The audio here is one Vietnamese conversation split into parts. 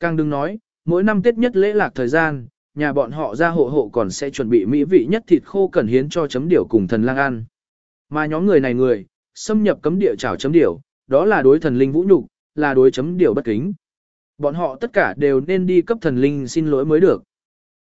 Càng đừng nói, mỗi năm Tết nhất lễ lạc thời gian, nhà bọn họ ra hộ hộ còn sẽ chuẩn bị mỹ vị nhất thịt khô cần hiến cho chấm điểu cùng thần lang ăn. Mà nhóm người này người, xâm nhập cấm địa chảo chấm điểu, đó là đối thần linh vũ nhục, là đối chấm điểu bất kính. Bọn họ tất cả đều nên đi cấp thần linh xin lỗi mới được.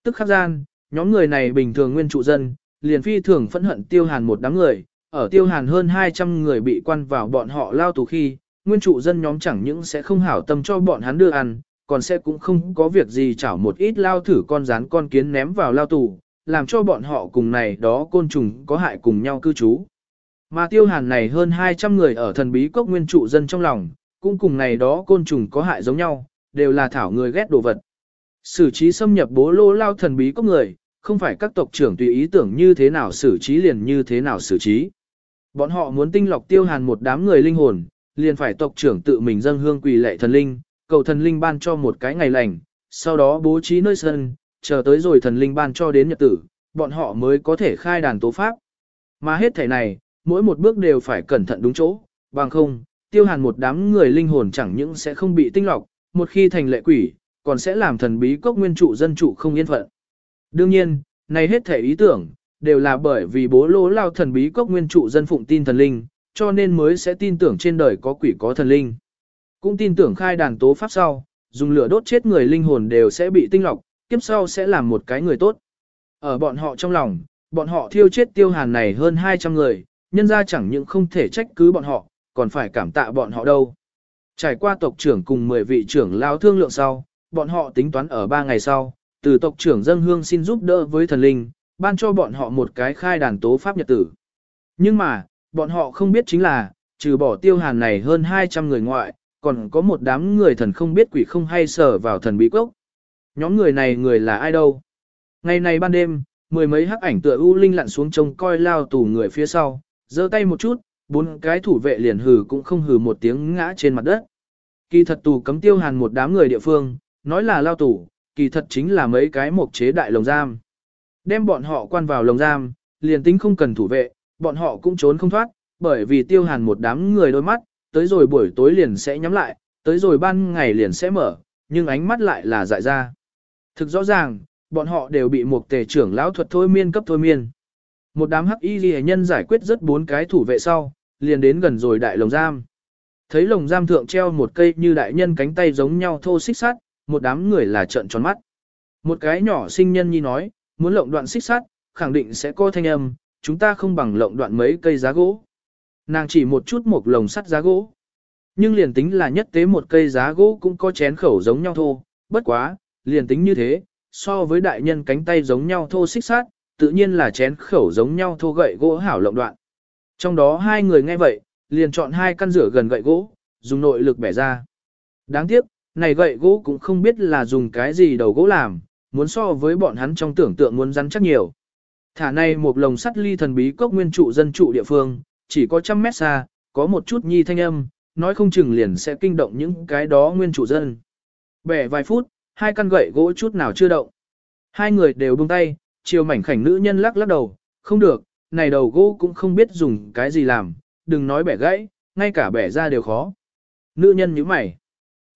Tức khắc gian, nhóm người này bình thường nguyên trụ dân, liền phi thường phẫn hận tiêu hàn một đám người, ở tiêu hàn hơn 200 người bị quan vào bọn họ lao tù khi, nguyên trụ dân nhóm chẳng những sẽ không hảo tâm cho bọn hắn đưa ăn, còn sẽ cũng không có việc gì chảo một ít lao thử con rán con kiến ném vào lao tù, làm cho bọn họ cùng này đó côn trùng có hại cùng nhau cư trú. Mà tiêu hàn này hơn 200 người ở thần bí cốc nguyên trụ dân trong lòng, cũng cùng này đó côn trùng có hại giống nhau, đều là thảo người ghét đồ vật. Sử trí xâm nhập bố lô lao thần bí cốc người, không phải các tộc trưởng tùy ý tưởng như thế nào xử trí liền như thế nào xử trí. Bọn họ muốn tinh lọc tiêu hàn một đám người linh hồn, liền phải tộc trưởng tự mình dâng hương quỳ lệ thần linh, cầu thần linh ban cho một cái ngày lành, sau đó bố trí nơi sân, chờ tới rồi thần linh ban cho đến nhật tử, bọn họ mới có thể khai đàn tố pháp. Mà hết thể này, mỗi một bước đều phải cẩn thận đúng chỗ, bằng không, tiêu hàn một đám người linh hồn chẳng những sẽ không bị tinh lọc, một khi thành lệ quỷ, còn sẽ làm thần bí cốc nguyên trụ dân chủ không yên phận. Đương nhiên, này hết thể ý tưởng, đều là bởi vì bố lô lao thần bí cốc nguyên trụ dân phụng tin thần linh, cho nên mới sẽ tin tưởng trên đời có quỷ có thần linh cũng tin tưởng khai đàn tố pháp sau, dùng lửa đốt chết người linh hồn đều sẽ bị tinh lọc, kiếp sau sẽ làm một cái người tốt. Ở bọn họ trong lòng, bọn họ thiêu chết tiêu hàn này hơn 200 người, nhân ra chẳng những không thể trách cứ bọn họ, còn phải cảm tạ bọn họ đâu. Trải qua tộc trưởng cùng 10 vị trưởng lao thương lượng sau, bọn họ tính toán ở 3 ngày sau, từ tộc trưởng dân hương xin giúp đỡ với thần linh, ban cho bọn họ một cái khai đàn tố pháp nhật tử. Nhưng mà, bọn họ không biết chính là, trừ bỏ tiêu hàn này hơn 200 người ngoại, còn có một đám người thần không biết quỷ không hay sở vào thần bí quốc Nhóm người này người là ai đâu? Ngày này ban đêm, mười mấy hắc ảnh tựa u linh lặn xuống trông coi lao tù người phía sau, giơ tay một chút, bốn cái thủ vệ liền hừ cũng không hừ một tiếng ngã trên mặt đất. Kỳ thật tù cấm tiêu hàn một đám người địa phương, nói là lao tù, kỳ thật chính là mấy cái mộc chế đại lồng giam. Đem bọn họ quan vào lồng giam, liền tính không cần thủ vệ, bọn họ cũng trốn không thoát, bởi vì tiêu hàn một đám người đôi mắt, tới rồi buổi tối liền sẽ nhắm lại, tới rồi ban ngày liền sẽ mở, nhưng ánh mắt lại là dại ra. Thực rõ ràng, bọn họ đều bị một tề trưởng lão thuật thôi miên cấp thôi miên. Một đám hắc y ghi nhân giải quyết rất bốn cái thủ vệ sau, liền đến gần rồi đại lồng giam. Thấy lồng giam thượng treo một cây như đại nhân cánh tay giống nhau thô xích sắt, một đám người là trợn tròn mắt. Một cái nhỏ sinh nhân nhi nói, muốn lộng đoạn xích sắt, khẳng định sẽ có thanh âm, chúng ta không bằng lộng đoạn mấy cây giá gỗ nàng chỉ một chút một lồng sắt giá gỗ. Nhưng liền tính là nhất tế một cây giá gỗ cũng có chén khẩu giống nhau thô, bất quá, liền tính như thế, so với đại nhân cánh tay giống nhau thô xích sát, tự nhiên là chén khẩu giống nhau thô gậy gỗ hảo lộng đoạn. Trong đó hai người nghe vậy, liền chọn hai căn rửa gần gậy gỗ, dùng nội lực bẻ ra. Đáng tiếc, này gậy gỗ cũng không biết là dùng cái gì đầu gỗ làm, muốn so với bọn hắn trong tưởng tượng muốn rắn chắc nhiều. Thả này một lồng sắt ly thần bí cốc nguyên trụ dân trụ địa phương, chỉ có trăm mét xa, có một chút nhi thanh âm, nói không chừng liền sẽ kinh động những cái đó nguyên chủ dân. Bẻ vài phút, hai căn gậy gỗ chút nào chưa động. Hai người đều buông tay, chiều mảnh khảnh nữ nhân lắc lắc đầu, không được, này đầu gỗ cũng không biết dùng cái gì làm, đừng nói bẻ gãy, ngay cả bẻ ra đều khó. Nữ nhân nhíu mày,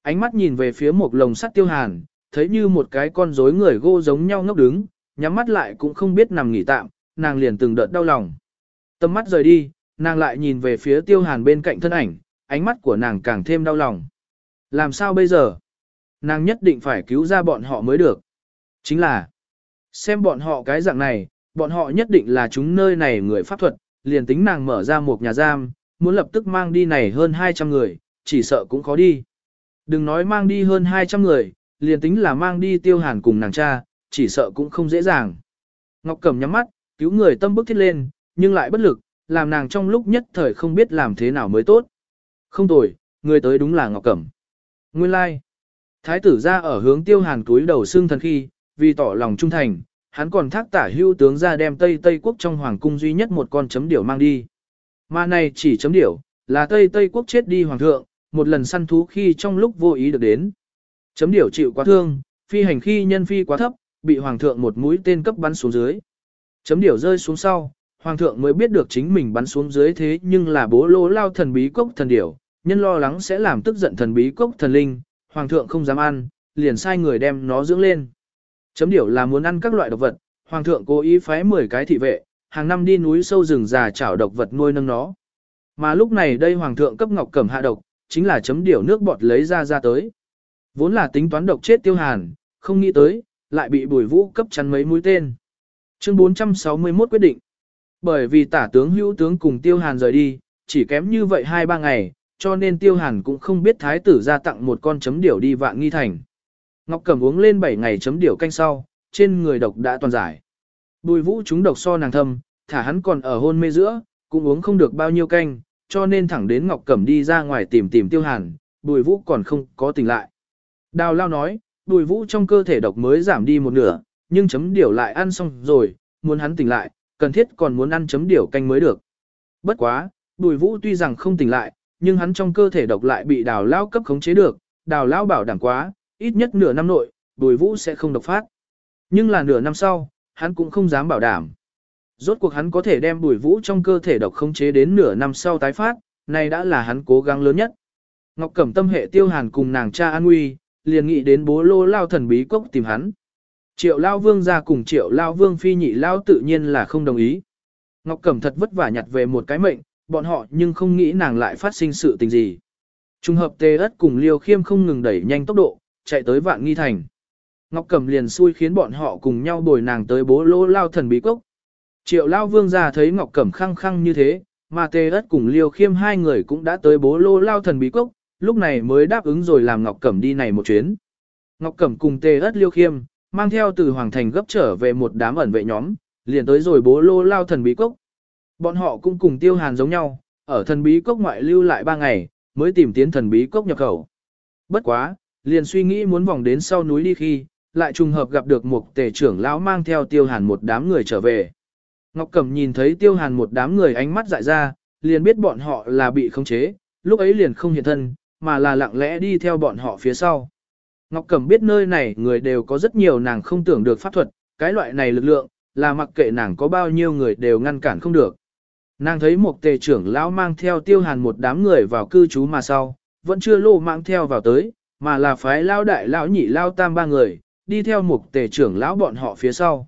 ánh mắt nhìn về phía một lồng sắt tiêu hàn, thấy như một cái con rối người gỗ giống nhau ngốc đứng, nhắm mắt lại cũng không biết nằm nghỉ tạm, nàng liền từng đợt đau lòng. Tâm mắt rời đi, Nàng lại nhìn về phía tiêu hàn bên cạnh thân ảnh, ánh mắt của nàng càng thêm đau lòng. Làm sao bây giờ? Nàng nhất định phải cứu ra bọn họ mới được. Chính là, xem bọn họ cái dạng này, bọn họ nhất định là chúng nơi này người pháp thuật, liền tính nàng mở ra một nhà giam, muốn lập tức mang đi này hơn 200 người, chỉ sợ cũng khó đi. Đừng nói mang đi hơn 200 người, liền tính là mang đi tiêu hàn cùng nàng cha, chỉ sợ cũng không dễ dàng. Ngọc Cẩm nhắm mắt, cứu người tâm bức thiết lên, nhưng lại bất lực, làm nàng trong lúc nhất thời không biết làm thế nào mới tốt. Không tồi, người tới đúng là Ngọc Cẩm. Nguyên lai, like. thái tử ra ở hướng tiêu hàn túi đầu xương thần khi, vì tỏ lòng trung thành, hắn còn thác tả hưu tướng ra đem Tây Tây quốc trong hoàng cung duy nhất một con chấm điểu mang đi. Mà này chỉ chấm điểu, là Tây Tây quốc chết đi hoàng thượng, một lần săn thú khi trong lúc vô ý được đến. Chấm điểu chịu quá thương, phi hành khi nhân phi quá thấp, bị hoàng thượng một mũi tên cấp bắn xuống dưới. Chấm điểu rơi xuống sau, hoàng thượng mới biết được chính mình bắn xuống dưới thế nhưng là bố lô lao thần bí cốc thần điểu, nhân lo lắng sẽ làm tức giận thần bí cốc thần linh, hoàng thượng không dám ăn, liền sai người đem nó dưỡng lên. Chấm điểu là muốn ăn các loại độc vật, hoàng thượng cố ý phái 10 cái thị vệ, hàng năm đi núi sâu rừng già chảo độc vật nuôi nâng nó. Mà lúc này đây hoàng thượng cấp ngọc cẩm hạ độc, chính là chấm điểu nước bọt lấy ra ra tới. Vốn là tính toán độc chết tiêu hàn, không nghĩ tới, lại bị bùi vũ cấp chắn mấy mũi tên. Chương 461 quyết định. Bởi vì tả tướng hữu tướng cùng tiêu hàn rời đi, chỉ kém như vậy 2-3 ngày, cho nên tiêu hàn cũng không biết thái tử ra tặng một con chấm điểu đi vạn nghi thành. Ngọc Cẩm uống lên 7 ngày chấm điểu canh sau, trên người độc đã toàn giải. Bùi vũ chúng độc so nàng thâm, thả hắn còn ở hôn mê giữa, cũng uống không được bao nhiêu canh, cho nên thẳng đến Ngọc Cẩm đi ra ngoài tìm tìm tiêu hàn, bùi vũ còn không có tỉnh lại. Đào lao nói, bùi vũ trong cơ thể độc mới giảm đi một nửa, nhưng chấm điểu lại ăn xong rồi, muốn hắn tỉnh lại, cần thiết còn muốn ăn chấm điểu canh mới được. Bất quá, Bùi Vũ tuy rằng không tỉnh lại, nhưng hắn trong cơ thể độc lại bị Đào Lao cấp khống chế được, Đào Lao bảo đảm quá, ít nhất nửa năm nội, Bùi Vũ sẽ không độc phát. Nhưng là nửa năm sau, hắn cũng không dám bảo đảm. Rốt cuộc hắn có thể đem Bùi Vũ trong cơ thể độc khống chế đến nửa năm sau tái phát, này đã là hắn cố gắng lớn nhất. Ngọc Cẩm Tâm hệ Tiêu Hàn cùng nàng cha An Uy, liền nghĩ đến bố lô lao thần bí cốc tìm hắn. Triệu Lao Vương ra cùng Triệu Lao Vương phi nhị Lao tự nhiên là không đồng ý. Ngọc Cẩm thật vất vả nhặt về một cái mệnh, bọn họ nhưng không nghĩ nàng lại phát sinh sự tình gì. Trung hợp tê ất cùng Liêu Khiêm không ngừng đẩy nhanh tốc độ, chạy tới vạn nghi thành. Ngọc Cẩm liền xui khiến bọn họ cùng nhau bồi nàng tới bố lô lao thần bí cốc. Triệu Lao Vương ra thấy Ngọc Cẩm khăng khăng như thế, mà tê ất cùng Liêu Khiêm hai người cũng đã tới bố lô lao thần bí cốc, lúc này mới đáp ứng rồi làm Ngọc Cẩm đi này một chuyến. Ngọc Cẩm cùng tê ất Liêu Khiêm, mang theo từ Hoàng Thành gấp trở về một đám ẩn vệ nhóm, liền tới rồi bố lô lao thần bí cốc. Bọn họ cũng cùng tiêu hàn giống nhau, ở thần bí cốc ngoại lưu lại ba ngày, mới tìm tiến thần bí cốc nhập khẩu. Bất quá, liền suy nghĩ muốn vòng đến sau núi đi khi, lại trùng hợp gặp được một tể trưởng lão mang theo tiêu hàn một đám người trở về. Ngọc Cẩm nhìn thấy tiêu hàn một đám người ánh mắt dại ra, liền biết bọn họ là bị khống chế, lúc ấy liền không hiện thân, mà là lặng lẽ đi theo bọn họ phía sau. Ngọc Cẩm biết nơi này người đều có rất nhiều nàng không tưởng được pháp thuật, cái loại này lực lượng, là mặc kệ nàng có bao nhiêu người đều ngăn cản không được. Nàng thấy một tề trưởng lão mang theo tiêu hàn một đám người vào cư trú mà sau, vẫn chưa lô mạng theo vào tới, mà là phái lao đại lão nhị lao tam ba người, đi theo một tề trưởng lão bọn họ phía sau.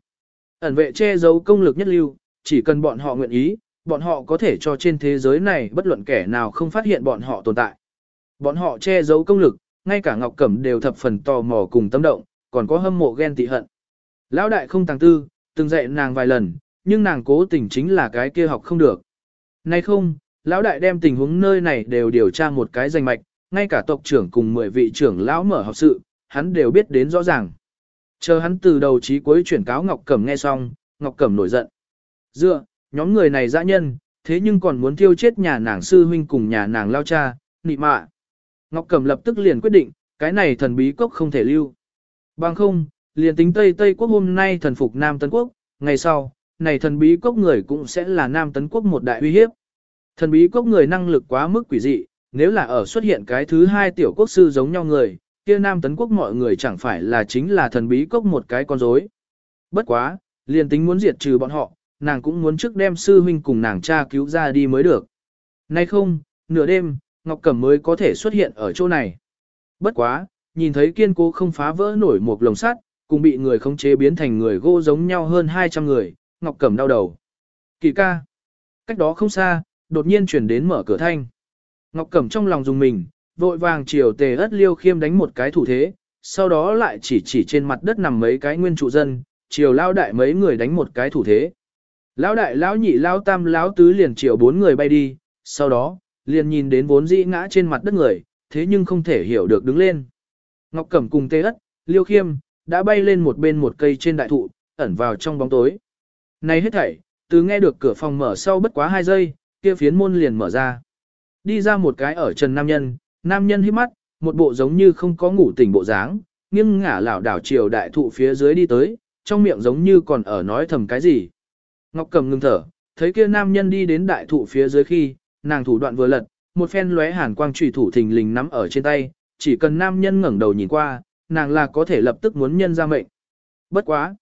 Ẩn vệ che giấu công lực nhất lưu, chỉ cần bọn họ nguyện ý, bọn họ có thể cho trên thế giới này bất luận kẻ nào không phát hiện bọn họ tồn tại. Bọn họ che giấu công lực, ngay cả Ngọc Cẩm đều thập phần tò mò cùng tâm động, còn có hâm mộ ghen tị hận. Lão đại không tàng tư, từng dạy nàng vài lần, nhưng nàng cố tình chính là cái kia học không được. Nay không, lão đại đem tình huống nơi này đều điều tra một cái danh mạch, ngay cả tộc trưởng cùng 10 vị trưởng lão mở học sự, hắn đều biết đến rõ ràng. Chờ hắn từ đầu chí cuối chuyển cáo Ngọc Cẩm nghe xong, Ngọc Cẩm nổi giận. Dựa, nhóm người này dã nhân, thế nhưng còn muốn thiêu chết nhà nàng sư huynh cùng nhà nàng lao cha, nị mạ. Ngọc Cẩm lập tức liền quyết định, cái này thần bí cốc không thể lưu. Bằng không, liền tính Tây Tây quốc hôm nay thần phục Nam Tấn quốc, ngày sau, này thần bí cốc người cũng sẽ là Nam Tấn quốc một đại uy hiếp. Thần bí cốc người năng lực quá mức quỷ dị, nếu là ở xuất hiện cái thứ hai tiểu quốc sư giống nhau người, kia Nam Tấn quốc mọi người chẳng phải là chính là thần bí cốc một cái con rối. Bất quá, liền tính muốn diệt trừ bọn họ, nàng cũng muốn trước đem sư huynh cùng nàng cha cứu ra đi mới được. Nay không, nửa đêm, Ngọc Cẩm mới có thể xuất hiện ở chỗ này. Bất quá, nhìn thấy kiên cố không phá vỡ nổi một lồng sắt, cùng bị người khống chế biến thành người gỗ giống nhau hơn 200 người, Ngọc Cẩm đau đầu. Kỳ ca. Cách đó không xa, đột nhiên chuyển đến mở cửa thanh. Ngọc Cẩm trong lòng dùng mình, vội vàng chiều tề ất liêu khiêm đánh một cái thủ thế, sau đó lại chỉ chỉ trên mặt đất nằm mấy cái nguyên trụ dân, chiều lao đại mấy người đánh một cái thủ thế. Lão đại lão nhị lão tam lão tứ liền chiều bốn người bay đi, sau đó, liền nhìn đến vốn dĩ ngã trên mặt đất người, thế nhưng không thể hiểu được đứng lên. Ngọc Cẩm cùng Tê Ất, Liêu Khiêm, đã bay lên một bên một cây trên đại thụ, ẩn vào trong bóng tối. Này hết thảy, từ nghe được cửa phòng mở sau bất quá 2 giây, kia phiến môn liền mở ra. Đi ra một cái ở trần nam nhân, nam nhân hít mắt, một bộ giống như không có ngủ tỉnh bộ dáng, nghiêng ngả lảo đảo chiều đại thụ phía dưới đi tới, trong miệng giống như còn ở nói thầm cái gì. Ngọc Cẩm ngừng thở, thấy kia nam nhân đi đến đại thụ phía dưới khi, nàng thủ đoạn vừa lật, một phen lóe hàn quang chủy thủ thình lình nắm ở trên tay, chỉ cần nam nhân ngẩng đầu nhìn qua, nàng là có thể lập tức muốn nhân ra mệnh. Bất quá.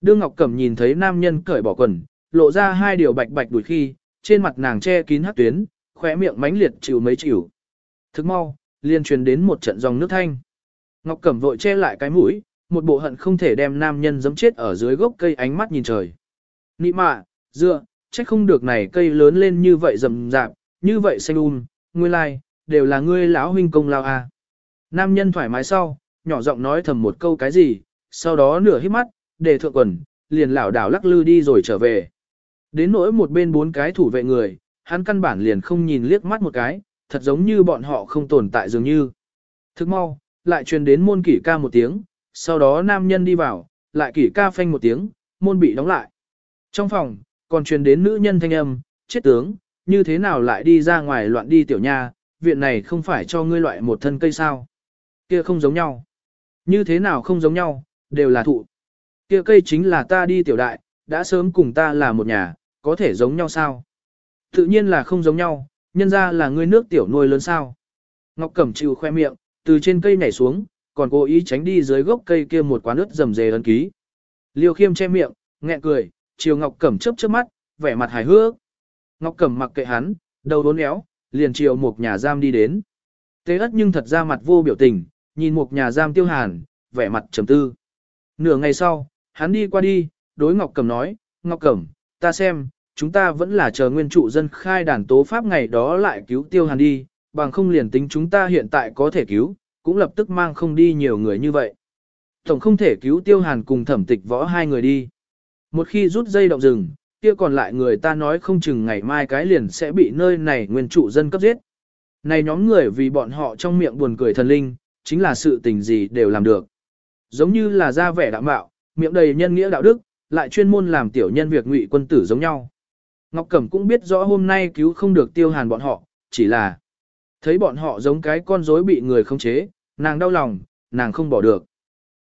Đương Ngọc Cẩm nhìn thấy nam nhân cởi bỏ quần, lộ ra hai điều bạch bạch đùi khi, trên mặt nàng che kín hắc tuyến, khóe miệng mánh liệt chịu mấy chịu. Thức mau, liền truyền đến một trận dòng nước thanh. Ngọc Cẩm vội che lại cái mũi, một bộ hận không thể đem nam nhân giấm chết ở dưới gốc cây ánh mắt nhìn trời. Nị mạ, dựa, trách không được này cây lớn lên như vậy rậm rạp, như vậy xanh um, ngươi lai, like, đều là ngươi lão huynh công lao à. Nam nhân thoải mái sau, nhỏ giọng nói thầm một câu cái gì, sau đó nửa hít mắt, để thượng quần, liền lảo đảo lắc lư đi rồi trở về. Đến nỗi một bên bốn cái thủ vệ người, hắn căn bản liền không nhìn liếc mắt một cái, thật giống như bọn họ không tồn tại dường như. Thức mau, lại truyền đến môn kỷ ca một tiếng, sau đó nam nhân đi vào, lại kỷ ca phanh một tiếng, môn bị đóng lại. Trong phòng, còn truyền đến nữ nhân thanh âm, chết tướng, như thế nào lại đi ra ngoài loạn đi tiểu nha, viện này không phải cho ngươi loại một thân cây sao. Kia không giống nhau. Như thế nào không giống nhau, đều là thụ. Kia cây chính là ta đi tiểu đại, đã sớm cùng ta là một nhà, có thể giống nhau sao? Tự nhiên là không giống nhau, nhân ra là ngươi nước tiểu nuôi lớn sao. Ngọc Cẩm chịu khoe miệng, từ trên cây nhảy xuống, còn cố ý tránh đi dưới gốc cây kia một quán ướt rầm rề ấn ký. Liêu khiêm che miệng, nghẹn cười, chiều Ngọc Cẩm chớp chớp mắt, vẻ mặt hài hước. Ngọc Cẩm mặc kệ hắn, đầu đốn éo, liền chiều một nhà giam đi đến. Tế ất nhưng thật ra mặt vô biểu tình, nhìn một nhà giam tiêu hàn, vẻ mặt trầm tư. Nửa ngày sau, hắn đi qua đi, đối Ngọc Cẩm nói, Ngọc Cẩm, ta xem, chúng ta vẫn là chờ nguyên trụ dân khai đàn tố pháp ngày đó lại cứu tiêu hàn đi, bằng không liền tính chúng ta hiện tại có thể cứu, cũng lập tức mang không đi nhiều người như vậy. Tổng không thể cứu tiêu hàn cùng thẩm tịch võ hai người đi. Một khi rút dây động rừng, kia còn lại người ta nói không chừng ngày mai cái liền sẽ bị nơi này nguyên trụ dân cấp giết. Này nhóm người vì bọn họ trong miệng buồn cười thần linh, chính là sự tình gì đều làm được. Giống như là ra vẻ đạm bạo, miệng đầy nhân nghĩa đạo đức, lại chuyên môn làm tiểu nhân việc ngụy quân tử giống nhau. Ngọc Cẩm cũng biết rõ hôm nay cứu không được tiêu hàn bọn họ, chỉ là thấy bọn họ giống cái con rối bị người khống chế, nàng đau lòng, nàng không bỏ được.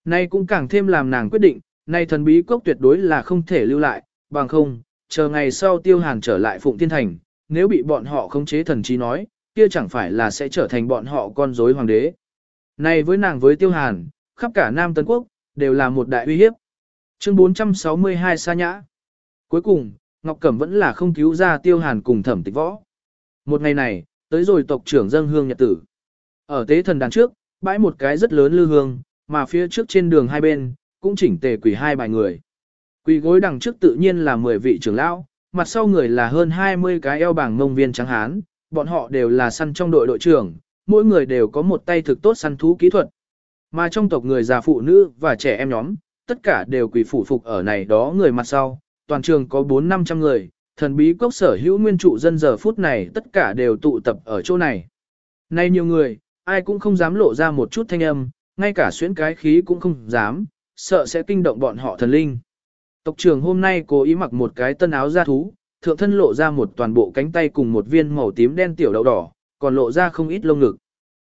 Nay cũng càng thêm làm nàng quyết định, này thần bí cốc tuyệt đối là không thể lưu lại, bằng không, chờ ngày sau tiêu hàn trở lại Phụng Thiên Thành, nếu bị bọn họ khống chế thần trí nói, kia chẳng phải là sẽ trở thành bọn họ con rối hoàng đế. Này với nàng với tiêu hàn, khắp cả Nam Tân Quốc, đều là một đại uy hiếp. Chương 462 xa Nhã Cuối cùng, Ngọc Cẩm vẫn là không cứu ra tiêu hàn cùng thẩm tịch võ. Một ngày này, tới rồi tộc trưởng dân hương nhật tử. Ở tế thần đàn trước, bãi một cái rất lớn lư hương, mà phía trước trên đường hai bên, cũng chỉnh tề quỳ hai bài người. Quỳ gối đằng trước tự nhiên là 10 vị trưởng lão, mặt sau người là hơn 20 cái eo bảng mông viên trắng hán, bọn họ đều là săn trong đội đội trưởng, mỗi người đều có một tay thực tốt săn thú kỹ thuật. Mà trong tộc người già phụ nữ và trẻ em nhóm, tất cả đều quỳ phủ phục ở này đó người mặt sau, toàn trường có 4-500 người, thần bí cốc sở hữu nguyên trụ dân giờ phút này tất cả đều tụ tập ở chỗ này. Nay nhiều người, ai cũng không dám lộ ra một chút thanh âm, ngay cả xuyến cái khí cũng không dám, sợ sẽ kinh động bọn họ thần linh. Tộc trưởng hôm nay cố ý mặc một cái tân áo da thú, thượng thân lộ ra một toàn bộ cánh tay cùng một viên màu tím đen tiểu đậu đỏ, còn lộ ra không ít lông ngực.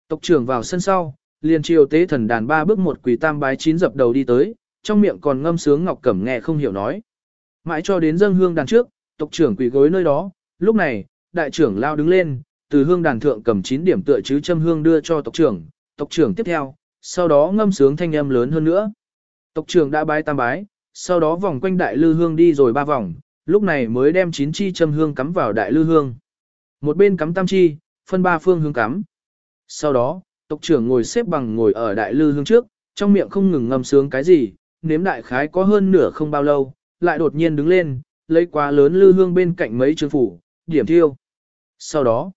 Tộc trưởng vào sân sau, liền triều tế thần đàn ba bước một quỳ tam bái chín dập đầu đi tới, trong miệng còn ngâm sướng ngọc cẩm nghe không hiểu nói. Mãi cho đến dâng hương đàn trước, tộc trưởng quỳ gối nơi đó, lúc này, đại trưởng lao đứng lên, từ hương đàn thượng cầm 9 điểm tựa chứ châm hương đưa cho tộc trưởng, tộc trưởng tiếp theo, sau đó ngâm sướng thanh âm lớn hơn nữa. Tộc trưởng đã bái tam bái, sau đó vòng quanh đại lư hương đi rồi ba vòng, lúc này mới đem chín chi châm hương cắm vào đại lư hương. Một bên cắm tam chi, phân ba phương hương cắm. Sau đó, tộc trưởng ngồi xếp bằng ngồi ở đại lư hương trước, trong miệng không ngừng ngâm sướng cái gì, nếm đại khái có hơn nửa không bao lâu, lại đột nhiên đứng lên, lấy quá lớn lư hương bên cạnh mấy chương phủ, điểm thiêu. Sau đó,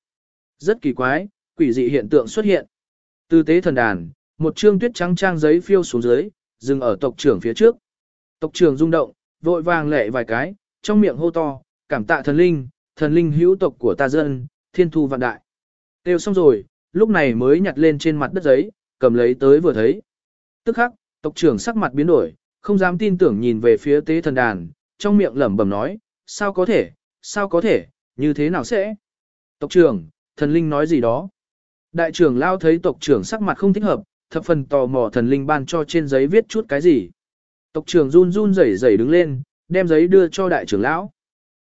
rất kỳ quái, quỷ dị hiện tượng xuất hiện. Từ tế thần đàn, một chương tuyết trắng trang giấy phiêu xuống dưới, dừng ở tộc trưởng phía trước. Tộc trưởng rung động, vội vàng lệ vài cái, trong miệng hô to, cảm tạ thần linh, thần linh hữu tộc của ta dân, thiên thu vạn đại. Têu xong rồi, lúc này mới nhặt lên trên mặt đất giấy, cầm lấy tới vừa thấy. Tức khắc, tộc trưởng sắc mặt biến đổi, không dám tin tưởng nhìn về phía tế thần đàn, trong miệng lẩm bẩm nói, sao có thể, sao có thể, như thế nào sẽ? Tộc trưởng, thần linh nói gì đó? Đại trưởng lao thấy tộc trưởng sắc mặt không thích hợp, thập phần tò mò thần linh ban cho trên giấy viết chút cái gì. Tộc trưởng run run rẩy rẩy đứng lên, đem giấy đưa cho đại trưởng lão.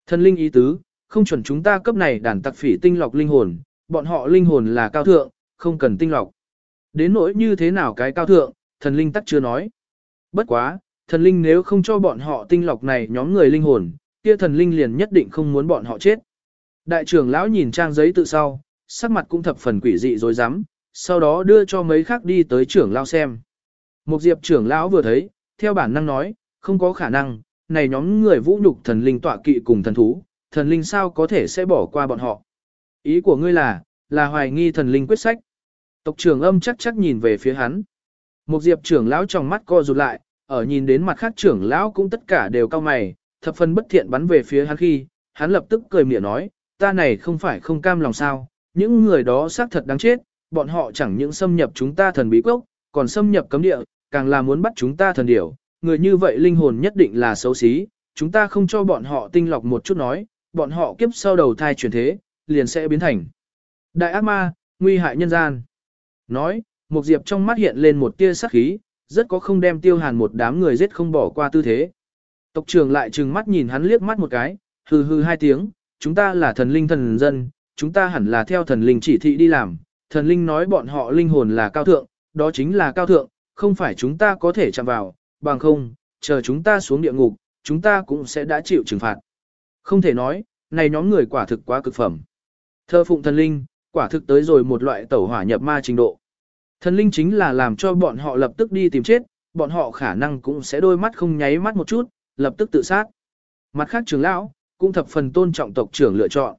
Thần linh ý tứ, không chuẩn chúng ta cấp này đàn tặc phỉ tinh lọc linh hồn, bọn họ linh hồn là cao thượng, không cần tinh lọc. Đến nỗi như thế nào cái cao thượng, thần linh tắc chưa nói. Bất quá, thần linh nếu không cho bọn họ tinh lọc này nhóm người linh hồn, kia thần linh liền nhất định không muốn bọn họ chết. Đại trưởng lão nhìn trang giấy tự sau, sắc mặt cũng thập phần quỷ dị rồi dám, sau đó đưa cho mấy khác đi tới trưởng lão xem. Một diệp trưởng lão vừa thấy, theo bản năng nói, không có khả năng, này nhóm người vũ nhục thần linh tọa kỵ cùng thần thú, thần linh sao có thể sẽ bỏ qua bọn họ. Ý của ngươi là, là hoài nghi thần linh quyết sách. Tộc trưởng âm chắc chắc nhìn về phía hắn. Một diệp trưởng lão trong mắt co rụt lại, ở nhìn đến mặt khác trưởng lão cũng tất cả đều cao mày, thập phần bất thiện bắn về phía hắn khi, hắn lập tức cười mỉa nói, ta này không phải không cam lòng sao, những người đó xác thật đáng chết, bọn họ chẳng những xâm nhập chúng ta thần bí quốc, còn xâm nhập cấm địa, càng là muốn bắt chúng ta thần điểu, người như vậy linh hồn nhất định là xấu xí, chúng ta không cho bọn họ tinh lọc một chút nói, bọn họ kiếp sau đầu thai chuyển thế, liền sẽ biến thành đại ác ma, nguy hại nhân gian. Nói, một diệp trong mắt hiện lên một tia sắc khí, rất có không đem tiêu hàn một đám người giết không bỏ qua tư thế. Tộc trưởng lại trừng mắt nhìn hắn liếc mắt một cái, hừ hừ hai tiếng, chúng ta là thần linh thần dân, chúng ta hẳn là theo thần linh chỉ thị đi làm, thần linh nói bọn họ linh hồn là cao thượng, đó chính là cao thượng, không phải chúng ta có thể chạm vào, bằng không, chờ chúng ta xuống địa ngục, chúng ta cũng sẽ đã chịu trừng phạt. Không thể nói, này nhóm người quả thực quá cực phẩm. Thơ phụng thần linh, quả thực tới rồi một loại tẩu hỏa nhập ma trình độ. Thần linh chính là làm cho bọn họ lập tức đi tìm chết, bọn họ khả năng cũng sẽ đôi mắt không nháy mắt một chút, lập tức tự sát. Mặt khác trưởng lão, cũng thập phần tôn trọng tộc trưởng lựa chọn.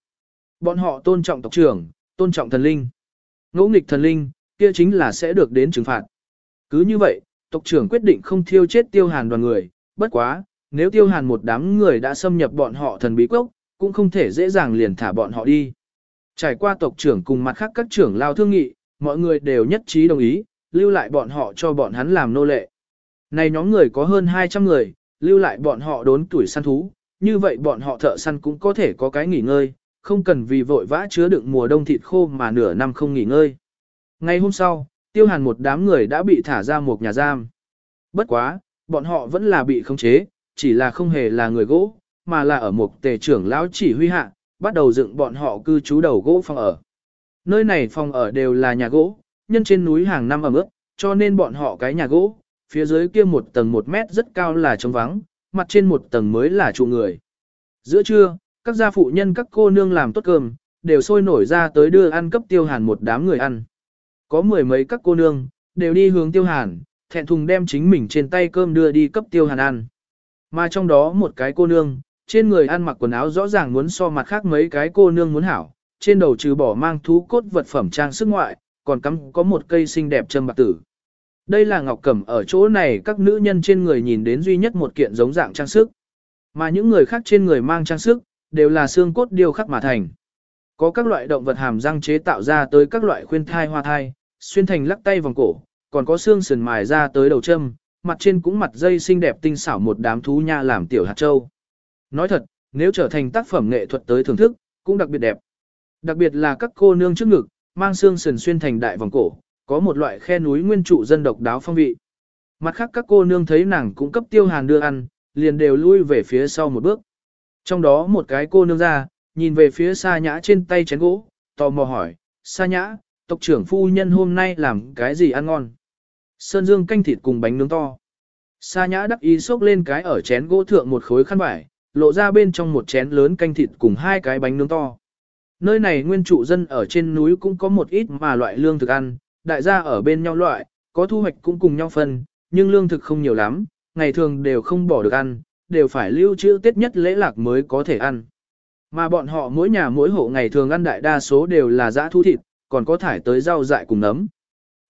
Bọn họ tôn trọng tộc trưởng, tôn trọng thần linh. Ngỗ nghịch thần linh, kia chính là sẽ được đến trừng phạt. Cứ như vậy, tộc trưởng quyết định không thiêu chết tiêu hàn đoàn người, bất quá, nếu tiêu hàn một đám người đã xâm nhập bọn họ thần bí quốc, cũng không thể dễ dàng liền thả bọn họ đi. Trải qua tộc trưởng cùng mặt khác các trưởng lao thương nghị, mọi người đều nhất trí đồng ý, lưu lại bọn họ cho bọn hắn làm nô lệ. Này nhóm người có hơn 200 người, lưu lại bọn họ đốn tuổi săn thú, như vậy bọn họ thợ săn cũng có thể có cái nghỉ ngơi, không cần vì vội vã chứa đựng mùa đông thịt khô mà nửa năm không nghỉ ngơi. Ngày hôm sau, tiêu hàn một đám người đã bị thả ra một nhà giam. Bất quá, bọn họ vẫn là bị khống chế, chỉ là không hề là người gỗ, mà là ở một tề trưởng lão chỉ huy hạ, bắt đầu dựng bọn họ cư trú đầu gỗ phòng ở. Nơi này phòng ở đều là nhà gỗ, nhân trên núi hàng năm ở mức, cho nên bọn họ cái nhà gỗ, phía dưới kia một tầng một mét rất cao là trống vắng, mặt trên một tầng mới là trụ người. Giữa trưa, các gia phụ nhân các cô nương làm tốt cơm, đều sôi nổi ra tới đưa ăn cấp tiêu hàn một đám người ăn. Có mười mấy các cô nương, đều đi hướng tiêu hàn, thẹn thùng đem chính mình trên tay cơm đưa đi cấp tiêu hàn ăn. Mà trong đó một cái cô nương, trên người ăn mặc quần áo rõ ràng muốn so mặt khác mấy cái cô nương muốn hảo, trên đầu trừ bỏ mang thú cốt vật phẩm trang sức ngoại, còn cắm có một cây xinh đẹp châm bạc tử. Đây là ngọc cẩm ở chỗ này các nữ nhân trên người nhìn đến duy nhất một kiện giống dạng trang sức. Mà những người khác trên người mang trang sức, đều là xương cốt điêu khắc mà thành. Có các loại động vật hàm răng chế tạo ra tới các loại khuyên thai hoa thai, xuyên thành lắc tay vòng cổ, còn có xương sườn mài ra tới đầu châm, mặt trên cũng mặt dây xinh đẹp tinh xảo một đám thú nha làm tiểu hạt châu. Nói thật, nếu trở thành tác phẩm nghệ thuật tới thưởng thức, cũng đặc biệt đẹp. Đặc biệt là các cô nương trước ngực, mang xương sườn xuyên thành đại vòng cổ, có một loại khe núi nguyên trụ dân độc đáo phong vị. Mặt khác các cô nương thấy nàng cũng cấp tiêu hàn đưa ăn, liền đều lui về phía sau một bước. Trong đó một cái cô nương ra, nhìn về phía xa nhã trên tay chén gỗ, tò mò hỏi, xa nhã, tộc trưởng phu nhân hôm nay làm cái gì ăn ngon? Sơn dương canh thịt cùng bánh nướng to. Sa nhã đắc ý xốc lên cái ở chén gỗ thượng một khối khăn vải, lộ ra bên trong một chén lớn canh thịt cùng hai cái bánh nướng to. Nơi này nguyên trụ dân ở trên núi cũng có một ít mà loại lương thực ăn, đại gia ở bên nhau loại, có thu hoạch cũng cùng nhau phân, nhưng lương thực không nhiều lắm, ngày thường đều không bỏ được ăn, đều phải lưu trữ tết nhất lễ lạc mới có thể ăn. Mà bọn họ mỗi nhà mỗi hộ ngày thường ăn đại đa số đều là dã thu thịt, còn có thải tới rau dại cùng nấm.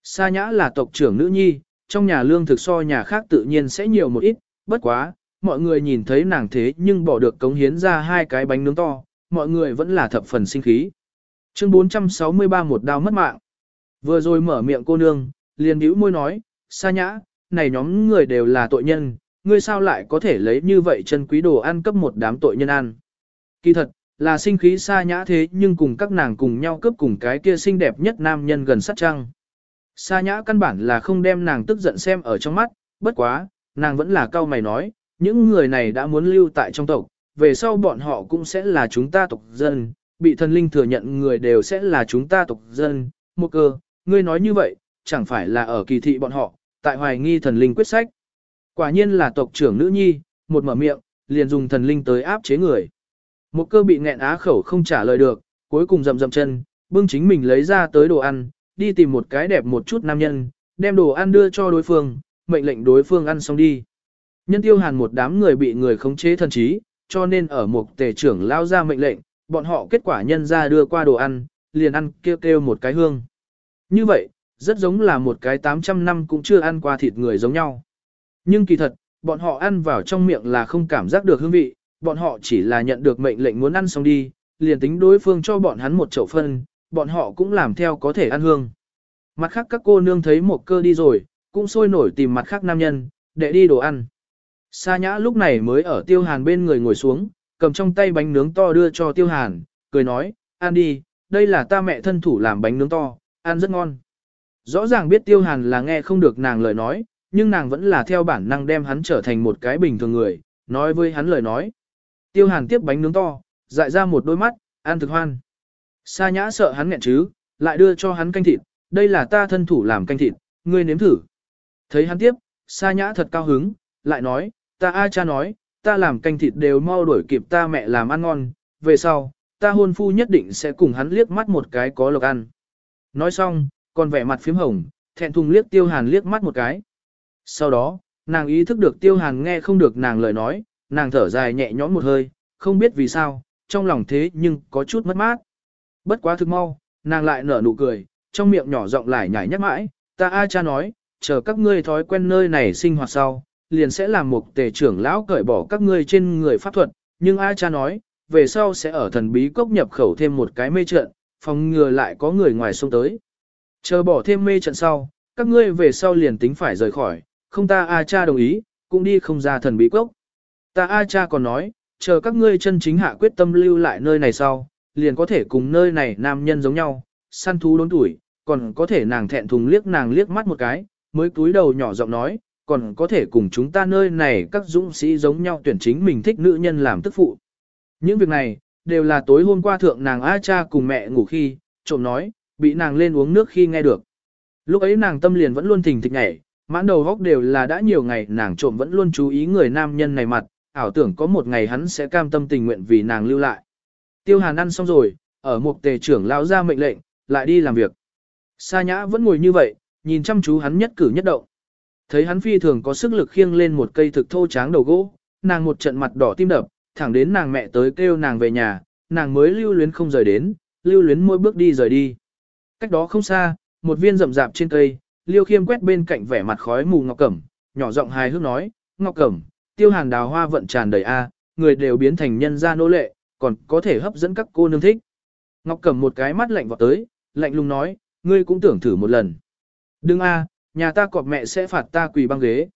Sa nhã là tộc trưởng nữ nhi, trong nhà lương thực so nhà khác tự nhiên sẽ nhiều một ít, bất quá, mọi người nhìn thấy nàng thế nhưng bỏ được cống hiến ra hai cái bánh nướng to, mọi người vẫn là thập phần sinh khí. Chương 463 một đao mất mạng. Vừa rồi mở miệng cô nương, liền bĩu môi nói, Sa nhã, này nhóm người đều là tội nhân, ngươi sao lại có thể lấy như vậy chân quý đồ ăn cấp một đám tội nhân ăn. Kỳ thật, là sinh khí xa nhã thế nhưng cùng các nàng cùng nhau cướp cùng cái kia xinh đẹp nhất nam nhân gần sát trăng. Xa nhã căn bản là không đem nàng tức giận xem ở trong mắt, bất quá, nàng vẫn là cao mày nói, những người này đã muốn lưu tại trong tộc, về sau bọn họ cũng sẽ là chúng ta tộc dân, bị thần linh thừa nhận người đều sẽ là chúng ta tộc dân, một cơ, ngươi nói như vậy, chẳng phải là ở kỳ thị bọn họ, tại hoài nghi thần linh quyết sách. Quả nhiên là tộc trưởng nữ nhi, một mở miệng, liền dùng thần linh tới áp chế người. Một cơ bị nghẹn á khẩu không trả lời được, cuối cùng rầm rầm chân, bưng chính mình lấy ra tới đồ ăn, đi tìm một cái đẹp một chút nam nhân, đem đồ ăn đưa cho đối phương, mệnh lệnh đối phương ăn xong đi. Nhân tiêu hàn một đám người bị người khống chế thần trí, cho nên ở một tể trưởng lao ra mệnh lệnh, bọn họ kết quả nhân ra đưa qua đồ ăn, liền ăn kêu kêu một cái hương. Như vậy, rất giống là một cái 800 năm cũng chưa ăn qua thịt người giống nhau. Nhưng kỳ thật, bọn họ ăn vào trong miệng là không cảm giác được hương vị, bọn họ chỉ là nhận được mệnh lệnh muốn ăn xong đi, liền tính đối phương cho bọn hắn một chậu phân, bọn họ cũng làm theo có thể ăn hương. Mặt khác các cô nương thấy một cơ đi rồi, cũng sôi nổi tìm mặt khác nam nhân, để đi đồ ăn. Sa nhã lúc này mới ở tiêu hàn bên người ngồi xuống, cầm trong tay bánh nướng to đưa cho tiêu hàn, cười nói, ăn đi, đây là ta mẹ thân thủ làm bánh nướng to, ăn rất ngon. Rõ ràng biết tiêu hàn là nghe không được nàng lời nói, nhưng nàng vẫn là theo bản năng đem hắn trở thành một cái bình thường người, nói với hắn lời nói. Tiêu hàn tiếp bánh nướng to, dại ra một đôi mắt, ăn thực hoan. Sa nhã sợ hắn nghẹn chứ, lại đưa cho hắn canh thịt, đây là ta thân thủ làm canh thịt, ngươi nếm thử. Thấy hắn tiếp, sa nhã thật cao hứng, lại nói, ta a cha nói, ta làm canh thịt đều mau đuổi kịp ta mẹ làm ăn ngon, về sau, ta hôn phu nhất định sẽ cùng hắn liếc mắt một cái có lộc ăn. Nói xong, còn vẻ mặt phím hồng, thẹn thùng liếc tiêu hàn liếc mắt một cái. Sau đó, nàng ý thức được tiêu hàn nghe không được nàng lời nói, nàng thở dài nhẹ nhõm một hơi, không biết vì sao, trong lòng thế nhưng có chút mất mát. Bất quá thực mau, nàng lại nở nụ cười, trong miệng nhỏ giọng lại nhảy nhắc mãi, ta A cha nói, chờ các ngươi thói quen nơi này sinh hoạt sau, liền sẽ làm một tề trưởng lão cởi bỏ các ngươi trên người pháp thuật, nhưng A cha nói, về sau sẽ ở thần bí cốc nhập khẩu thêm một cái mê trận, phòng ngừa lại có người ngoài xông tới. Chờ bỏ thêm mê trận sau, các ngươi về sau liền tính phải rời khỏi, không ta A cha đồng ý, cũng đi không ra thần bí Quốc. Ta A cha còn nói, chờ các ngươi chân chính hạ quyết tâm lưu lại nơi này sau, liền có thể cùng nơi này nam nhân giống nhau, săn thú đốn tuổi, còn có thể nàng thẹn thùng liếc nàng liếc mắt một cái, mới túi đầu nhỏ giọng nói, còn có thể cùng chúng ta nơi này các dũng sĩ giống nhau tuyển chính mình thích nữ nhân làm tức phụ. Những việc này, đều là tối hôm qua thượng nàng A cha cùng mẹ ngủ khi, trộm nói, bị nàng lên uống nước khi nghe được. Lúc ấy nàng tâm liền vẫn luôn thình thịch nhảy, Mãn đầu góc đều là đã nhiều ngày nàng trộm vẫn luôn chú ý người nam nhân này mặt, ảo tưởng có một ngày hắn sẽ cam tâm tình nguyện vì nàng lưu lại. Tiêu Hàn ăn xong rồi, ở một tề trưởng lão ra mệnh lệnh, lại đi làm việc. Sa nhã vẫn ngồi như vậy, nhìn chăm chú hắn nhất cử nhất động. Thấy hắn phi thường có sức lực khiêng lên một cây thực thô tráng đầu gỗ, nàng một trận mặt đỏ tim đập, thẳng đến nàng mẹ tới kêu nàng về nhà, nàng mới lưu luyến không rời đến, lưu luyến mỗi bước đi rời đi. Cách đó không xa, một viên rậm rạp trên cây, Liêu Khiêm quét bên cạnh vẻ mặt khói mù Ngọc Cẩm, nhỏ giọng hài hước nói, Ngọc Cẩm, tiêu hàn đào hoa vận tràn đầy a người đều biến thành nhân gia nô lệ, còn có thể hấp dẫn các cô nương thích. Ngọc Cẩm một cái mắt lạnh vọt tới, lạnh lùng nói, ngươi cũng tưởng thử một lần. Đừng a nhà ta cọp mẹ sẽ phạt ta quỳ băng ghế.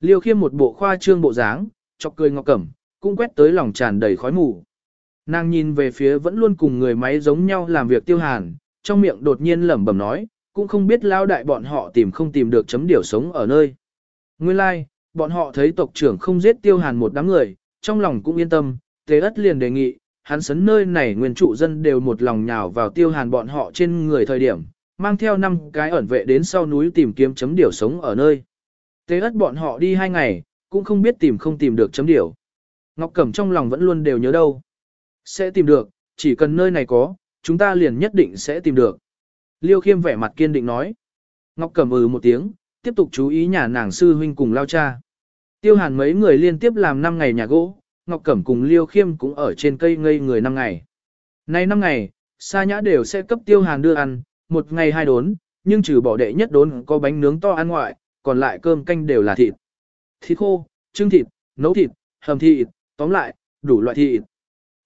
Liêu Khiêm một bộ khoa trương bộ dáng, chọc cười Ngọc Cẩm, cũng quét tới lòng tràn đầy khói mù. Nàng nhìn về phía vẫn luôn cùng người máy giống nhau làm việc tiêu hàn, trong miệng đột nhiên lẩm bẩm nói, cũng không biết lao đại bọn họ tìm không tìm được chấm điểu sống ở nơi. Nguyên lai, like, bọn họ thấy tộc trưởng không giết tiêu hàn một đám người, trong lòng cũng yên tâm, tế ất liền đề nghị, hắn sấn nơi này nguyên trụ dân đều một lòng nhào vào tiêu hàn bọn họ trên người thời điểm, mang theo năm cái ẩn vệ đến sau núi tìm kiếm chấm điểu sống ở nơi. Tế ất bọn họ đi hai ngày, cũng không biết tìm không tìm được chấm điểu. Ngọc Cẩm trong lòng vẫn luôn đều nhớ đâu. Sẽ tìm được, chỉ cần nơi này có, chúng ta liền nhất định sẽ tìm được. Liêu khiêm vẻ mặt kiên định nói. Ngọc Cẩm ừ một tiếng, tiếp tục chú ý nhà nàng sư huynh cùng lao cha. Tiêu hàn mấy người liên tiếp làm 5 ngày nhà gỗ, Ngọc Cẩm cùng Liêu khiêm cũng ở trên cây ngây người 5 ngày. Nay 5 ngày, xa Nhã đều sẽ cấp Tiêu Hàn đưa ăn, một ngày hai đốn, nhưng trừ bỏ đệ nhất đốn có bánh nướng to ăn ngoại, còn lại cơm canh đều là thịt. Thịt khô, trưng thịt, nấu thịt, hầm thịt, tóm lại, đủ loại thịt.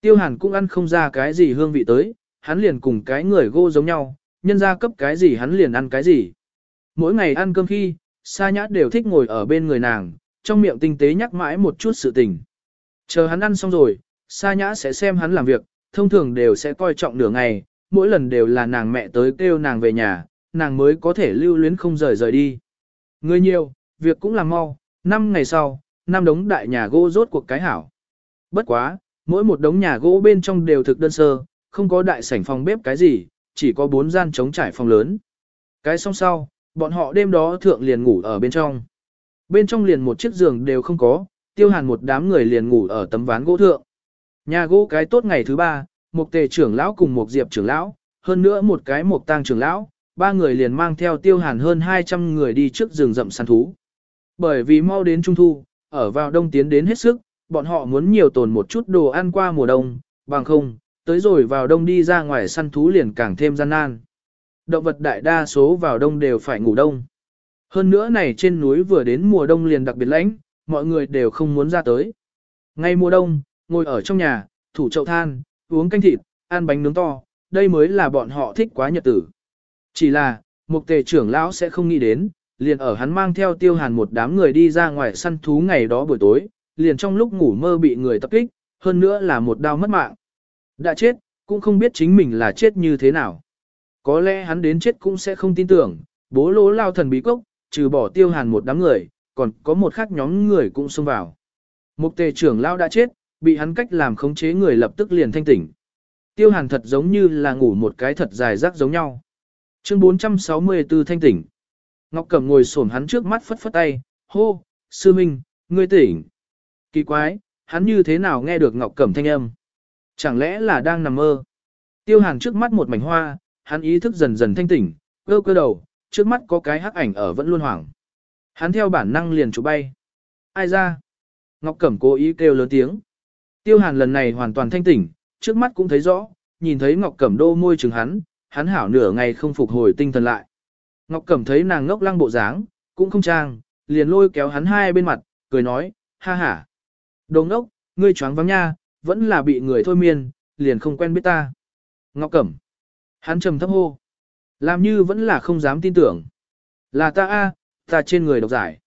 Tiêu Hàn cũng ăn không ra cái gì hương vị tới, hắn liền cùng cái người gỗ giống nhau, nhân ra cấp cái gì hắn liền ăn cái gì. Mỗi ngày ăn cơm khi, Sa Nhã đều thích ngồi ở bên người nàng, trong miệng tinh tế nhắc mãi một chút sự tình. Chờ hắn ăn xong rồi, Sa Nhã sẽ xem hắn làm việc, thông thường đều sẽ coi trọng nửa ngày, mỗi lần đều là nàng mẹ tới kêu nàng về nhà, nàng mới có thể lưu luyến không rời rời đi. Người nhiều, việc cũng làm mau, năm ngày sau, năm đống đại nhà gỗ rốt cuộc cái hảo. Bất quá, mỗi một đống nhà gỗ bên trong đều thực đơn sơ, không có đại sảnh phòng bếp cái gì, chỉ có bốn gian trống trải phòng lớn. Cái xong sau, bọn họ đêm đó thượng liền ngủ ở bên trong. Bên trong liền một chiếc giường đều không có, tiêu hàn một đám người liền ngủ ở tấm ván gỗ thượng. Nhà gỗ cái tốt ngày thứ ba, một tề trưởng lão cùng một diệp trưởng lão, hơn nữa một cái một tang trưởng lão, ba người liền mang theo tiêu hàn hơn 200 người đi trước rừng rậm săn thú. Bởi vì mau đến trung thu, ở vào đông tiến đến hết sức, bọn họ muốn nhiều tồn một chút đồ ăn qua mùa đông, bằng không, tới rồi vào đông đi ra ngoài săn thú liền càng thêm gian nan. Động vật đại đa số vào đông đều phải ngủ đông. Hơn nữa này trên núi vừa đến mùa đông liền đặc biệt lạnh, mọi người đều không muốn ra tới. Ngay mùa đông, ngồi ở trong nhà, thủ chậu than, uống canh thịt, ăn bánh nướng to, đây mới là bọn họ thích quá nhật tử. Chỉ là, mục tề trưởng lão sẽ không nghĩ đến, liền ở hắn mang theo tiêu hàn một đám người đi ra ngoài săn thú ngày đó buổi tối, liền trong lúc ngủ mơ bị người tập kích, hơn nữa là một đau mất mạng. Đã chết, cũng không biết chính mình là chết như thế nào. Có lẽ hắn đến chết cũng sẽ không tin tưởng, bố lỗ lao thần bí cốc, trừ bỏ tiêu hàn một đám người, còn có một khác nhóm người cũng xông vào. Mục tề trưởng lao đã chết, bị hắn cách làm khống chế người lập tức liền thanh tỉnh. Tiêu hàn thật giống như là ngủ một cái thật dài rắc giống nhau. Chương 464 thanh tỉnh. Ngọc Cẩm ngồi xổm hắn trước mắt phất phất tay, hô, sư minh, ngươi tỉnh. Kỳ quái, hắn như thế nào nghe được Ngọc Cẩm thanh âm. Chẳng lẽ là đang nằm mơ? Tiêu hàn trước mắt một mảnh hoa, hắn ý thức dần dần thanh tỉnh, cơ cơ đầu, trước mắt có cái hắc ảnh ở vẫn luôn hoảng. Hắn theo bản năng liền chụp bay. Ai ra? Ngọc Cẩm cố ý kêu lớn tiếng. Tiêu hàn lần này hoàn toàn thanh tỉnh, trước mắt cũng thấy rõ, nhìn thấy Ngọc Cẩm đô môi trừng hắn, hắn hảo nửa ngày không phục hồi tinh thần lại. Ngọc Cẩm thấy nàng ngốc lăng bộ dáng, cũng không trang, liền lôi kéo hắn hai bên mặt, cười nói, ha ha. Đồ ngốc, ngươi choáng vắng nha, vẫn là bị người thôi miên, liền không quen biết ta. Ngọc Cẩm. Hắn trầm thấp hô. Làm như vẫn là không dám tin tưởng. Là ta a, ta trên người độc giải.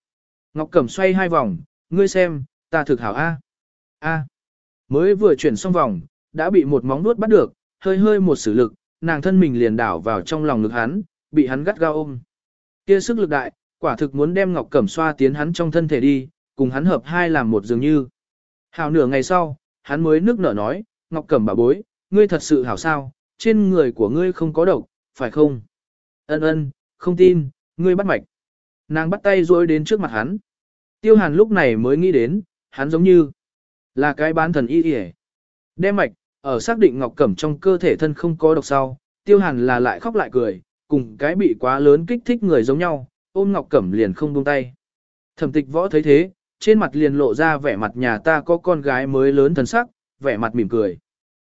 Ngọc Cẩm xoay hai vòng, ngươi xem, ta thực hảo a. A. Mới vừa chuyển xong vòng, đã bị một móng nuốt bắt được, hơi hơi một sử lực, nàng thân mình liền đảo vào trong lòng ngực hắn, bị hắn gắt gao ôm. Kia sức lực đại, quả thực muốn đem Ngọc Cẩm xoa tiến hắn trong thân thể đi, cùng hắn hợp hai làm một dường như. Hào nửa ngày sau, hắn mới nước nở nói, Ngọc Cẩm bà bối, ngươi thật sự hảo sao, trên người của ngươi không có độc, phải không? Ân ân, không tin, ngươi bắt mạch. Nàng bắt tay rối đến trước mặt hắn. Tiêu hàn lúc này mới nghĩ đến, hắn giống như là cái bán thần y y Đem mạch, ở xác định Ngọc Cẩm trong cơ thể thân không có độc sau, tiêu hàn là lại khóc lại cười, cùng cái bị quá lớn kích thích người giống nhau, ôm Ngọc Cẩm liền không buông tay. Thẩm tịch võ thấy thế, trên mặt liền lộ ra vẻ mặt nhà ta có con gái mới lớn thần sắc, vẻ mặt mỉm cười.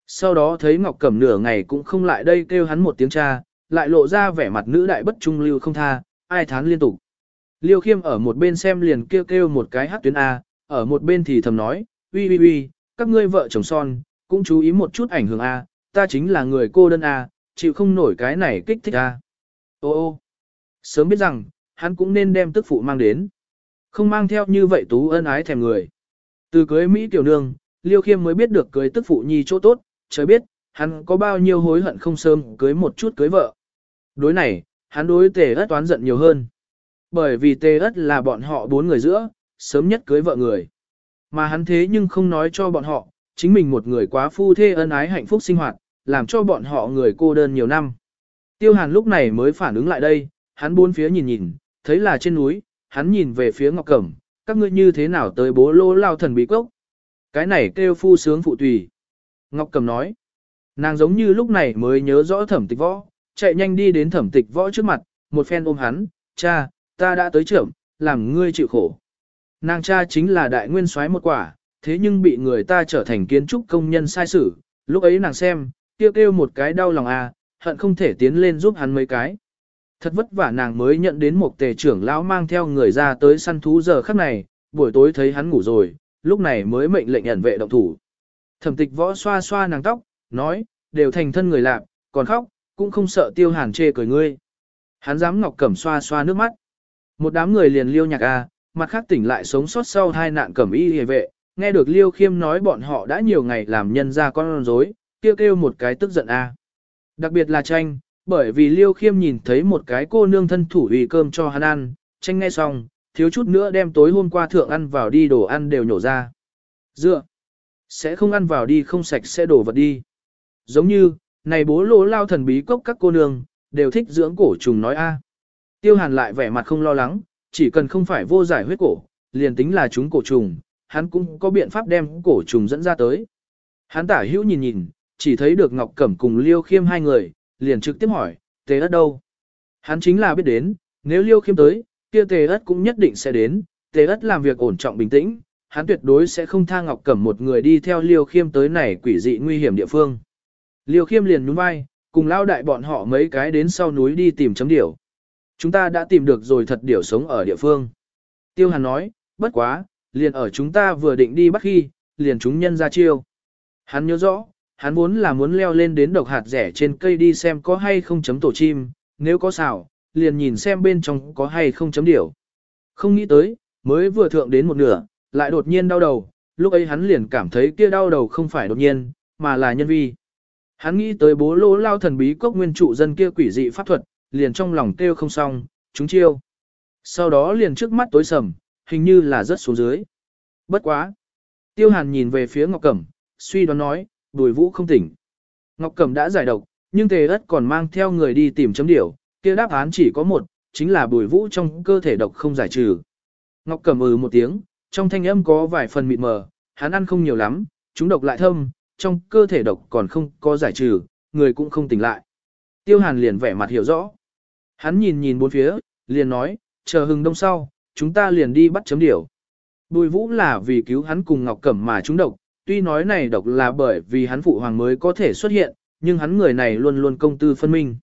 Sau đó thấy Ngọc Cẩm nửa ngày cũng không lại đây kêu hắn một tiếng cha, lại lộ ra vẻ mặt nữ đại bất trung lưu không tha, ai thán liên tục. Liêu khiêm ở một bên xem liền kêu kêu một cái hát tuyến A, ở một bên thì thầm nói, uy uy uy, các ngươi vợ chồng son, cũng chú ý một chút ảnh hưởng A, ta chính là người cô đơn A, chịu không nổi cái này kích thích A. Ô ô, sớm biết rằng, hắn cũng nên đem tức phụ mang đến không mang theo như vậy tú ân ái thèm người. Từ cưới Mỹ tiểu nương, Liêu Khiêm mới biết được cưới tức phụ nhi chỗ tốt, trời biết, hắn có bao nhiêu hối hận không sớm cưới một chút cưới vợ. Đối này, hắn đối tề ất toán giận nhiều hơn. Bởi vì tề ất là bọn họ bốn người giữa, sớm nhất cưới vợ người. Mà hắn thế nhưng không nói cho bọn họ, chính mình một người quá phu thê ân ái hạnh phúc sinh hoạt, làm cho bọn họ người cô đơn nhiều năm. Tiêu hàn lúc này mới phản ứng lại đây, hắn buôn phía nhìn nhìn, thấy là trên núi, hắn nhìn về phía Ngọc Cẩm, các ngươi như thế nào tới bố lô lao thần bí cốc? Cái này kêu phu sướng phụ tùy. Ngọc Cẩm nói, nàng giống như lúc này mới nhớ rõ thẩm tịch võ, chạy nhanh đi đến thẩm tịch võ trước mặt, một phen ôm hắn, cha, ta đã tới trưởng, làm ngươi chịu khổ. Nàng cha chính là đại nguyên soái một quả, thế nhưng bị người ta trở thành kiến trúc công nhân sai sử, lúc ấy nàng xem, kêu kêu một cái đau lòng à, hận không thể tiến lên giúp hắn mấy cái. Thật vất vả nàng mới nhận đến một tề trưởng lão mang theo người ra tới săn thú giờ khắc này, buổi tối thấy hắn ngủ rồi, lúc này mới mệnh lệnh ẩn vệ động thủ. Thẩm tịch võ xoa xoa nàng tóc, nói, đều thành thân người lạc, còn khóc, cũng không sợ tiêu hàn chê cười ngươi. Hắn dám ngọc cẩm xoa xoa nước mắt. Một đám người liền liêu nhạc a, à, mặt khác tỉnh lại sống sót sau hai nạn cẩm y hề vệ, nghe được liêu khiêm nói bọn họ đã nhiều ngày làm nhân ra con rối, kêu kêu một cái tức giận a. Đặc biệt là tranh, bởi vì Liêu Khiêm nhìn thấy một cái cô nương thân thủ ủy cơm cho hắn ăn, tranh ngay xong, thiếu chút nữa đem tối hôm qua thượng ăn vào đi đồ ăn đều nhổ ra. Dựa, sẽ không ăn vào đi không sạch sẽ đổ vật đi. Giống như, này bố lỗ lao thần bí cốc các cô nương, đều thích dưỡng cổ trùng nói a. Tiêu Hàn lại vẻ mặt không lo lắng, chỉ cần không phải vô giải huyết cổ, liền tính là chúng cổ trùng, hắn cũng có biện pháp đem cổ trùng dẫn ra tới. Hắn tả hữu nhìn nhìn, chỉ thấy được Ngọc Cẩm cùng Liêu Khiêm hai người, liền trực tiếp hỏi, tề ất đâu? Hắn chính là biết đến, nếu liêu khiêm tới, kia tề ất cũng nhất định sẽ đến, tề ất làm việc ổn trọng bình tĩnh, hắn tuyệt đối sẽ không tha ngọc cẩm một người đi theo liêu khiêm tới này quỷ dị nguy hiểm địa phương. Liêu khiêm liền nhún vai, cùng lao đại bọn họ mấy cái đến sau núi đi tìm chấm điểu. Chúng ta đã tìm được rồi thật điểu sống ở địa phương. Tiêu Hàn nói, bất quá, liền ở chúng ta vừa định đi bắt khi, liền chúng nhân ra chiêu. Hắn nhớ rõ, hắn muốn là muốn leo lên đến độc hạt rẻ trên cây đi xem có hay không chấm tổ chim, nếu có xào, liền nhìn xem bên trong có hay không chấm điểu. Không nghĩ tới, mới vừa thượng đến một nửa, lại đột nhiên đau đầu, lúc ấy hắn liền cảm thấy kia đau đầu không phải đột nhiên, mà là nhân vi. Hắn nghĩ tới bố lỗ lao thần bí cốc nguyên trụ dân kia quỷ dị pháp thuật, liền trong lòng kêu không xong, chúng chiêu. Sau đó liền trước mắt tối sầm, hình như là rất xuống dưới. Bất quá. Tiêu hàn nhìn về phía Ngọc Cẩm, suy đoán nói, Bùi Vũ không tỉnh. Ngọc Cẩm đã giải độc, nhưng Tề Ất còn mang theo người đi tìm chấm điểu, kia đáp án chỉ có một, chính là Bùi Vũ trong cơ thể độc không giải trừ. Ngọc Cẩm ừ một tiếng, trong thanh âm có vài phần mịt mờ, hắn ăn không nhiều lắm, chúng độc lại thâm, trong cơ thể độc còn không có giải trừ, người cũng không tỉnh lại. Tiêu Hàn liền vẻ mặt hiểu rõ. Hắn nhìn nhìn bốn phía, liền nói, chờ hừng đông sau, chúng ta liền đi bắt chấm điểu. Bùi Vũ là vì cứu hắn cùng Ngọc Cẩm mà chúng độc, tuy nói này độc là bởi vì hắn phụ hoàng mới có thể xuất hiện, nhưng hắn người này luôn luôn công tư phân minh.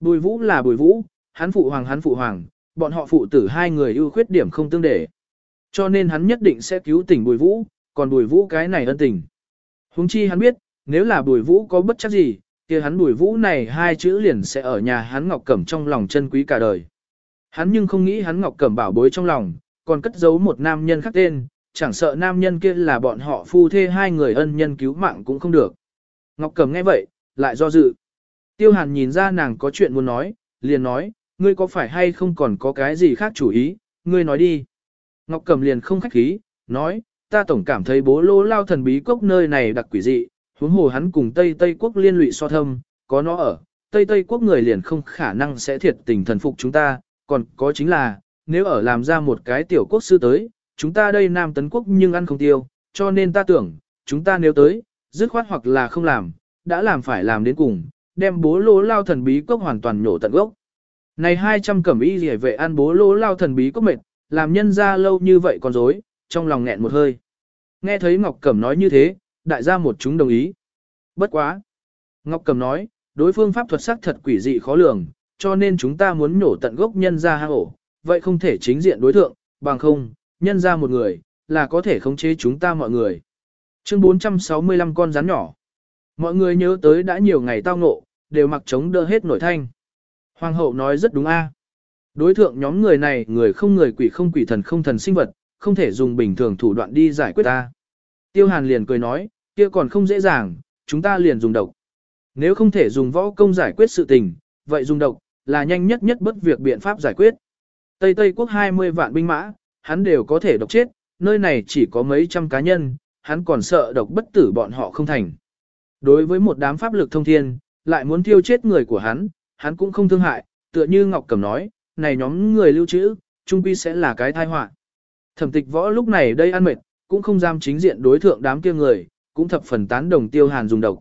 Bùi vũ là bùi vũ, hắn phụ hoàng hắn phụ hoàng, bọn họ phụ tử hai người ưu khuyết điểm không tương để. Cho nên hắn nhất định sẽ cứu tỉnh bùi vũ, còn bùi vũ cái này ân tình. Huống chi hắn biết, nếu là bùi vũ có bất chắc gì, kia hắn bùi vũ này hai chữ liền sẽ ở nhà hắn ngọc cẩm trong lòng chân quý cả đời. Hắn nhưng không nghĩ hắn ngọc cẩm bảo bối trong lòng, còn cất giấu một nam nhân khác tên, chẳng sợ nam nhân kia là bọn họ phu thê hai người ân nhân cứu mạng cũng không được. Ngọc cẩm nghe vậy, lại do dự. Tiêu Hàn nhìn ra nàng có chuyện muốn nói, liền nói, ngươi có phải hay không còn có cái gì khác chủ ý, ngươi nói đi. Ngọc cẩm liền không khách khí, nói, ta tổng cảm thấy bố lô lao thần bí quốc nơi này đặc quỷ dị, huống hồ hắn cùng Tây Tây quốc liên lụy so thâm, có nó ở, Tây Tây quốc người liền không khả năng sẽ thiệt tình thần phục chúng ta, còn có chính là, nếu ở làm ra một cái tiểu quốc sư tới, chúng ta đây Nam Tấn Quốc nhưng ăn không tiêu, cho nên ta tưởng, chúng ta nếu tới, dứt khoát hoặc là không làm, đã làm phải làm đến cùng, đem bố lỗ lao thần bí quốc hoàn toàn nhổ tận gốc. Này 200 cẩm y rỉa vệ ăn bố lỗ lao thần bí quốc mệt, làm nhân ra lâu như vậy còn dối, trong lòng nghẹn một hơi. Nghe thấy Ngọc Cẩm nói như thế, đại gia một chúng đồng ý. Bất quá. Ngọc Cẩm nói, đối phương pháp thuật sắc thật quỷ dị khó lường, cho nên chúng ta muốn nhổ tận gốc nhân ra hang ổ, vậy không thể chính diện đối thượng, bằng không, nhân ra một người, là có thể khống chế chúng ta mọi người. Chương 465 con rắn nhỏ. Mọi người nhớ tới đã nhiều ngày tao ngộ, đều mặc chống đỡ hết nổi thanh. Hoàng hậu nói rất đúng a. À. Đối thượng nhóm người này, người không người quỷ không quỷ thần không thần sinh vật, không thể dùng bình thường thủ đoạn đi giải quyết ta. Tiêu Hàn liền cười nói, kia còn không dễ dàng, chúng ta liền dùng độc. Nếu không thể dùng võ công giải quyết sự tình, vậy dùng độc, là nhanh nhất nhất bất việc biện pháp giải quyết. Tây Tây quốc 20 vạn binh mã, hắn đều có thể độc chết, nơi này chỉ có mấy trăm cá nhân, hắn còn sợ độc bất tử bọn họ không thành. Đối với một đám pháp lực thông thiên, lại muốn thiêu chết người của hắn, hắn cũng không thương hại, tựa như Ngọc Cẩm nói, này nhóm người lưu trữ, trung quy sẽ là cái tai họa. Thẩm Tịch Võ lúc này đây ăn mệt, cũng không dám chính diện đối thượng đám kia người, cũng thập phần tán đồng Tiêu Hàn dùng độc.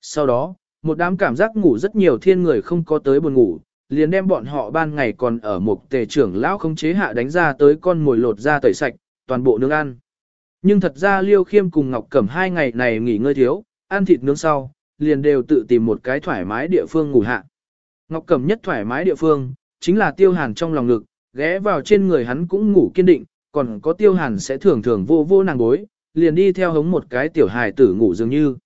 Sau đó, một đám cảm giác ngủ rất nhiều thiên người không có tới buồn ngủ, liền đem bọn họ ban ngày còn ở một tề trưởng lão không chế hạ đánh ra tới con mồi lột ra tẩy sạch, toàn bộ nướng ăn. Nhưng thật ra Liêu Khiêm cùng Ngọc Cẩm hai ngày này nghỉ ngơi thiếu, ăn thịt nướng sau, liền đều tự tìm một cái thoải mái địa phương ngủ hạ. Ngọc Cẩm nhất thoải mái địa phương, chính là Tiêu Hàn trong lòng ngực, ghé vào trên người hắn cũng ngủ kiên định, còn có Tiêu Hàn sẽ thường thường vô vô nàng gối, liền đi theo hống một cái tiểu hài tử ngủ dường như.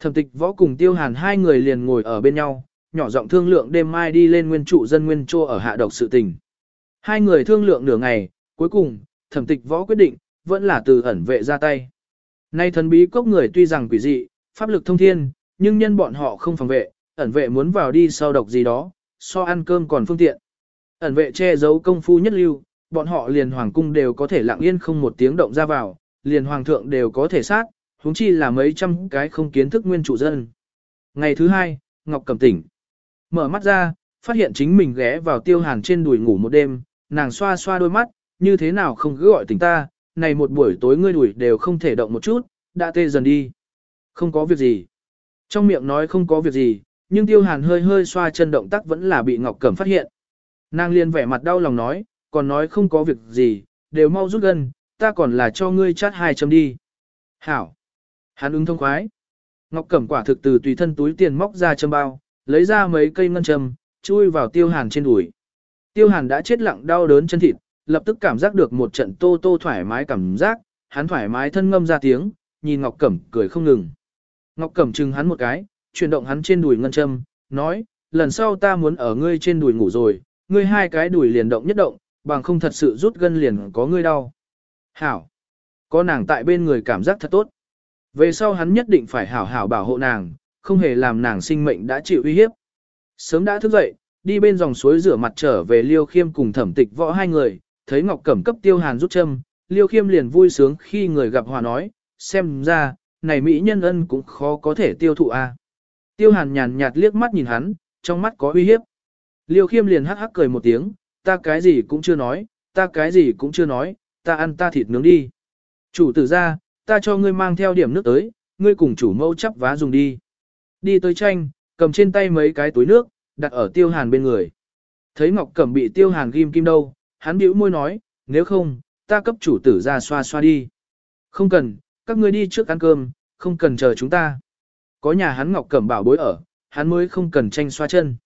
Thẩm Tịch Võ cùng Tiêu Hàn hai người liền ngồi ở bên nhau, nhỏ giọng thương lượng đêm mai đi lên nguyên trụ dân nguyên chô ở hạ độc sự tình. Hai người thương lượng nửa ngày, cuối cùng, thẩm tịch võ quyết định, vẫn là từ ẩn vệ ra tay. Nay thần bí cốc người tuy rằng quỷ dị, pháp lực thông thiên, nhưng nhân bọn họ không phòng vệ, ẩn vệ muốn vào đi sau độc gì đó, so ăn cơm còn phương tiện. Ẩn vệ che giấu công phu nhất lưu, bọn họ liền hoàng cung đều có thể lặng yên không một tiếng động ra vào, liền hoàng thượng đều có thể sát, huống chi là mấy trăm cái không kiến thức nguyên chủ dân. Ngày thứ hai, Ngọc Cẩm tỉnh mở mắt ra, phát hiện chính mình ghé vào tiêu hàn trên đùi ngủ một đêm, nàng xoa xoa đôi mắt, như thế nào không cứ gọi tỉnh ta, này một buổi tối ngươi đuổi đều không thể động một chút, đã tê dần đi. Không có việc gì. Trong miệng nói không có việc gì, nhưng tiêu hàn hơi hơi xoa chân động tác vẫn là bị Ngọc Cẩm phát hiện. Nàng liền vẻ mặt đau lòng nói, còn nói không có việc gì, đều mau rút gần, ta còn là cho ngươi chát hai chấm đi. Hảo. Hắn ứng thông khoái. Ngọc Cẩm quả thực từ tùy thân túi tiền móc ra châm bao, Lấy ra mấy cây ngân châm, chui vào tiêu hàn trên đùi. Tiêu hàn đã chết lặng đau đớn chân thịt, lập tức cảm giác được một trận tô tô thoải mái cảm giác, hắn thoải mái thân ngâm ra tiếng, nhìn Ngọc Cẩm cười không ngừng. Ngọc Cẩm chừng hắn một cái, chuyển động hắn trên đùi ngân châm, nói, lần sau ta muốn ở ngươi trên đùi ngủ rồi, ngươi hai cái đùi liền động nhất động, bằng không thật sự rút gân liền có ngươi đau. Hảo! Có nàng tại bên người cảm giác thật tốt. Về sau hắn nhất định phải hảo hảo bảo hộ nàng, không hề làm nàng sinh mệnh đã chịu uy hiếp. Sớm đã thức dậy, đi bên dòng suối rửa mặt trở về Liêu Khiêm cùng thẩm tịch võ hai người, thấy Ngọc Cẩm cấp tiêu hàn rút châm, Liêu Khiêm liền vui sướng khi người gặp hòa nói, xem ra, này Mỹ nhân ân cũng khó có thể tiêu thụ a à. Tiêu hàn nhàn nhạt liếc mắt nhìn hắn, trong mắt có uy hiếp. Liêu Khiêm liền hắc hắc cười một tiếng, ta cái gì cũng chưa nói, ta cái gì cũng chưa nói, ta ăn ta thịt nướng đi. Chủ tử ra, ta cho ngươi mang theo điểm nước tới, ngươi cùng chủ mâu chắp vá dùng đi. Đi tới tranh, cầm trên tay mấy cái túi nước, đặt ở tiêu hàn bên người. Thấy Ngọc Cẩm bị tiêu hàn ghim kim đâu, hắn bĩu môi nói, nếu không, ta cấp chủ tử ra xoa xoa đi. Không cần, các ngươi đi trước ăn cơm, không cần chờ chúng ta. Có nhà hắn Ngọc Cẩm bảo bối ở, hắn mới không cần tranh xoa chân.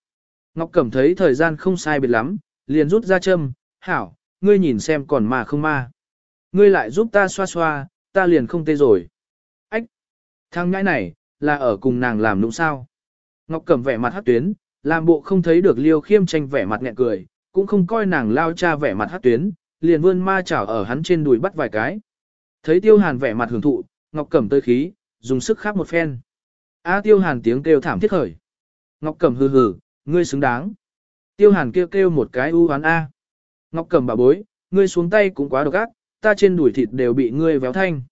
Ngọc Cẩm thấy thời gian không sai biệt lắm, liền rút ra châm, hảo, ngươi nhìn xem còn mà không ma. Ngươi lại giúp ta xoa xoa, ta liền không tê rồi. Ách! Thằng ngãi này, là ở cùng nàng làm nũng sao. Ngọc Cẩm vẻ mặt hát tuyến, làm bộ không thấy được liêu khiêm tranh vẻ mặt nghẹn cười, cũng không coi nàng lao cha vẻ mặt hát tuyến, liền vươn ma chảo ở hắn trên đùi bắt vài cái. Thấy tiêu hàn vẻ mặt hưởng thụ, Ngọc Cẩm tới khí, dùng sức khắp một phen. A tiêu hàn tiếng kêu thảm thiết khởi. Ngọc Cẩm hừ hừ, ngươi xứng đáng. Tiêu hàn kêu kêu một cái u oán A. Ngọc Cẩm bà bối, ngươi xuống tay cũng quá độc ác, ta trên đùi thịt đều bị ngươi véo thanh.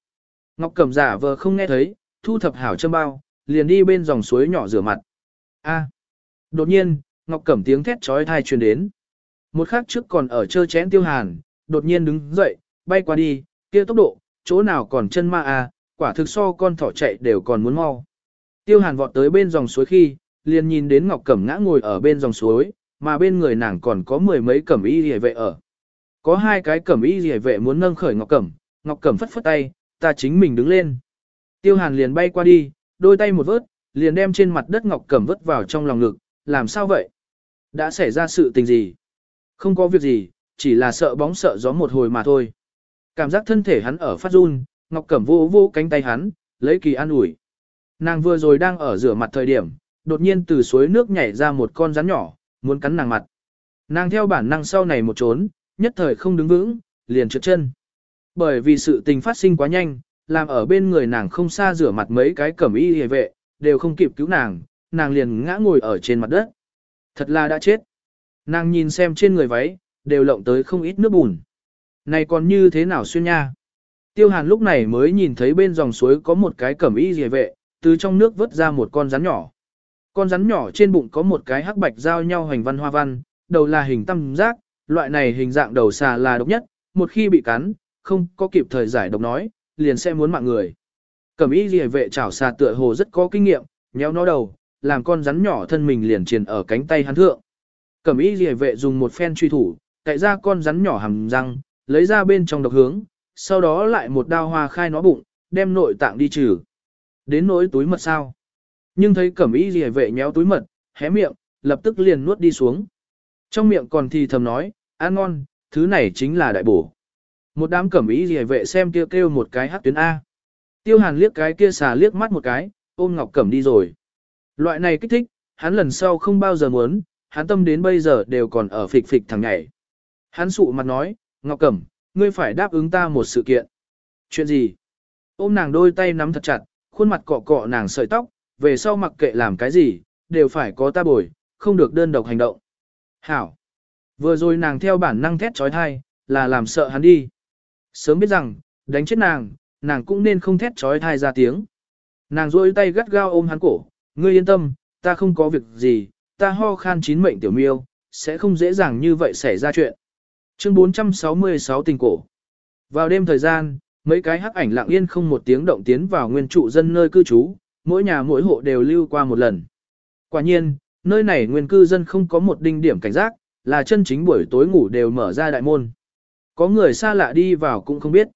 Ngọc Cẩm giả vờ không nghe thấy, thu thập hảo châm bao, liền đi bên dòng suối nhỏ rửa mặt. A. À, đột nhiên, Ngọc Cẩm tiếng thét trói thai truyền đến. Một khắc trước còn ở chơ chén tiêu hàn, đột nhiên đứng dậy, bay qua đi, kia tốc độ, chỗ nào còn chân ma à, quả thực so con thỏ chạy đều còn muốn mau. Tiêu hàn vọt tới bên dòng suối khi, liền nhìn đến Ngọc Cẩm ngã ngồi ở bên dòng suối, mà bên người nàng còn có mười mấy cẩm y rìa vệ ở. Có hai cái cẩm y rìa vệ muốn nâng khởi Ngọc Cẩm, Ngọc Cẩm phất phất tay, ta chính mình đứng lên. Tiêu hàn liền bay qua đi, đôi tay một vớt, liền đem trên mặt đất ngọc cẩm vớt vào trong lòng ngực, làm sao vậy? Đã xảy ra sự tình gì? Không có việc gì, chỉ là sợ bóng sợ gió một hồi mà thôi. Cảm giác thân thể hắn ở phát run, ngọc cẩm vô vô cánh tay hắn, lấy kỳ an ủi. Nàng vừa rồi đang ở rửa mặt thời điểm, đột nhiên từ suối nước nhảy ra một con rắn nhỏ, muốn cắn nàng mặt. Nàng theo bản năng sau này một trốn, nhất thời không đứng vững, liền trượt chân. Bởi vì sự tình phát sinh quá nhanh, làm ở bên người nàng không xa rửa mặt mấy cái cẩm y hề vệ, đều không kịp cứu nàng, nàng liền ngã ngồi ở trên mặt đất. Thật là đã chết. Nàng nhìn xem trên người váy, đều lộng tới không ít nước bùn. Này còn như thế nào xuyên nha? Tiêu hàn lúc này mới nhìn thấy bên dòng suối có một cái cẩm y hề vệ, từ trong nước vớt ra một con rắn nhỏ. Con rắn nhỏ trên bụng có một cái hắc bạch giao nhau hành văn hoa văn, đầu là hình tam giác, loại này hình dạng đầu xà là độc nhất, một khi bị cắn, không có kịp thời giải độc nói, liền sẽ muốn mạng người. Cẩm y rìa vệ chảo xà tựa hồ rất có kinh nghiệm, nhéo nó đầu, làm con rắn nhỏ thân mình liền triền ở cánh tay hắn thượng. Cẩm y rìa vệ dùng một phen truy thủ, cạy ra con rắn nhỏ hầm răng, lấy ra bên trong độc hướng, sau đó lại một đao hoa khai nó bụng, đem nội tạng đi trừ. Đến nỗi túi mật sao? Nhưng thấy cẩm y rìa vệ nhéo túi mật, hé miệng, lập tức liền nuốt đi xuống. Trong miệng còn thì thầm nói, ăn ngon, thứ này chính là đại bổ. Một đám cẩm ý gì vệ xem kia kêu, kêu một cái hát tuyến A. Tiêu hàn liếc cái kia xà liếc mắt một cái, ôm ngọc cẩm đi rồi. Loại này kích thích, hắn lần sau không bao giờ muốn, hắn tâm đến bây giờ đều còn ở phịch phịch thằng nhảy. Hắn sụ mặt nói, ngọc cẩm, ngươi phải đáp ứng ta một sự kiện. Chuyện gì? Ôm nàng đôi tay nắm thật chặt, khuôn mặt cọ cọ nàng sợi tóc, về sau mặc kệ làm cái gì, đều phải có ta bồi, không được đơn độc hành động. Hảo! Vừa rồi nàng theo bản năng thét trói thai, là làm sợ hắn đi. Sớm biết rằng, đánh chết nàng, nàng cũng nên không thét trói thai ra tiếng. Nàng rôi tay gắt gao ôm hắn cổ, ngươi yên tâm, ta không có việc gì, ta ho khan chín mệnh tiểu miêu, sẽ không dễ dàng như vậy xảy ra chuyện. Chương 466 tình cổ. Vào đêm thời gian, mấy cái hắc ảnh lặng yên không một tiếng động tiến vào nguyên trụ dân nơi cư trú, mỗi nhà mỗi hộ đều lưu qua một lần. Quả nhiên, nơi này nguyên cư dân không có một đinh điểm cảnh giác, là chân chính buổi tối ngủ đều mở ra đại môn. Có người xa lạ đi vào cũng không biết.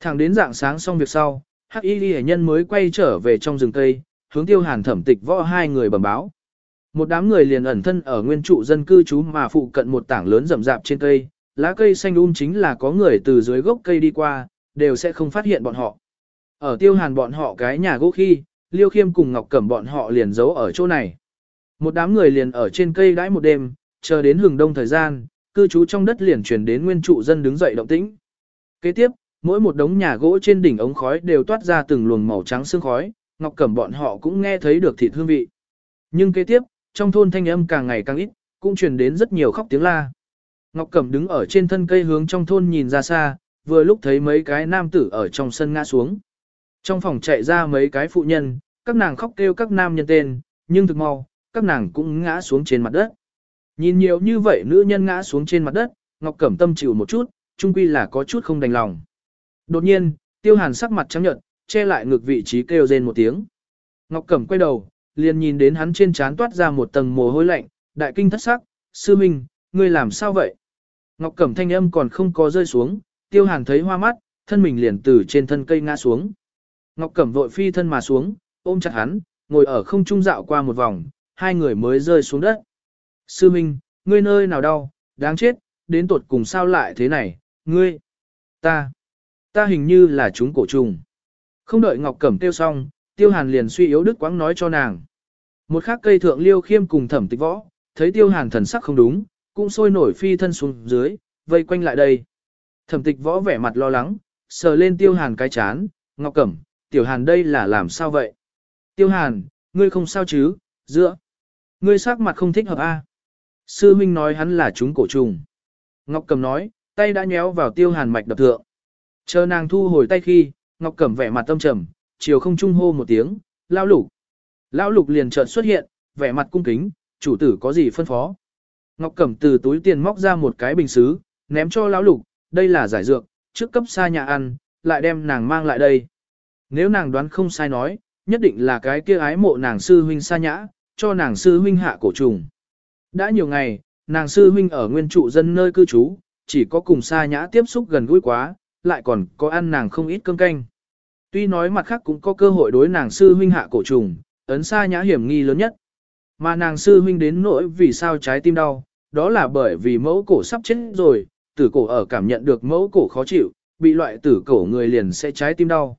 Thẳng đến dạng sáng xong việc sau, hắc y Lệ nhân mới quay trở về trong rừng cây, hướng tiêu hàn thẩm tịch võ hai người bẩm báo. Một đám người liền ẩn thân ở nguyên trụ dân cư trú mà phụ cận một tảng lớn rậm rạp trên cây, lá cây xanh um chính là có người từ dưới gốc cây đi qua, đều sẽ không phát hiện bọn họ. Ở tiêu hàn bọn họ cái nhà gỗ khi, liêu khiêm cùng ngọc cẩm bọn họ liền giấu ở chỗ này. Một đám người liền ở trên cây đãi một đêm, chờ đến hừng đông thời gian, cư trú trong đất liền truyền đến nguyên trụ dân đứng dậy động tĩnh. Kế tiếp, mỗi một đống nhà gỗ trên đỉnh ống khói đều toát ra từng luồng màu trắng sương khói, Ngọc Cẩm bọn họ cũng nghe thấy được thịt hương vị. Nhưng kế tiếp, trong thôn thanh âm càng ngày càng ít, cũng truyền đến rất nhiều khóc tiếng la. Ngọc Cẩm đứng ở trên thân cây hướng trong thôn nhìn ra xa, vừa lúc thấy mấy cái nam tử ở trong sân ngã xuống. Trong phòng chạy ra mấy cái phụ nhân, các nàng khóc kêu các nam nhân tên, nhưng thực mau, các nàng cũng ngã xuống trên mặt đất. Nhìn nhiều như vậy nữ nhân ngã xuống trên mặt đất, Ngọc Cẩm Tâm chịu một chút, chung quy là có chút không đành lòng. Đột nhiên, Tiêu Hàn sắc mặt trắng nhợt, che lại ngược vị trí kêu rên một tiếng. Ngọc Cẩm quay đầu, liền nhìn đến hắn trên trán toát ra một tầng mồ hôi lạnh, đại kinh thất sắc, "Sư Minh, ngươi làm sao vậy?" Ngọc Cẩm thanh âm còn không có rơi xuống, Tiêu Hàn thấy hoa mắt, thân mình liền từ trên thân cây ngã xuống. Ngọc Cẩm vội phi thân mà xuống, ôm chặt hắn, ngồi ở không trung dạo qua một vòng, hai người mới rơi xuống đất. Sư Minh, ngươi nơi nào đau, đáng chết, đến tột cùng sao lại thế này, ngươi, ta, ta hình như là chúng cổ trùng. Không đợi Ngọc Cẩm tiêu xong, Tiêu Hàn liền suy yếu đức quãng nói cho nàng. Một khắc cây thượng liêu khiêm cùng thẩm tịch võ, thấy Tiêu Hàn thần sắc không đúng, cũng sôi nổi phi thân xuống dưới, vây quanh lại đây. Thẩm tịch võ vẻ mặt lo lắng, sờ lên Tiêu Hàn cái chán, Ngọc Cẩm, Tiểu Hàn đây là làm sao vậy? Tiêu Hàn, ngươi không sao chứ, dựa. Ngươi sắc mặt không thích hợp a? sư huynh nói hắn là chúng cổ trùng. Ngọc cẩm nói, tay đã nhéo vào tiêu hàn mạch đập thượng. Chờ nàng thu hồi tay khi, Ngọc Cẩm vẻ mặt tâm trầm, chiều không trung hô một tiếng, lao lục. Lao lục liền chợt xuất hiện, vẻ mặt cung kính, chủ tử có gì phân phó. Ngọc Cẩm từ túi tiền móc ra một cái bình xứ, ném cho lão lục, đây là giải dược, trước cấp xa nhà ăn, lại đem nàng mang lại đây. Nếu nàng đoán không sai nói, nhất định là cái kia ái mộ nàng sư huynh xa nhã, cho nàng sư huynh hạ cổ trùng. Đã nhiều ngày, nàng sư huynh ở nguyên trụ dân nơi cư trú, chỉ có cùng xa nhã tiếp xúc gần gũi quá, lại còn có ăn nàng không ít cơm canh. Tuy nói mặt khác cũng có cơ hội đối nàng sư huynh hạ cổ trùng, ấn xa nhã hiểm nghi lớn nhất. Mà nàng sư huynh đến nỗi vì sao trái tim đau, đó là bởi vì mẫu cổ sắp chết rồi, tử cổ ở cảm nhận được mẫu cổ khó chịu, bị loại tử cổ người liền sẽ trái tim đau.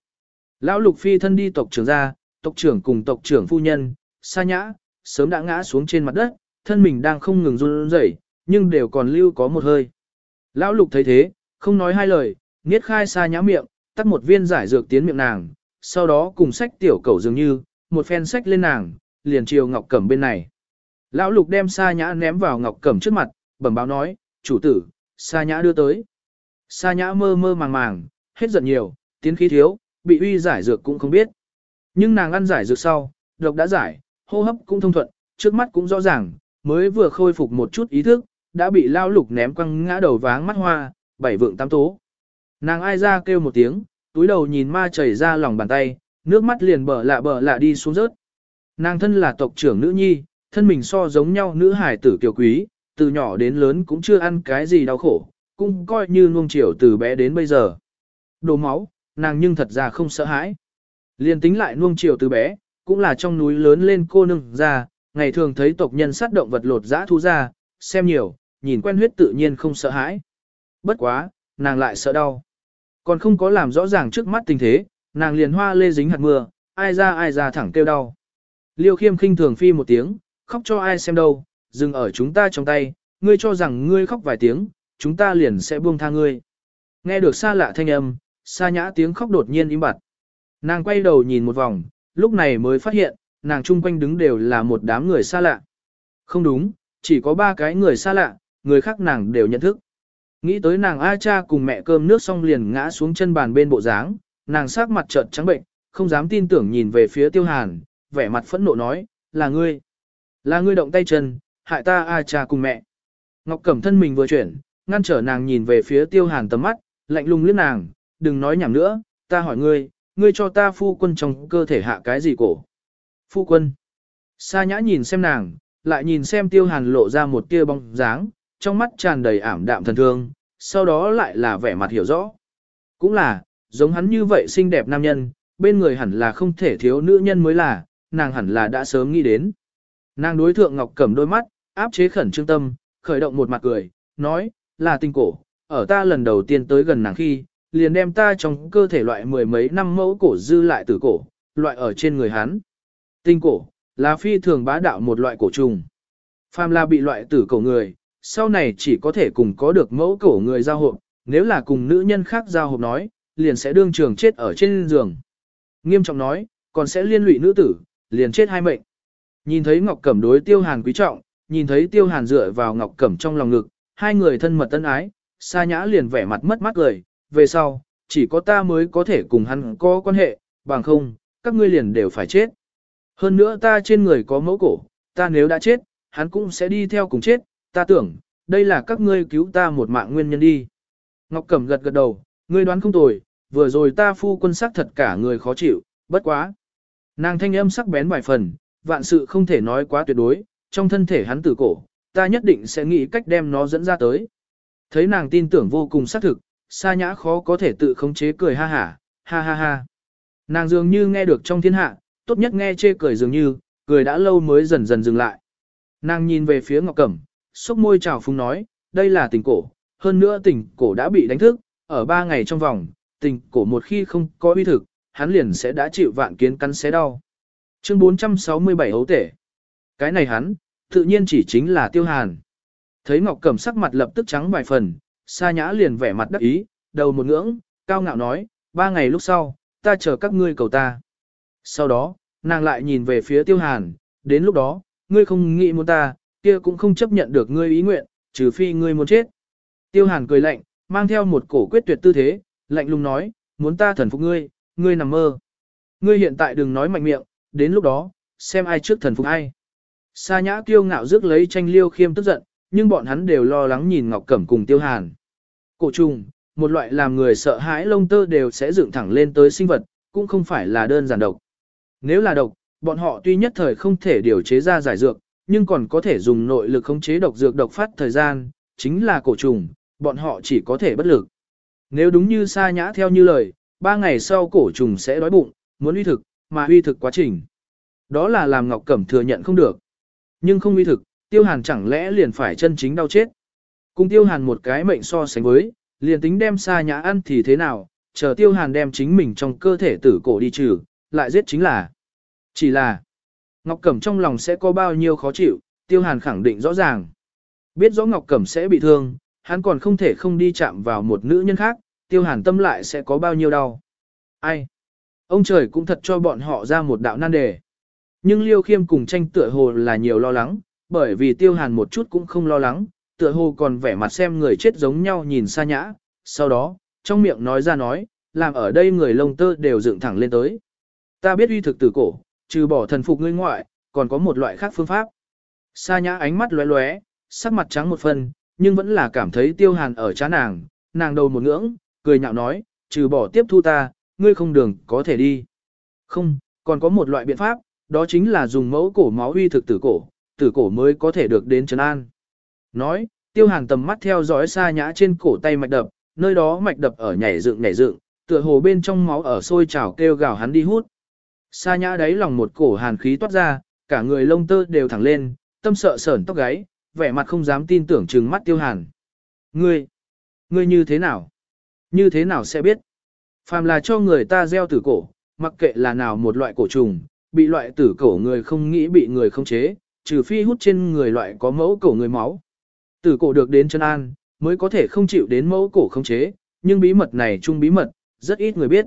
Lão Lục Phi thân đi tộc trưởng ra, tộc trưởng cùng tộc trưởng phu nhân, xa nhã, sớm đã ngã xuống trên mặt đất, thân mình đang không ngừng run rẩy, nhưng đều còn lưu có một hơi. Lão lục thấy thế, không nói hai lời, nghiết khai xa nhã miệng, tắt một viên giải dược tiến miệng nàng, sau đó cùng sách tiểu cầu dường như, một phen sách lên nàng, liền chiều ngọc cẩm bên này. Lão lục đem xa nhã ném vào ngọc cẩm trước mặt, bẩm báo nói, chủ tử, xa nhã đưa tới. Sa nhã mơ mơ màng màng, hết giận nhiều, tiến khí thiếu, bị uy giải dược cũng không biết. Nhưng nàng ăn giải dược sau, độc đã giải, hô hấp cũng thông thuận, trước mắt cũng rõ ràng, mới vừa khôi phục một chút ý thức, đã bị lao lục ném quăng ngã đầu váng mắt hoa, bảy vượng tám tố. Nàng ai ra kêu một tiếng, túi đầu nhìn ma chảy ra lòng bàn tay, nước mắt liền bở lạ bở lạ đi xuống rớt. Nàng thân là tộc trưởng nữ nhi, thân mình so giống nhau nữ hải tử kiều quý, từ nhỏ đến lớn cũng chưa ăn cái gì đau khổ, cũng coi như nuông chiều từ bé đến bây giờ. Đồ máu, nàng nhưng thật ra không sợ hãi. Liền tính lại nuông chiều từ bé, cũng là trong núi lớn lên cô nương ra, ngày thường thấy tộc nhân sát động vật lột dã thú ra, xem nhiều, nhìn quen huyết tự nhiên không sợ hãi. Bất quá, nàng lại sợ đau. Còn không có làm rõ ràng trước mắt tình thế, nàng liền hoa lê dính hạt mưa, ai ra ai ra thẳng kêu đau. Liêu khiêm khinh thường phi một tiếng, khóc cho ai xem đâu, dừng ở chúng ta trong tay, ngươi cho rằng ngươi khóc vài tiếng, chúng ta liền sẽ buông tha ngươi. Nghe được xa lạ thanh âm, xa nhã tiếng khóc đột nhiên im bặt. Nàng quay đầu nhìn một vòng, lúc này mới phát hiện, nàng chung quanh đứng đều là một đám người xa lạ. Không đúng, chỉ có ba cái người xa lạ, người khác nàng đều nhận thức. Nghĩ tới nàng A cha cùng mẹ cơm nước xong liền ngã xuống chân bàn bên bộ dáng, nàng sắc mặt trợn trắng bệnh, không dám tin tưởng nhìn về phía tiêu hàn, vẻ mặt phẫn nộ nói, là ngươi. Là ngươi động tay chân, hại ta A cha cùng mẹ. Ngọc Cẩm thân mình vừa chuyển, ngăn trở nàng nhìn về phía tiêu hàn tầm mắt, lạnh lùng liếc nàng, đừng nói nhảm nữa, ta hỏi ngươi, ngươi cho ta phu quân trong cơ thể hạ cái gì cổ phu quân. Sa nhã nhìn xem nàng, lại nhìn xem tiêu hàn lộ ra một tia bóng dáng, trong mắt tràn đầy ảm đạm thần thương, sau đó lại là vẻ mặt hiểu rõ. Cũng là, giống hắn như vậy xinh đẹp nam nhân, bên người hẳn là không thể thiếu nữ nhân mới là, nàng hẳn là đã sớm nghĩ đến. Nàng đối thượng Ngọc cầm đôi mắt, áp chế khẩn trương tâm, khởi động một mặt cười, nói, là tinh cổ, ở ta lần đầu tiên tới gần nàng khi, liền đem ta trong cơ thể loại mười mấy năm mẫu cổ dư lại từ cổ, loại ở trên người hắn. Tinh cổ, là phi thường bá đạo một loại cổ trùng. Phàm là bị loại tử cổ người, sau này chỉ có thể cùng có được mẫu cổ người giao hộp, nếu là cùng nữ nhân khác giao hộp nói, liền sẽ đương trường chết ở trên giường. Nghiêm trọng nói, còn sẽ liên lụy nữ tử, liền chết hai mệnh. Nhìn thấy Ngọc Cẩm đối Tiêu Hàn quý trọng, nhìn thấy Tiêu Hàn dựa vào Ngọc Cẩm trong lòng ngực, hai người thân mật tân ái, Sa Nhã liền vẻ mặt mất mát cười, về sau, chỉ có ta mới có thể cùng hắn có quan hệ, bằng không, các ngươi liền đều phải chết. Hơn nữa ta trên người có mẫu cổ, ta nếu đã chết, hắn cũng sẽ đi theo cùng chết, ta tưởng, đây là các ngươi cứu ta một mạng nguyên nhân đi. Ngọc Cẩm gật gật đầu, ngươi đoán không tồi, vừa rồi ta phu quân sắc thật cả người khó chịu, bất quá. Nàng thanh âm sắc bén vài phần, vạn sự không thể nói quá tuyệt đối, trong thân thể hắn tử cổ, ta nhất định sẽ nghĩ cách đem nó dẫn ra tới. Thấy nàng tin tưởng vô cùng xác thực, xa nhã khó có thể tự khống chế cười ha ha, ha ha ha. Nàng dường như nghe được trong thiên hạ, tốt nhất nghe chê cười dường như, cười đã lâu mới dần dần dừng lại. Nàng nhìn về phía Ngọc Cẩm, xúc môi chào phúng nói, đây là tình cổ, hơn nữa tình cổ đã bị đánh thức, ở ba ngày trong vòng, tình cổ một khi không có uy thực, hắn liền sẽ đã chịu vạn kiến cắn xé đau. Chương 467 hấu tể. Cái này hắn, tự nhiên chỉ chính là tiêu hàn. Thấy Ngọc Cẩm sắc mặt lập tức trắng vài phần, xa Nhã liền vẻ mặt đắc ý, đầu một ngưỡng, cao ngạo nói, ba ngày lúc sau, ta chờ các ngươi cầu ta. Sau đó, nàng lại nhìn về phía tiêu hàn, đến lúc đó, ngươi không nghĩ muốn ta, kia cũng không chấp nhận được ngươi ý nguyện, trừ phi ngươi muốn chết. Tiêu hàn cười lạnh, mang theo một cổ quyết tuyệt tư thế, lạnh lùng nói, muốn ta thần phục ngươi, ngươi nằm mơ. Ngươi hiện tại đừng nói mạnh miệng, đến lúc đó, xem ai trước thần phục ai. Sa nhã kiêu ngạo rước lấy tranh liêu khiêm tức giận, nhưng bọn hắn đều lo lắng nhìn Ngọc Cẩm cùng tiêu hàn. Cổ trùng, một loại làm người sợ hãi lông tơ đều sẽ dựng thẳng lên tới sinh vật, cũng không phải là đơn giản độc. Nếu là độc, bọn họ tuy nhất thời không thể điều chế ra giải dược, nhưng còn có thể dùng nội lực khống chế độc dược độc phát thời gian, chính là cổ trùng, bọn họ chỉ có thể bất lực. Nếu đúng như Sa Nhã theo như lời, ba ngày sau cổ trùng sẽ đói bụng, muốn uy thực, mà uy thực quá trình. Đó là làm Ngọc Cẩm thừa nhận không được. Nhưng không uy thực, Tiêu Hàn chẳng lẽ liền phải chân chính đau chết. Cùng Tiêu Hàn một cái mệnh so sánh với, liền tính đem Sa Nhã ăn thì thế nào, chờ Tiêu Hàn đem chính mình trong cơ thể tử cổ đi trừ, lại giết chính là. Chỉ là, Ngọc Cẩm trong lòng sẽ có bao nhiêu khó chịu, Tiêu Hàn khẳng định rõ ràng. Biết rõ Ngọc Cẩm sẽ bị thương, hắn còn không thể không đi chạm vào một nữ nhân khác, Tiêu Hàn tâm lại sẽ có bao nhiêu đau. Ai? Ông trời cũng thật cho bọn họ ra một đạo nan đề. Nhưng Liêu Khiêm cùng tranh tựa hồ là nhiều lo lắng, bởi vì Tiêu Hàn một chút cũng không lo lắng, tựa hồ còn vẻ mặt xem người chết giống nhau nhìn xa nhã, sau đó, trong miệng nói ra nói, làm ở đây người lông tơ đều dựng thẳng lên tới. Ta biết uy thực tử cổ, trừ bỏ thần phục ngươi ngoại, còn có một loại khác phương pháp. Sa nhã ánh mắt lóe lóe, sắc mặt trắng một phần, nhưng vẫn là cảm thấy tiêu hàn ở chán nàng, nàng đầu một ngưỡng, cười nhạo nói, trừ bỏ tiếp thu ta, ngươi không đường có thể đi. Không, còn có một loại biện pháp, đó chính là dùng mẫu cổ máu uy thực tử cổ, tử cổ mới có thể được đến trấn an. Nói, tiêu hàn tầm mắt theo dõi sa nhã trên cổ tay mạch đập, nơi đó mạch đập ở nhảy dựng nhảy dựng, tựa hồ bên trong máu ở sôi trào kêu gào hắn đi hút. Sa nhã đáy lòng một cổ hàn khí toát ra, cả người lông tơ đều thẳng lên, tâm sợ sởn tóc gáy, vẻ mặt không dám tin tưởng trừng mắt tiêu hàn. Ngươi, ngươi như thế nào? Như thế nào sẽ biết? Phàm là cho người ta gieo tử cổ, mặc kệ là nào một loại cổ trùng, bị loại tử cổ người không nghĩ bị người không chế, trừ phi hút trên người loại có mẫu cổ người máu. Tử cổ được đến chân an, mới có thể không chịu đến mẫu cổ không chế, nhưng bí mật này chung bí mật, rất ít người biết.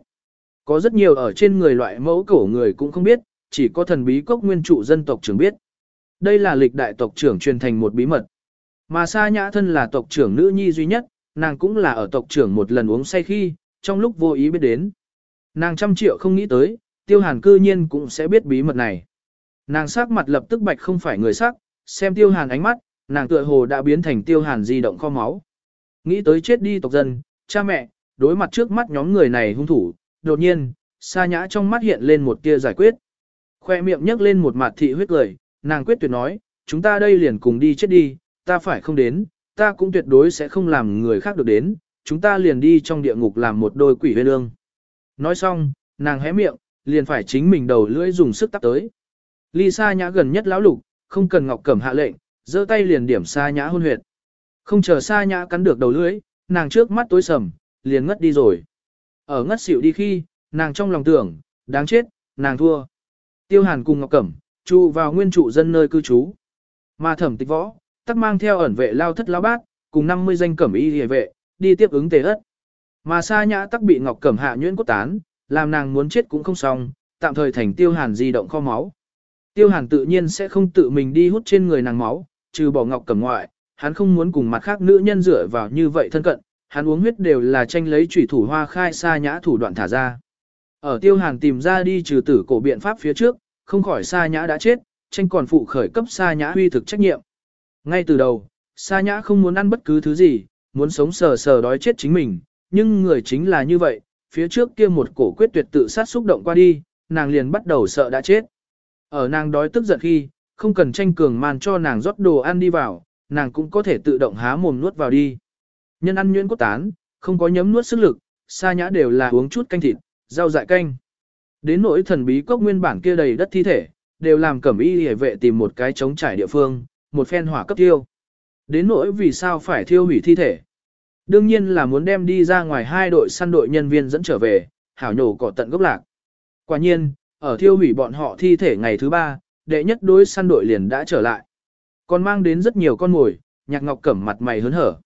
Có rất nhiều ở trên người loại mẫu cổ người cũng không biết, chỉ có thần bí cốc nguyên trụ dân tộc trưởng biết. Đây là lịch đại tộc trưởng truyền thành một bí mật. Mà Sa Nhã thân là tộc trưởng nữ nhi duy nhất, nàng cũng là ở tộc trưởng một lần uống say khi, trong lúc vô ý biết đến. Nàng trăm triệu không nghĩ tới, tiêu hàn cư nhiên cũng sẽ biết bí mật này. Nàng sắc mặt lập tức bạch không phải người sắc, xem tiêu hàn ánh mắt, nàng tựa hồ đã biến thành tiêu hàn di động kho máu. Nghĩ tới chết đi tộc dân, cha mẹ, đối mặt trước mắt nhóm người này hung thủ, đột nhiên, Sa Nhã trong mắt hiện lên một tia giải quyết. Khoe miệng nhấc lên một mặt thị huyết cười, nàng quyết tuyệt nói, chúng ta đây liền cùng đi chết đi, ta phải không đến, ta cũng tuyệt đối sẽ không làm người khác được đến, chúng ta liền đi trong địa ngục làm một đôi quỷ huyên lương. Nói xong, nàng hé miệng, liền phải chính mình đầu lưỡi dùng sức tắp tới. Ly Sa Nhã gần nhất lão lục, không cần Ngọc Cẩm hạ lệnh, giơ tay liền điểm Sa Nhã hôn huyệt. Không chờ Sa Nhã cắn được đầu lưỡi, nàng trước mắt tối sầm, liền ngất đi rồi. Ở ngất xỉu đi khi, nàng trong lòng tưởng, đáng chết, nàng thua. Tiêu Hàn cùng Ngọc Cẩm, trụ vào nguyên trụ dân nơi cư trú. Mà thẩm tịch võ, tắc mang theo ẩn vệ lao thất lao bát, cùng 50 danh cẩm y hề vệ, đi tiếp ứng tề ất. Mà xa nhã tắc bị Ngọc Cẩm hạ nhuyễn cốt tán, làm nàng muốn chết cũng không xong, tạm thời thành Tiêu Hàn di động kho máu. Tiêu Hàn tự nhiên sẽ không tự mình đi hút trên người nàng máu, trừ bỏ Ngọc Cẩm ngoại, hắn không muốn cùng mặt khác nữ nhân rửa vào như vậy thân cận, hắn uống huyết đều là tranh lấy chủy thủ hoa khai xa nhã thủ đoạn thả ra. Ở tiêu hàn tìm ra đi trừ tử cổ biện pháp phía trước, không khỏi xa nhã đã chết, tranh còn phụ khởi cấp xa nhã huy thực trách nhiệm. Ngay từ đầu, xa nhã không muốn ăn bất cứ thứ gì, muốn sống sờ sờ đói chết chính mình, nhưng người chính là như vậy, phía trước kia một cổ quyết tuyệt tự sát xúc động qua đi, nàng liền bắt đầu sợ đã chết. Ở nàng đói tức giận khi, không cần tranh cường man cho nàng rót đồ ăn đi vào, nàng cũng có thể tự động há mồm nuốt vào đi. Nhân ăn nhuyễn cốt tán, không có nhấm nuốt sức lực, xa nhã đều là uống chút canh thịt, rau dại canh. Đến nỗi thần bí cốc nguyên bản kia đầy đất thi thể, đều làm cẩm y hề vệ tìm một cái trống trải địa phương, một phen hỏa cấp tiêu. Đến nỗi vì sao phải thiêu hủy thi thể. Đương nhiên là muốn đem đi ra ngoài hai đội săn đội nhân viên dẫn trở về, hảo nhổ cỏ tận gốc lạc. Quả nhiên, ở thiêu hủy bọn họ thi thể ngày thứ ba, đệ nhất đối săn đội liền đã trở lại. Còn mang đến rất nhiều con mồi, nhạc ngọc cẩm mặt mày hớn hở.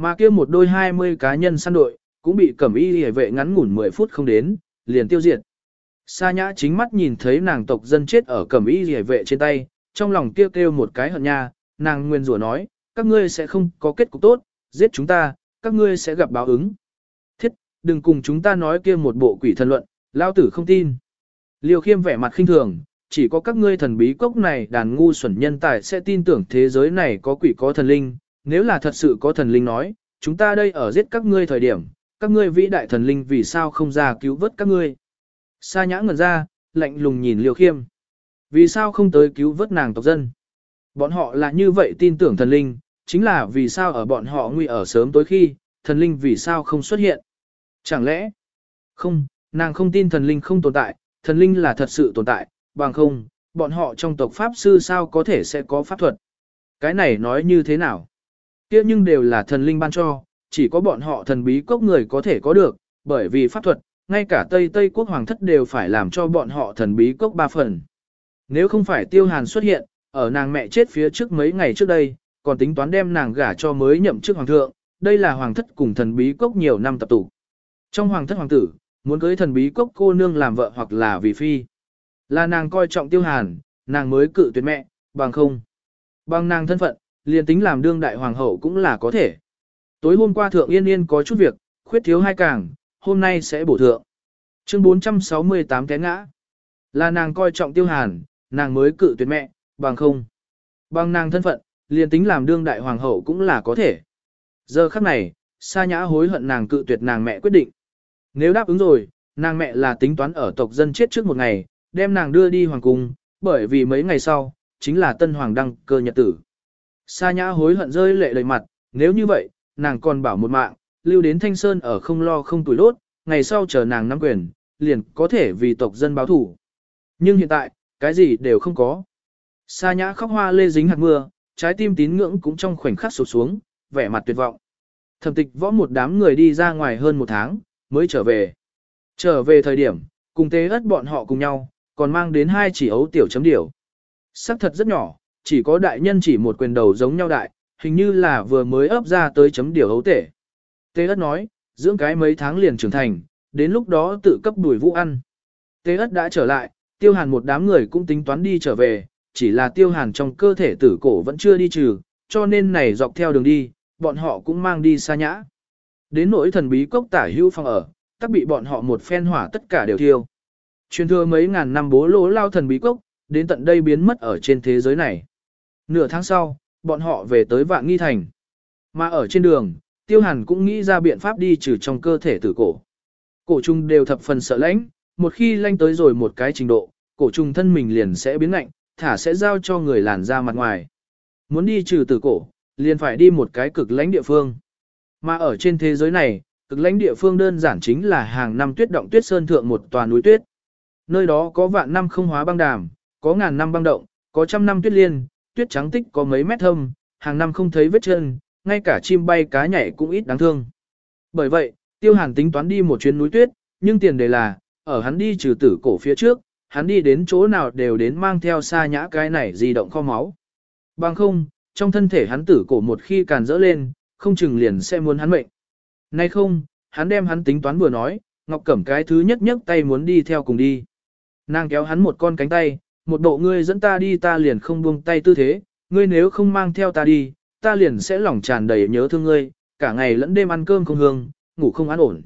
Mà kia một đôi 20 cá nhân săn đội, cũng bị cẩm y hề vệ ngắn ngủn 10 phút không đến, liền tiêu diệt. Sa nhã chính mắt nhìn thấy nàng tộc dân chết ở cẩm y hề vệ trên tay, trong lòng kêu kêu một cái hận nha, nàng nguyên rủa nói, các ngươi sẽ không có kết cục tốt, giết chúng ta, các ngươi sẽ gặp báo ứng. Thiết, đừng cùng chúng ta nói kia một bộ quỷ thần luận, lao tử không tin. Liêu khiêm vẻ mặt khinh thường, chỉ có các ngươi thần bí cốc này đàn ngu xuẩn nhân tài sẽ tin tưởng thế giới này có quỷ có thần linh, nếu là thật sự có thần linh nói, chúng ta đây ở giết các ngươi thời điểm, các ngươi vĩ đại thần linh vì sao không ra cứu vớt các ngươi. Sa nhã ngẩn ra, lạnh lùng nhìn liều khiêm. Vì sao không tới cứu vớt nàng tộc dân? Bọn họ là như vậy tin tưởng thần linh, chính là vì sao ở bọn họ nguy ở sớm tối khi, thần linh vì sao không xuất hiện? Chẳng lẽ? Không, nàng không tin thần linh không tồn tại, thần linh là thật sự tồn tại, bằng không, bọn họ trong tộc Pháp sư sao có thể sẽ có pháp thuật? Cái này nói như thế nào? kia nhưng đều là thần linh ban cho, chỉ có bọn họ thần bí cốc người có thể có được, bởi vì pháp thuật, ngay cả Tây Tây quốc hoàng thất đều phải làm cho bọn họ thần bí cốc ba phần. Nếu không phải tiêu hàn xuất hiện, ở nàng mẹ chết phía trước mấy ngày trước đây, còn tính toán đem nàng gả cho mới nhậm chức hoàng thượng, đây là hoàng thất cùng thần bí cốc nhiều năm tập tụ. Trong hoàng thất hoàng tử, muốn cưới thần bí cốc cô nương làm vợ hoặc là vì phi. Là nàng coi trọng tiêu hàn, nàng mới cự tuyệt mẹ, bằng không. Bằng nàng thân phận, liền tính làm đương đại hoàng hậu cũng là có thể. Tối hôm qua thượng yên yên có chút việc, khuyết thiếu hai càng, hôm nay sẽ bổ thượng. Chương 468 té ngã. Là nàng coi trọng tiêu hàn, nàng mới cự tuyệt mẹ, bằng không. Bằng nàng thân phận, liền tính làm đương đại hoàng hậu cũng là có thể. Giờ khắc này, sa nhã hối hận nàng cự tuyệt nàng mẹ quyết định. Nếu đáp ứng rồi, nàng mẹ là tính toán ở tộc dân chết trước một ngày, đem nàng đưa đi hoàng cung, bởi vì mấy ngày sau, chính là tân hoàng đăng cơ nhật tử. Sa nhã hối hận rơi lệ đầy mặt, nếu như vậy, nàng còn bảo một mạng, lưu đến thanh sơn ở không lo không tuổi lốt, ngày sau chờ nàng nắm quyền, liền có thể vì tộc dân báo thủ. Nhưng hiện tại, cái gì đều không có. Sa nhã khóc hoa lê dính hạt mưa, trái tim tín ngưỡng cũng trong khoảnh khắc sụt xuống, vẻ mặt tuyệt vọng. Thẩm tịch võ một đám người đi ra ngoài hơn một tháng, mới trở về. Trở về thời điểm, cùng tế ất bọn họ cùng nhau, còn mang đến hai chỉ ấu tiểu chấm điểu. Sắc thật rất nhỏ, chỉ có đại nhân chỉ một quyền đầu giống nhau đại, hình như là vừa mới ấp ra tới chấm điều hấu tể. Tê ất nói, dưỡng cái mấy tháng liền trưởng thành, đến lúc đó tự cấp đuổi vũ ăn. Tê ất đã trở lại, tiêu hàn một đám người cũng tính toán đi trở về, chỉ là tiêu hàn trong cơ thể tử cổ vẫn chưa đi trừ, cho nên này dọc theo đường đi, bọn họ cũng mang đi xa nhã. Đến nỗi thần bí cốc tả hưu phòng ở, tắc bị bọn họ một phen hỏa tất cả đều thiêu. Truyền thừa mấy ngàn năm bố lỗ lao thần bí cốc, đến tận đây biến mất ở trên thế giới này. Nửa tháng sau, bọn họ về tới vạn nghi thành. Mà ở trên đường, tiêu hàn cũng nghĩ ra biện pháp đi trừ trong cơ thể tử cổ. Cổ trùng đều thập phần sợ lãnh, một khi lanh tới rồi một cái trình độ, cổ trùng thân mình liền sẽ biến lạnh, thả sẽ giao cho người làn ra mặt ngoài. Muốn đi trừ tử cổ, liền phải đi một cái cực lãnh địa phương. Mà ở trên thế giới này, cực lãnh địa phương đơn giản chính là hàng năm tuyết động tuyết sơn thượng một tòa núi tuyết. Nơi đó có vạn năm không hóa băng đàm, có ngàn năm băng động, có trăm năm tuyết liên, tuyết trắng tích có mấy mét thâm, hàng năm không thấy vết chân, ngay cả chim bay cá nhảy cũng ít đáng thương. Bởi vậy, tiêu hàn tính toán đi một chuyến núi tuyết, nhưng tiền đề là, ở hắn đi trừ tử cổ phía trước, hắn đi đến chỗ nào đều đến mang theo xa nhã cái này di động kho máu. Bằng không, trong thân thể hắn tử cổ một khi càn rỡ lên, không chừng liền sẽ muốn hắn mệnh. Nay không, hắn đem hắn tính toán vừa nói, Ngọc Cẩm cái thứ nhất nhất tay muốn đi theo cùng đi. Nàng kéo hắn một con cánh tay, một bộ ngươi dẫn ta đi ta liền không buông tay tư thế, ngươi nếu không mang theo ta đi, ta liền sẽ lòng tràn đầy nhớ thương ngươi, cả ngày lẫn đêm ăn cơm không hương, ngủ không an ổn.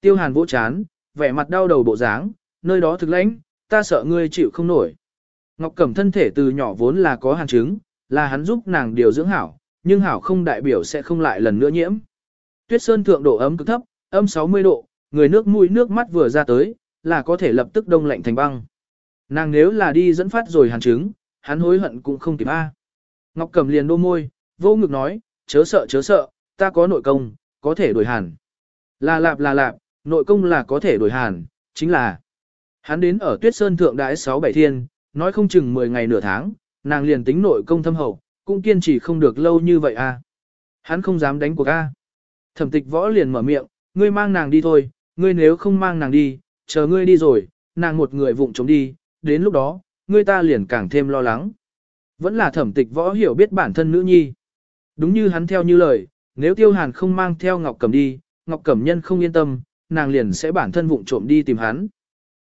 Tiêu hàn vỗ chán, vẻ mặt đau đầu bộ dáng, nơi đó thực lãnh, ta sợ ngươi chịu không nổi. Ngọc Cẩm thân thể từ nhỏ vốn là có hàn chứng, là hắn giúp nàng điều dưỡng hảo, nhưng hảo không đại biểu sẽ không lại lần nữa nhiễm. Tuyết sơn thượng độ ấm cực thấp, âm 60 độ, người nước mũi nước mắt vừa ra tới, là có thể lập tức đông lạnh thành băng. Nàng nếu là đi dẫn phát rồi hàn chứng, hắn hối hận cũng không kịp a. Ngọc cầm liền đô môi, vô ngực nói, chớ sợ chớ sợ, ta có nội công, có thể đổi hàn. Là lạp là lạp, nội công là có thể đổi hàn, chính là hắn đến ở Tuyết Sơn thượng đãi 6 7 thiên, nói không chừng 10 ngày nửa tháng, nàng liền tính nội công thâm hậu, cũng kiên trì không được lâu như vậy a. Hắn không dám đánh cuộc a. Thẩm Tịch Võ liền mở miệng, ngươi mang nàng đi thôi, ngươi nếu không mang nàng đi, chờ ngươi đi rồi, nàng một người vụng trống đi, đến lúc đó, người ta liền càng thêm lo lắng. Vẫn là thẩm tịch võ hiểu biết bản thân nữ nhi. Đúng như hắn theo như lời, nếu tiêu hàn không mang theo Ngọc Cẩm đi, Ngọc Cẩm nhân không yên tâm, nàng liền sẽ bản thân vụng trộm đi tìm hắn.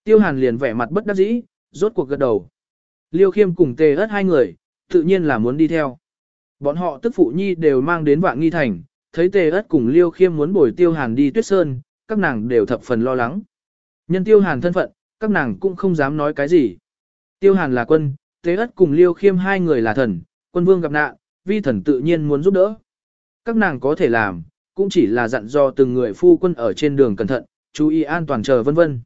Tiêu hàn liền vẻ mặt bất đắc dĩ, rốt cuộc gật đầu. Liêu khiêm cùng tề ớt hai người, tự nhiên là muốn đi theo. Bọn họ tức phụ nhi đều mang đến vạn nghi thành, thấy tề ớt cùng liêu khiêm muốn bồi tiêu hàn đi tuyết sơn, các nàng đều thập phần lo lắng. Nhân tiêu hàn thân phận, các nàng cũng không dám nói cái gì. Tiêu Hàn là quân, Tế Ất cùng Liêu Khiêm hai người là thần, quân vương gặp nạn, vi thần tự nhiên muốn giúp đỡ. Các nàng có thể làm, cũng chỉ là dặn dò từng người phu quân ở trên đường cẩn thận, chú ý an toàn chờ vân vân.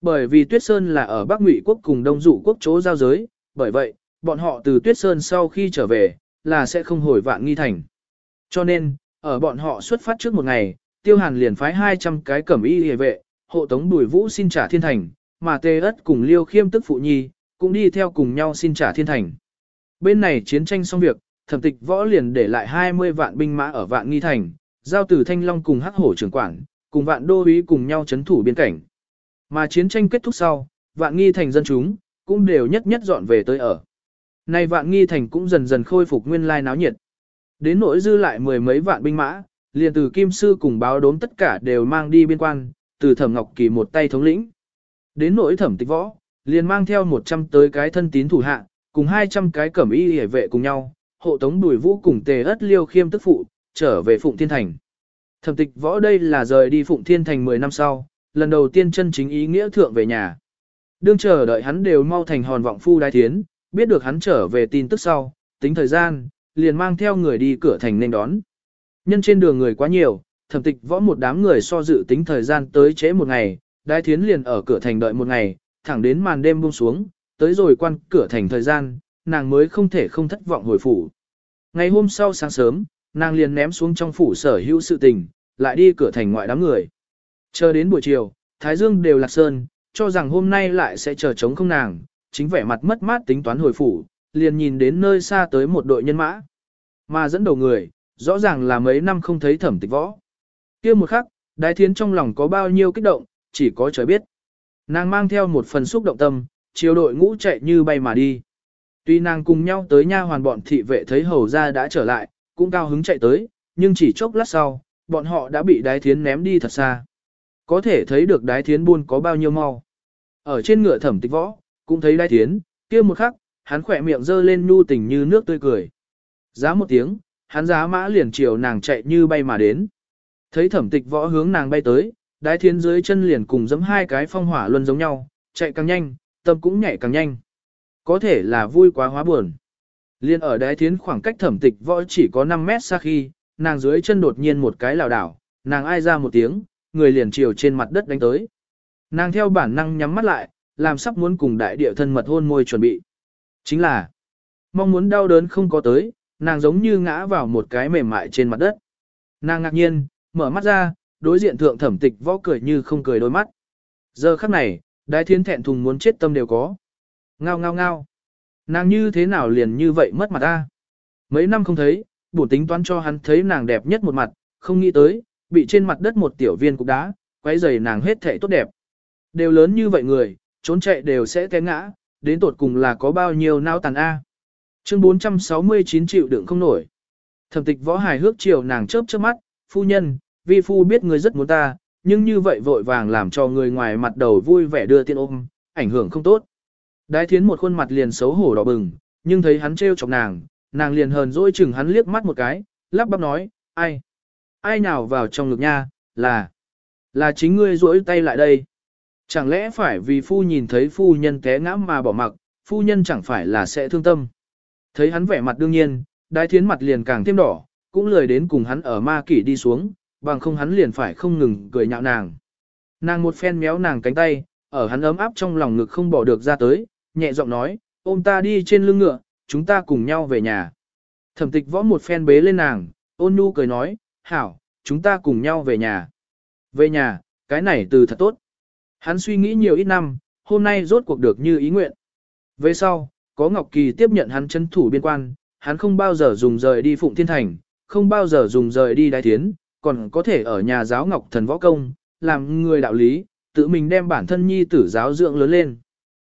Bởi vì Tuyết Sơn là ở Bắc Ngụy quốc cùng Đông Dụ quốc chỗ giao giới, bởi vậy, bọn họ từ Tuyết Sơn sau khi trở về, là sẽ không hồi vạn nghi thành. Cho nên, ở bọn họ xuất phát trước một ngày, Tiêu Hàn liền phái 200 cái cẩm y hề vệ, hộ tống Bùi Vũ xin trả thiên thành, mà tề ất cùng liêu khiêm tức phụ nhi, cũng đi theo cùng nhau xin trả thiên thành. Bên này chiến tranh xong việc, thẩm tịch võ liền để lại 20 vạn binh mã ở vạn nghi thành, giao từ thanh long cùng hắc hổ trưởng quản, cùng vạn đô úy cùng nhau chấn thủ biên cảnh. Mà chiến tranh kết thúc sau, vạn nghi thành dân chúng, cũng đều nhất nhất dọn về tới ở. Nay vạn nghi thành cũng dần dần khôi phục nguyên lai náo nhiệt. Đến nỗi dư lại mười mấy vạn binh mã, liền từ kim sư cùng báo đốm tất cả đều mang đi biên quan, từ thẩm ngọc kỳ một tay thống lĩnh. Đến nỗi thẩm tịch võ, liền mang theo 100 tới cái thân tín thủ hạ, cùng 200 cái cẩm y hề vệ cùng nhau, hộ tống đùi vũ cùng tề ất liêu khiêm tức phụ, trở về Phụng Thiên Thành. Thẩm tịch võ đây là rời đi Phụng Thiên Thành 10 năm sau, lần đầu tiên chân chính ý nghĩa thượng về nhà. Đương chờ đợi hắn đều mau thành hòn vọng phu đai thiến, biết được hắn trở về tin tức sau, tính thời gian, liền mang theo người đi cửa thành nên đón. Nhân trên đường người quá nhiều, thẩm tịch võ một đám người so dự tính thời gian tới chế một ngày, Đái Thiến liền ở cửa thành đợi một ngày, thẳng đến màn đêm buông xuống, tới rồi quan cửa thành thời gian, nàng mới không thể không thất vọng hồi phủ. Ngày hôm sau sáng sớm, nàng liền ném xuống trong phủ sở hữu sự tình, lại đi cửa thành ngoại đám người. Chờ đến buổi chiều, Thái Dương đều lạc sơn, cho rằng hôm nay lại sẽ chờ chống không nàng, chính vẻ mặt mất mát tính toán hồi phủ, liền nhìn đến nơi xa tới một đội nhân mã. Mà dẫn đầu người, rõ ràng là mấy năm không thấy thẩm tịch võ. kia một khắc, Đái Thiến trong lòng có bao nhiêu kích động, chỉ có trời biết. Nàng mang theo một phần xúc động tâm, chiều đội ngũ chạy như bay mà đi. Tuy nàng cùng nhau tới nha hoàn bọn thị vệ thấy hầu ra đã trở lại, cũng cao hứng chạy tới, nhưng chỉ chốc lát sau, bọn họ đã bị đái thiến ném đi thật xa. Có thể thấy được đái thiến buôn có bao nhiêu mau. Ở trên ngựa thẩm tịch võ, cũng thấy đái thiến, kia một khắc, hắn khỏe miệng dơ lên nu tình như nước tươi cười. Giá một tiếng, hắn giá mã liền chiều nàng chạy như bay mà đến. Thấy thẩm tịch võ hướng nàng bay tới, đái thiến dưới chân liền cùng giẫm hai cái phong hỏa luân giống nhau, chạy càng nhanh, tâm cũng nhảy càng nhanh. Có thể là vui quá hóa buồn. Liên ở đái thiến khoảng cách thẩm tịch võ chỉ có 5 mét xa khi, nàng dưới chân đột nhiên một cái lảo đảo, nàng ai ra một tiếng, người liền chiều trên mặt đất đánh tới. Nàng theo bản năng nhắm mắt lại, làm sắp muốn cùng đại địa thân mật hôn môi chuẩn bị. Chính là, mong muốn đau đớn không có tới, nàng giống như ngã vào một cái mềm mại trên mặt đất. Nàng ngạc nhiên, mở mắt ra, đối diện thượng thẩm tịch võ cười như không cười đôi mắt. Giờ khắc này, đái thiên thẹn thùng muốn chết tâm đều có. Ngao ngao ngao. Nàng như thế nào liền như vậy mất mặt ta. Mấy năm không thấy, bổn tính toán cho hắn thấy nàng đẹp nhất một mặt, không nghĩ tới, bị trên mặt đất một tiểu viên cục đá, quấy rầy nàng hết thể tốt đẹp. Đều lớn như vậy người, trốn chạy đều sẽ té ngã, đến tột cùng là có bao nhiêu nao tàn A. À. Chương 469 triệu đựng không nổi. Thẩm tịch võ hài hước chiều nàng chớp chớp mắt, phu nhân, vi phu biết ngươi rất muốn ta, nhưng như vậy vội vàng làm cho người ngoài mặt đầu vui vẻ đưa tiên ôm, ảnh hưởng không tốt. Đái thiến một khuôn mặt liền xấu hổ đỏ bừng, nhưng thấy hắn trêu chọc nàng, nàng liền hờn dỗi chừng hắn liếc mắt một cái, lắp bắp nói, ai? Ai nào vào trong ngực nha, là, là chính ngươi rỗi tay lại đây. Chẳng lẽ phải vì phu nhìn thấy phu nhân té ngã mà bỏ mặc, phu nhân chẳng phải là sẽ thương tâm. Thấy hắn vẻ mặt đương nhiên, đái thiến mặt liền càng thêm đỏ, cũng lười đến cùng hắn ở ma kỷ đi xuống, bằng không hắn liền phải không ngừng cười nhạo nàng. Nàng một phen méo nàng cánh tay, ở hắn ấm áp trong lòng ngực không bỏ được ra tới, nhẹ giọng nói, ôm ta đi trên lưng ngựa, chúng ta cùng nhau về nhà. Thẩm tịch võ một phen bế lên nàng, ôn nhu cười nói, hảo, chúng ta cùng nhau về nhà. Về nhà, cái này từ thật tốt. Hắn suy nghĩ nhiều ít năm, hôm nay rốt cuộc được như ý nguyện. Về sau, có Ngọc Kỳ tiếp nhận hắn chân thủ biên quan, hắn không bao giờ dùng rời đi Phụng Thiên Thành, không bao giờ dùng rời đi Đái thiến còn có thể ở nhà giáo ngọc thần võ công, làm người đạo lý, tự mình đem bản thân nhi tử giáo dưỡng lớn lên.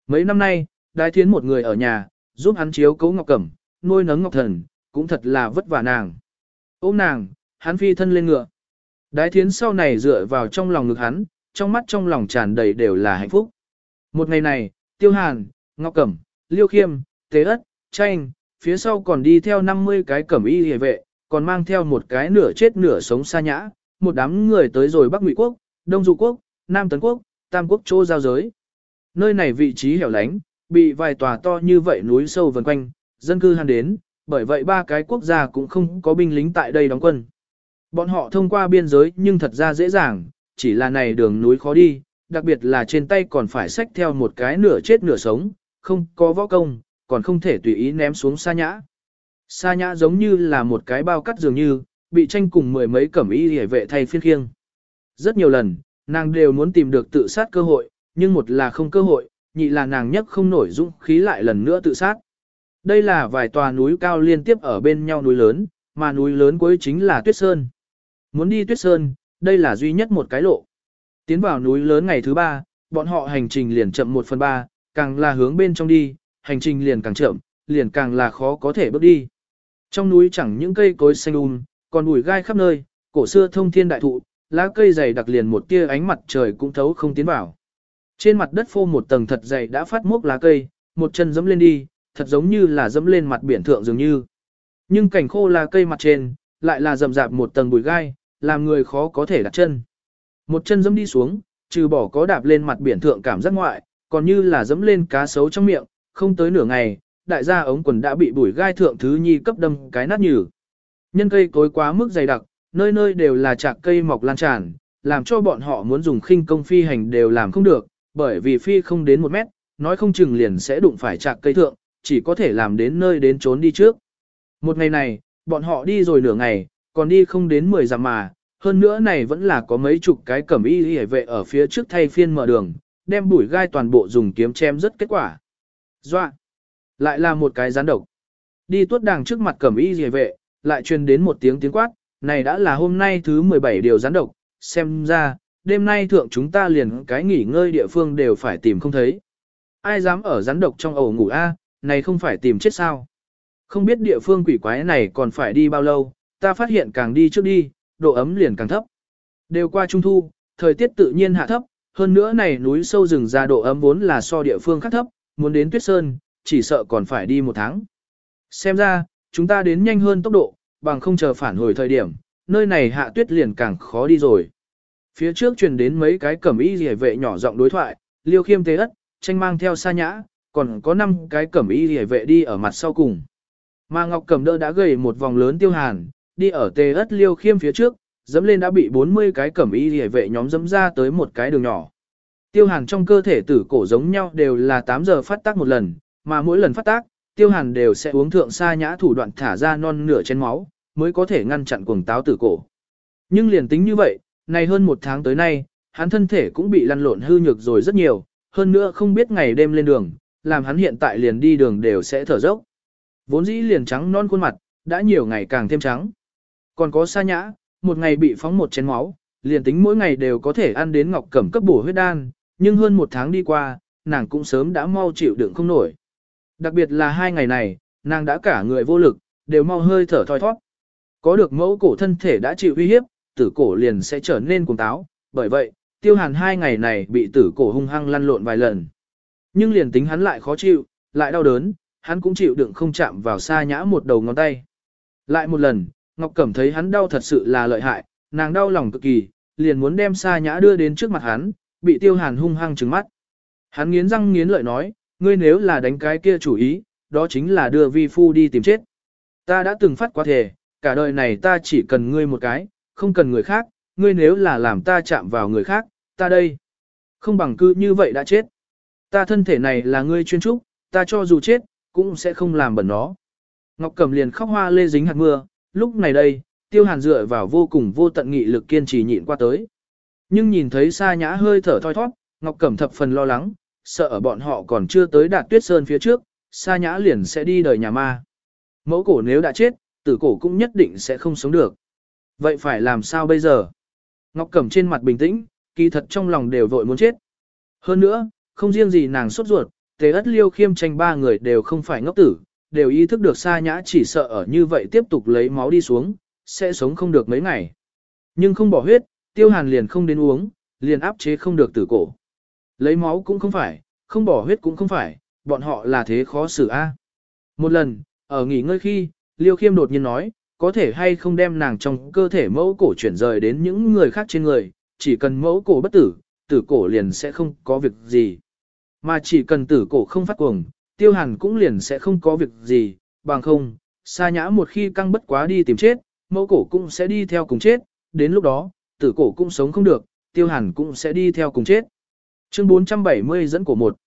Mấy năm nay, đái thiến một người ở nhà, giúp hắn chiếu cấu ngọc cẩm, nuôi nấng ngọc thần, cũng thật là vất vả nàng. Ôm nàng, hắn phi thân lên ngựa. Đái thiến sau này dựa vào trong lòng ngực hắn, trong mắt trong lòng tràn đầy đều là hạnh phúc. Một ngày này, tiêu hàn, ngọc cẩm, liêu khiêm, tế ất, tranh, phía sau còn đi theo 50 cái cẩm y hề vệ, còn mang theo một cái nửa chết nửa sống xa nhã, một đám người tới rồi Bắc Ngụy quốc, Đông Du quốc, Nam Tấn quốc, Tam quốc chô giao giới. Nơi này vị trí hẻo lánh, bị vài tòa to như vậy núi sâu vần quanh, dân cư han đến, bởi vậy ba cái quốc gia cũng không có binh lính tại đây đóng quân. Bọn họ thông qua biên giới nhưng thật ra dễ dàng, chỉ là này đường núi khó đi, đặc biệt là trên tay còn phải xách theo một cái nửa chết nửa sống, không có võ công, còn không thể tùy ý ném xuống xa nhã. Sa nhã giống như là một cái bao cắt dường như, bị tranh cùng mười mấy cẩm y hề vệ thay phiên khiêng. Rất nhiều lần, nàng đều muốn tìm được tự sát cơ hội, nhưng một là không cơ hội, nhị là nàng nhất không nổi dũng khí lại lần nữa tự sát. Đây là vài tòa núi cao liên tiếp ở bên nhau núi lớn, mà núi lớn cuối chính là Tuyết Sơn. Muốn đi Tuyết Sơn, đây là duy nhất một cái lộ. Tiến vào núi lớn ngày thứ ba, bọn họ hành trình liền chậm một phần ba, càng là hướng bên trong đi, hành trình liền càng chậm, liền càng là khó có thể bước đi. Trong núi chẳng những cây cối xanh um, còn bụi gai khắp nơi, cổ xưa thông thiên đại thụ, lá cây dày đặc liền một tia ánh mặt trời cũng thấu không tiến vào. Trên mặt đất phô một tầng thật dày đã phát mốc lá cây, một chân dẫm lên đi, thật giống như là dẫm lên mặt biển thượng dường như. Nhưng cảnh khô lá cây mặt trên, lại là rậm rạp một tầng bụi gai, làm người khó có thể đặt chân. Một chân dẫm đi xuống, trừ bỏ có đạp lên mặt biển thượng cảm giác ngoại, còn như là dẫm lên cá sấu trong miệng, không tới nửa ngày, đại gia ống quần đã bị bùi gai thượng thứ nhi cấp đâm cái nát nhừ. Nhân cây cối quá mức dày đặc, nơi nơi đều là chạc cây mọc lan tràn, làm cho bọn họ muốn dùng khinh công phi hành đều làm không được, bởi vì phi không đến một mét, nói không chừng liền sẽ đụng phải chạc cây thượng, chỉ có thể làm đến nơi đến trốn đi trước. Một ngày này, bọn họ đi rồi nửa ngày, còn đi không đến 10 dặm mà, hơn nữa này vẫn là có mấy chục cái cẩm y hề vệ ở phía trước thay phiên mở đường, đem bùi gai toàn bộ dùng kiếm chém rất kết quả. Doa! lại là một cái gián độc. Đi tuốt đàng trước mặt cẩm y dì vệ, lại truyền đến một tiếng tiếng quát, này đã là hôm nay thứ 17 điều gián độc, xem ra, đêm nay thượng chúng ta liền cái nghỉ ngơi địa phương đều phải tìm không thấy. Ai dám ở gián độc trong ổ ngủ a, này không phải tìm chết sao. Không biết địa phương quỷ quái này còn phải đi bao lâu, ta phát hiện càng đi trước đi, độ ấm liền càng thấp. Đều qua trung thu, thời tiết tự nhiên hạ thấp, hơn nữa này núi sâu rừng ra độ ấm vốn là so địa phương khác thấp, muốn đến tuyết sơn, chỉ sợ còn phải đi một tháng. Xem ra, chúng ta đến nhanh hơn tốc độ, bằng không chờ phản hồi thời điểm, nơi này hạ tuyết liền càng khó đi rồi. Phía trước truyền đến mấy cái cẩm y rỉa vệ nhỏ giọng đối thoại, liêu khiêm tế ất, tranh mang theo xa nhã, còn có 5 cái cẩm y rỉa vệ đi ở mặt sau cùng. Mà Ngọc Cẩm Đỡ đã gầy một vòng lớn tiêu hàn, đi ở tê ất liêu khiêm phía trước, dẫm lên đã bị 40 cái cẩm y rỉa vệ nhóm dẫm ra tới một cái đường nhỏ. Tiêu hàn trong cơ thể tử cổ giống nhau đều là 8 giờ phát tác một lần, mà mỗi lần phát tác, tiêu hàn đều sẽ uống thượng xa nhã thủ đoạn thả ra non nửa chén máu, mới có thể ngăn chặn cuồng táo tử cổ. Nhưng liền tính như vậy, này hơn một tháng tới nay, hắn thân thể cũng bị lăn lộn hư nhược rồi rất nhiều, hơn nữa không biết ngày đêm lên đường, làm hắn hiện tại liền đi đường đều sẽ thở dốc. Vốn dĩ liền trắng non khuôn mặt, đã nhiều ngày càng thêm trắng. Còn có xa nhã, một ngày bị phóng một chén máu, liền tính mỗi ngày đều có thể ăn đến ngọc cẩm cấp bổ huyết đan, nhưng hơn một tháng đi qua, nàng cũng sớm đã mau chịu đựng không nổi. Đặc biệt là hai ngày này, nàng đã cả người vô lực, đều mau hơi thở thoi thoát. Có được mẫu cổ thân thể đã chịu uy hiếp, tử cổ liền sẽ trở nên cuồng táo, bởi vậy, tiêu hàn hai ngày này bị tử cổ hung hăng lăn lộn vài lần. Nhưng liền tính hắn lại khó chịu, lại đau đớn, hắn cũng chịu đựng không chạm vào xa nhã một đầu ngón tay. Lại một lần, Ngọc Cẩm thấy hắn đau thật sự là lợi hại, nàng đau lòng cực kỳ, liền muốn đem xa nhã đưa đến trước mặt hắn, bị tiêu hàn hung hăng trừng mắt. Hắn nghiến răng nghiến lợi nói, ngươi nếu là đánh cái kia chủ ý, đó chính là đưa vi phu đi tìm chết. Ta đã từng phát quá thể, cả đời này ta chỉ cần ngươi một cái, không cần người khác, ngươi nếu là làm ta chạm vào người khác, ta đây. Không bằng cư như vậy đã chết. Ta thân thể này là ngươi chuyên trúc, ta cho dù chết, cũng sẽ không làm bẩn nó. Ngọc Cẩm liền khóc hoa lê dính hạt mưa, lúc này đây, tiêu hàn dựa vào vô cùng vô tận nghị lực kiên trì nhịn qua tới. Nhưng nhìn thấy xa nhã hơi thở thoi thoát, Ngọc Cẩm thập phần lo lắng, sợ ở bọn họ còn chưa tới đạt tuyết sơn phía trước, sa nhã liền sẽ đi đời nhà ma. Mẫu cổ nếu đã chết, tử cổ cũng nhất định sẽ không sống được. Vậy phải làm sao bây giờ? Ngọc Cẩm trên mặt bình tĩnh, kỳ thật trong lòng đều vội muốn chết. Hơn nữa, không riêng gì nàng sốt ruột, tề ất liêu khiêm tranh ba người đều không phải ngốc tử, đều ý thức được sa nhã chỉ sợ ở như vậy tiếp tục lấy máu đi xuống, sẽ sống không được mấy ngày. Nhưng không bỏ huyết, tiêu hàn liền không đến uống, liền áp chế không được tử cổ. Lấy máu cũng không phải, không bỏ huyết cũng không phải, bọn họ là thế khó xử a. Một lần, ở nghỉ ngơi khi, Liêu Khiêm đột nhiên nói, có thể hay không đem nàng trong cơ thể mẫu cổ chuyển rời đến những người khác trên người, chỉ cần mẫu cổ bất tử, tử cổ liền sẽ không có việc gì. Mà chỉ cần tử cổ không phát cuồng, tiêu hàn cũng liền sẽ không có việc gì, bằng không, xa nhã một khi căng bất quá đi tìm chết, mẫu cổ cũng sẽ đi theo cùng chết, đến lúc đó, tử cổ cũng sống không được, tiêu hàn cũng sẽ đi theo cùng chết. Chương 470 dẫn của một.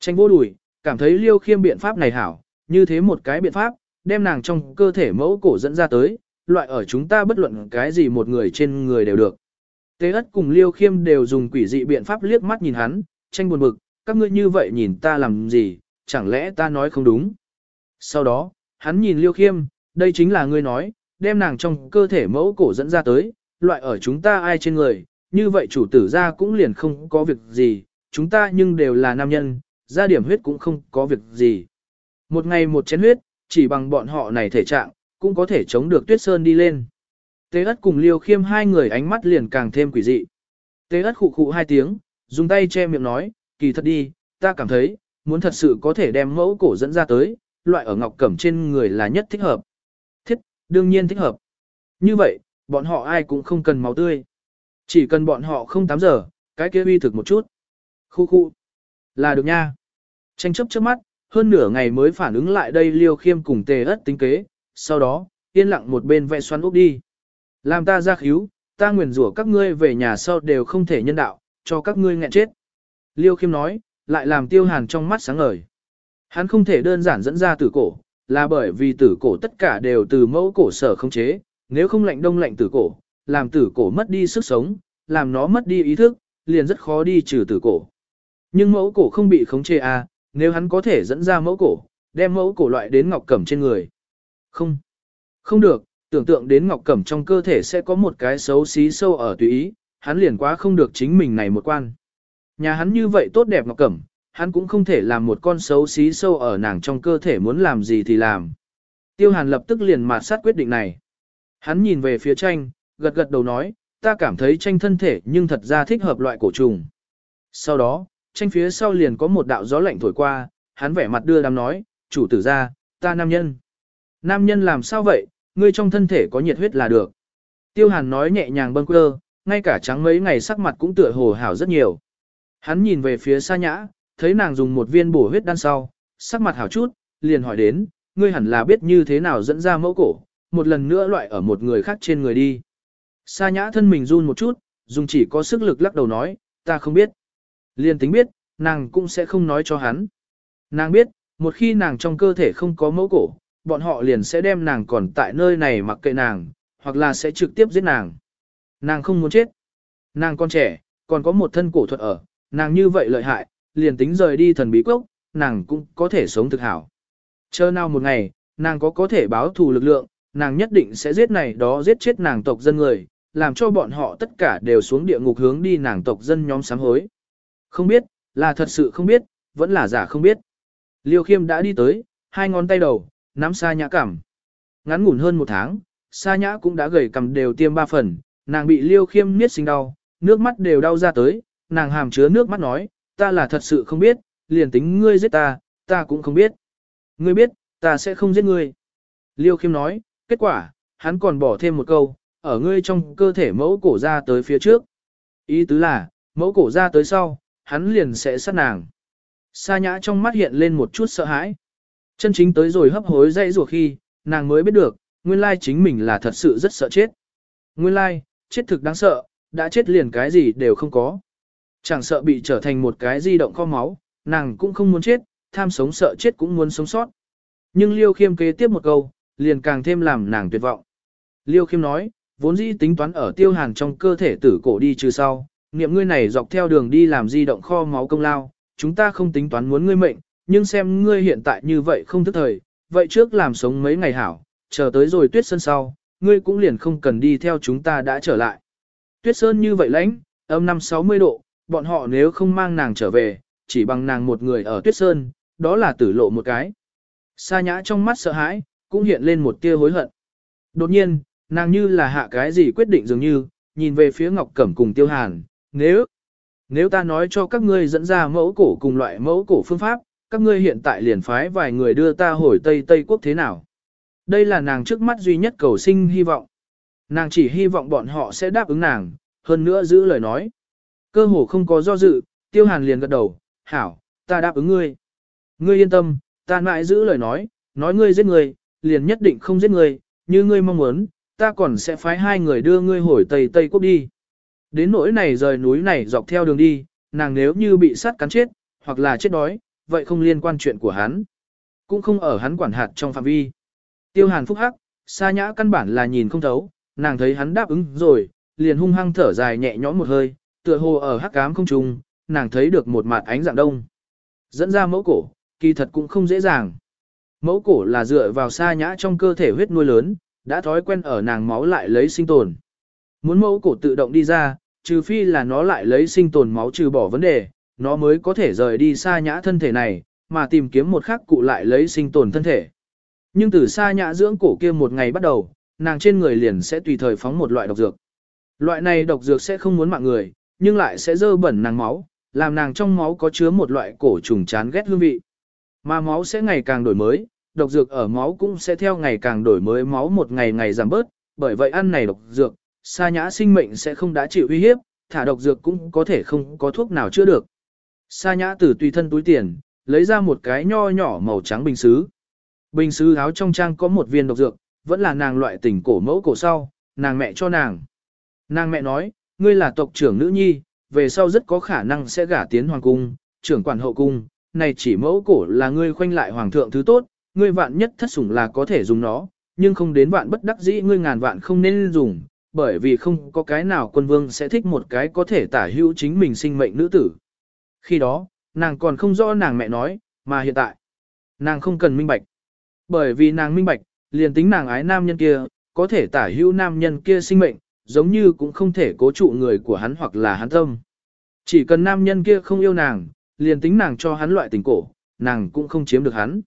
Tranh vô đùi, cảm thấy liêu khiêm biện pháp này hảo, như thế một cái biện pháp, đem nàng trong cơ thể mẫu cổ dẫn ra tới, loại ở chúng ta bất luận cái gì một người trên người đều được. Tế ất cùng liêu khiêm đều dùng quỷ dị biện pháp liếc mắt nhìn hắn, tranh buồn bực, các ngươi như vậy nhìn ta làm gì, chẳng lẽ ta nói không đúng. Sau đó, hắn nhìn liêu khiêm, đây chính là ngươi nói, đem nàng trong cơ thể mẫu cổ dẫn ra tới, loại ở chúng ta ai trên người, như vậy chủ tử ra cũng liền không có việc gì, chúng ta nhưng đều là nam nhân, ra điểm huyết cũng không có việc gì. Một ngày một chén huyết, chỉ bằng bọn họ này thể trạng, cũng có thể chống được tuyết sơn đi lên. Tế ất cùng liêu khiêm hai người ánh mắt liền càng thêm quỷ dị. Tế ất khụ khụ hai tiếng, dùng tay che miệng nói, kỳ thật đi, ta cảm thấy, muốn thật sự có thể đem mẫu cổ dẫn ra tới, loại ở ngọc cẩm trên người là nhất thích hợp. Thiết, đương nhiên thích hợp. Như vậy, bọn họ ai cũng không cần máu tươi. Chỉ cần bọn họ không tắm giờ, cái kia uy thực một chút. Khu khu. Là được nha. Tranh chấp trước mắt, hơn nửa ngày mới phản ứng lại đây liêu khiêm cùng tề ất tính kế, sau đó, yên lặng một bên vẽ xoắn úp đi. Làm ta ra khíu, ta nguyền rủa các ngươi về nhà sau đều không thể nhân đạo, cho các ngươi nghẹn chết. Liêu khiêm nói, lại làm tiêu hàn trong mắt sáng ngời. Hắn không thể đơn giản dẫn ra tử cổ, là bởi vì tử cổ tất cả đều từ mẫu cổ sở không chế, nếu không lạnh đông lạnh tử cổ, làm tử cổ mất đi sức sống, làm nó mất đi ý thức, liền rất khó đi trừ tử cổ. Nhưng mẫu cổ không bị khống chế à, nếu hắn có thể dẫn ra mẫu cổ, đem mẫu cổ loại đến ngọc cẩm trên người. Không, không được, tưởng tượng đến ngọc cẩm trong cơ thể sẽ có một cái xấu xí sâu ở tùy ý, hắn liền quá không được chính mình này một quan. Nhà hắn như vậy tốt đẹp ngọc cẩm, hắn cũng không thể làm một con xấu xí sâu ở nàng trong cơ thể muốn làm gì thì làm. Tiêu hàn lập tức liền mà sát quyết định này. Hắn nhìn về phía tranh, gật gật đầu nói, ta cảm thấy tranh thân thể nhưng thật ra thích hợp loại cổ trùng. Sau đó, tranh phía sau liền có một đạo gió lạnh thổi qua, hắn vẻ mặt đưa đám nói, chủ tử ra, ta nam nhân. Nam nhân làm sao vậy, ngươi trong thân thể có nhiệt huyết là được. Tiêu hàn nói nhẹ nhàng bâng quơ, ngay cả trắng mấy ngày sắc mặt cũng tựa hồ hảo rất nhiều. Hắn nhìn về phía xa nhã, thấy nàng dùng một viên bổ huyết đan sau, sắc mặt hảo chút, liền hỏi đến, ngươi hẳn là biết như thế nào dẫn ra mẫu cổ, một lần nữa loại ở một người khác trên người đi. Sa nhã thân mình run một chút, dùng chỉ có sức lực lắc đầu nói, ta không biết. Liên tính biết, nàng cũng sẽ không nói cho hắn. Nàng biết, một khi nàng trong cơ thể không có mẫu cổ, bọn họ liền sẽ đem nàng còn tại nơi này mặc kệ nàng, hoặc là sẽ trực tiếp giết nàng. Nàng không muốn chết. Nàng còn trẻ, còn có một thân cổ thuật ở, nàng như vậy lợi hại, liền tính rời đi thần bí quốc, nàng cũng có thể sống thực hảo. Chờ nào một ngày, nàng có có thể báo thù lực lượng, nàng nhất định sẽ giết này đó giết chết nàng tộc dân người, làm cho bọn họ tất cả đều xuống địa ngục hướng đi nàng tộc dân nhóm sám hối. Không biết, là thật sự không biết, vẫn là giả không biết. Liêu khiêm đã đi tới, hai ngón tay đầu, nắm xa nhã cảm. Ngắn ngủn hơn một tháng, xa nhã cũng đã gầy cầm đều tiêm ba phần, nàng bị liêu khiêm miết sinh đau, nước mắt đều đau ra tới, nàng hàm chứa nước mắt nói, ta là thật sự không biết, liền tính ngươi giết ta, ta cũng không biết. Ngươi biết, ta sẽ không giết ngươi. Liêu khiêm nói, kết quả, hắn còn bỏ thêm một câu, ở ngươi trong cơ thể mẫu cổ ra tới phía trước. Ý tứ là, mẫu cổ ra tới sau, hắn liền sẽ sát nàng. Sa nhã trong mắt hiện lên một chút sợ hãi. Chân chính tới rồi hấp hối dây rùa khi, nàng mới biết được, nguyên lai chính mình là thật sự rất sợ chết. Nguyên lai, chết thực đáng sợ, đã chết liền cái gì đều không có. Chẳng sợ bị trở thành một cái di động kho máu, nàng cũng không muốn chết, tham sống sợ chết cũng muốn sống sót. Nhưng Liêu Khiêm kế tiếp một câu, liền càng thêm làm nàng tuyệt vọng. Liêu Khiêm nói, vốn dĩ tính toán ở tiêu hàn trong cơ thể tử cổ đi trừ sau, niệm ngươi này dọc theo đường đi làm di động kho máu công lao, chúng ta không tính toán muốn ngươi mệnh, nhưng xem ngươi hiện tại như vậy không thức thời, vậy trước làm sống mấy ngày hảo, chờ tới rồi tuyết sơn sau, ngươi cũng liền không cần đi theo chúng ta đã trở lại. Tuyết sơn như vậy lãnh, âm năm 60 độ, bọn họ nếu không mang nàng trở về, chỉ bằng nàng một người ở tuyết sơn, đó là tử lộ một cái. Sa nhã trong mắt sợ hãi, cũng hiện lên một tia hối hận. Đột nhiên, Nàng như là hạ cái gì quyết định dường như, nhìn về phía Ngọc Cẩm cùng Tiêu Hàn, nếu, nếu ta nói cho các ngươi dẫn ra mẫu cổ cùng loại mẫu cổ phương pháp, các ngươi hiện tại liền phái vài người đưa ta hồi Tây Tây Quốc thế nào. Đây là nàng trước mắt duy nhất cầu sinh hy vọng. Nàng chỉ hy vọng bọn họ sẽ đáp ứng nàng, hơn nữa giữ lời nói. Cơ hồ không có do dự, Tiêu Hàn liền gật đầu, hảo, ta đáp ứng ngươi. Ngươi yên tâm, ta mãi giữ lời nói, nói ngươi giết người, liền nhất định không giết người, như ngươi mong muốn, ta còn sẽ phái hai người đưa ngươi hồi Tây Tây Quốc đi. Đến nỗi này rời núi này dọc theo đường đi, nàng nếu như bị sắt cắn chết, hoặc là chết đói, vậy không liên quan chuyện của hắn. Cũng không ở hắn quản hạt trong phạm vi. Tiêu hàn phúc hắc, xa nhã căn bản là nhìn không thấu, nàng thấy hắn đáp ứng rồi, liền hung hăng thở dài nhẹ nhõm một hơi, tựa hồ ở hắc cám không trùng, nàng thấy được một mặt ánh dạng đông. Dẫn ra mẫu cổ, kỳ thật cũng không dễ dàng. Mẫu cổ là dựa vào xa nhã trong cơ thể huyết nuôi lớn, đã thói quen ở nàng máu lại lấy sinh tồn. Muốn mẫu cổ tự động đi ra, trừ phi là nó lại lấy sinh tồn máu trừ bỏ vấn đề, nó mới có thể rời đi xa nhã thân thể này, mà tìm kiếm một khắc cụ lại lấy sinh tồn thân thể. Nhưng từ xa nhã dưỡng cổ kia một ngày bắt đầu, nàng trên người liền sẽ tùy thời phóng một loại độc dược. Loại này độc dược sẽ không muốn mạng người, nhưng lại sẽ dơ bẩn nàng máu, làm nàng trong máu có chứa một loại cổ trùng chán ghét hương vị. Mà máu sẽ ngày càng đổi mới, độc dược ở máu cũng sẽ theo ngày càng đổi mới máu một ngày ngày giảm bớt, bởi vậy ăn này độc dược, sa nhã sinh mệnh sẽ không đã chịu uy hiếp, thả độc dược cũng có thể không có thuốc nào chữa được. Sa nhã từ tùy thân túi tiền, lấy ra một cái nho nhỏ màu trắng bình xứ. Bình xứ áo trong trang có một viên độc dược, vẫn là nàng loại tỉnh cổ mẫu cổ sau, nàng mẹ cho nàng. Nàng mẹ nói, ngươi là tộc trưởng nữ nhi, về sau rất có khả năng sẽ gả tiến hoàng cung, trưởng quản hậu cung, này chỉ mẫu cổ là ngươi khoanh lại hoàng thượng thứ tốt, ngươi vạn nhất thất sủng là có thể dùng nó, nhưng không đến vạn bất đắc dĩ ngươi ngàn vạn không nên dùng, bởi vì không có cái nào quân vương sẽ thích một cái có thể tả hữu chính mình sinh mệnh nữ tử. Khi đó, nàng còn không rõ nàng mẹ nói, mà hiện tại, nàng không cần minh bạch. Bởi vì nàng minh bạch, liền tính nàng ái nam nhân kia, có thể tả hữu nam nhân kia sinh mệnh, giống như cũng không thể cố trụ người của hắn hoặc là hắn tâm. Chỉ cần nam nhân kia không yêu nàng, liền tính nàng cho hắn loại tình cổ, nàng cũng không chiếm được hắn.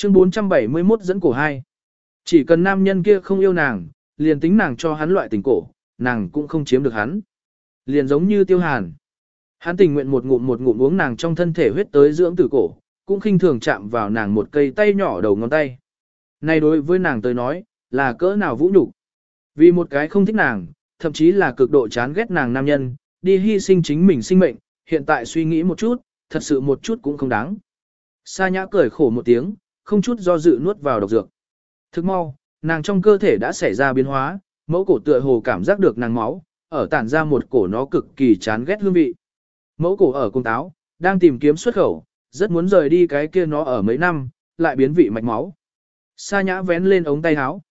Chương 471 dẫn cổ hai. Chỉ cần nam nhân kia không yêu nàng, liền tính nàng cho hắn loại tình cổ, nàng cũng không chiếm được hắn. Liền giống như tiêu hàn. Hắn tình nguyện một ngụm một ngụm uống nàng trong thân thể huyết tới dưỡng tử cổ, cũng khinh thường chạm vào nàng một cây tay nhỏ đầu ngón tay. Này đối với nàng tới nói, là cỡ nào vũ nhục. Vì một cái không thích nàng, thậm chí là cực độ chán ghét nàng nam nhân, đi hy sinh chính mình sinh mệnh, hiện tại suy nghĩ một chút, thật sự một chút cũng không đáng. Sa nhã cười khổ một tiếng, không chút do dự nuốt vào độc dược. Thức mau, nàng trong cơ thể đã xảy ra biến hóa, mẫu cổ tựa hồ cảm giác được nàng máu, ở tản ra một cổ nó cực kỳ chán ghét hương vị. Mẫu cổ ở cung táo, đang tìm kiếm xuất khẩu, rất muốn rời đi cái kia nó ở mấy năm, lại biến vị mạch máu. Sa nhã vén lên ống tay áo.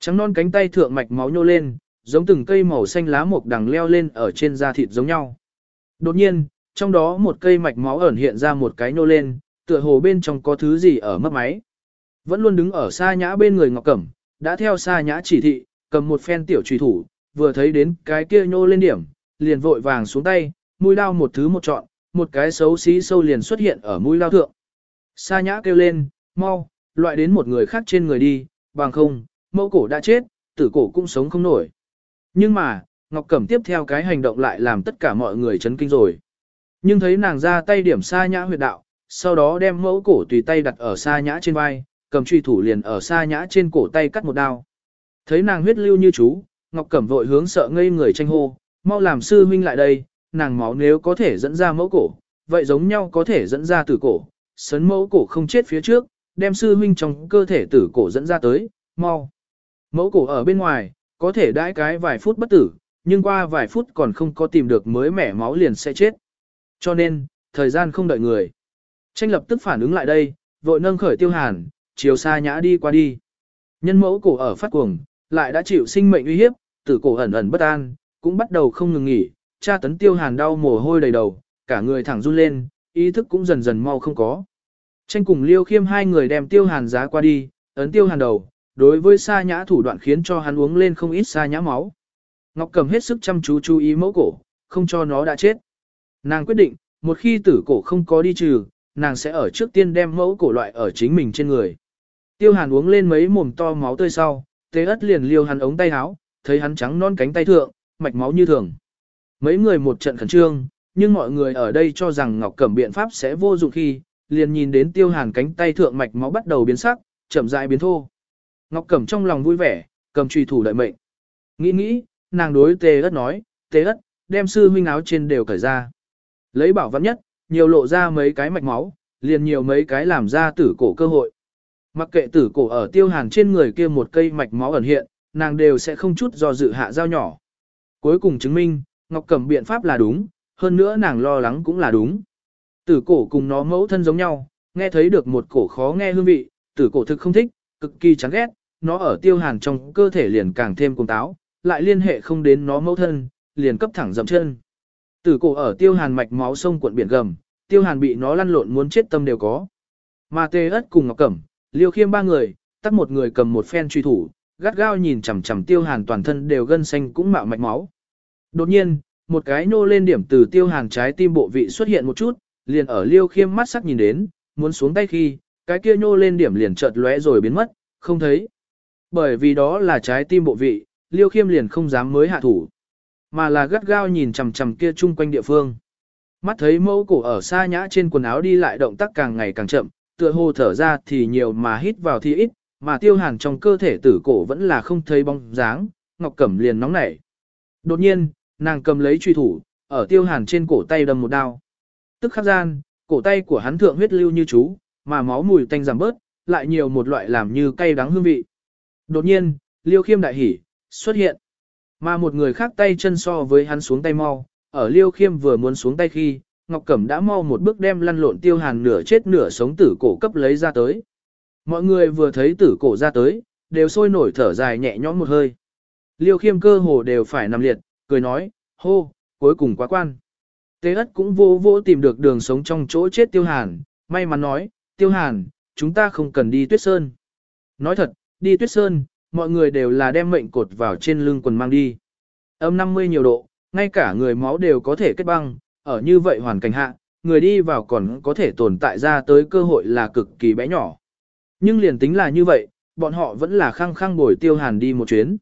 Trắng non cánh tay thượng mạch máu nhô lên, giống từng cây màu xanh lá mộc đằng leo lên ở trên da thịt giống nhau. Đột nhiên, trong đó một cây mạch máu ẩn hiện ra một cái nhô lên, tựa hồ bên trong có thứ gì ở mất máy. Vẫn luôn đứng ở xa nhã bên người Ngọc Cẩm, đã theo xa nhã chỉ thị, cầm một phen tiểu trùy thủ, vừa thấy đến cái kia nhô lên điểm, liền vội vàng xuống tay, mũi lao một thứ một trọn, một cái xấu xí sâu liền xuất hiện ở mũi lao thượng. Xa nhã kêu lên, mau, loại đến một người khác trên người đi, bằng không, mẫu cổ đã chết, tử cổ cũng sống không nổi. Nhưng mà, Ngọc Cẩm tiếp theo cái hành động lại làm tất cả mọi người chấn kinh rồi. Nhưng thấy nàng ra tay điểm xa nhã huyệt đạo, sau đó đem mẫu cổ tùy tay đặt ở xa nhã trên vai, cầm truy thủ liền ở xa nhã trên cổ tay cắt một đao. Thấy nàng huyết lưu như chú, Ngọc Cẩm vội hướng sợ ngây người tranh hô, mau làm sư huynh lại đây, nàng máu nếu có thể dẫn ra mẫu cổ, vậy giống nhau có thể dẫn ra tử cổ, sấn mẫu cổ không chết phía trước, đem sư huynh trong cơ thể tử cổ dẫn ra tới, mau. Mẫu cổ ở bên ngoài, có thể đãi cái vài phút bất tử, nhưng qua vài phút còn không có tìm được mới mẻ máu liền sẽ chết. Cho nên, thời gian không đợi người. Tranh lập tức phản ứng lại đây, vội nâng khởi tiêu hàn, chiều xa nhã đi qua đi. Nhân mẫu cổ ở phát cuồng, lại đã chịu sinh mệnh uy hiếp, tử cổ ẩn ẩn bất an, cũng bắt đầu không ngừng nghỉ, tra tấn tiêu hàn đau mồ hôi đầy đầu, cả người thẳng run lên, ý thức cũng dần dần mau không có. Tranh cùng liêu khiêm hai người đem tiêu hàn giá qua đi, ấn tiêu hàn đầu, đối với xa nhã thủ đoạn khiến cho hắn uống lên không ít xa nhã máu. Ngọc cầm hết sức chăm chú chú ý mẫu cổ, không cho nó đã chết. Nàng quyết định, một khi tử cổ không có đi trừ, nàng sẽ ở trước tiên đem mẫu cổ loại ở chính mình trên người. Tiêu hàn uống lên mấy mồm to máu tươi sau, tế ất liền liêu hắn ống tay áo, thấy hắn trắng non cánh tay thượng, mạch máu như thường. Mấy người một trận khẩn trương, nhưng mọi người ở đây cho rằng Ngọc Cẩm biện pháp sẽ vô dụng khi, liền nhìn đến tiêu hàn cánh tay thượng mạch máu bắt đầu biến sắc, chậm rãi biến thô. Ngọc Cẩm trong lòng vui vẻ, cầm trùy thủ đợi mệnh. Nghĩ nghĩ, nàng đối tê ất nói, tê ất, đem sư huynh áo trên đều cởi ra. Lấy bảo vật nhất, nhiều lộ ra mấy cái mạch máu, liền nhiều mấy cái làm ra tử cổ cơ hội. Mặc kệ tử cổ ở tiêu hàn trên người kia một cây mạch máu ẩn hiện, nàng đều sẽ không chút do dự hạ dao nhỏ. Cuối cùng chứng minh, Ngọc Cẩm biện pháp là đúng, hơn nữa nàng lo lắng cũng là đúng. Tử cổ cùng nó mẫu thân giống nhau, nghe thấy được một cổ khó nghe hương vị, tử cổ thực không thích, cực kỳ chán ghét, nó ở tiêu hàn trong cơ thể liền càng thêm cùng táo, lại liên hệ không đến nó mẫu thân, liền cấp thẳng dậm chân. Tử cổ ở tiêu hàn mạch máu sông cuộn biển gầm, tiêu hàn bị nó lăn lộn muốn chết tâm đều có. Mà tê ất cùng ngọc cẩm, liêu khiêm ba người, tắt một người cầm một phen truy thủ, gắt gao nhìn chằm chằm tiêu hàn toàn thân đều gân xanh cũng mạo mạch máu. Đột nhiên, một cái nô lên điểm từ tiêu hàn trái tim bộ vị xuất hiện một chút, liền ở liêu khiêm mắt sắc nhìn đến, muốn xuống tay khi, cái kia nô lên điểm liền chợt lóe rồi biến mất, không thấy. Bởi vì đó là trái tim bộ vị, liêu khiêm liền không dám mới hạ thủ mà là gắt gao nhìn chằm chằm kia chung quanh địa phương. Mắt thấy mẫu cổ ở xa nhã trên quần áo đi lại động tác càng ngày càng chậm, tựa hồ thở ra thì nhiều mà hít vào thì ít, mà tiêu hàn trong cơ thể tử cổ vẫn là không thấy bóng dáng, ngọc cẩm liền nóng nảy. Đột nhiên, nàng cầm lấy truy thủ, ở tiêu hàn trên cổ tay đâm một đao. Tức khắc gian, cổ tay của hắn thượng huyết lưu như chú, mà máu mùi tanh giảm bớt, lại nhiều một loại làm như cay đắng hương vị. Đột nhiên, liêu khiêm đại hỉ, xuất hiện. Mà một người khác tay chân so với hắn xuống tay mau, ở Liêu Khiêm vừa muốn xuống tay khi, Ngọc Cẩm đã mau một bước đem lăn lộn tiêu hàn nửa chết nửa sống tử cổ cấp lấy ra tới. Mọi người vừa thấy tử cổ ra tới, đều sôi nổi thở dài nhẹ nhõm một hơi. Liêu Khiêm cơ hồ đều phải nằm liệt, cười nói, hô, cuối cùng quá quan. Tế ất cũng vô vô tìm được đường sống trong chỗ chết tiêu hàn, may mắn nói, tiêu hàn, chúng ta không cần đi tuyết sơn. Nói thật, đi tuyết sơn, mọi người đều là đem mệnh cột vào trên lưng quần mang đi. Âm 50 nhiều độ, ngay cả người máu đều có thể kết băng, ở như vậy hoàn cảnh hạ, người đi vào còn có thể tồn tại ra tới cơ hội là cực kỳ bé nhỏ. Nhưng liền tính là như vậy, bọn họ vẫn là khăng khăng bồi tiêu hàn đi một chuyến.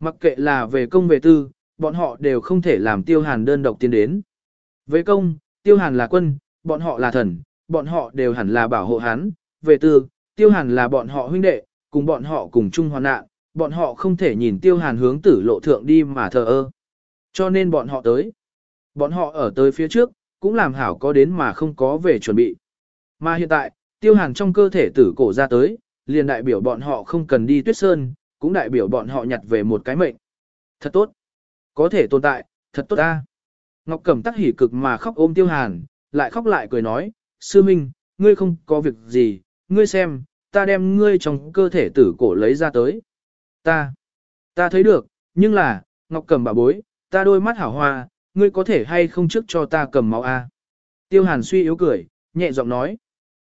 Mặc kệ là về công về tư, bọn họ đều không thể làm tiêu hàn đơn độc tiến đến. Về công, tiêu hàn là quân, bọn họ là thần, bọn họ đều hẳn là bảo hộ hắn, về tư, tiêu hàn là bọn họ huynh đệ, cùng bọn họ cùng chung hoàn nạn, bọn họ không thể nhìn tiêu hàn hướng tử lộ thượng đi mà thờ ơ. Cho nên bọn họ tới. Bọn họ ở tới phía trước, cũng làm hảo có đến mà không có về chuẩn bị. Mà hiện tại, tiêu hàn trong cơ thể tử cổ ra tới, liền đại biểu bọn họ không cần đi tuyết sơn, cũng đại biểu bọn họ nhặt về một cái mệnh. Thật tốt. Có thể tồn tại, thật tốt ta. Ngọc Cẩm tắc hỉ cực mà khóc ôm tiêu hàn, lại khóc lại cười nói, sư minh, ngươi không có việc gì, ngươi xem, ta đem ngươi trong cơ thể tử cổ lấy ra tới. Ta, ta thấy được, nhưng là, Ngọc cầm bà bối, ta đôi mắt hảo hoa, ngươi có thể hay không trước cho ta cầm máu a? Tiêu Hàn suy yếu cười, nhẹ giọng nói.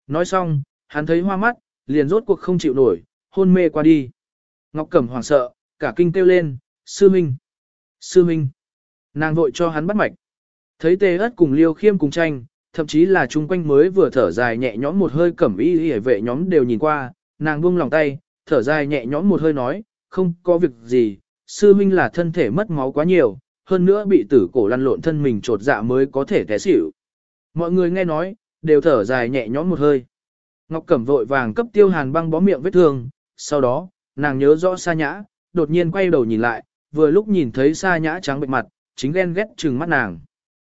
Nói xong, hắn thấy hoa mắt, liền rốt cuộc không chịu nổi, hôn mê qua đi. Ngọc Cẩm hoảng sợ, cả kinh kêu lên, sư minh, sư minh. Nàng vội cho hắn bắt mạch. Thấy tê ớt cùng liêu khiêm cùng tranh, thậm chí là chung quanh mới vừa thở dài nhẹ nhõm một hơi cẩm y hề vệ nhóm đều nhìn qua, nàng buông lòng tay, thở dài nhẹ nhõm một hơi nói, không có việc gì, sư huynh là thân thể mất máu quá nhiều, hơn nữa bị tử cổ lăn lộn thân mình trột dạ mới có thể té xỉu. Mọi người nghe nói, đều thở dài nhẹ nhõm một hơi. Ngọc Cẩm vội vàng cấp tiêu hàn băng bó miệng vết thương, sau đó, nàng nhớ rõ xa nhã, đột nhiên quay đầu nhìn lại, vừa lúc nhìn thấy xa nhã trắng bệnh mặt, chính ghen ghét trừng mắt nàng.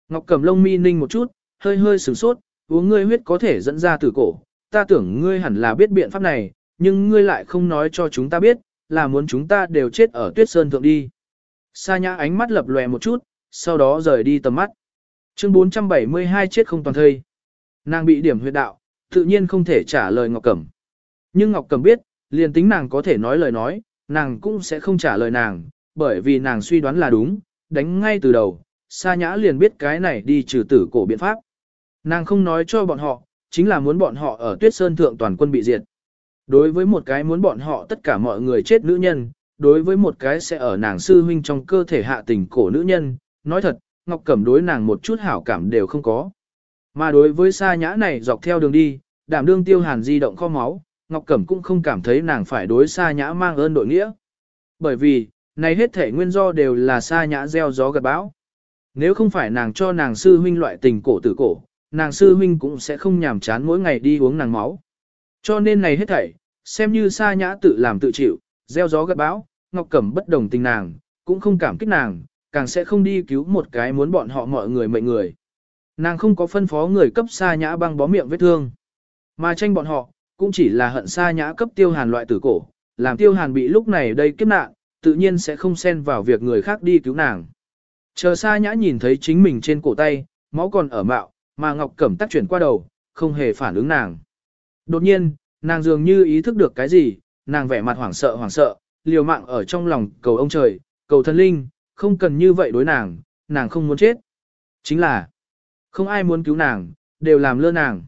Ngọc Cẩm lông mi ninh một chút, hơi hơi sửng sốt, uống ngươi huyết có thể dẫn ra tử cổ, ta tưởng ngươi hẳn là biết biện pháp này, nhưng ngươi lại không nói cho chúng ta biết, là muốn chúng ta đều chết ở tuyết sơn thượng đi. Sa nhã ánh mắt lập lòe một chút, sau đó rời đi tầm mắt. Chương 472 chết không toàn thây. Nàng bị điểm huyệt đạo, tự nhiên không thể trả lời Ngọc Cẩm. Nhưng Ngọc Cẩm biết, liền tính nàng có thể nói lời nói, nàng cũng sẽ không trả lời nàng, bởi vì nàng suy đoán là đúng, đánh ngay từ đầu, Sa Nhã liền biết cái này đi trừ tử cổ biện pháp. Nàng không nói cho bọn họ, chính là muốn bọn họ ở tuyết sơn thượng toàn quân bị diệt. Đối với một cái muốn bọn họ tất cả mọi người chết nữ nhân, đối với một cái sẽ ở nàng sư huynh trong cơ thể hạ tình cổ nữ nhân, nói thật, Ngọc Cẩm đối nàng một chút hảo cảm đều không có. Mà đối với xa nhã này dọc theo đường đi, đảm đương tiêu hàn di động kho máu, Ngọc Cẩm cũng không cảm thấy nàng phải đối xa nhã mang ơn đội nghĩa. Bởi vì, này hết thể nguyên do đều là xa nhã gieo gió gật bão. Nếu không phải nàng cho nàng sư huynh loại tình cổ tử cổ, nàng sư huynh cũng sẽ không nhàm chán mỗi ngày đi uống nàng máu. Cho nên này hết thảy, xem như sa nhã tự làm tự chịu, gieo gió gặt bão, Ngọc Cẩm bất đồng tình nàng, cũng không cảm kích nàng, càng sẽ không đi cứu một cái muốn bọn họ mọi người mệnh người. Nàng không có phân phó người cấp sa nhã băng bó miệng vết thương. Mà tranh bọn họ, cũng chỉ là hận sa nhã cấp tiêu hàn loại tử cổ, làm tiêu hàn bị lúc này đây kiếp nạn, tự nhiên sẽ không xen vào việc người khác đi cứu nàng. Chờ sa nhã nhìn thấy chính mình trên cổ tay, máu còn ở mạo, mà Ngọc Cẩm tắc chuyển qua đầu, không hề phản ứng nàng. Đột nhiên, nàng dường như ý thức được cái gì, nàng vẻ mặt hoảng sợ hoảng sợ, liều mạng ở trong lòng cầu ông trời, cầu thần linh, không cần như vậy đối nàng, nàng không muốn chết. Chính là, không ai muốn cứu nàng, đều làm lơ nàng.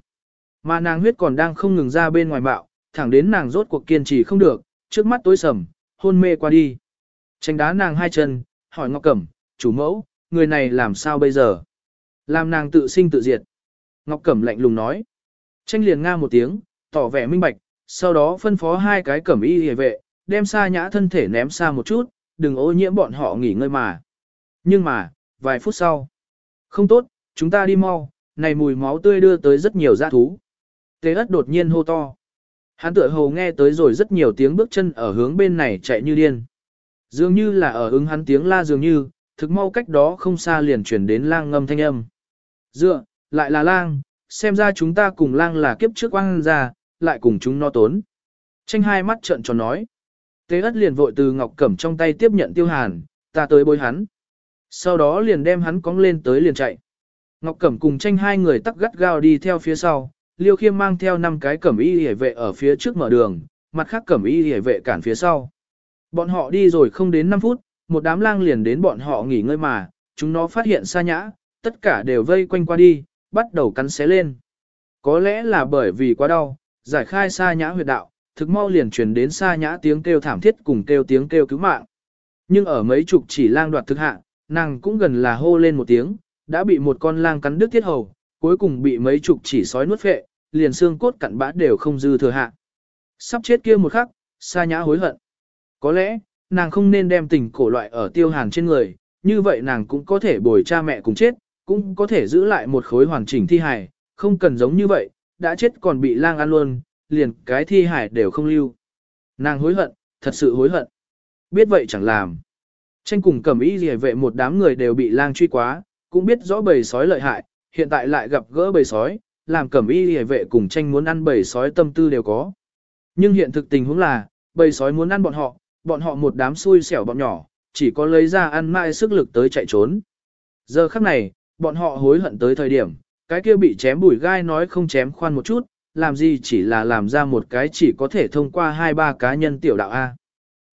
Mà nàng huyết còn đang không ngừng ra bên ngoài bạo, thẳng đến nàng rốt cuộc kiên trì không được, trước mắt tối sầm, hôn mê qua đi. Tranh đá nàng hai chân, hỏi Ngọc Cẩm, chủ mẫu, người này làm sao bây giờ? Làm nàng tự sinh tự diệt. Ngọc Cẩm lạnh lùng nói. Tranh liền nga một tiếng, tỏ vẻ minh bạch, sau đó phân phó hai cái cẩm y hề vệ, đem xa nhã thân thể ném xa một chút, đừng ô nhiễm bọn họ nghỉ ngơi mà. Nhưng mà, vài phút sau. Không tốt, chúng ta đi mau, này mùi máu tươi đưa tới rất nhiều dã thú. Tế ất đột nhiên hô to. Hắn tựa hồ nghe tới rồi rất nhiều tiếng bước chân ở hướng bên này chạy như điên. Dường như là ở ứng hắn tiếng la dường như, thực mau cách đó không xa liền chuyển đến lang ngâm thanh âm. Dựa, lại là lang, xem ra chúng ta cùng lang là kiếp trước quang ra, lại cùng chúng no tốn. Tranh hai mắt trợn tròn nói. Tế ất liền vội từ ngọc cẩm trong tay tiếp nhận tiêu hàn, ta tới bôi hắn. Sau đó liền đem hắn cong lên tới liền chạy. Ngọc cẩm cùng tranh hai người tắc gắt gao đi theo phía sau, liêu khiêm mang theo năm cái cẩm y hề vệ ở phía trước mở đường, mặt khác cẩm y hề vệ cản phía sau. Bọn họ đi rồi không đến 5 phút, một đám lang liền đến bọn họ nghỉ ngơi mà, chúng nó phát hiện xa nhã, tất cả đều vây quanh qua đi, bắt đầu cắn xé lên. Có lẽ là bởi vì quá đau, giải khai xa nhã huyệt đạo, thực mau liền truyền đến xa nhã tiếng kêu thảm thiết cùng kêu tiếng kêu cứu mạng. Nhưng ở mấy chục chỉ lang đoạt thực hạ, nàng cũng gần là hô lên một tiếng, đã bị một con lang cắn đứt thiết hầu, cuối cùng bị mấy chục chỉ sói nuốt phệ, liền xương cốt cặn bã đều không dư thừa hạ. Sắp chết kia một khắc, xa nhã hối hận. Có lẽ, nàng không nên đem tình cổ loại ở tiêu hàn trên người, như vậy nàng cũng có thể bồi cha mẹ cùng chết, cũng có thể giữ lại một khối hoàn chỉnh thi hài, không cần giống như vậy, đã chết còn bị lang ăn luôn, liền cái thi hài đều không lưu. Nàng hối hận, thật sự hối hận. Biết vậy chẳng làm. Tranh cùng cầm ý gì vệ một đám người đều bị lang truy quá, cũng biết rõ bầy sói lợi hại, hiện tại lại gặp gỡ bầy sói, làm cẩm y hề vệ cùng tranh muốn ăn bầy sói tâm tư đều có. Nhưng hiện thực tình huống là, bầy sói muốn ăn bọn họ, bọn họ một đám xui xẻo bọn nhỏ, chỉ có lấy ra ăn mãi sức lực tới chạy trốn. Giờ khắc này, bọn họ hối hận tới thời điểm, cái kia bị chém bùi gai nói không chém khoan một chút, làm gì chỉ là làm ra một cái chỉ có thể thông qua hai ba cá nhân tiểu đạo A.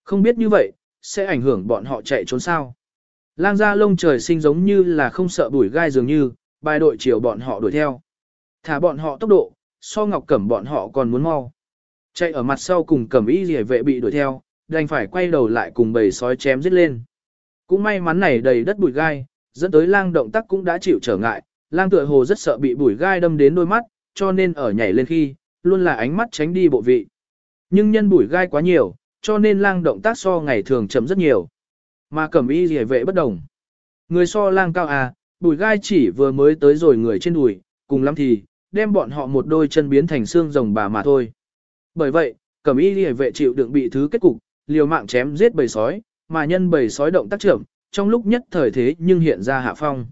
Không biết như vậy, sẽ ảnh hưởng bọn họ chạy trốn sao. Lang gia lông trời sinh giống như là không sợ bùi gai dường như, bài đội chiều bọn họ đuổi theo. Thả bọn họ tốc độ, so ngọc cẩm bọn họ còn muốn mau. Chạy ở mặt sau cùng cẩm y rỉa vệ bị đuổi theo, đành phải quay đầu lại cùng bầy sói chém giết lên. Cũng may mắn này đầy đất bụi gai, dẫn tới lang động tác cũng đã chịu trở ngại, lang tựa hồ rất sợ bị bùi gai đâm đến đôi mắt, cho nên ở nhảy lên khi, luôn là ánh mắt tránh đi bộ vị. Nhưng nhân bùi gai quá nhiều, cho nên lang động tác so ngày thường chậm rất nhiều. Mà cẩm y rỉa vệ bất đồng. Người so lang cao à, bùi gai chỉ vừa mới tới rồi người trên đùi, cùng lắm thì, đem bọn họ một đôi chân biến thành xương rồng bà mà thôi. Bởi vậy, cẩm y rỉa vệ chịu đựng bị thứ kết cục, liều mạng chém giết bầy sói, mà nhân bầy sói động tác trưởng, trong lúc nhất thời thế nhưng hiện ra hạ phong.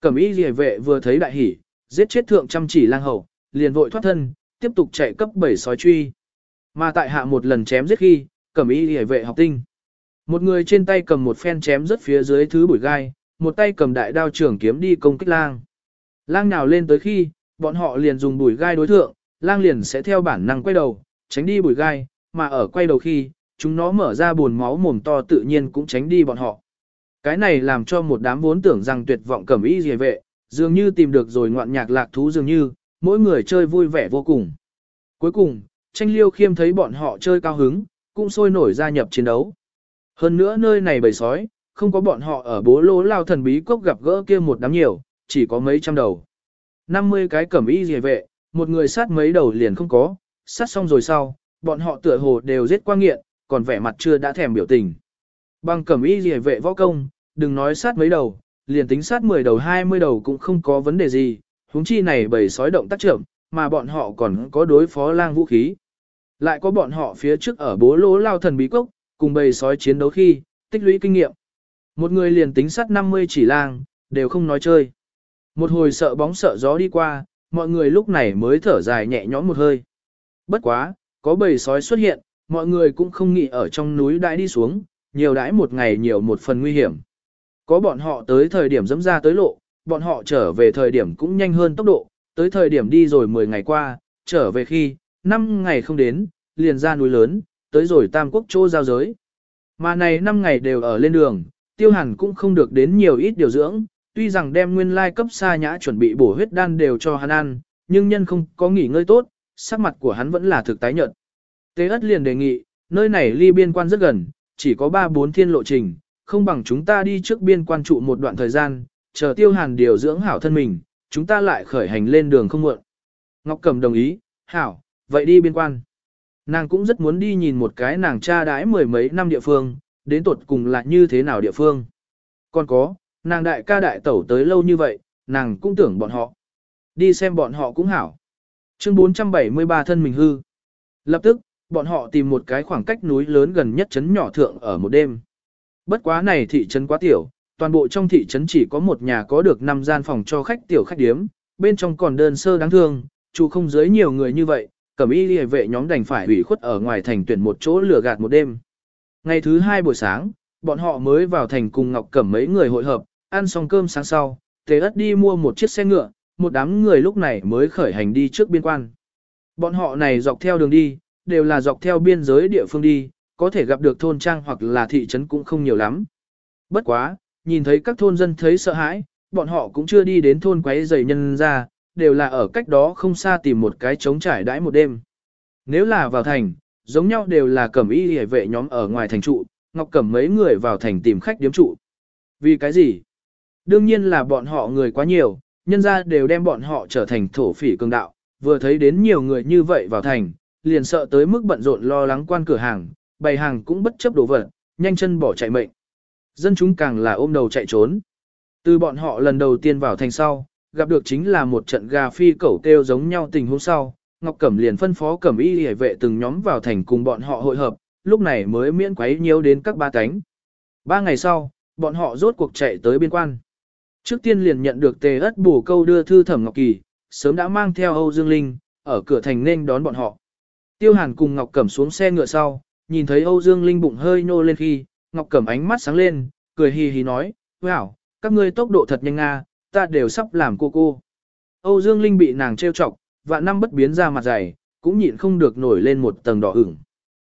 Cẩm y rìa vệ vừa thấy đại hỉ, giết chết thượng chăm chỉ lang hầu, liền vội thoát thân, tiếp tục chạy cấp bảy sói truy. Mà tại hạ một lần chém giết khi, cẩm y rìa vệ học tinh. Một người trên tay cầm một phen chém rất phía dưới thứ bụi gai, một tay cầm đại đao trưởng kiếm đi công kích lang. Lang nào lên tới khi, bọn họ liền dùng bùi gai đối thượng, lang liền sẽ theo bản năng quay đầu, tránh đi bùi gai, mà ở quay đầu khi, chúng nó mở ra buồn máu mồm to tự nhiên cũng tránh đi bọn họ. Cái này làm cho một đám vốn tưởng rằng tuyệt vọng cẩm y rìa vệ, dường như tìm được rồi ngoạn nhạc lạc thú dường như, mỗi người chơi vui vẻ vô cùng. Cuối cùng, tranh liêu khiêm thấy bọn họ chơi cao hứng, cũng sôi nổi gia nhập chiến đấu. Hơn nữa nơi này bầy sói, không có bọn họ ở bố lỗ lao thần bí cốc gặp gỡ kia một đám nhiều, chỉ có mấy trăm đầu. 50 cái cẩm y rìa vệ, một người sát mấy đầu liền không có, sát xong rồi sau, bọn họ tựa hồ đều giết qua nghiện, còn vẻ mặt chưa đã thèm biểu tình. Bằng cẩm y rìa vệ võ công, đừng nói sát mấy đầu, liền tính sát 10 đầu 20 đầu cũng không có vấn đề gì, huống chi này bầy sói động tác trưởng, mà bọn họ còn có đối phó lang vũ khí. Lại có bọn họ phía trước ở bố lỗ lao thần bí cốc, cùng bầy sói chiến đấu khi, tích lũy kinh nghiệm. Một người liền tính sát 50 chỉ lang, đều không nói chơi. Một hồi sợ bóng sợ gió đi qua, mọi người lúc này mới thở dài nhẹ nhõm một hơi. Bất quá, có bầy sói xuất hiện, mọi người cũng không nghĩ ở trong núi đại đi xuống, nhiều đãi một ngày nhiều một phần nguy hiểm. Có bọn họ tới thời điểm dẫm ra tới lộ, bọn họ trở về thời điểm cũng nhanh hơn tốc độ, tới thời điểm đi rồi 10 ngày qua, trở về khi, 5 ngày không đến, liền ra núi lớn, tới rồi Tam Quốc chỗ giao giới. Mà này 5 ngày đều ở lên đường, tiêu hẳn cũng không được đến nhiều ít điều dưỡng, tuy rằng đem nguyên lai cấp xa nhã chuẩn bị bổ huyết đan đều cho hắn ăn, nhưng nhân không có nghỉ ngơi tốt, sắc mặt của hắn vẫn là thực tái nhợt. Tế ất liền đề nghị, nơi này ly biên quan rất gần, chỉ có 3-4 thiên lộ trình, không bằng chúng ta đi trước biên quan trụ một đoạn thời gian, chờ tiêu hàn điều dưỡng hảo thân mình, chúng ta lại khởi hành lên đường không muộn. Ngọc Cẩm đồng ý, hảo, vậy đi biên quan. Nàng cũng rất muốn đi nhìn một cái nàng cha đãi mười mấy năm địa phương, đến tuột cùng là như thế nào địa phương. Còn có, nàng đại ca đại tẩu tới lâu như vậy, nàng cũng tưởng bọn họ. Đi xem bọn họ cũng hảo. Chương 473 thân mình hư. Lập tức, bọn họ tìm một cái khoảng cách núi lớn gần nhất trấn nhỏ thượng ở một đêm. Bất quá này thị trấn quá tiểu, toàn bộ trong thị trấn chỉ có một nhà có được 5 gian phòng cho khách tiểu khách điếm, bên trong còn đơn sơ đáng thương, chú không dưới nhiều người như vậy, cẩm y liề vệ nhóm đành phải ủy khuất ở ngoài thành tuyển một chỗ lửa gạt một đêm. Ngày thứ hai buổi sáng, bọn họ mới vào thành cùng Ngọc Cẩm mấy người hội hợp, ăn xong cơm sáng sau, Tề Ất đi mua một chiếc xe ngựa, một đám người lúc này mới khởi hành đi trước biên quan. Bọn họ này dọc theo đường đi, đều là dọc theo biên giới địa phương đi, có thể gặp được thôn trang hoặc là thị trấn cũng không nhiều lắm. Bất quá, nhìn thấy các thôn dân thấy sợ hãi, bọn họ cũng chưa đi đến thôn quấy dày nhân ra, đều là ở cách đó không xa tìm một cái trống trải đãi một đêm. Nếu là vào thành, giống nhau đều là cẩm y hề vệ nhóm ở ngoài thành trụ, ngọc cẩm mấy người vào thành tìm khách điếm trụ. Vì cái gì? Đương nhiên là bọn họ người quá nhiều, nhân ra đều đem bọn họ trở thành thổ phỉ cường đạo, vừa thấy đến nhiều người như vậy vào thành, liền sợ tới mức bận rộn lo lắng quan cửa hàng, bày hàng cũng bất chấp đồ vật, nhanh chân bỏ chạy mệnh. Dân chúng càng là ôm đầu chạy trốn. Từ bọn họ lần đầu tiên vào thành sau, gặp được chính là một trận gà phi cẩu kêu giống nhau tình huống sau, Ngọc Cẩm liền phân phó Cẩm Y hệ vệ từng nhóm vào thành cùng bọn họ hội hợp, lúc này mới miễn quấy nhiều đến các ba cánh. Ba ngày sau, bọn họ rốt cuộc chạy tới biên quan. Trước tiên liền nhận được tề ất bổ câu đưa thư thẩm Ngọc Kỳ, sớm đã mang theo Âu Dương Linh, ở cửa thành nên đón bọn họ. Tiêu Hàn cùng Ngọc Cẩm xuống xe ngựa sau, nhìn thấy Âu Dương Linh bụng hơi nhô lên khi, Ngọc Cẩm ánh mắt sáng lên, cười hì hì nói, wow, các ngươi tốc độ thật nhanh nga, ta đều sắp làm cô cô. Âu Dương Linh bị nàng trêu chọc, vạn năm bất biến ra mặt dày, cũng nhịn không được nổi lên một tầng đỏ ửng.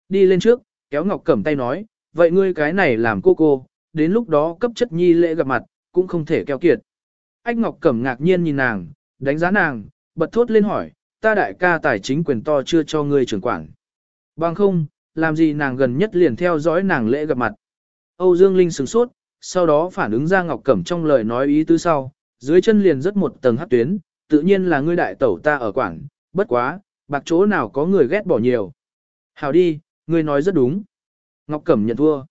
Đi lên trước, kéo Ngọc Cẩm tay nói, vậy ngươi cái này làm cô cô, đến lúc đó cấp chất nhi lễ gặp mặt, cũng không thể keo kiệt. Ách Ngọc Cẩm ngạc nhiên nhìn nàng, đánh giá nàng, bật thốt lên hỏi, ta đại ca tài chính quyền to chưa cho ngươi trưởng quản. Bằng không, làm gì nàng gần nhất liền theo dõi nàng lễ gặp mặt. Âu Dương Linh sửng sốt, sau đó phản ứng ra Ngọc Cẩm trong lời nói ý tứ sau, dưới chân liền rất một tầng hắc tuyến, tự nhiên là ngươi đại tẩu ta ở quản, bất quá, bạc chỗ nào có người ghét bỏ nhiều. Hào đi, ngươi nói rất đúng. Ngọc Cẩm nhận thua.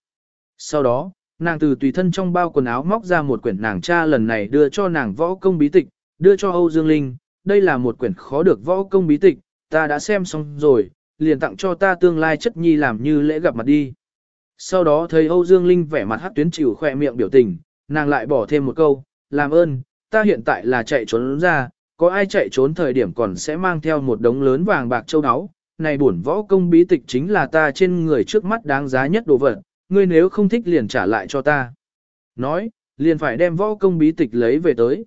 Sau đó, nàng từ tùy thân trong bao quần áo móc ra một quyển nàng cha lần này đưa cho nàng võ công bí tịch, đưa cho Âu Dương Linh, đây là một quyển khó được võ công bí tịch, ta đã xem xong rồi, liền tặng cho ta tương lai chất nhi làm như lễ gặp mặt đi. Sau đó thấy Âu Dương Linh vẻ mặt hát tuyến chịu khỏe miệng biểu tình, nàng lại bỏ thêm một câu, làm ơn, ta hiện tại là chạy trốn ra, có ai chạy trốn thời điểm còn sẽ mang theo một đống lớn vàng bạc châu áo. Này bổn võ công bí tịch chính là ta trên người trước mắt đáng giá nhất đồ vật, ngươi nếu không thích liền trả lại cho ta. Nói, liền phải đem võ công bí tịch lấy về tới.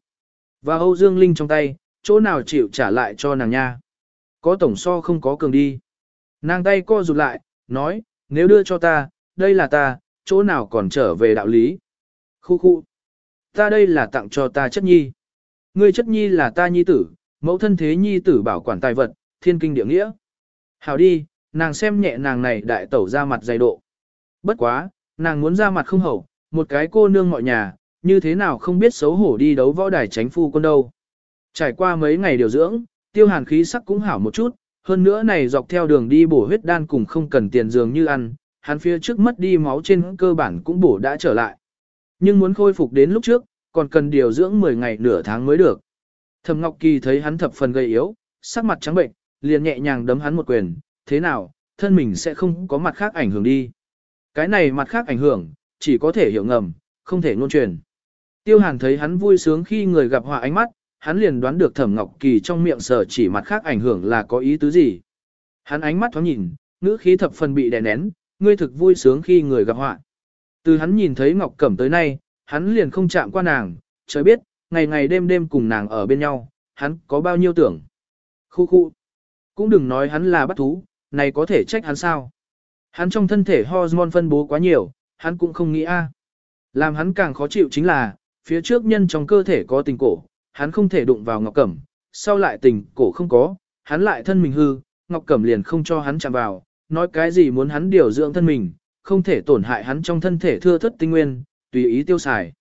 Và Âu Dương Linh trong tay, chỗ nào chịu trả lại cho nàng nha. Có tổng so không có cường đi. Nàng tay co rụt lại, nói, nếu đưa cho ta, đây là ta, chỗ nào còn trở về đạo lý. Khu khu. Ta đây là tặng cho ta chất nhi. Ngươi chất nhi là ta nhi tử, mẫu thân thế nhi tử bảo quản tài vật, thiên kinh địa nghĩa. hào đi, nàng xem nhẹ nàng này đại tẩu ra mặt dày độ. Bất quá, nàng muốn ra mặt không hậu, một cái cô nương mọi nhà, như thế nào không biết xấu hổ đi đấu võ đài tránh phu quân đâu. Trải qua mấy ngày điều dưỡng, tiêu hàn khí sắc cũng hảo một chút, hơn nữa này dọc theo đường đi bổ huyết đan cùng không cần tiền dường như ăn, hắn phía trước mất đi máu trên cơ bản cũng bổ đã trở lại. Nhưng muốn khôi phục đến lúc trước, còn cần điều dưỡng 10 ngày nửa tháng mới được. Thẩm Ngọc Kỳ thấy hắn thập phần gầy yếu, sắc mặt trắng bệnh, liền nhẹ nhàng đấm hắn một quyền, thế nào, thân mình sẽ không có mặt khác ảnh hưởng đi. Cái này mặt khác ảnh hưởng, chỉ có thể hiểu ngầm, không thể ngôn truyền. Tiêu Hàn thấy hắn vui sướng khi người gặp họa ánh mắt, hắn liền đoán được Thẩm Ngọc Kỳ trong miệng sở chỉ mặt khác ảnh hưởng là có ý tứ gì. Hắn ánh mắt thoáng nhìn, ngữ khí thập phần bị đè nén, ngươi thực vui sướng khi người gặp họa. Từ hắn nhìn thấy Ngọc Cẩm tới nay, hắn liền không chạm qua nàng, trời biết, ngày ngày đêm đêm cùng nàng ở bên nhau, hắn có bao nhiêu tưởng. Khu khu, cũng đừng nói hắn là bắt thú, này có thể trách hắn sao. Hắn trong thân thể hormone phân bố quá nhiều, hắn cũng không nghĩ a. Làm hắn càng khó chịu chính là, phía trước nhân trong cơ thể có tình cổ, hắn không thể đụng vào Ngọc Cẩm, sau lại tình cổ không có, hắn lại thân mình hư, Ngọc Cẩm liền không cho hắn chạm vào, nói cái gì muốn hắn điều dưỡng thân mình, không thể tổn hại hắn trong thân thể thưa thất tinh nguyên, tùy ý tiêu xài.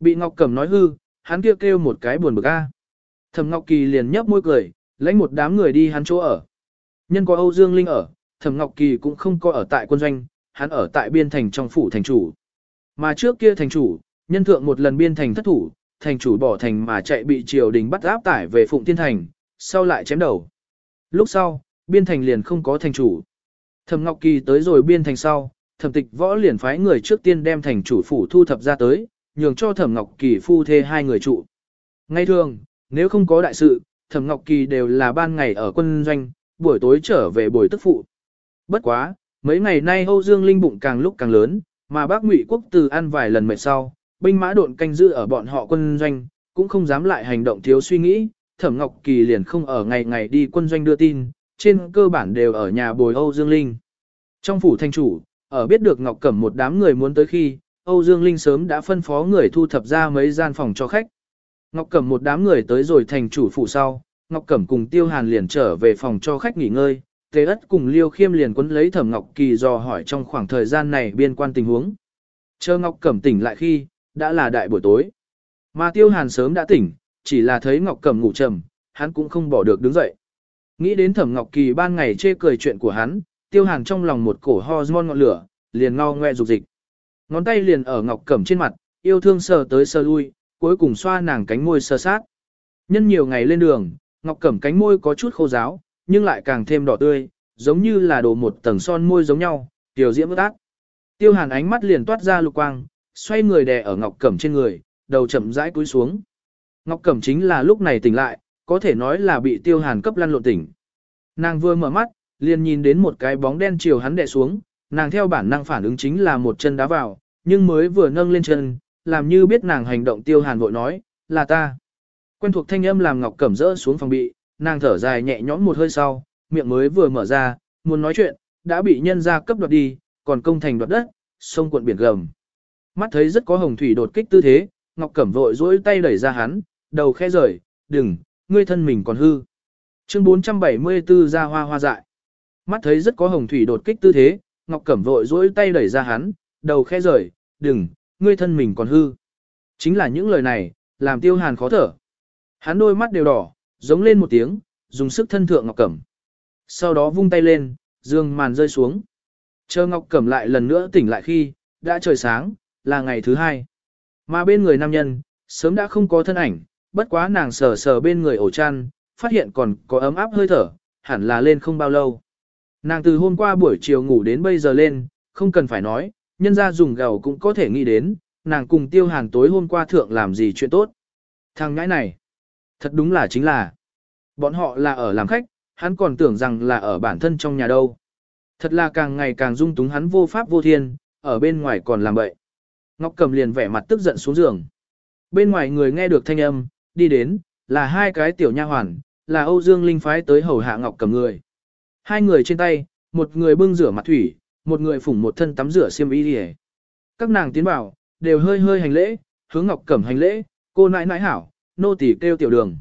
Bị Ngọc Cẩm nói hư, hắn kia kêu, kêu một cái buồn bực a. À. Thẩm Ngọc Kỳ liền nhấp môi cười, lãnh một đám người đi hắn chỗ ở. Nhân có Âu Dương Linh ở, Thẩm Ngọc Kỳ cũng không có ở tại quân doanh, hắn ở tại biên thành trong phủ thành chủ. Mà trước kia thành chủ, nhân thượng một lần biên thành thất thủ, thành chủ bỏ thành mà chạy bị triều đình bắt áp tải về Phụng Thiên Thành, sau lại chém đầu. Lúc sau, biên thành liền không có thành chủ. Thẩm Ngọc Kỳ tới rồi biên thành sau, thẩm tịch võ liền phái người trước tiên đem thành chủ phủ thu thập ra tới, nhường cho thẩm Ngọc Kỳ phu thê hai người trụ. Ngay thường, nếu không có đại sự, thẩm Ngọc Kỳ đều là ban ngày ở quân doanh, buổi tối trở về buổi tức phụ. Bất quá, mấy ngày nay Âu Dương Linh bụng càng lúc càng lớn, mà bác Ngụy Quốc từ ăn vài lần mệt sau, binh mã độn canh giữ ở bọn họ quân doanh, cũng không dám lại hành động thiếu suy nghĩ, Thẩm Ngọc Kỳ liền không ở ngày ngày đi quân doanh đưa tin, trên cơ bản đều ở nhà bồi Âu Dương Linh. Trong phủ thanh chủ, ở biết được Ngọc Cẩm một đám người muốn tới khi, Âu Dương Linh sớm đã phân phó người thu thập ra mấy gian phòng cho khách. Ngọc Cẩm một đám người tới rồi thành chủ phủ sau, Ngọc Cẩm cùng Tiêu Hàn liền trở về phòng cho khách nghỉ ngơi, Tề Ất cùng Liêu Khiêm liền quấn lấy Thẩm Ngọc Kỳ dò hỏi trong khoảng thời gian này biên quan tình huống. Chờ Ngọc Cẩm tỉnh lại khi, đã là đại buổi tối. Mà tiêu hàn sớm đã tỉnh, chỉ là thấy Ngọc Cẩm ngủ trầm, hắn cũng không bỏ được đứng dậy. Nghĩ đến Thẩm Ngọc Kỳ ban ngày chê cười chuyện của hắn, tiêu hàn trong lòng một cổ hormone ngọn lửa, liền ngo ngoe dục dịch. Ngón tay liền ở Ngọc Cẩm trên mặt, yêu thương sờ tới sờ lui, cuối cùng xoa nàng cánh môi sờ sát. Nhân nhiều ngày lên đường, Ngọc Cẩm cánh môi có chút khô ráo, nhưng lại càng thêm đỏ tươi, giống như là đổ một tầng son môi giống nhau, tiểu diễm ước ác. Tiêu hàn ánh mắt liền toát ra lục quang, xoay người đè ở Ngọc Cẩm trên người, đầu chậm rãi cúi xuống. Ngọc Cẩm chính là lúc này tỉnh lại, có thể nói là bị Tiêu Hàn cấp lăn lộn tỉnh. Nàng vừa mở mắt, liền nhìn đến một cái bóng đen chiều hắn đè xuống, nàng theo bản năng phản ứng chính là một chân đá vào, nhưng mới vừa nâng lên chân, làm như biết nàng hành động Tiêu Hàn vội nói, "Là ta." Quen thuộc thanh âm làm Ngọc Cẩm rỡ xuống phòng bị, nàng thở dài nhẹ nhõm một hơi sau, miệng mới vừa mở ra, muốn nói chuyện, đã bị nhân gia cấp đoạt đi, còn công thành đoạt đất, sông cuộn biển gầm. Mắt thấy rất có hồng thủy đột kích tư thế, Ngọc Cẩm vội duỗi tay đẩy ra hắn, đầu khẽ rời, đừng, ngươi thân mình còn hư. Chương 474 ra hoa hoa dại. Mắt thấy rất có hồng thủy đột kích tư thế, Ngọc Cẩm vội duỗi tay đẩy ra hắn, đầu khẽ rời, đừng, ngươi thân mình còn hư. Chính là những lời này, làm tiêu hàn khó thở. Hắn đôi mắt đều đỏ, giống lên một tiếng, dùng sức thân thượng Ngọc Cẩm. Sau đó vung tay lên, dương màn rơi xuống. Chờ Ngọc Cẩm lại lần nữa tỉnh lại khi, đã trời sáng, là ngày thứ hai. Mà bên người nam nhân, sớm đã không có thân ảnh, bất quá nàng sờ sờ bên người ổ chăn, phát hiện còn có ấm áp hơi thở, hẳn là lên không bao lâu. Nàng từ hôm qua buổi chiều ngủ đến bây giờ lên, không cần phải nói, nhân ra dùng gầu cũng có thể nghĩ đến, nàng cùng tiêu hàn tối hôm qua thượng làm gì chuyện tốt. Thằng ngãi này, thật đúng là chính là, bọn họ là ở làm khách, hắn còn tưởng rằng là ở bản thân trong nhà đâu. Thật là càng ngày càng dung túng hắn vô pháp vô thiên, ở bên ngoài còn làm bậy. Ngọc Cầm liền vẻ mặt tức giận xuống giường. Bên ngoài người nghe được thanh âm, đi đến, là hai cái tiểu nha hoàn, là Âu Dương Linh phái tới hầu hạ Ngọc Cầm người. Hai người trên tay, một người bưng rửa mặt thủy, một người phủng một thân tắm rửa xiêm y đi Các nàng tiến vào, đều hơi hơi hành lễ, hướng Ngọc Cẩm hành lễ, cô nãi nãi hảo, nô tỳ kêu tiểu đường.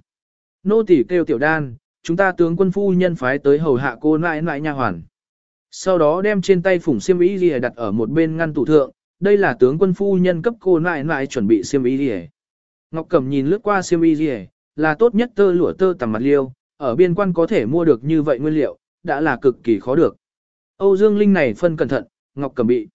Nô tỳ kêu tiểu đan, chúng ta tướng quân phu nhân phái tới hầu hạ cô nãi nãi nha hoàn. Sau đó đem trên tay phủng xiêm y đi đặt ở một bên ngăn tủ thượng, đây là tướng quân phu nhân cấp cô nại nại chuẩn bị xiêm y rìa. Ngọc Cẩm nhìn lướt qua xiêm y rìa, là tốt nhất tơ lụa tơ tằm mặt liêu, ở biên quan có thể mua được như vậy nguyên liệu, đã là cực kỳ khó được. Âu Dương Linh này phân cẩn thận, Ngọc Cẩm bị.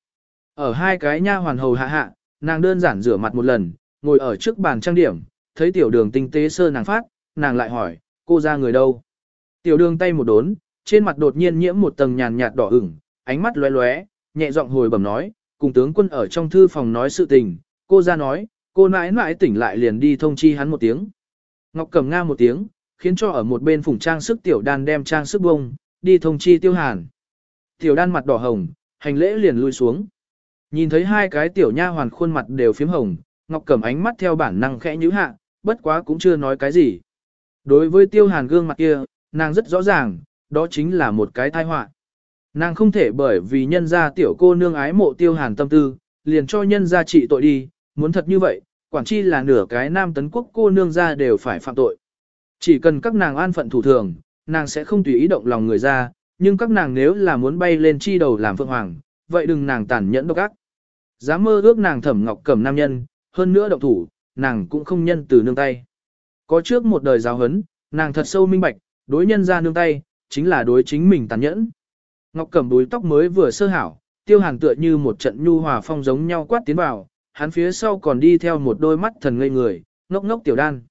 Ở hai cái nha hoàn hầu hạ hạ, nàng đơn giản rửa mặt một lần, ngồi ở trước bàn trang điểm, thấy tiểu đường tinh tế sơ nàng phát, nàng lại hỏi, cô ra người đâu? Tiểu đường tay một đốn, trên mặt đột nhiên nhiễm một tầng nhàn nhạt đỏ ửng, ánh mắt lóe lóe, nhẹ giọng hồi bẩm nói, cùng tướng quân ở trong thư phòng nói sự tình, cô ra nói, cô nãi nãi tỉnh lại liền đi thông chi hắn một tiếng. Ngọc cầm nga một tiếng, khiến cho ở một bên phùng trang sức tiểu đan đem trang sức bông, đi thông chi tiêu hàn. Tiểu đan mặt đỏ hồng, hành lễ liền lui xuống. Nhìn thấy hai cái tiểu nha hoàn khuôn mặt đều phím hồng, Ngọc cầm ánh mắt theo bản năng khẽ nhíu hạ, bất quá cũng chưa nói cái gì. Đối với tiêu hàn gương mặt kia, nàng rất rõ ràng, đó chính là một cái tai họa. Nàng không thể bởi vì nhân gia tiểu cô nương ái mộ tiêu hàn tâm tư, liền cho nhân gia trị tội đi, muốn thật như vậy, quản chi là nửa cái nam tấn quốc cô nương gia đều phải phạm tội. Chỉ cần các nàng an phận thủ thường, nàng sẽ không tùy ý động lòng người ra, nhưng các nàng nếu là muốn bay lên chi đầu làm phượng hoàng, vậy đừng nàng tàn nhẫn độc ác. Dám mơ ước nàng thẩm ngọc cầm nam nhân, hơn nữa động thủ, nàng cũng không nhân từ nương tay. Có trước một đời giáo hấn, nàng thật sâu minh bạch, đối nhân gia nương tay, chính là đối chính mình tàn nhẫn. Ngọc Cẩm đuôi tóc mới vừa sơ hảo, Tiêu Hàn tựa như một trận nhu hòa phong giống nhau quát tiến vào, hắn phía sau còn đi theo một đôi mắt thần ngây người, ngốc ngốc tiểu đan.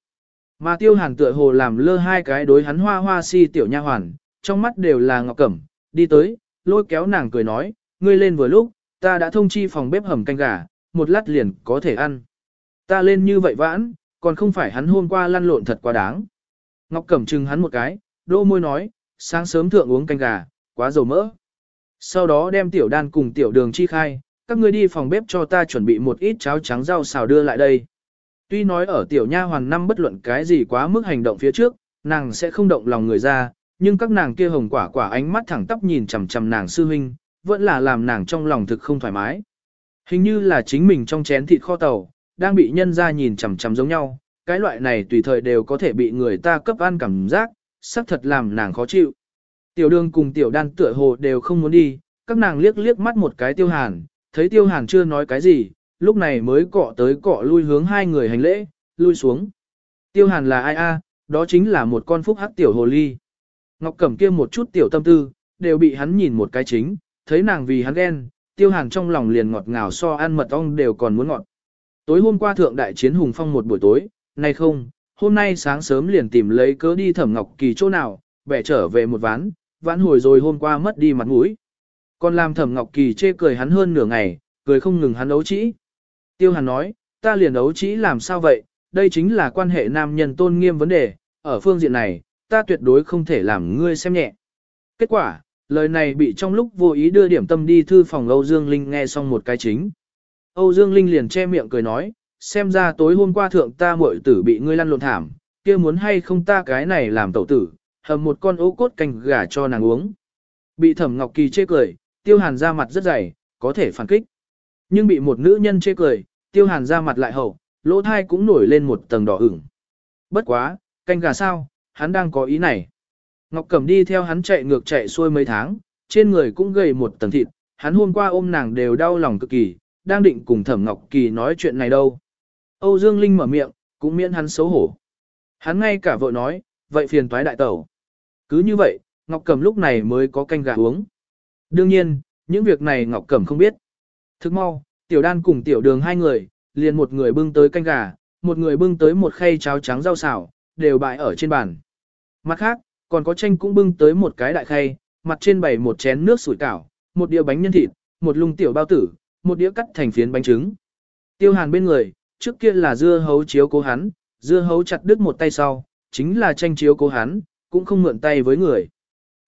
Mà Tiêu Hàn tựa hồ làm lơ hai cái đối hắn hoa hoa si tiểu nha hoàn, trong mắt đều là Ngọc Cẩm, đi tới, lôi kéo nàng cười nói, ngươi lên vừa lúc, ta đã thông chi phòng bếp hầm canh gà, một lát liền có thể ăn. Ta lên như vậy vãn, còn không phải hắn hôm qua lăn lộn thật quá đáng. Ngọc Cẩm trừng hắn một cái, đô môi nói, sáng sớm thượng uống canh gà, quá dầu mỡ. Sau đó đem tiểu đan cùng tiểu đường chi khai, các ngươi đi phòng bếp cho ta chuẩn bị một ít cháo trắng rau xào đưa lại đây. Tuy nói ở tiểu nha hoàn năm bất luận cái gì quá mức hành động phía trước, nàng sẽ không động lòng người ra, nhưng các nàng kia hồng quả quả ánh mắt thẳng tóc nhìn chằm chằm nàng sư huynh, vẫn là làm nàng trong lòng thực không thoải mái. Hình như là chính mình trong chén thịt kho tàu, đang bị nhân ra nhìn chằm chằm giống nhau, cái loại này tùy thời đều có thể bị người ta cấp ăn cảm giác, xác thật làm nàng khó chịu. Tiểu đường cùng tiểu đan tựa hồ đều không muốn đi, các nàng liếc liếc mắt một cái tiêu hàn, thấy tiêu hàn chưa nói cái gì, lúc này mới cọ tới cọ lui hướng hai người hành lễ, lui xuống. Tiêu hàn là ai a? Đó chính là một con phúc hắc tiểu hồ ly. Ngọc Cẩm kia một chút tiểu tâm tư, đều bị hắn nhìn một cái chính, thấy nàng vì hắn ghen, tiêu hàn trong lòng liền ngọt ngào so ăn mật ong đều còn muốn ngọt. Tối hôm qua thượng đại chiến hùng phong một buổi tối, nay không, hôm nay sáng sớm liền tìm lấy cớ đi thẩm ngọc kỳ chỗ nào, bẻ trở về một ván, vãn hồi rồi hôm qua mất đi mặt mũi. Còn làm thẩm Ngọc Kỳ chê cười hắn hơn nửa ngày, cười không ngừng hắn ấu trĩ. Tiêu Hàn nói, ta liền ấu trĩ làm sao vậy, đây chính là quan hệ nam nhân tôn nghiêm vấn đề, ở phương diện này, ta tuyệt đối không thể làm ngươi xem nhẹ. Kết quả, lời này bị trong lúc vô ý đưa điểm tâm đi thư phòng Âu Dương Linh nghe xong một cái chính. Âu Dương Linh liền che miệng cười nói, xem ra tối hôm qua thượng ta muội tử bị ngươi lăn lộn thảm, kia muốn hay không ta cái này làm tẩu tử, hầm một con ố cốt canh gà cho nàng uống. Bị thẩm ngọc kỳ chê cười, tiêu hàn ra mặt rất dày, có thể phản kích. Nhưng bị một nữ nhân chê cười, tiêu hàn ra mặt lại hậu, lỗ thai cũng nổi lên một tầng đỏ ửng. Bất quá, canh gà sao, hắn đang có ý này. Ngọc Cẩm đi theo hắn chạy ngược chạy xuôi mấy tháng, trên người cũng gầy một tầng thịt, hắn hôm qua ôm nàng đều đau lòng cực kỳ, đang định cùng Thẩm Ngọc Kỳ nói chuyện này đâu. Âu Dương Linh mở miệng, cũng miễn hắn xấu hổ. Hắn ngay cả vợ nói, vậy phiền toái đại tẩu. Cứ như vậy, Ngọc Cẩm lúc này mới có canh gà uống. Đương nhiên, những việc này Ngọc Cẩm không biết. Thức mau, tiểu đan cùng tiểu đường hai người, liền một người bưng tới canh gà, một người bưng tới một khay cháo trắng rau xào, đều bại ở trên bàn. Mặt khác, còn có tranh cũng bưng tới một cái đại khay, mặt trên bày một chén nước sủi cảo, một đĩa bánh nhân thịt, một lung tiểu bao tử, một đĩa cắt thành phiến bánh trứng. Tiêu hàn bên người, trước kia là dưa hấu chiếu cố hắn, dưa hấu chặt đứt một tay sau, chính là tranh chiếu cố hắn, cũng không mượn tay với người.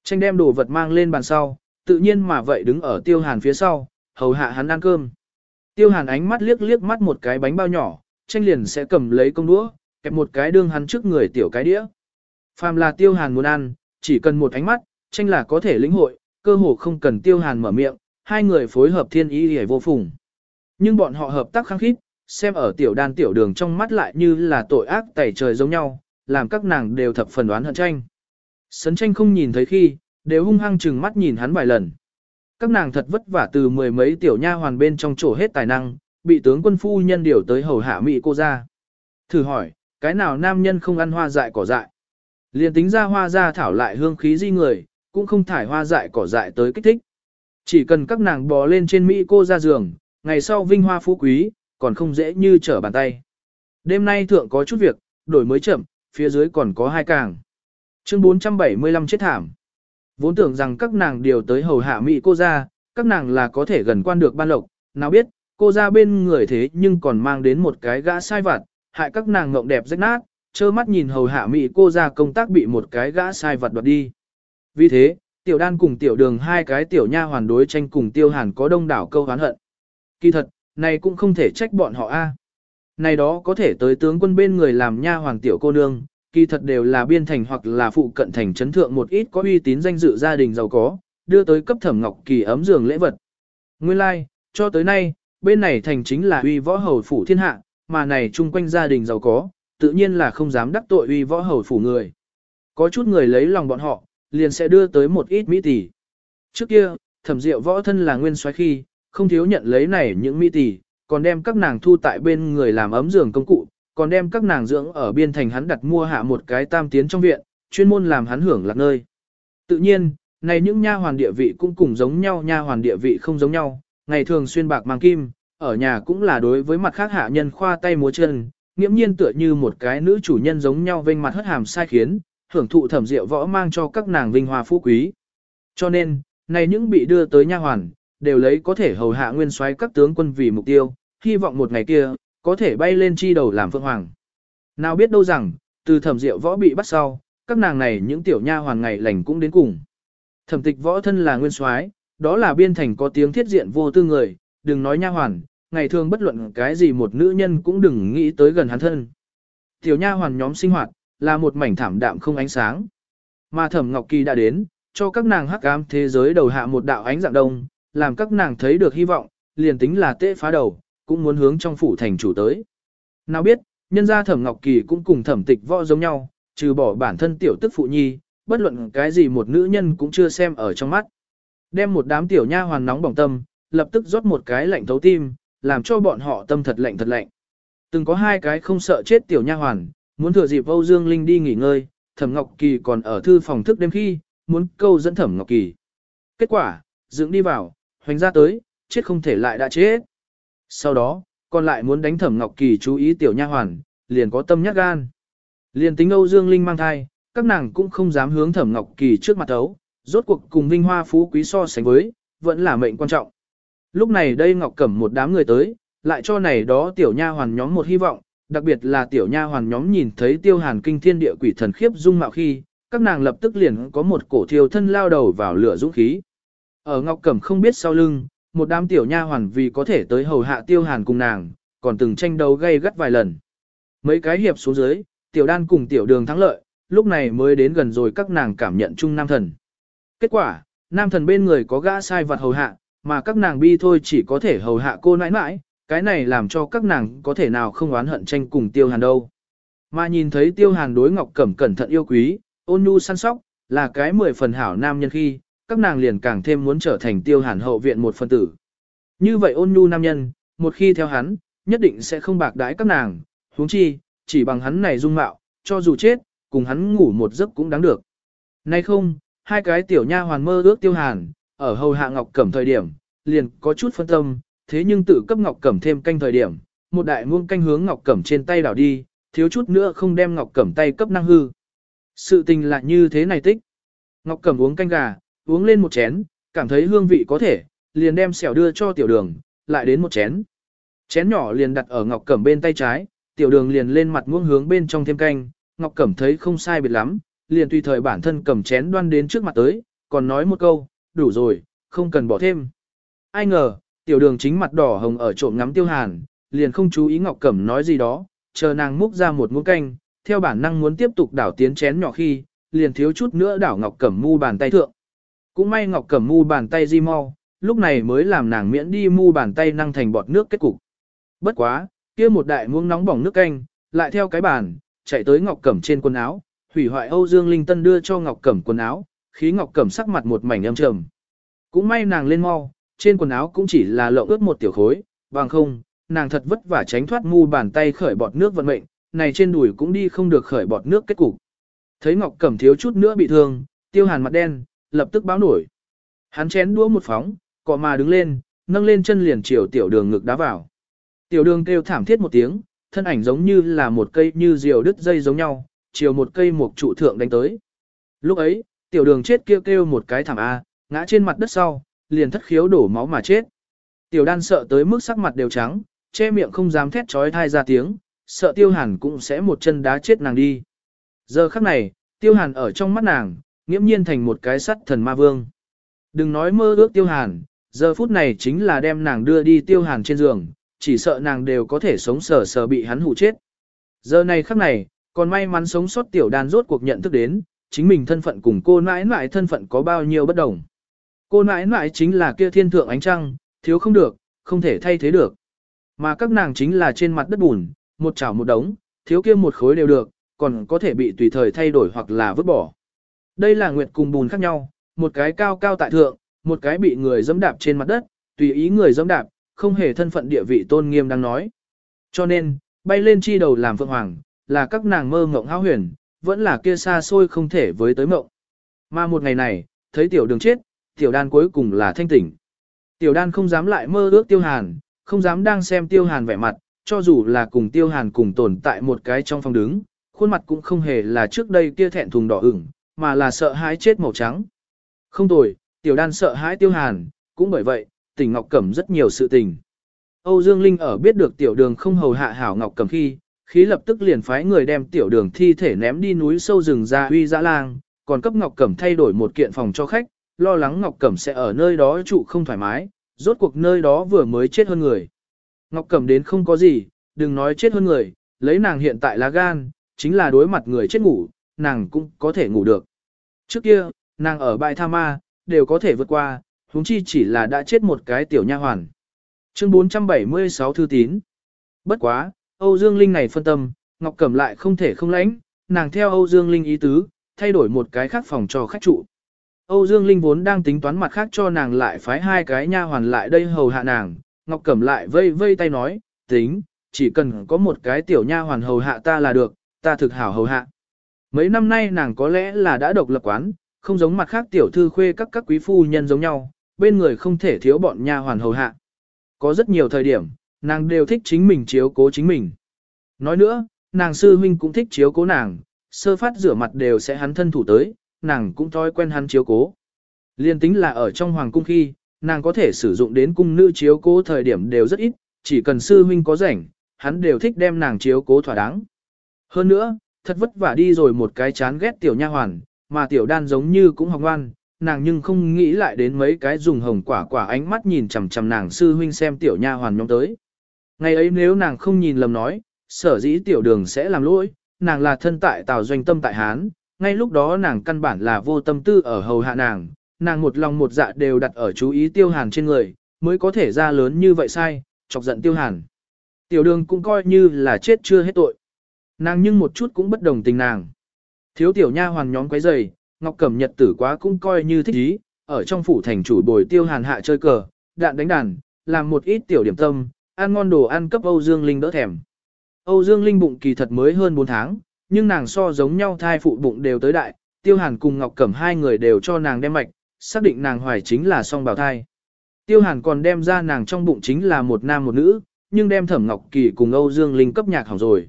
Tranh đem đồ vật mang lên bàn sau, tự nhiên mà vậy đứng ở tiêu hàn phía sau, hầu hạ hắn ăn cơm. Tiêu hàn ánh mắt liếc liếc mắt một cái bánh bao nhỏ, tranh liền sẽ cầm lấy công đũa, kẹp một cái đương hắn trước người tiểu cái đĩa. Phàm là tiêu hàn muốn ăn, chỉ cần một ánh mắt, tranh là có thể lĩnh hội, cơ hồ không cần tiêu hàn mở miệng, hai người phối hợp thiên ý hề vô phùng. Nhưng bọn họ hợp tác khăng khít, xem ở tiểu đan tiểu đường trong mắt lại như là tội ác tẩy trời giống nhau, làm các nàng đều thập phần đoán hận tranh. Sấn tranh không nhìn thấy khi, đều hung hăng chừng mắt nhìn hắn vài lần. Các nàng thật vất vả từ mười mấy tiểu nha hoàn bên trong chỗ hết tài năng, bị tướng quân phu nhân điều tới hầu hạ mị cô ra. Thử hỏi, cái nào nam nhân không ăn hoa dại cỏ dại? Liên tính ra hoa ra thảo lại hương khí di người, cũng không thải hoa dại cỏ dại tới kích thích. Chỉ cần các nàng bò lên trên mỹ cô ra giường, ngày sau vinh hoa phú quý, còn không dễ như trở bàn tay. Đêm nay thượng có chút việc, đổi mới chậm, phía dưới còn có hai càng. Chương 475 chết thảm. Vốn tưởng rằng các nàng điều tới hầu hạ mỹ cô gia các nàng là có thể gần quan được ban lộc, nào biết, cô gia bên người thế nhưng còn mang đến một cái gã sai vặt, hại các nàng ngộng đẹp rách nát, trơ mắt nhìn hầu hạ mỹ cô gia công tác bị một cái gã sai vặt đoạt đi. Vì thế, tiểu đan cùng tiểu đường hai cái tiểu nha hoàn đối tranh cùng tiêu hàn có đông đảo câu hán hận. Kỳ thật, này cũng không thể trách bọn họ a. Này đó có thể tới tướng quân bên người làm nha hoàng tiểu cô nương, kỳ thật đều là biên thành hoặc là phụ cận thành trấn thượng một ít có uy tín danh dự gia đình giàu có, đưa tới cấp thẩm ngọc kỳ ấm giường lễ vật. Nguyên lai, like, cho tới nay, bên này thành chính là uy võ hầu phủ thiên hạ, mà này chung quanh gia đình giàu có, tự nhiên là không dám đắc tội uy võ hầu phủ người. Có chút người lấy lòng bọn họ, liền sẽ đưa tới một ít mỹ tỷ. Trước kia, thẩm diệu võ thân là nguyên soái khi, không thiếu nhận lấy này những mỹ tỷ, còn đem các nàng thu tại bên người làm ấm giường công cụ, còn đem các nàng dưỡng ở biên thành hắn đặt mua hạ một cái tam tiến trong viện, chuyên môn làm hắn hưởng lạc nơi. Tự nhiên, này những nha hoàn địa vị cũng cùng giống nhau nha hoàn địa vị không giống nhau, ngày thường xuyên bạc mang kim, ở nhà cũng là đối với mặt khác hạ nhân khoa tay múa chân, nghiễm nhiên tựa như một cái nữ chủ nhân giống nhau vênh mặt hất hàm sai khiến, hưởng thụ thẩm rượu võ mang cho các nàng vinh hoa phú quý. Cho nên, này những bị đưa tới nha hoàn, đều lấy có thể hầu hạ nguyên soái các tướng quân vì mục tiêu, hy vọng một ngày kia, có thể bay lên chi đầu làm phượng hoàng. Nào biết đâu rằng, từ thẩm diệu võ bị bắt sau, các nàng này những tiểu nha hoàng ngày lành cũng đến cùng. Thẩm tịch võ thân là nguyên soái, đó là biên thành có tiếng thiết diện vô tư người, đừng nói nha hoàn, ngày thường bất luận cái gì một nữ nhân cũng đừng nghĩ tới gần hắn thân. Tiểu nha hoàn nhóm sinh hoạt, là một mảnh thảm đạm không ánh sáng. Mà thẩm Ngọc Kỳ đã đến, cho các nàng hắc ám thế giới đầu hạ một đạo ánh dạng đông, làm các nàng thấy được hy vọng, liền tính là tệ phá đầu, cũng muốn hướng trong phủ thành chủ tới. Nào biết, nhân gia thẩm Ngọc Kỳ cũng cùng thẩm tịch võ giống nhau, trừ bỏ bản thân tiểu tức phụ nhi, bất luận cái gì một nữ nhân cũng chưa xem ở trong mắt. Đem một đám tiểu nha hoàn nóng bỏng tâm, lập tức rót một cái lạnh thấu tim, làm cho bọn họ tâm thật lạnh thật lạnh. Từng có hai cái không sợ chết tiểu nha hoàn, muốn thừa dịp Âu Dương Linh đi nghỉ ngơi, Thẩm Ngọc Kỳ còn ở thư phòng thức đêm khi, muốn câu dẫn Thẩm Ngọc Kỳ. Kết quả, dưỡng đi vào, hoành ra tới, chết không thể lại đã chết. Sau đó, còn lại muốn đánh Thẩm Ngọc Kỳ chú ý tiểu nha hoàn, liền có tâm nhát gan. Liền tính Âu Dương Linh mang thai, các nàng cũng không dám hướng Thẩm Ngọc Kỳ trước mặt ấu, rốt cuộc cùng vinh hoa phú quý so sánh với, vẫn là mệnh quan trọng. Lúc này đây Ngọc Cẩm một đám người tới, lại cho này đó tiểu nha hoàn nhóm một hy vọng, đặc biệt là tiểu nha hoàn nhóm nhìn thấy Tiêu Hàn kinh thiên địa quỷ thần khiếp dung mạo khi, các nàng lập tức liền có một cổ thiêu thân lao đầu vào lửa dũng khí. Ở Ngọc Cẩm không biết sau lưng, một đám tiểu nha hoàn vì có thể tới hầu hạ tiêu hàn cùng nàng, còn từng tranh đấu gây gắt vài lần. Mấy cái hiệp xuống dưới, tiểu đan cùng tiểu đường thắng lợi, lúc này mới đến gần rồi các nàng cảm nhận chung nam thần. Kết quả, nam thần bên người có gã sai vật hầu hạ, mà các nàng bi thôi chỉ có thể hầu hạ cô nãi nãi, cái này làm cho các nàng có thể nào không oán hận tranh cùng tiêu hàn đâu. Mà nhìn thấy tiêu hàn đối ngọc cẩm cẩn thận yêu quý, ôn nhu săn sóc, là cái mười phần hảo nam nhân khi, các nàng liền càng thêm muốn trở thành tiêu hàn hậu viện một phân tử. Như vậy ôn nhu nam nhân, một khi theo hắn, nhất định sẽ không bạc đãi các nàng, huống chi, chỉ bằng hắn này dung mạo, cho dù chết, cùng hắn ngủ một giấc cũng đáng được. Nay không, hai cái tiểu nha hoàn mơ ước tiêu hàn, ở hầu hạ ngọc cẩm thời điểm, liền có chút phân tâm, thế nhưng tự cấp ngọc cẩm thêm canh thời điểm, một đại muông canh hướng ngọc cẩm trên tay đảo đi, thiếu chút nữa không đem ngọc cẩm tay cấp năng hư. Sự tình lại như thế này tích. Ngọc cẩm uống canh gà, uống lên một chén, cảm thấy hương vị có thể, liền đem xẻo đưa cho tiểu đường, lại đến một chén. Chén nhỏ liền đặt ở ngọc cẩm bên tay trái, tiểu đường liền lên mặt muông hướng bên trong thêm canh, ngọc cẩm thấy không sai biệt lắm, liền tùy thời bản thân cầm chén đoan đến trước mặt tới, còn nói một câu, đủ rồi, không cần bỏ thêm. Ai ngờ, tiểu đường chính mặt đỏ hồng ở trộm ngắm tiêu hàn, liền không chú ý ngọc cẩm nói gì đó, chờ nàng múc ra một muỗng canh, theo bản năng muốn tiếp tục đảo tiến chén nhỏ khi, liền thiếu chút nữa đảo ngọc cẩm mu bàn tay thượng. Cũng may Ngọc Cẩm mu bàn tay di mau, lúc này mới làm nàng miễn đi mu bàn tay năng thành bọt nước kết cục. Bất quá, kia một đại muỗng nóng bỏng nước canh, lại theo cái bàn, chạy tới Ngọc Cẩm trên quần áo, hủy hoại Âu Dương Linh Tân đưa cho Ngọc Cẩm quần áo, khí Ngọc Cẩm sắc mặt một mảnh âm trầm. Cũng may nàng lên mau, trên quần áo cũng chỉ là lộng ướt một tiểu khối, bằng không, nàng thật vất vả tránh thoát mu bàn tay khởi bọt nước vận mệnh, này trên đùi cũng đi không được khởi bọt nước kết cục. Thấy Ngọc Cẩm thiếu chút nữa bị thương, Tiêu Hàn mặt đen, lập tức báo nổi. Hắn chén đũa một phóng, cọ mà đứng lên, nâng lên chân liền chiều tiểu đường ngực đá vào. Tiểu đường kêu thảm thiết một tiếng, thân ảnh giống như là một cây như diều đứt dây giống nhau, chiều một cây một trụ thượng đánh tới. Lúc ấy, tiểu đường chết kêu kêu một cái thảm A, ngã trên mặt đất sau, liền thất khiếu đổ máu mà chết. Tiểu đan sợ tới mức sắc mặt đều trắng, che miệng không dám thét trói thai ra tiếng, sợ tiêu hàn cũng sẽ một chân đá chết nàng đi. Giờ khắc này, tiêu hàn ở trong mắt nàng, nghiễm nhiên thành một cái sắt thần ma vương. Đừng nói mơ ước tiêu hàn, giờ phút này chính là đem nàng đưa đi tiêu hàn trên giường, chỉ sợ nàng đều có thể sống sờ sờ bị hắn hủ chết. Giờ này khắc này, còn may mắn sống sót tiểu đan rốt cuộc nhận thức đến, chính mình thân phận cùng cô nãi nãi thân phận có bao nhiêu bất đồng. Cô nãi nãi chính là kia thiên thượng ánh trăng, thiếu không được, không thể thay thế được. Mà các nàng chính là trên mặt đất bùn, một chảo một đống, thiếu kia một khối đều được, còn có thể bị tùy thời thay đổi hoặc là vứt bỏ. Đây là nguyệt cùng bùn khác nhau, một cái cao cao tại thượng, một cái bị người dẫm đạp trên mặt đất, tùy ý người dẫm đạp, không hề thân phận địa vị tôn nghiêm đang nói. Cho nên, bay lên chi đầu làm vượng hoàng, là các nàng mơ mộng hao huyền, vẫn là kia xa xôi không thể với tới mộng. Mà một ngày này, thấy tiểu đường chết, tiểu đan cuối cùng là thanh tỉnh. Tiểu đan không dám lại mơ ước tiêu hàn, không dám đang xem tiêu hàn vẻ mặt, cho dù là cùng tiêu hàn cùng tồn tại một cái trong phòng đứng, khuôn mặt cũng không hề là trước đây kia thẹn thùng đỏ ửng, mà là sợ hãi chết màu trắng. Không tồi, tiểu đan sợ hãi tiêu hàn, cũng bởi vậy, tỉnh Ngọc Cẩm rất nhiều sự tình. Âu Dương Linh ở biết được tiểu đường không hầu hạ hảo Ngọc Cẩm khi, khí lập tức liền phái người đem tiểu đường thi thể ném đi núi sâu rừng ra huy dã lang, còn cấp Ngọc Cẩm thay đổi một kiện phòng cho khách, lo lắng Ngọc Cẩm sẽ ở nơi đó trụ không thoải mái, rốt cuộc nơi đó vừa mới chết hơn người. Ngọc Cẩm đến không có gì, đừng nói chết hơn người, lấy nàng hiện tại là gan, chính là đối mặt người chết ngủ, nàng cũng có thể ngủ được. Trước kia, nàng ở bãi tha ma, đều có thể vượt qua, huống chi chỉ là đã chết một cái tiểu nha hoàn. Chương 476 thư tín. Bất quá, Âu Dương Linh này phân tâm, Ngọc Cẩm lại không thể không lãnh, nàng theo Âu Dương Linh ý tứ, thay đổi một cái khác phòng cho khách trụ. Âu Dương Linh vốn đang tính toán mặt khác cho nàng lại phái hai cái nha hoàn lại đây hầu hạ nàng, Ngọc Cẩm lại vây vây tay nói, tính, chỉ cần có một cái tiểu nha hoàn hầu hạ ta là được, ta thực hảo hầu hạ. Mấy năm nay nàng có lẽ là đã độc lập quán, không giống mặt khác tiểu thư khuê các các quý phu nhân giống nhau, bên người không thể thiếu bọn nha hoàn hầu hạ. Có rất nhiều thời điểm, nàng đều thích chính mình chiếu cố chính mình. Nói nữa, nàng sư huynh cũng thích chiếu cố nàng, sơ phát rửa mặt đều sẽ hắn thân thủ tới, nàng cũng thói quen hắn chiếu cố. Liên tính là ở trong hoàng cung khi, nàng có thể sử dụng đến cung nữ chiếu cố thời điểm đều rất ít, chỉ cần sư huynh có rảnh, hắn đều thích đem nàng chiếu cố thỏa đáng. Hơn nữa, thật vất vả đi rồi một cái chán ghét tiểu nha hoàn, mà tiểu đan giống như cũng học ngoan, nàng nhưng không nghĩ lại đến mấy cái dùng hồng quả quả ánh mắt nhìn chằm chằm nàng sư huynh xem tiểu nha hoàn nhóm tới. Ngày ấy nếu nàng không nhìn lầm nói, sở dĩ tiểu đường sẽ làm lỗi, nàng là thân tại tào doanh tâm tại Hán, ngay lúc đó nàng căn bản là vô tâm tư ở hầu hạ nàng, nàng một lòng một dạ đều đặt ở chú ý tiêu hàn trên người, mới có thể ra lớn như vậy sai, chọc giận tiêu hàn. Tiểu đường cũng coi như là chết chưa hết tội. Nàng nhưng một chút cũng bất đồng tình nàng. Thiếu tiểu nha hoàng nhóm quấy giày, Ngọc Cẩm Nhật tử quá cũng coi như thích ý, ở trong phủ thành chủ bồi tiêu hàn hạ chơi cờ, đạn đánh đàn, làm một ít tiểu điểm tâm, ăn ngon đồ ăn cấp Âu Dương Linh đỡ thèm. Âu Dương Linh bụng kỳ thật mới hơn 4 tháng, nhưng nàng so giống nhau thai phụ bụng đều tới đại, Tiêu Hàn cùng Ngọc Cẩm hai người đều cho nàng đem mạch, xác định nàng hoài chính là song bào thai. Tiêu Hàn còn đem ra nàng trong bụng chính là một nam một nữ, nhưng đem Thẩm Ngọc Kỳ cùng Âu Dương Linh cấp nhạc hỏng rồi.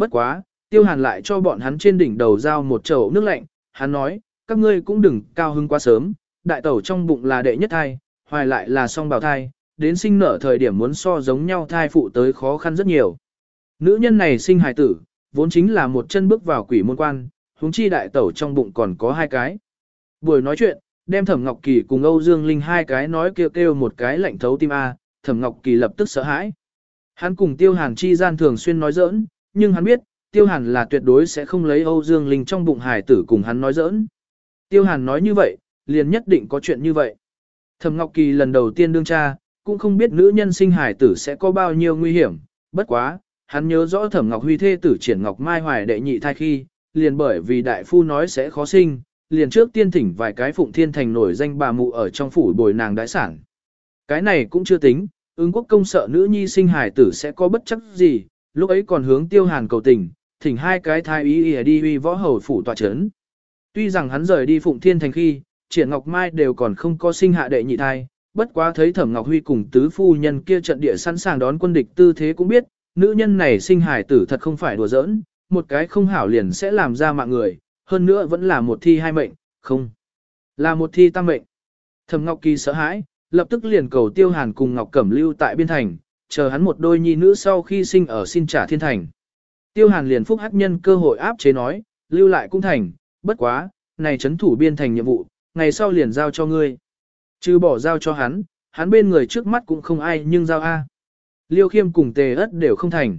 Bất quá, tiêu hàn lại cho bọn hắn trên đỉnh đầu giao một chậu nước lạnh, hắn nói, các ngươi cũng đừng cao hưng quá sớm, đại tẩu trong bụng là đệ nhất thai, hoài lại là song bào thai, đến sinh nở thời điểm muốn so giống nhau thai phụ tới khó khăn rất nhiều. Nữ nhân này sinh hài tử, vốn chính là một chân bước vào quỷ môn quan, huống chi đại tẩu trong bụng còn có hai cái. Buổi nói chuyện, đem Thẩm Ngọc Kỳ cùng Âu Dương Linh hai cái nói kêu kêu một cái lạnh thấu tim A, Thẩm Ngọc Kỳ lập tức sợ hãi. Hắn cùng Tiêu Hàn Chi gian thường xuyên nói giỡn, nhưng hắn biết, Tiêu Hàn là tuyệt đối sẽ không lấy Âu Dương Linh trong bụng hài tử cùng hắn nói giỡn. Tiêu Hàn nói như vậy, liền nhất định có chuyện như vậy. Thẩm Ngọc Kỳ lần đầu tiên đương cha, cũng không biết nữ nhân sinh hài tử sẽ có bao nhiêu nguy hiểm, bất quá, hắn nhớ rõ Thẩm Ngọc Huy thê tử Triển Ngọc Mai hoài đệ nhị thai khi, liền bởi vì đại phu nói sẽ khó sinh, liền trước tiên thỉnh vài cái phụng thiên thành nổi danh bà mụ ở trong phủ bồi nàng đái sản. Cái này cũng chưa tính, ứng quốc công sợ nữ nhi sinh hài tử sẽ có bất chấp gì, lúc ấy còn hướng tiêu hàn cầu tình, thỉnh hai cái thái ý ỉa đi uy võ hầu phủ tòa chấn. Tuy rằng hắn rời đi Phụng Thiên Thành khi, Triển Ngọc Mai đều còn không có sinh hạ đệ nhị thai, bất quá thấy Thẩm Ngọc Huy cùng tứ phu nhân kia trận địa sẵn sàng đón quân địch tư thế cũng biết, nữ nhân này sinh hải tử thật không phải đùa giỡn, một cái không hảo liền sẽ làm ra mạng người, hơn nữa vẫn là một thi hai mệnh, không, là một thi tam mệnh. Thẩm Ngọc Kỳ sợ hãi, lập tức liền cầu Tiêu Hàn cùng Ngọc Cẩm lưu tại biên thành, chờ hắn một đôi nhi nữ sau khi sinh ở xin trả thiên thành. Tiêu hàn liền phúc hắc nhân cơ hội áp chế nói, lưu lại cũng thành, bất quá, này chấn thủ biên thành nhiệm vụ, ngày sau liền giao cho ngươi. Chứ bỏ giao cho hắn, hắn bên người trước mắt cũng không ai nhưng giao A. Liêu khiêm cùng tề ất đều không thành.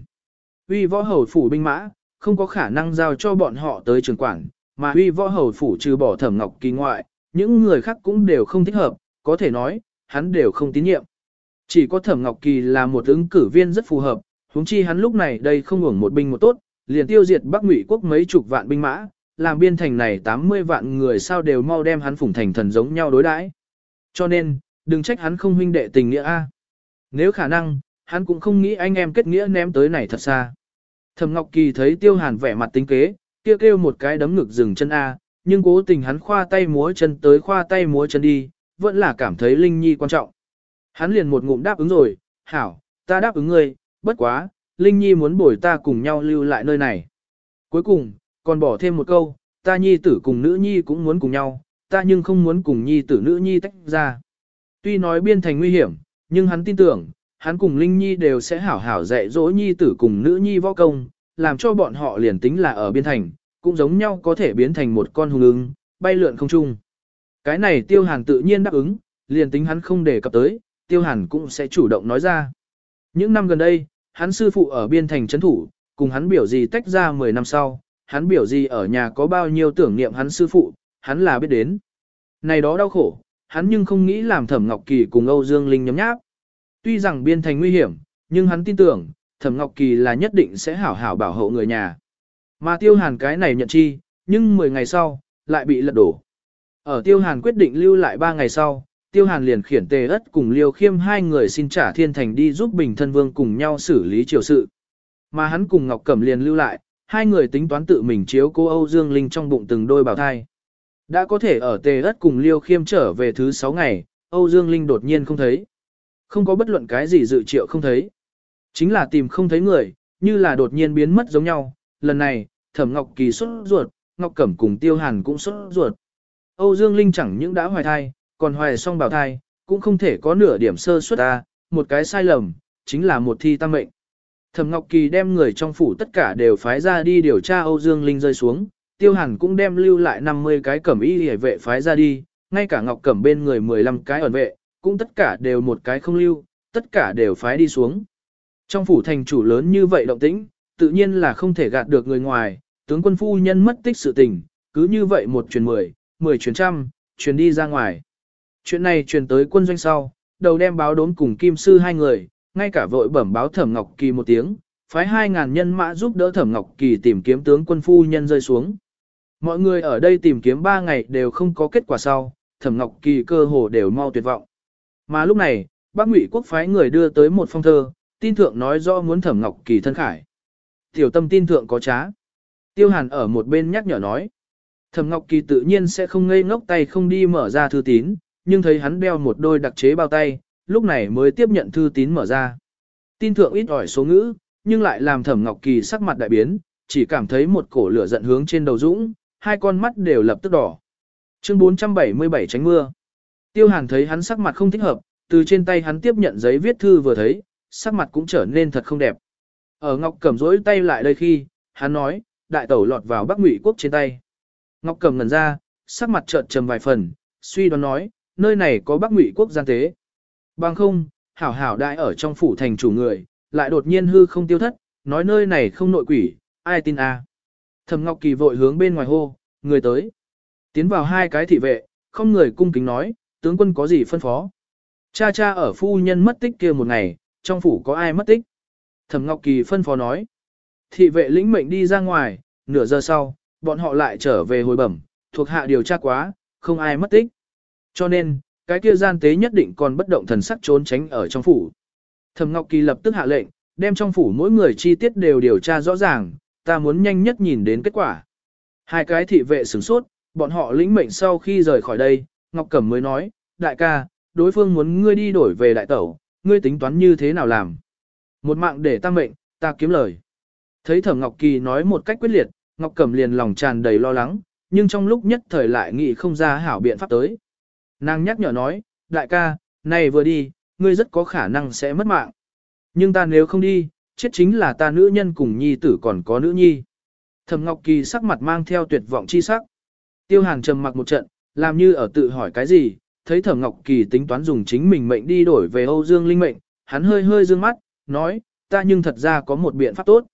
Uy võ hầu phủ binh mã, không có khả năng giao cho bọn họ tới trường quảng, mà uy võ hầu phủ trừ bỏ thẩm ngọc kỳ ngoại, những người khác cũng đều không thích hợp, có thể nói, hắn đều không tín nhiệm. Chỉ có Thẩm Ngọc Kỳ là một ứng cử viên rất phù hợp, huống chi hắn lúc này đây không hưởng một binh một tốt, liền tiêu diệt Bắc Ngụy quốc mấy chục vạn binh mã, làm biên thành này 80 vạn người sao đều mau đem hắn phủng thành thần giống nhau đối đãi. Cho nên, đừng trách hắn không huynh đệ tình nghĩa a. Nếu khả năng, hắn cũng không nghĩ anh em kết nghĩa ném tới này thật xa. Thẩm Ngọc Kỳ thấy Tiêu Hàn vẻ mặt tính kế, kia kêu một cái đấm ngực dừng chân a, nhưng cố tình hắn khoa tay múa chân tới khoa tay múa chân đi, vẫn là cảm thấy Linh Nhi quan trọng. Hắn liền một ngụm đáp ứng rồi, hảo, ta đáp ứng ngươi, bất quá, Linh Nhi muốn bồi ta cùng nhau lưu lại nơi này. Cuối cùng, còn bỏ thêm một câu, ta nhi tử cùng nữ nhi cũng muốn cùng nhau, ta nhưng không muốn cùng nhi tử nữ nhi tách ra. Tuy nói biên thành nguy hiểm, nhưng hắn tin tưởng, hắn cùng Linh Nhi đều sẽ hảo hảo dạy dỗ nhi tử cùng nữ nhi võ công, làm cho bọn họ liền tính là ở biên thành, cũng giống nhau có thể biến thành một con hùng ứng, bay lượn không chung. Cái này tiêu hàng tự nhiên đáp ứng, liền tính hắn không để cập tới, Tiêu Hàn cũng sẽ chủ động nói ra. Những năm gần đây, hắn sư phụ ở biên thành trấn thủ, cùng hắn biểu gì tách ra 10 năm sau, hắn biểu gì ở nhà có bao nhiêu tưởng niệm hắn sư phụ, hắn là biết đến. Này đó đau khổ, hắn nhưng không nghĩ làm Thẩm Ngọc Kỳ cùng Âu Dương Linh nhấm nháp. Tuy rằng biên thành nguy hiểm, nhưng hắn tin tưởng, Thẩm Ngọc Kỳ là nhất định sẽ hảo hảo bảo hộ người nhà. Mà Tiêu Hàn cái này nhận chi, nhưng 10 ngày sau, lại bị lật đổ. Ở Tiêu Hàn quyết định lưu lại 3 ngày sau, Tiêu Hàn liền khiển tề ất cùng Liêu Khiêm hai người xin trả thiên thành đi giúp Bình Thân Vương cùng nhau xử lý triều sự. Mà hắn cùng Ngọc Cẩm liền lưu lại, hai người tính toán tự mình chiếu cô Âu Dương Linh trong bụng từng đôi bào thai. Đã có thể ở tề ất cùng Liêu Khiêm trở về thứ sáu ngày, Âu Dương Linh đột nhiên không thấy. Không có bất luận cái gì dự triệu không thấy. Chính là tìm không thấy người, như là đột nhiên biến mất giống nhau. Lần này, Thẩm Ngọc Kỳ xuất ruột, Ngọc Cẩm cùng Tiêu Hàn cũng xuất ruột. Âu Dương Linh chẳng những đã hoài thai, còn hoài song Bảo thai, cũng không thể có nửa điểm sơ suất ta, một cái sai lầm, chính là một thi tam mệnh. Thẩm Ngọc Kỳ đem người trong phủ tất cả đều phái ra đi điều tra Âu Dương Linh rơi xuống, Tiêu Hàn cũng đem lưu lại 50 cái cẩm y hề vệ phái ra đi, ngay cả Ngọc Cẩm bên người 15 cái ẩn vệ, cũng tất cả đều một cái không lưu, tất cả đều phái đi xuống. Trong phủ thành chủ lớn như vậy động tĩnh, tự nhiên là không thể gạt được người ngoài, tướng quân phu nhân mất tích sự tình, cứ như vậy một truyền mười, mười truyền trăm, truyền đi ra ngoài. Chuyện này truyền tới quân doanh sau, đầu đem báo đốn cùng kim sư hai người, ngay cả vội bẩm báo Thẩm Ngọc Kỳ một tiếng, phái hai ngàn nhân mã giúp đỡ Thẩm Ngọc Kỳ tìm kiếm tướng quân phu nhân rơi xuống. Mọi người ở đây tìm kiếm ba ngày đều không có kết quả sau, Thẩm Ngọc Kỳ cơ hồ đều mau tuyệt vọng. Mà lúc này, bác Ngụy Quốc phái người đưa tới một phong thơ, tin thượng nói rõ muốn Thẩm Ngọc Kỳ thân khải. Tiểu tâm tin thượng có trá. Tiêu Hàn ở một bên nhắc nhở nói. Thẩm Ngọc Kỳ tự nhiên sẽ không ngây ngốc tay không đi mở ra thư tín, nhưng thấy hắn đeo một đôi đặc chế bao tay, lúc này mới tiếp nhận thư tín mở ra. Tin thượng ít ỏi số ngữ, nhưng lại làm Thẩm Ngọc Kỳ sắc mặt đại biến, chỉ cảm thấy một cổ lửa giận hướng trên đầu dũng, hai con mắt đều lập tức đỏ. Chương 477 tránh mưa. Tiêu Hàn thấy hắn sắc mặt không thích hợp, từ trên tay hắn tiếp nhận giấy viết thư vừa thấy, sắc mặt cũng trở nên thật không đẹp. Ở Ngọc Cẩm rỗi tay lại đây khi, hắn nói, đại tẩu lọt vào Bắc Ngụy quốc trên tay. Ngọc Cẩm ngẩn ra, sắc mặt chợt trầm vài phần, suy đoán nói, nơi này có Bắc Ngụy quốc gian tế. Bằng không, hảo hảo đại ở trong phủ thành chủ người, lại đột nhiên hư không tiêu thất, nói nơi này không nội quỷ, ai tin a? À? Thẩm Ngọc Kỳ vội hướng bên ngoài hô, người tới. Tiến vào hai cái thị vệ, không người cung kính nói, tướng quân có gì phân phó? Cha cha ở phu nhân mất tích kia một ngày, trong phủ có ai mất tích? Thẩm Ngọc Kỳ phân phó nói. Thị vệ lĩnh mệnh đi ra ngoài, nửa giờ sau, bọn họ lại trở về hồi bẩm, thuộc hạ điều tra quá, không ai mất tích. Cho nên, cái kia gian tế nhất định còn bất động thần sắc trốn tránh ở trong phủ. Thẩm Ngọc Kỳ lập tức hạ lệnh, đem trong phủ mỗi người chi tiết đều điều tra rõ ràng, ta muốn nhanh nhất nhìn đến kết quả. Hai cái thị vệ sửng sốt, bọn họ lĩnh mệnh sau khi rời khỏi đây, Ngọc Cẩm mới nói, đại ca, đối phương muốn ngươi đi đổi về đại tẩu, ngươi tính toán như thế nào làm. Một mạng để tăng mệnh, ta kiếm lời. Thấy Thẩm Ngọc Kỳ nói một cách quyết liệt, Ngọc Cẩm liền lòng tràn đầy lo lắng, nhưng trong lúc nhất thời lại nghĩ không ra hảo biện pháp tới. Nàng nhắc nhở nói, đại ca, này vừa đi, ngươi rất có khả năng sẽ mất mạng. Nhưng ta nếu không đi, chết chính là ta nữ nhân cùng nhi tử còn có nữ nhi. Thẩm Ngọc Kỳ sắc mặt mang theo tuyệt vọng chi sắc. Tiêu Hàn trầm mặc một trận, làm như ở tự hỏi cái gì, thấy Thẩm Ngọc Kỳ tính toán dùng chính mình mệnh đi đổi về Âu Dương Linh mệnh, hắn hơi hơi dương mắt, nói, ta nhưng thật ra có một biện pháp tốt.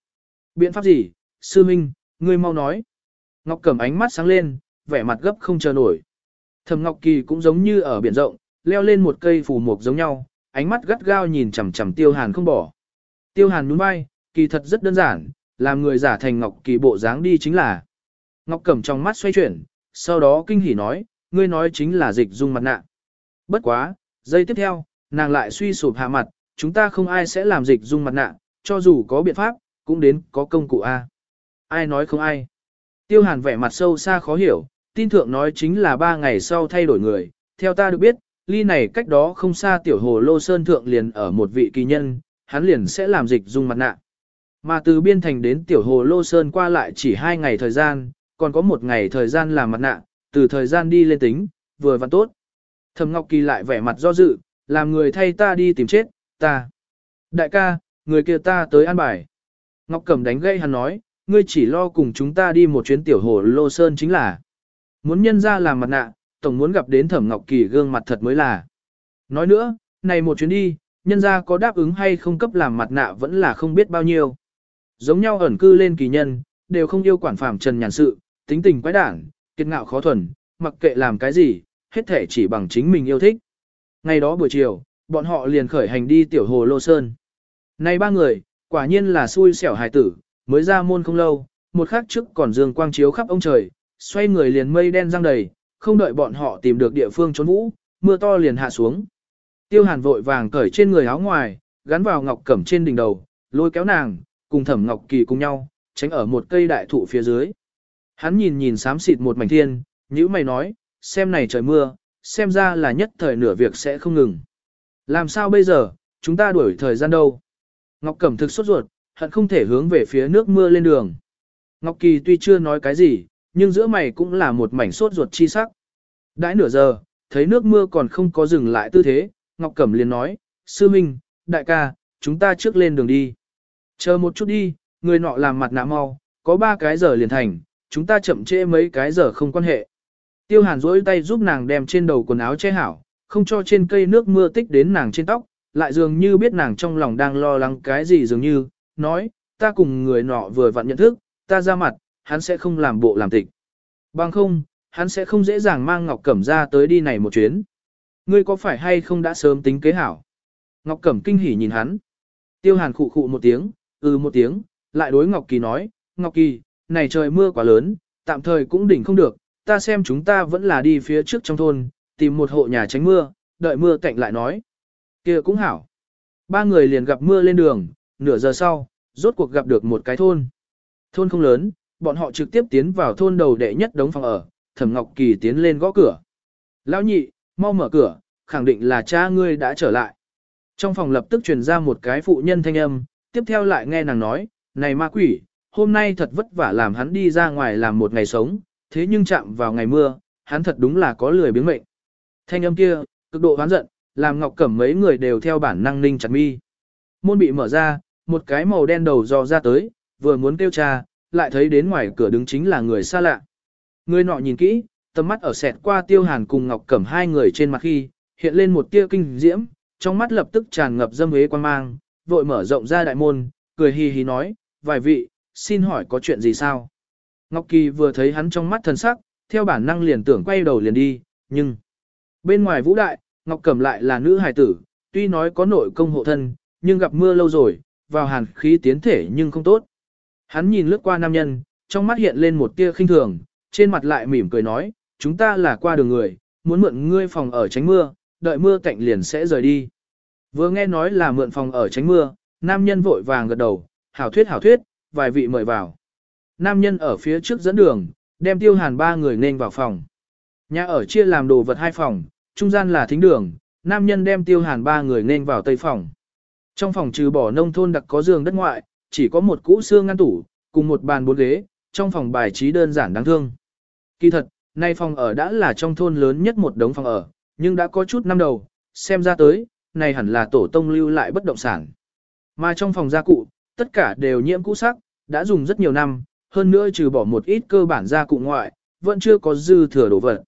Biện pháp gì? Sư Minh, ngươi mau nói. Ngọc Cẩm ánh mắt sáng lên, vẻ mặt gấp không chờ nổi. Thẩm Ngọc Kỳ cũng giống như ở biển rộng, leo lên một cây phù mục giống nhau, ánh mắt gắt gao nhìn chằm chằm Tiêu Hàn không bỏ. Tiêu Hàn nhún vai, kỳ thật rất đơn giản, làm người giả thành Ngọc Kỳ bộ dáng đi chính là. Ngọc Cẩm trong mắt xoay chuyển, sau đó kinh hỉ nói, ngươi nói chính là dịch dung mặt nạ. Bất quá, giây tiếp theo, nàng lại suy sụp hạ mặt, chúng ta không ai sẽ làm dịch dung mặt nạ, cho dù có biện pháp, cũng đến có công cụ A. Ai nói không ai. Tiêu Hàn vẻ mặt sâu xa khó hiểu, tin thượng nói chính là ba ngày sau thay đổi người, theo ta được biết, ly này cách đó không xa tiểu hồ lô sơn thượng liền ở một vị kỳ nhân, hắn liền sẽ làm dịch dung mặt nạ. Mà từ biên thành đến tiểu hồ lô sơn qua lại chỉ hai ngày thời gian, còn có một ngày thời gian làm mặt nạ, từ thời gian đi lên tính, vừa vặn tốt. Thầm Ngọc Kỳ lại vẻ mặt do dự, làm người thay ta đi tìm chết, ta. Đại ca, người kia ta tới an bài. Ngọc Cẩm đánh gây hắn nói, ngươi chỉ lo cùng chúng ta đi một chuyến tiểu hồ lô sơn chính là. Muốn nhân ra làm mặt nạ, tổng muốn gặp đến Thẩm Ngọc Kỳ gương mặt thật mới là. Nói nữa, này một chuyến đi, nhân ra có đáp ứng hay không cấp làm mặt nạ vẫn là không biết bao nhiêu. Giống nhau ẩn cư lên kỳ nhân, đều không yêu quản phàm trần nhàn sự, tính tình quái đản, kiệt ngạo khó thuần, mặc kệ làm cái gì, hết thể chỉ bằng chính mình yêu thích. Ngày đó buổi chiều, bọn họ liền khởi hành đi tiểu hồ Lô Sơn. Này ba người, quả nhiên là xui xẻo hài tử, mới ra môn không lâu, một khắc trước còn dương quang chiếu khắp ông trời, xoay người liền mây đen răng đầy, không đợi bọn họ tìm được địa phương trốn vũ, mưa to liền hạ xuống. Tiêu Hàn vội vàng cởi trên người áo ngoài, gắn vào ngọc cẩm trên đỉnh đầu, lôi kéo nàng, cùng Thẩm Ngọc Kỳ cùng nhau, tránh ở một cây đại thụ phía dưới. Hắn nhìn nhìn xám xịt một mảnh thiên, nhíu mày nói, xem này trời mưa, xem ra là nhất thời nửa việc sẽ không ngừng. Làm sao bây giờ, chúng ta đuổi thời gian đâu? Ngọc Cẩm thực sốt ruột, hận không thể hướng về phía nước mưa lên đường. Ngọc Kỳ tuy chưa nói cái gì, nhưng giữa mày cũng là một mảnh sốt ruột chi sắc. Đãi nửa giờ, thấy nước mưa còn không có dừng lại tư thế, Ngọc Cẩm liền nói, sư minh, đại ca, chúng ta trước lên đường đi. Chờ một chút đi, người nọ làm mặt nạ mau, có ba cái giờ liền thành, chúng ta chậm trễ mấy cái giờ không quan hệ. Tiêu hàn rỗi tay giúp nàng đem trên đầu quần áo che hảo, không cho trên cây nước mưa tích đến nàng trên tóc, lại dường như biết nàng trong lòng đang lo lắng cái gì dường như, nói, ta cùng người nọ vừa vặn nhận thức, ta ra mặt, hắn sẽ không làm bộ làm tịch. Bằng không, hắn sẽ không dễ dàng mang Ngọc Cẩm ra tới đi này một chuyến. Ngươi có phải hay không đã sớm tính kế hảo? Ngọc Cẩm kinh hỉ nhìn hắn. Tiêu Hàn khụ khụ một tiếng, ừ một tiếng, lại đối Ngọc Kỳ nói, Ngọc Kỳ, này trời mưa quá lớn, tạm thời cũng đỉnh không được, ta xem chúng ta vẫn là đi phía trước trong thôn, tìm một hộ nhà tránh mưa, đợi mưa cạnh lại nói. kia cũng hảo. Ba người liền gặp mưa lên đường, nửa giờ sau, rốt cuộc gặp được một cái thôn. Thôn không lớn, bọn họ trực tiếp tiến vào thôn đầu đệ nhất đống phòng ở, Thẩm Ngọc Kỳ tiến lên gõ cửa. Lão nhị, mau mở cửa, khẳng định là cha ngươi đã trở lại. Trong phòng lập tức truyền ra một cái phụ nhân thanh âm, tiếp theo lại nghe nàng nói, này ma quỷ, hôm nay thật vất vả làm hắn đi ra ngoài làm một ngày sống, thế nhưng chạm vào ngày mưa, hắn thật đúng là có lười biếng mệnh. Thanh âm kia, cực độ hoán giận, làm Ngọc Cẩm mấy người đều theo bản năng ninh chặt mi. Môn bị mở ra, một cái màu đen đầu dò ra tới, vừa muốn kêu cha, lại thấy đến ngoài cửa đứng chính là người xa lạ. Người nọ nhìn kỹ, tầm mắt ở sẹt qua tiêu hàn cùng ngọc cẩm hai người trên mặt khi, hiện lên một tia kinh diễm, trong mắt lập tức tràn ngập dâm hế quan mang, vội mở rộng ra đại môn, cười hì hì nói, vài vị, xin hỏi có chuyện gì sao? Ngọc Kỳ vừa thấy hắn trong mắt thần sắc, theo bản năng liền tưởng quay đầu liền đi, nhưng... Bên ngoài vũ đại, Ngọc Cẩm lại là nữ hài tử, tuy nói có nội công hộ thân, nhưng gặp mưa lâu rồi, vào hàn khí tiến thể nhưng không tốt. Hắn nhìn lướt qua nam nhân, trong mắt hiện lên một tia khinh thường, trên mặt lại mỉm cười nói, chúng ta là qua đường người, muốn mượn ngươi phòng ở tránh mưa, đợi mưa cạnh liền sẽ rời đi. Vừa nghe nói là mượn phòng ở tránh mưa, nam nhân vội vàng gật đầu, hảo thuyết hảo thuyết, vài vị mời vào. Nam nhân ở phía trước dẫn đường, đem tiêu hàn ba người nên vào phòng. Nhà ở chia làm đồ vật hai phòng, trung gian là thính đường, nam nhân đem tiêu hàn ba người nên vào tây phòng. Trong phòng trừ bỏ nông thôn đặc có giường đất ngoại, chỉ có một cũ xương ngăn tủ, cùng một bàn bốn ghế, trong phòng bài trí đơn giản đáng thương. Kỳ thật, nay phòng ở đã là trong thôn lớn nhất một đống phòng ở, nhưng đã có chút năm đầu, xem ra tới, này hẳn là tổ tông lưu lại bất động sản. Mà trong phòng gia cụ, tất cả đều nhiễm cũ sắc, đã dùng rất nhiều năm, hơn nữa trừ bỏ một ít cơ bản gia cụ ngoại, vẫn chưa có dư thừa đồ vật.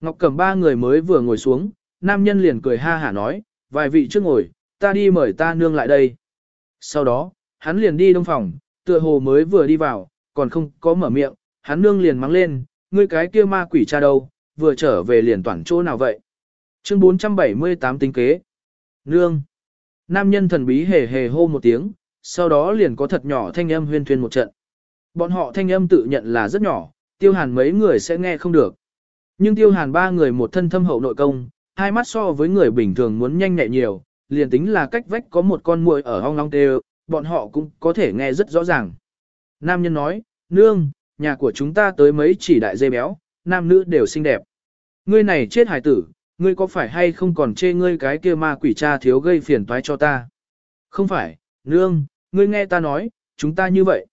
Ngọc cầm ba người mới vừa ngồi xuống, nam nhân liền cười ha hả nói, vài vị trước ngồi, ta đi mời ta nương lại đây. Sau đó, hắn liền đi đông phòng, tựa hồ mới vừa đi vào, còn không có mở miệng, hắn nương liền mắng lên, ngươi cái kia ma quỷ cha đâu, vừa trở về liền toàn chỗ nào vậy. Chương 478 tính kế. Nương. Nam nhân thần bí hề hề hô một tiếng, sau đó liền có thật nhỏ thanh âm huyên thuyên một trận. Bọn họ thanh âm tự nhận là rất nhỏ, tiêu hàn mấy người sẽ nghe không được. Nhưng tiêu hàn ba người một thân thâm hậu nội công, hai mắt so với người bình thường muốn nhanh nhẹ nhiều, liền tính là cách vách có một con muội ở hong long tê bọn họ cũng có thể nghe rất rõ ràng. Nam nhân nói, nương, nhà của chúng ta tới mấy chỉ đại dê béo, nam nữ đều xinh đẹp. Ngươi này chết hải tử, ngươi có phải hay không còn chê ngươi cái kia ma quỷ cha thiếu gây phiền toái cho ta? Không phải, nương, ngươi nghe ta nói, chúng ta như vậy.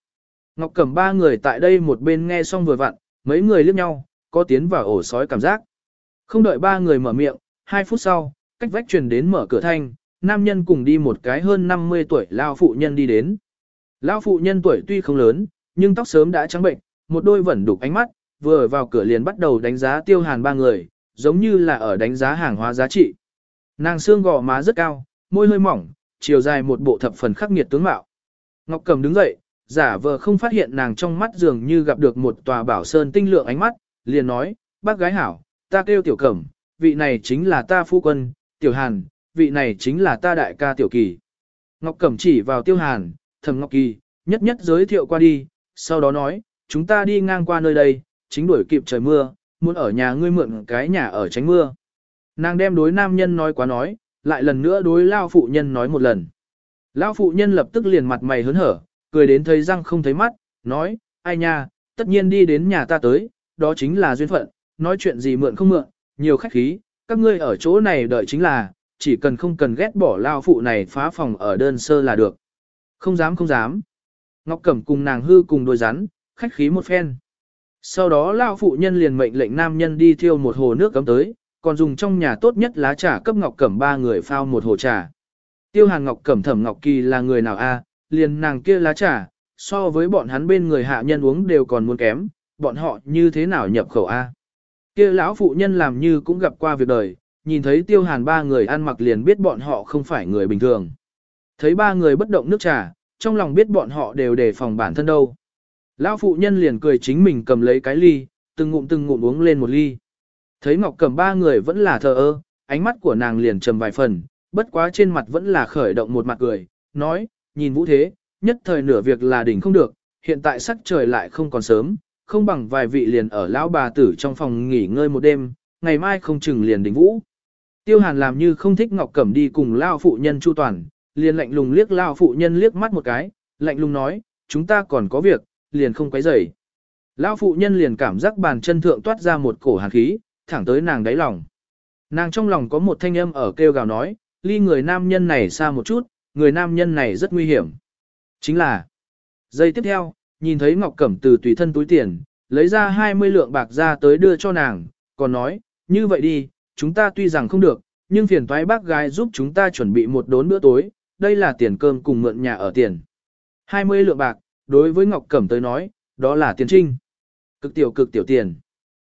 Ngọc Cẩm ba người tại đây một bên nghe xong vừa vặn, mấy người liếc nhau, có tiến vào ổ sói cảm giác. Không đợi ba người mở miệng, hai phút sau, cách vách truyền đến mở cửa thanh, nam nhân cùng đi một cái hơn 50 tuổi lao phụ nhân đi đến. Lao phụ nhân tuổi tuy không lớn, nhưng tóc sớm đã trắng bệnh, một đôi vẫn đục ánh mắt, vừa vào cửa liền bắt đầu đánh giá tiêu hàn ba người, giống như là ở đánh giá hàng hóa giá trị. Nàng xương gò má rất cao, môi hơi mỏng, chiều dài một bộ thập phần khắc nghiệt tướng mạo. Ngọc Cầm đứng dậy, giả vờ không phát hiện nàng trong mắt dường như gặp được một tòa bảo sơn tinh lượng ánh mắt, liền nói, bác gái hảo, ta kêu tiểu cẩm, vị này chính là ta phu quân, tiểu hàn, vị này chính là ta đại ca Tiểu Kỳ. Ngọc Cẩm chỉ vào Tiêu Hàn, thầm Ngọc Kỳ, nhất nhất giới thiệu qua đi, sau đó nói, chúng ta đi ngang qua nơi đây, chính đuổi kịp trời mưa, muốn ở nhà ngươi mượn cái nhà ở tránh mưa. Nàng đem đối nam nhân nói quá nói, lại lần nữa đối lao phụ nhân nói một lần. Lao phụ nhân lập tức liền mặt mày hớn hở, cười đến thấy răng không thấy mắt, nói, ai nha, tất nhiên đi đến nhà ta tới, đó chính là duyên phận, nói chuyện gì mượn không mượn, nhiều khách khí, các ngươi ở chỗ này đợi chính là, chỉ cần không cần ghét bỏ lao phụ này phá phòng ở đơn sơ là được. Không dám không dám. Ngọc Cẩm cùng nàng hư cùng đôi rắn, khách khí một phen. Sau đó lao phụ nhân liền mệnh lệnh nam nhân đi thiêu một hồ nước cấm tới, còn dùng trong nhà tốt nhất lá trà cấp Ngọc Cẩm ba người phao một hồ trà. Tiêu Hàn Ngọc Cẩm Thẩm Ngọc Kỳ là người nào a, à, liền nàng kia lá trà, so với bọn hắn bên người hạ nhân uống đều còn muốn kém, bọn họ như thế nào nhập khẩu a? Kia lão phụ nhân làm như cũng gặp qua việc đời, nhìn thấy tiêu hàn ba người ăn mặc liền biết bọn họ không phải người bình thường. Thấy ba người bất động nước trà, trong lòng biết bọn họ đều đề phòng bản thân đâu. Lão phụ nhân liền cười chính mình cầm lấy cái ly, từng ngụm từng ngụm uống lên một ly. Thấy Ngọc cầm ba người vẫn là thờ ơ, ánh mắt của nàng liền trầm vài phần, bất quá trên mặt vẫn là khởi động một mặt cười, nói, nhìn vũ thế, nhất thời nửa việc là đỉnh không được, hiện tại sắc trời lại không còn sớm, không bằng vài vị liền ở lão bà tử trong phòng nghỉ ngơi một đêm, ngày mai không chừng liền đỉnh vũ. Tiêu Hàn làm như không thích Ngọc Cẩm đi cùng lao phụ nhân Chu Toàn, liền lạnh lùng liếc lao phụ nhân liếc mắt một cái, lạnh lùng nói, chúng ta còn có việc, liền không quấy rầy. Lão phụ nhân liền cảm giác bàn chân thượng toát ra một cổ hàn khí, thẳng tới nàng đáy lòng. Nàng trong lòng có một thanh âm ở kêu gào nói, ly người nam nhân này xa một chút, người nam nhân này rất nguy hiểm. Chính là, giây tiếp theo, nhìn thấy Ngọc Cẩm từ tùy thân túi tiền, lấy ra 20 lượng bạc ra tới đưa cho nàng, còn nói, như vậy đi, chúng ta tuy rằng không được, nhưng phiền toái bác gái giúp chúng ta chuẩn bị một đốn bữa tối, đây là tiền cơm cùng mượn nhà ở tiền. 20 lượng bạc, đối với Ngọc Cẩm tới nói, đó là tiền trinh. Cực tiểu cực tiểu tiền.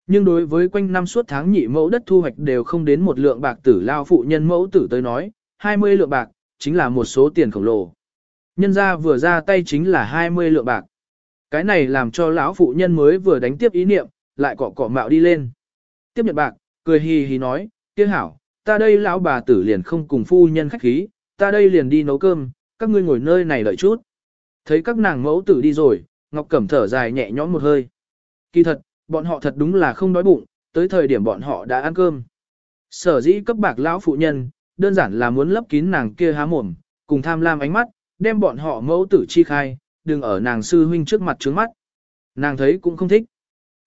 Nhưng đối với quanh năm suốt tháng nhị mẫu đất thu hoạch đều không đến một lượng bạc tử lao phụ nhân mẫu tử tới nói, 20 lượng bạc, chính là một số tiền khổng lồ. Nhân ra vừa ra tay chính là 20 lượng bạc. Cái này làm cho lão phụ nhân mới vừa đánh tiếp ý niệm, lại cọ cọ mạo đi lên. Tiếp nhận bạc, cười hì hì nói, tiếc hảo, ta đây lão bà tử liền không cùng phu nhân khách khí, ta đây liền đi nấu cơm, các ngươi ngồi nơi này đợi chút. Thấy các nàng mẫu tử đi rồi, Ngọc Cẩm thở dài nhẹ nhõm một hơi. Kỳ thật, bọn họ thật đúng là không đói bụng, tới thời điểm bọn họ đã ăn cơm. Sở dĩ cấp bạc lão phụ nhân, đơn giản là muốn lấp kín nàng kia há mồm, cùng tham lam ánh mắt, đem bọn họ mẫu tử chi khai, đừng ở nàng sư huynh trước mặt trướng mắt. Nàng thấy cũng không thích.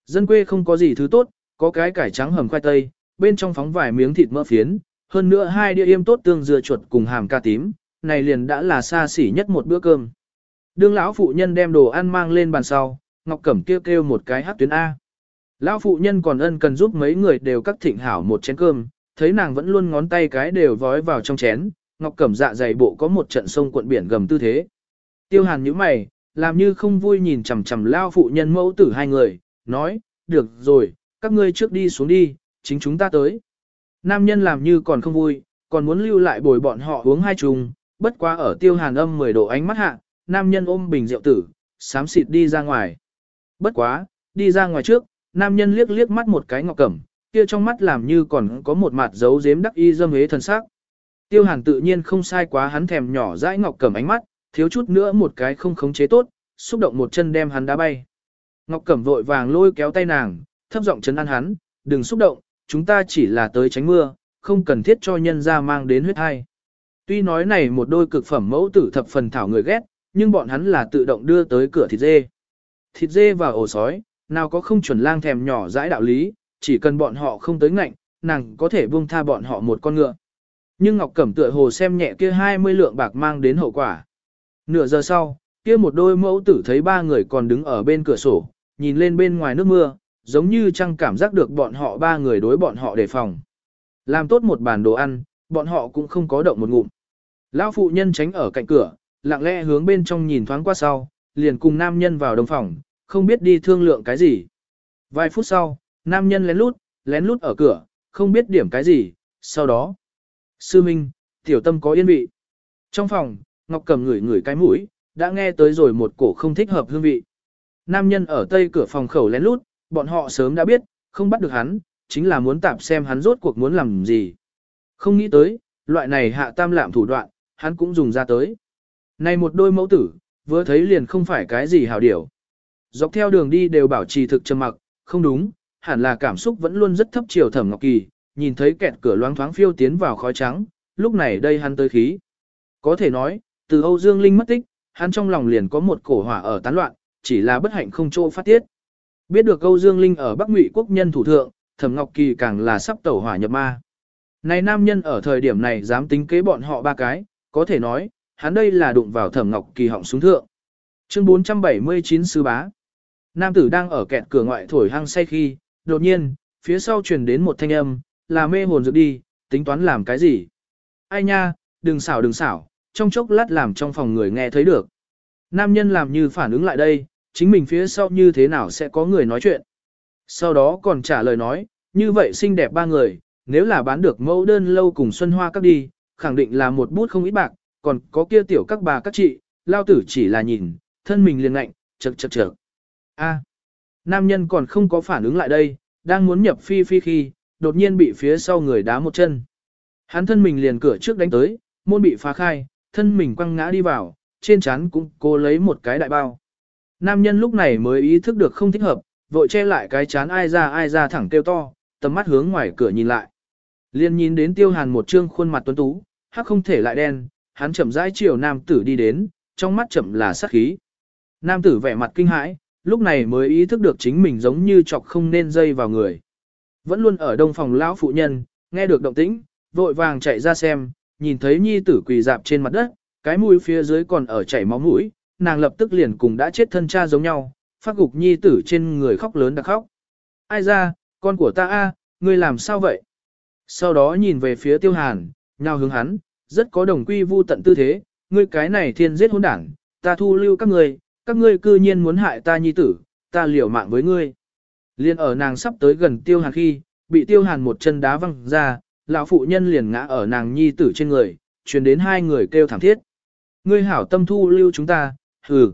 Dân quê không có gì thứ tốt, có cái cải trắng hầm khoai tây, bên trong phóng vài miếng thịt mỡ phiến, hơn nữa hai đĩa yêm tốt tương dừa chuột cùng hàm ca tím, này liền đã là xa xỉ nhất một bữa cơm. Đương lão phụ nhân đem đồ ăn mang lên bàn sau, Ngọc Cẩm kêu kêu một cái hát tuyến A. Lão phụ nhân còn ân cần giúp mấy người đều cắt thịnh hảo một chén cơm, thấy nàng vẫn luôn ngón tay cái đều vói vào trong chén, Ngọc Cẩm dạ dày bộ có một trận sông cuộn biển gầm tư thế. Tiêu Hàn nhíu mày, làm như không vui nhìn chằm chằm lão phụ nhân mẫu tử hai người, nói, "Được rồi, các ngươi trước đi xuống đi, chính chúng ta tới. Nam nhân làm như còn không vui, còn muốn lưu lại bồi bọn họ uống hai chung, bất quá ở tiêu hàn âm 10 độ ánh mắt hạ, nam nhân ôm bình rượu tử, sám xịt đi ra ngoài. Bất quá, đi ra ngoài trước, nam nhân liếc liếc mắt một cái ngọc cẩm, kia trong mắt làm như còn có một mặt dấu dếm đắc y dâm hế thần sắc. Tiêu hàn tự nhiên không sai quá hắn thèm nhỏ dãi ngọc cẩm ánh mắt, thiếu chút nữa một cái không khống chế tốt, xúc động một chân đem hắn đá bay. Ngọc cẩm vội vàng lôi kéo tay nàng, thấp giọng chấn an hắn, đừng xúc động, chúng ta chỉ là tới tránh mưa, không cần thiết cho nhân ra mang đến huyết hai. Tuy nói này một đôi cực phẩm mẫu tử thập phần thảo người ghét, nhưng bọn hắn là tự động đưa tới cửa thịt dê. Thịt dê và ổ sói, nào có không chuẩn lang thèm nhỏ dãi đạo lý, chỉ cần bọn họ không tới ngạnh, nàng có thể buông tha bọn họ một con ngựa. Nhưng Ngọc Cẩm tựa hồ xem nhẹ kia 20 lượng bạc mang đến hậu quả. Nửa giờ sau, kia một đôi mẫu tử thấy ba người còn đứng ở bên cửa sổ, nhìn lên bên ngoài nước mưa, giống như chăng cảm giác được bọn họ ba người đối bọn họ đề phòng. Làm tốt một bàn đồ ăn, bọn họ cũng không có động một ngụm. Lão phụ nhân tránh ở cạnh cửa, lặng lẽ hướng bên trong nhìn thoáng qua sau, liền cùng nam nhân vào đồng phòng, không biết đi thương lượng cái gì. Vài phút sau, nam nhân lén lút, lén lút ở cửa, không biết điểm cái gì, sau đó. Sư Minh, tiểu tâm có yên vị. Trong phòng, Ngọc cầm ngửi ngửi cái mũi, đã nghe tới rồi một cổ không thích hợp hương vị. Nam nhân ở tây cửa phòng khẩu lén lút, bọn họ sớm đã biết, không bắt được hắn, chính là muốn tạp xem hắn rốt cuộc muốn làm gì. Không nghĩ tới, loại này hạ tam lạm thủ đoạn, hắn cũng dùng ra tới. Này một đôi mẫu tử, vừa thấy liền không phải cái gì hảo điểu. Dọc theo đường đi đều bảo trì thực trầm mặc, không đúng, hẳn là cảm xúc vẫn luôn rất thấp chiều thẩm ngọc kỳ, nhìn thấy kẹt cửa loáng thoáng phiêu tiến vào khói trắng, lúc này đây hắn tới khí. Có thể nói, từ Âu Dương Linh mất tích, hắn trong lòng liền có một cổ hỏa ở tán loạn, chỉ là bất hạnh không chỗ phát tiết. Biết được câu Dương Linh ở Bắc Ngụy quốc nhân thủ thượng, Thẩm Ngọc Kỳ càng là sắp tẩu hỏa nhập ma. Này nam nhân ở thời điểm này dám tính kế bọn họ ba cái, có thể nói, hắn đây là đụng vào Thẩm Ngọc Kỳ họng xuống thượng. Chương 479 sư bá. Nam tử đang ở kẹt cửa ngoại thổi hăng say khi, đột nhiên, phía sau truyền đến một thanh âm, là mê hồn dược đi, tính toán làm cái gì? Ai nha, đừng xảo đừng xảo, trong chốc lát làm trong phòng người nghe thấy được. Nam nhân làm như phản ứng lại đây, chính mình phía sau như thế nào sẽ có người nói chuyện. Sau đó còn trả lời nói, như vậy xinh đẹp ba người, nếu là bán được mẫu đơn lâu cùng Xuân Hoa các đi, khẳng định là một bút không ít bạc, còn có kia tiểu các bà các chị, lao tử chỉ là nhìn, thân mình liền ngạnh, chật chật chật. A, nam nhân còn không có phản ứng lại đây, đang muốn nhập phi phi khi, đột nhiên bị phía sau người đá một chân. Hắn thân mình liền cửa trước đánh tới, môn bị phá khai, thân mình quăng ngã đi vào, trên chán cũng cố lấy một cái đại bao. Nam nhân lúc này mới ý thức được không thích hợp, vội che lại cái chán ai ra ai ra thẳng kêu to, tầm mắt hướng ngoài cửa nhìn lại. Liên nhìn đến tiêu hàn một trương khuôn mặt tuấn tú, hắc không thể lại đen, hắn chậm rãi chiều nam tử đi đến, trong mắt chậm là sát khí. Nam tử vẻ mặt kinh hãi, lúc này mới ý thức được chính mình giống như chọc không nên dây vào người. Vẫn luôn ở đông phòng lão phụ nhân, nghe được động tĩnh, vội vàng chạy ra xem, nhìn thấy nhi tử quỳ dạp trên mặt đất, cái mũi phía dưới còn ở chảy máu mũi, nàng lập tức liền cùng đã chết thân cha giống nhau, phát gục nhi tử trên người khóc lớn đã khóc. Ai ra, con của ta a, ngươi làm sao vậy? Sau đó nhìn về phía tiêu hàn, nhào hướng hắn, rất có đồng quy vu tận tư thế, ngươi cái này thiên giết hôn đảng, ta thu lưu các ngươi, các ngươi cư nhiên muốn hại ta nhi tử, ta liều mạng với ngươi. Liên ở nàng sắp tới gần tiêu hàn khi, bị tiêu hàn một chân đá văng ra, lão phụ nhân liền ngã ở nàng nhi tử trên người, truyền đến hai người kêu thảm thiết. Ngươi hảo tâm thu lưu chúng ta, Hừ.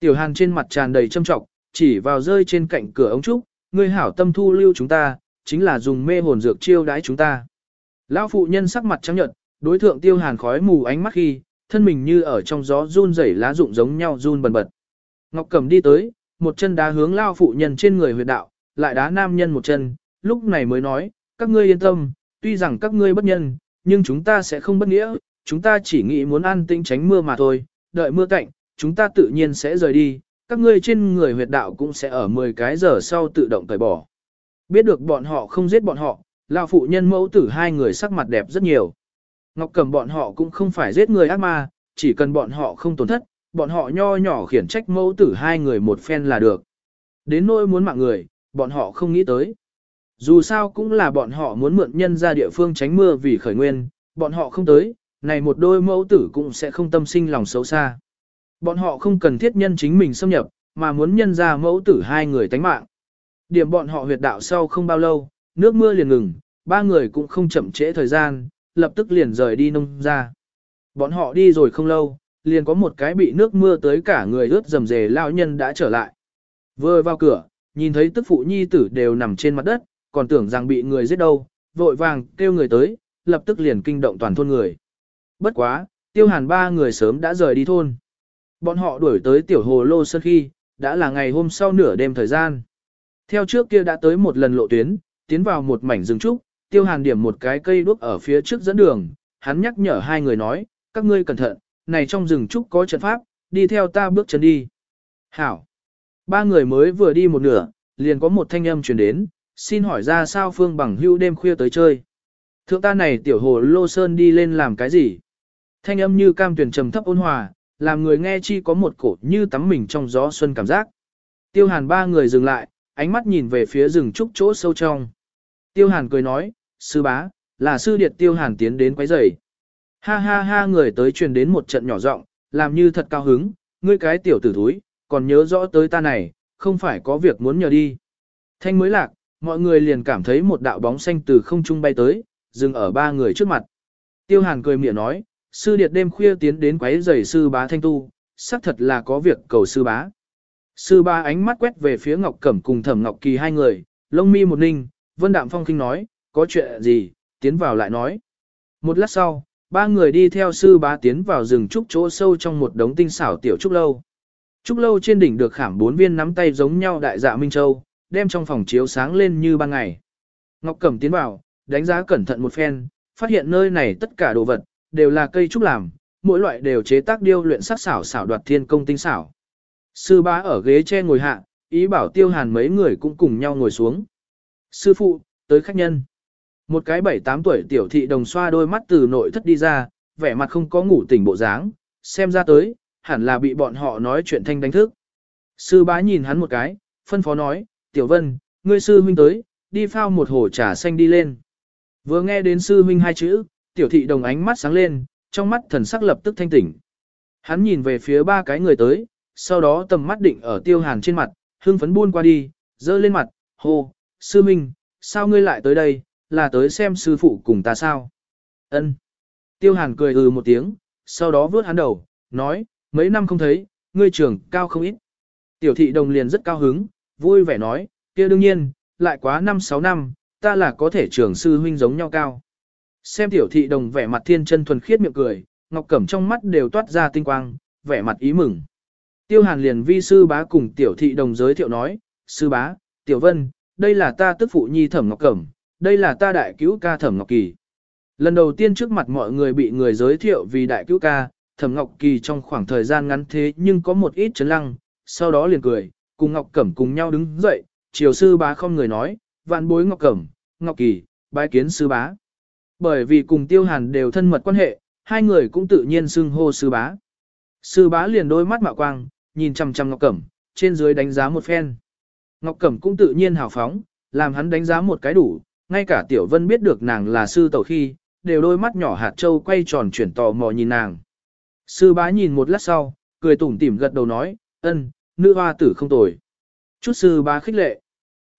Tiểu Hàn trên mặt tràn đầy châm trọng, chỉ vào rơi trên cạnh cửa ống trúc, ngươi hảo tâm thu lưu chúng ta, chính là dùng mê hồn dược chiêu đãi chúng ta. Lão phụ nhân sắc mặt trắng nhợt, đối thượng Tiêu Hàn khói mù ánh mắt khi, thân mình như ở trong gió run rẩy lá rụng giống nhau run bần bật. Ngọc Cẩm đi tới, một chân đá hướng lão phụ nhân trên người huyệt đạo, lại đá nam nhân một chân, lúc này mới nói, các ngươi yên tâm, tuy rằng các ngươi bất nhân, nhưng chúng ta sẽ không bất nghĩa, chúng ta chỉ nghĩ muốn an tĩnh tránh mưa mà thôi, đợi mưa cạnh, chúng ta tự nhiên sẽ rời đi, các ngươi trên người huyệt đạo cũng sẽ ở 10 cái giờ sau tự động tẩy bỏ. Biết được bọn họ không giết bọn họ, lão phụ nhân mẫu tử hai người sắc mặt đẹp rất nhiều. Ngọc Cầm bọn họ cũng không phải giết người ác ma, chỉ cần bọn họ không tổn thất, bọn họ nho nhỏ khiển trách mẫu tử hai người một phen là được. Đến nỗi muốn mạng người, bọn họ không nghĩ tới. Dù sao cũng là bọn họ muốn mượn nhân ra địa phương tránh mưa vì khởi nguyên, bọn họ không tới, này một đôi mẫu tử cũng sẽ không tâm sinh lòng xấu xa. Bọn họ không cần thiết nhân chính mình xâm nhập, mà muốn nhân ra mẫu tử hai người tánh mạng. Điểm bọn họ huyệt đạo sau không bao lâu, nước mưa liền ngừng, ba người cũng không chậm trễ thời gian, lập tức liền rời đi nông ra. Bọn họ đi rồi không lâu, liền có một cái bị nước mưa tới cả người ướt dầm dề lao nhân đã trở lại. Vừa vào cửa, nhìn thấy tức phụ nhi tử đều nằm trên mặt đất, còn tưởng rằng bị người giết đâu, vội vàng kêu người tới, lập tức liền kinh động toàn thôn người. Bất quá, tiêu hàn ba người sớm đã rời đi thôn. Bọn họ đuổi tới tiểu hồ lô sơn khi, đã là ngày hôm sau nửa đêm thời gian. Theo trước kia đã tới một lần lộ tuyến, tiến vào một mảnh rừng trúc, tiêu hàn điểm một cái cây đuốc ở phía trước dẫn đường, hắn nhắc nhở hai người nói, các ngươi cẩn thận, này trong rừng trúc có trận pháp, đi theo ta bước chân đi. Hảo! Ba người mới vừa đi một nửa, liền có một thanh âm truyền đến, xin hỏi ra sao Phương Bằng Hưu đêm khuya tới chơi. Thượng ta này tiểu hồ Lô Sơn đi lên làm cái gì? Thanh âm như cam tuyển trầm thấp ôn hòa, làm người nghe chi có một cổ như tắm mình trong gió xuân cảm giác. Tiêu hàn ba người dừng lại, ánh mắt nhìn về phía rừng trúc chỗ sâu trong. Tiêu hàn cười nói, sư bá, là sư điệt tiêu hàn tiến đến quấy rầy. Ha ha ha người tới truyền đến một trận nhỏ giọng, làm như thật cao hứng, ngươi cái tiểu tử thúi, còn nhớ rõ tới ta này, không phải có việc muốn nhờ đi. Thanh mới lạc, mọi người liền cảm thấy một đạo bóng xanh từ không trung bay tới, dừng ở ba người trước mặt. Tiêu hàn cười miệng nói, sư điệt đêm khuya tiến đến quấy giày sư bá thanh tu, xác thật là có việc cầu sư bá. Sư bá ánh mắt quét về phía Ngọc Cẩm cùng Thẩm Ngọc Kỳ hai người, lông mi một ninh, Vân Đạm Phong khinh nói, có chuyện gì, tiến vào lại nói. Một lát sau, ba người đi theo sư bá tiến vào rừng trúc chỗ sâu trong một đống tinh xảo tiểu trúc lâu. Trúc lâu trên đỉnh được khảm bốn viên nắm tay giống nhau đại dạ Minh Châu, đem trong phòng chiếu sáng lên như ban ngày. Ngọc Cẩm tiến vào, đánh giá cẩn thận một phen, phát hiện nơi này tất cả đồ vật, đều là cây trúc làm, mỗi loại đều chế tác điêu luyện sắc xảo xảo đoạt thiên công tinh xảo. Sư bá ở ghế che ngồi hạ, ý bảo tiêu hàn mấy người cũng cùng nhau ngồi xuống. Sư phụ, tới khách nhân. Một cái bảy tám tuổi tiểu thị đồng xoa đôi mắt từ nội thất đi ra, vẻ mặt không có ngủ tỉnh bộ dáng, xem ra tới, hẳn là bị bọn họ nói chuyện thanh đánh thức. Sư bá nhìn hắn một cái, phân phó nói, tiểu vân, ngươi sư huynh tới, đi phao một hồ trà xanh đi lên. Vừa nghe đến sư huynh hai chữ, tiểu thị đồng ánh mắt sáng lên, trong mắt thần sắc lập tức thanh tỉnh. Hắn nhìn về phía ba cái người tới, sau đó tầm mắt định ở tiêu hàn trên mặt, hưng phấn buôn qua đi, dơ lên mặt, hô, sư minh, sao ngươi lại tới đây, là tới xem sư phụ cùng ta sao? Ân. Tiêu hàn cười ừ một tiếng, sau đó vướt hắn đầu, nói, mấy năm không thấy, ngươi trưởng cao không ít. Tiểu thị đồng liền rất cao hứng, vui vẻ nói, kia đương nhiên, lại quá 5-6 năm, ta là có thể trưởng sư huynh giống nhau cao. Xem tiểu thị đồng vẻ mặt thiên chân thuần khiết miệng cười, ngọc cẩm trong mắt đều toát ra tinh quang, vẻ mặt ý mừng. Tiêu hàn liền vi sư bá cùng tiểu thị đồng giới thiệu nói, sư bá, tiểu vân, đây là ta tức phụ nhi thẩm ngọc cẩm, đây là ta đại cứu ca thẩm ngọc kỳ. Lần đầu tiên trước mặt mọi người bị người giới thiệu vì đại cứu ca, thẩm ngọc kỳ trong khoảng thời gian ngắn thế nhưng có một ít chấn lăng, sau đó liền cười, cùng ngọc cẩm cùng nhau đứng dậy, triều sư bá không người nói, vạn bối ngọc cẩm, ngọc kỳ, bái kiến sư bá bởi vì cùng tiêu hàn đều thân mật quan hệ, hai người cũng tự nhiên xưng hô sư bá. Sư bá liền đôi mắt mạo quang, nhìn chằm chằm Ngọc Cẩm, trên dưới đánh giá một phen. Ngọc Cẩm cũng tự nhiên hào phóng, làm hắn đánh giá một cái đủ, ngay cả Tiểu Vân biết được nàng là sư tẩu khi, đều đôi mắt nhỏ hạt châu quay tròn chuyển tò mò nhìn nàng. Sư bá nhìn một lát sau, cười tủm tỉm gật đầu nói, ân, nữ hoa tử không tồi. Chút sư bá khích lệ.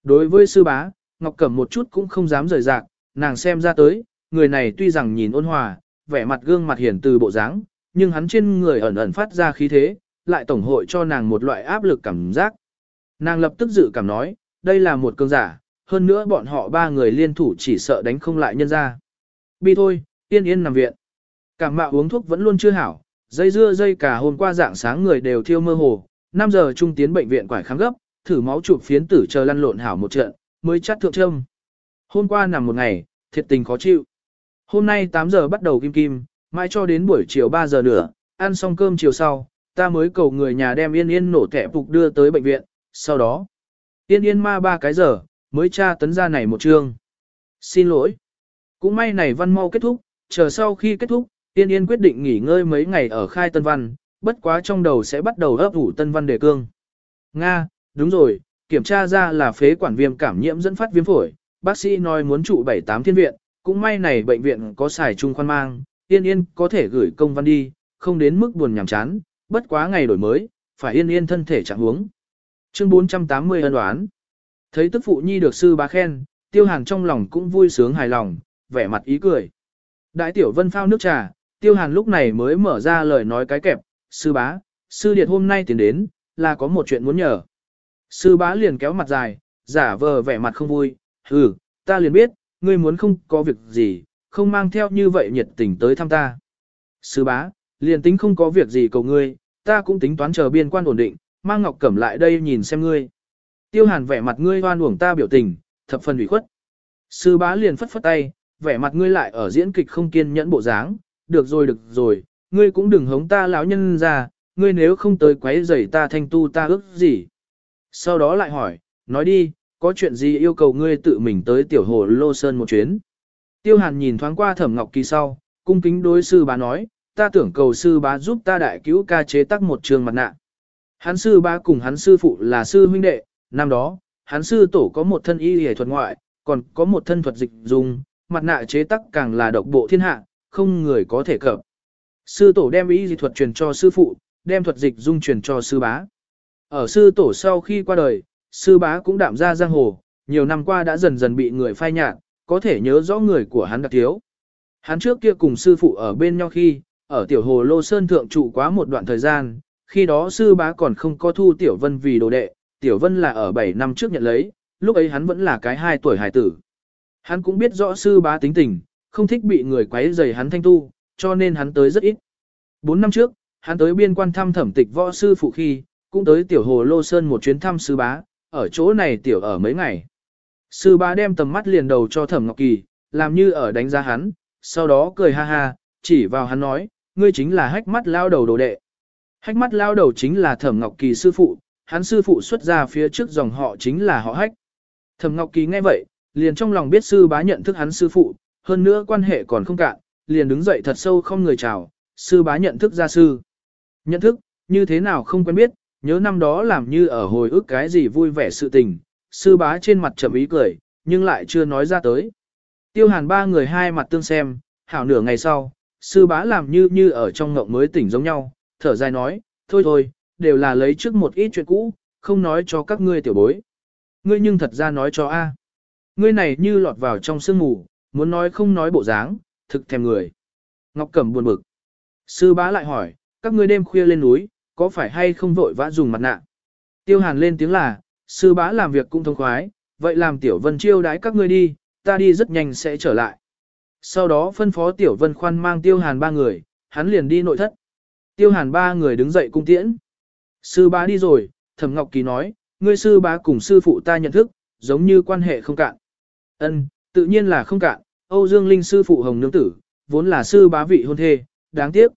Đối với sư bá, Ngọc Cẩm một chút cũng không dám rời rạc, nàng xem ra tới, người này tuy rằng nhìn ôn hòa, vẻ mặt gương mặt hiển từ bộ dáng, nhưng hắn trên người ẩn ẩn phát ra khí thế, lại tổng hội cho nàng một loại áp lực cảm giác. Nàng lập tức dự cảm nói, đây là một cương giả, hơn nữa bọn họ ba người liên thủ chỉ sợ đánh không lại nhân ra. Bi thôi, yên yên nằm viện. Cảm mạo uống thuốc vẫn luôn chưa hảo, dây dưa dây cả hôm qua dạng sáng người đều thiêu mơ hồ, 5 giờ trung tiến bệnh viện quải khám gấp, thử máu chụp phiến tử chờ lăn lộn hảo một trận, mới chắt thượng trâm. Hôm qua nằm một ngày, thiệt tình khó chịu. Hôm nay 8 giờ bắt đầu kim kim, mai cho đến buổi chiều 3 giờ nữa, ăn xong cơm chiều sau, ta mới cầu người nhà đem yên yên nổ thẻ phục đưa tới bệnh viện, sau đó. Yên yên ma ba cái giờ, mới tra tấn ra này một chương. Xin lỗi. Cũng may này văn mau kết thúc, chờ sau khi kết thúc, yên Yên quyết định nghỉ ngơi mấy ngày ở khai tân văn, bất quá trong đầu sẽ bắt đầu ấp ủ tân văn đề cương. Nga, đúng rồi, kiểm tra ra là phế quản viêm cảm nhiễm dẫn phát viêm phổi, bác sĩ nói muốn trụ 78 thiên viện, cũng may này bệnh viện có xài chung khoan mang, yên yên có thể gửi công văn đi, không đến mức buồn nhàm chán, bất quá ngày đổi mới, phải yên yên thân thể trạng huống. Chương 480 ân đoán. Thấy tức phụ nhi được sư bá khen, tiêu hàn trong lòng cũng vui sướng hài lòng, vẻ mặt ý cười. Đại tiểu vân phao nước trà, tiêu hàn lúc này mới mở ra lời nói cái kẹp, sư bá, sư điệt hôm nay tiến đến, là có một chuyện muốn nhờ. Sư bá liền kéo mặt dài, giả vờ vẻ mặt không vui, ừ, ta liền biết, ngươi muốn không có việc gì, không mang theo như vậy nhiệt tình tới thăm ta. Sư bá, liền tính không có việc gì cầu ngươi, ta cũng tính toán chờ biên quan ổn định, mang Ngọc Cẩm lại đây nhìn xem ngươi. Tiêu Hàn vẻ mặt ngươi hoan uổng ta biểu tình, thập phần ủy khuất. Sư bá liền phất phất tay, vẻ mặt ngươi lại ở diễn kịch không kiên nhẫn bộ dáng, được rồi được rồi, ngươi cũng đừng hống ta lão nhân ra, ngươi nếu không tới quấy rầy ta thanh tu ta ước gì. Sau đó lại hỏi, nói đi, có chuyện gì yêu cầu ngươi tự mình tới tiểu hồ Lô Sơn một chuyến. Tiêu Hàn nhìn thoáng qua Thẩm Ngọc Kỳ sau, cung kính đối sư bá nói, ta tưởng cầu sư bá giúp ta đại cứu ca chế tác một trường mặt nạ. Hắn sư bá cùng hắn sư phụ là sư huynh đệ, năm đó, hắn sư tổ có một thân y y thuật ngoại, còn có một thân thuật dịch dùng, mặt nạ chế tác càng là độc bộ thiên hạ, không người có thể cập. Sư tổ đem y y thuật truyền cho sư phụ, đem thuật dịch dung truyền cho sư bá. Ở sư tổ sau khi qua đời, sư bá cũng đạm ra giang hồ, nhiều năm qua đã dần dần bị người phai nhạt, có thể nhớ rõ người của hắn đặc thiếu. Hắn trước kia cùng sư phụ ở bên nhau khi, ở tiểu hồ Lô Sơn Thượng trụ quá một đoạn thời gian, khi đó sư bá còn không có thu tiểu vân vì đồ đệ, tiểu vân là ở 7 năm trước nhận lấy, lúc ấy hắn vẫn là cái 2 tuổi hài tử. Hắn cũng biết rõ sư bá tính tình, không thích bị người quấy rầy hắn thanh tu, cho nên hắn tới rất ít. 4 năm trước, hắn tới biên quan thăm thẩm tịch võ sư phụ khi, cũng tới tiểu hồ Lô Sơn một chuyến thăm sư bá, ở chỗ này tiểu ở mấy ngày. Sư ba đem tầm mắt liền đầu cho Thẩm Ngọc Kỳ, làm như ở đánh giá hắn, sau đó cười ha ha, chỉ vào hắn nói, ngươi chính là hách mắt lao đầu đồ đệ. Hách mắt lao đầu chính là Thẩm Ngọc Kỳ sư phụ, hắn sư phụ xuất ra phía trước dòng họ chính là họ hách. Thẩm Ngọc Kỳ nghe vậy, liền trong lòng biết sư bá nhận thức hắn sư phụ, hơn nữa quan hệ còn không cạn, liền đứng dậy thật sâu không người chào, sư bá nhận thức ra sư. Nhận thức, như thế nào không quen biết, nhớ năm đó làm như ở hồi ức cái gì vui vẻ sự tình, sư bá trên mặt chậm ý cười, nhưng lại chưa nói ra tới. Tiêu hàn ba người hai mặt tương xem, hảo nửa ngày sau, sư bá làm như như ở trong ngộng mới tỉnh giống nhau, thở dài nói, thôi thôi, đều là lấy trước một ít chuyện cũ, không nói cho các ngươi tiểu bối. Ngươi nhưng thật ra nói cho A. Ngươi này như lọt vào trong sương ngủ, muốn nói không nói bộ dáng, thực thèm người. Ngọc Cẩm buồn bực. Sư bá lại hỏi, các ngươi đêm khuya lên núi, có phải hay không vội vã dùng mặt nạ? Tiêu Hàn lên tiếng là, sư bá làm việc cũng thông khoái, vậy làm Tiểu Vân chiêu đái các ngươi đi, ta đi rất nhanh sẽ trở lại. Sau đó phân phó Tiểu Vân khoan mang Tiêu Hàn ba người, hắn liền đi nội thất. Tiêu Hàn ba người đứng dậy cung tiễn. Sư bá đi rồi, Thẩm Ngọc Kỳ nói, ngươi sư bá cùng sư phụ ta nhận thức, giống như quan hệ không cạn. Ân, tự nhiên là không cạn, Âu Dương Linh sư phụ Hồng Nương Tử, vốn là sư bá vị hôn thê, đáng tiếc.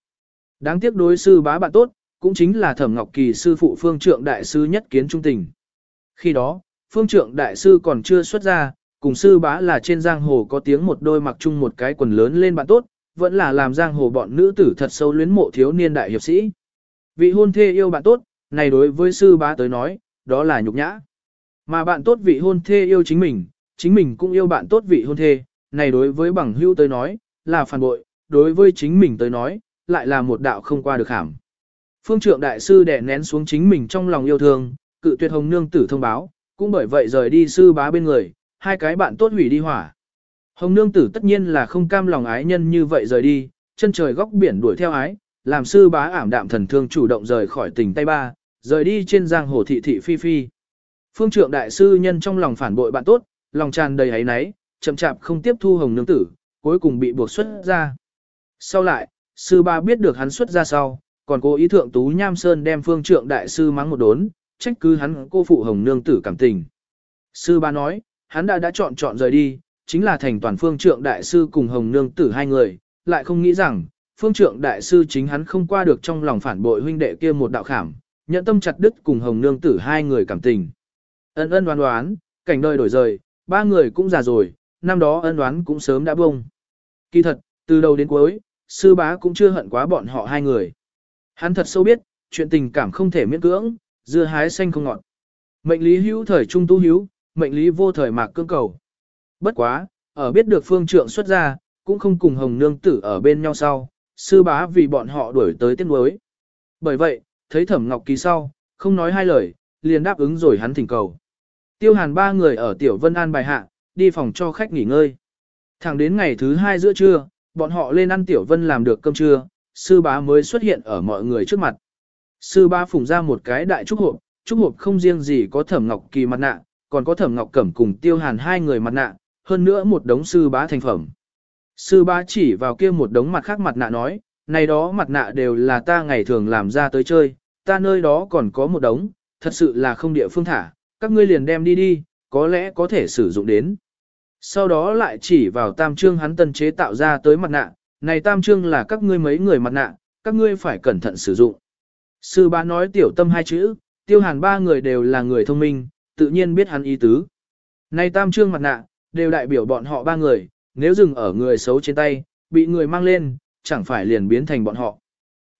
Đáng tiếc đối sư bá bạn tốt, cũng chính là Thẩm Ngọc Kỳ sư phụ Phương Trượng Đại Sư nhất kiến trung tình. Khi đó, Phương Trượng Đại Sư còn chưa xuất gia, cùng sư bá là trên giang hồ có tiếng một đôi mặc chung một cái quần lớn lên bạn tốt, vẫn là làm giang hồ bọn nữ tử thật sâu luyến mộ thiếu niên đại hiệp sĩ. Vị hôn thê yêu bạn tốt, này đối với sư bá tới nói, đó là nhục nhã. Mà bạn tốt vị hôn thê yêu chính mình, chính mình cũng yêu bạn tốt vị hôn thê, này đối với bằng hữu tới nói, là phản bội, đối với chính mình tới nói, lại là một đạo không qua được hàm. Phương trượng đại sư đè nén xuống chính mình trong lòng yêu thương, cự tuyệt hồng nương tử thông báo, cũng bởi vậy rời đi sư bá bên người, hai cái bạn tốt hủy đi hỏa. Hồng nương tử tất nhiên là không cam lòng ái nhân như vậy rời đi, chân trời góc biển đuổi theo ái, làm sư bá ảm đạm thần thương chủ động rời khỏi tỉnh Tây Ba, rời đi trên giang hồ thị thị phi phi. Phương trượng đại sư nhân trong lòng phản bội bạn tốt, lòng tràn đầy ấy náy, chậm chạp không tiếp thu hồng nương tử, cuối cùng bị buộc xuất ra. Sau lại, sư ba biết được hắn xuất ra sau, còn cố ý thượng tú nham sơn đem phương trượng đại sư mắng một đốn, trách cứ hắn cô phụ hồng nương tử cảm tình. Sư ba nói, hắn đã đã chọn chọn rời đi, chính là thành toàn phương trượng đại sư cùng hồng nương tử hai người, lại không nghĩ rằng, phương trượng đại sư chính hắn không qua được trong lòng phản bội huynh đệ kia một đạo khảm, nhận tâm chặt đứt cùng hồng nương tử hai người cảm tình. Ân ân đoán đoán, cảnh đời đổi rời, ba người cũng già rồi, năm đó ân đoán cũng sớm đã bông. Kỳ thật, từ đầu đến cuối, sư bá cũng chưa hận quá bọn họ hai người. Hắn thật sâu biết, chuyện tình cảm không thể miễn cưỡng, dưa hái xanh không ngọt. Mệnh lý hữu thời trung tu hữu, mệnh lý vô thời mạc cương cầu. Bất quá, ở biết được phương trượng xuất ra, cũng không cùng hồng nương tử ở bên nhau sau, sư bá vì bọn họ đuổi tới tiết nối. Bởi vậy, thấy thẩm ngọc kỳ sau, không nói hai lời, liền đáp ứng rồi hắn thỉnh cầu. Tiêu hàn ba người ở tiểu vân an bài hạ, đi phòng cho khách nghỉ ngơi. Thẳng đến ngày thứ hai giữa trưa, bọn họ lên ăn tiểu vân làm được cơm trưa, sư bá mới xuất hiện ở mọi người trước mặt. Sư bá phùng ra một cái đại trúc hộp, trúc hộp không riêng gì có thẩm ngọc kỳ mặt nạ, còn có thẩm ngọc cẩm cùng tiêu hàn hai người mặt nạ, hơn nữa một đống sư bá thành phẩm. Sư bá chỉ vào kia một đống mặt khác mặt nạ nói, này đó mặt nạ đều là ta ngày thường làm ra tới chơi, ta nơi đó còn có một đống, thật sự là không địa phương thả, các ngươi liền đem đi đi, có lẽ có thể sử dụng đến. Sau đó lại chỉ vào tam trương hắn tân chế tạo ra tới mặt nạ, này tam trương là các ngươi mấy người mặt nạ, các ngươi phải cẩn thận sử dụng. Sư bá nói tiểu tâm hai chữ, tiêu hàn ba người đều là người thông minh, tự nhiên biết hắn ý tứ. Này tam trương mặt nạ, đều đại biểu bọn họ ba người, nếu dừng ở người xấu trên tay, bị người mang lên, chẳng phải liền biến thành bọn họ.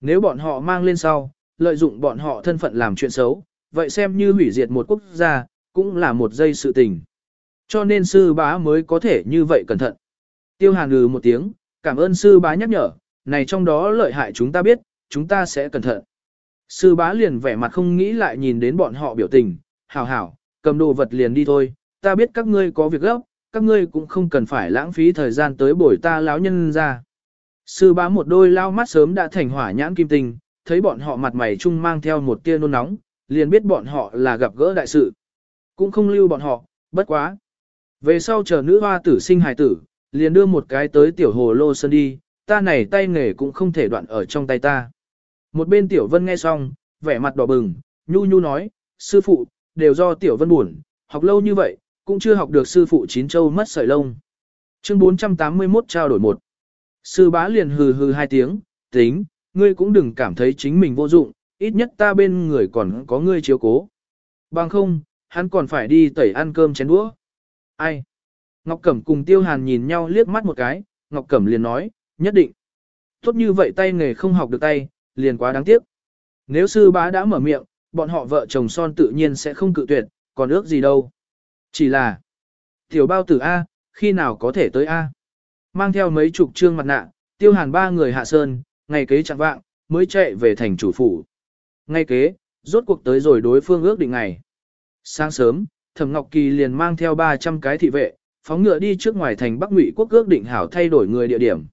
Nếu bọn họ mang lên sau, lợi dụng bọn họ thân phận làm chuyện xấu, vậy xem như hủy diệt một quốc gia, cũng là một dây sự tình. Cho nên sư bá mới có thể như vậy cẩn thận. Tiêu hàn ngừ một tiếng, cảm ơn sư bá nhắc nhở, này trong đó lợi hại chúng ta biết, chúng ta sẽ cẩn thận. Sư bá liền vẻ mặt không nghĩ lại nhìn đến bọn họ biểu tình, hảo hảo, cầm đồ vật liền đi thôi, ta biết các ngươi có việc gấp, các ngươi cũng không cần phải lãng phí thời gian tới bồi ta lão nhân ra. Sư bá một đôi lao mắt sớm đã thành hỏa nhãn kim tinh, thấy bọn họ mặt mày chung mang theo một tia nôn nóng, liền biết bọn họ là gặp gỡ đại sự. Cũng không lưu bọn họ, bất quá. Về sau chờ nữ hoa tử sinh hài tử, liền đưa một cái tới tiểu hồ lô sơn đi, ta này tay nghề cũng không thể đoạn ở trong tay ta. Một bên tiểu vân nghe xong, vẻ mặt đỏ bừng, nhu nhu nói, sư phụ, đều do tiểu vân buồn, học lâu như vậy, cũng chưa học được sư phụ chín châu mất sợi lông. Chương 481 trao đổi một. Sư bá liền hừ hừ hai tiếng, tính, ngươi cũng đừng cảm thấy chính mình vô dụng, ít nhất ta bên người còn có ngươi chiếu cố. Bằng không, hắn còn phải đi tẩy ăn cơm chén đũa. Ai? Ngọc Cẩm cùng Tiêu Hàn nhìn nhau liếc mắt một cái, Ngọc Cẩm liền nói, nhất định. Tốt như vậy tay nghề không học được tay, liền quá đáng tiếc. Nếu sư bá đã mở miệng, bọn họ vợ chồng son tự nhiên sẽ không cự tuyệt, còn ước gì đâu. Chỉ là, tiểu bao tử A, khi nào có thể tới A. Mang theo mấy chục trương mặt nạ, Tiêu Hàn ba người hạ sơn, ngày kế chẳng vạng, mới chạy về thành chủ phủ. Ngay kế, rốt cuộc tới rồi đối phương ước định ngày. Sáng sớm, Thẩm Ngọc Kỳ liền mang theo 300 cái thị vệ, phóng ngựa đi trước ngoài thành Bắc Ngụy quốc ước định hảo thay đổi người địa điểm.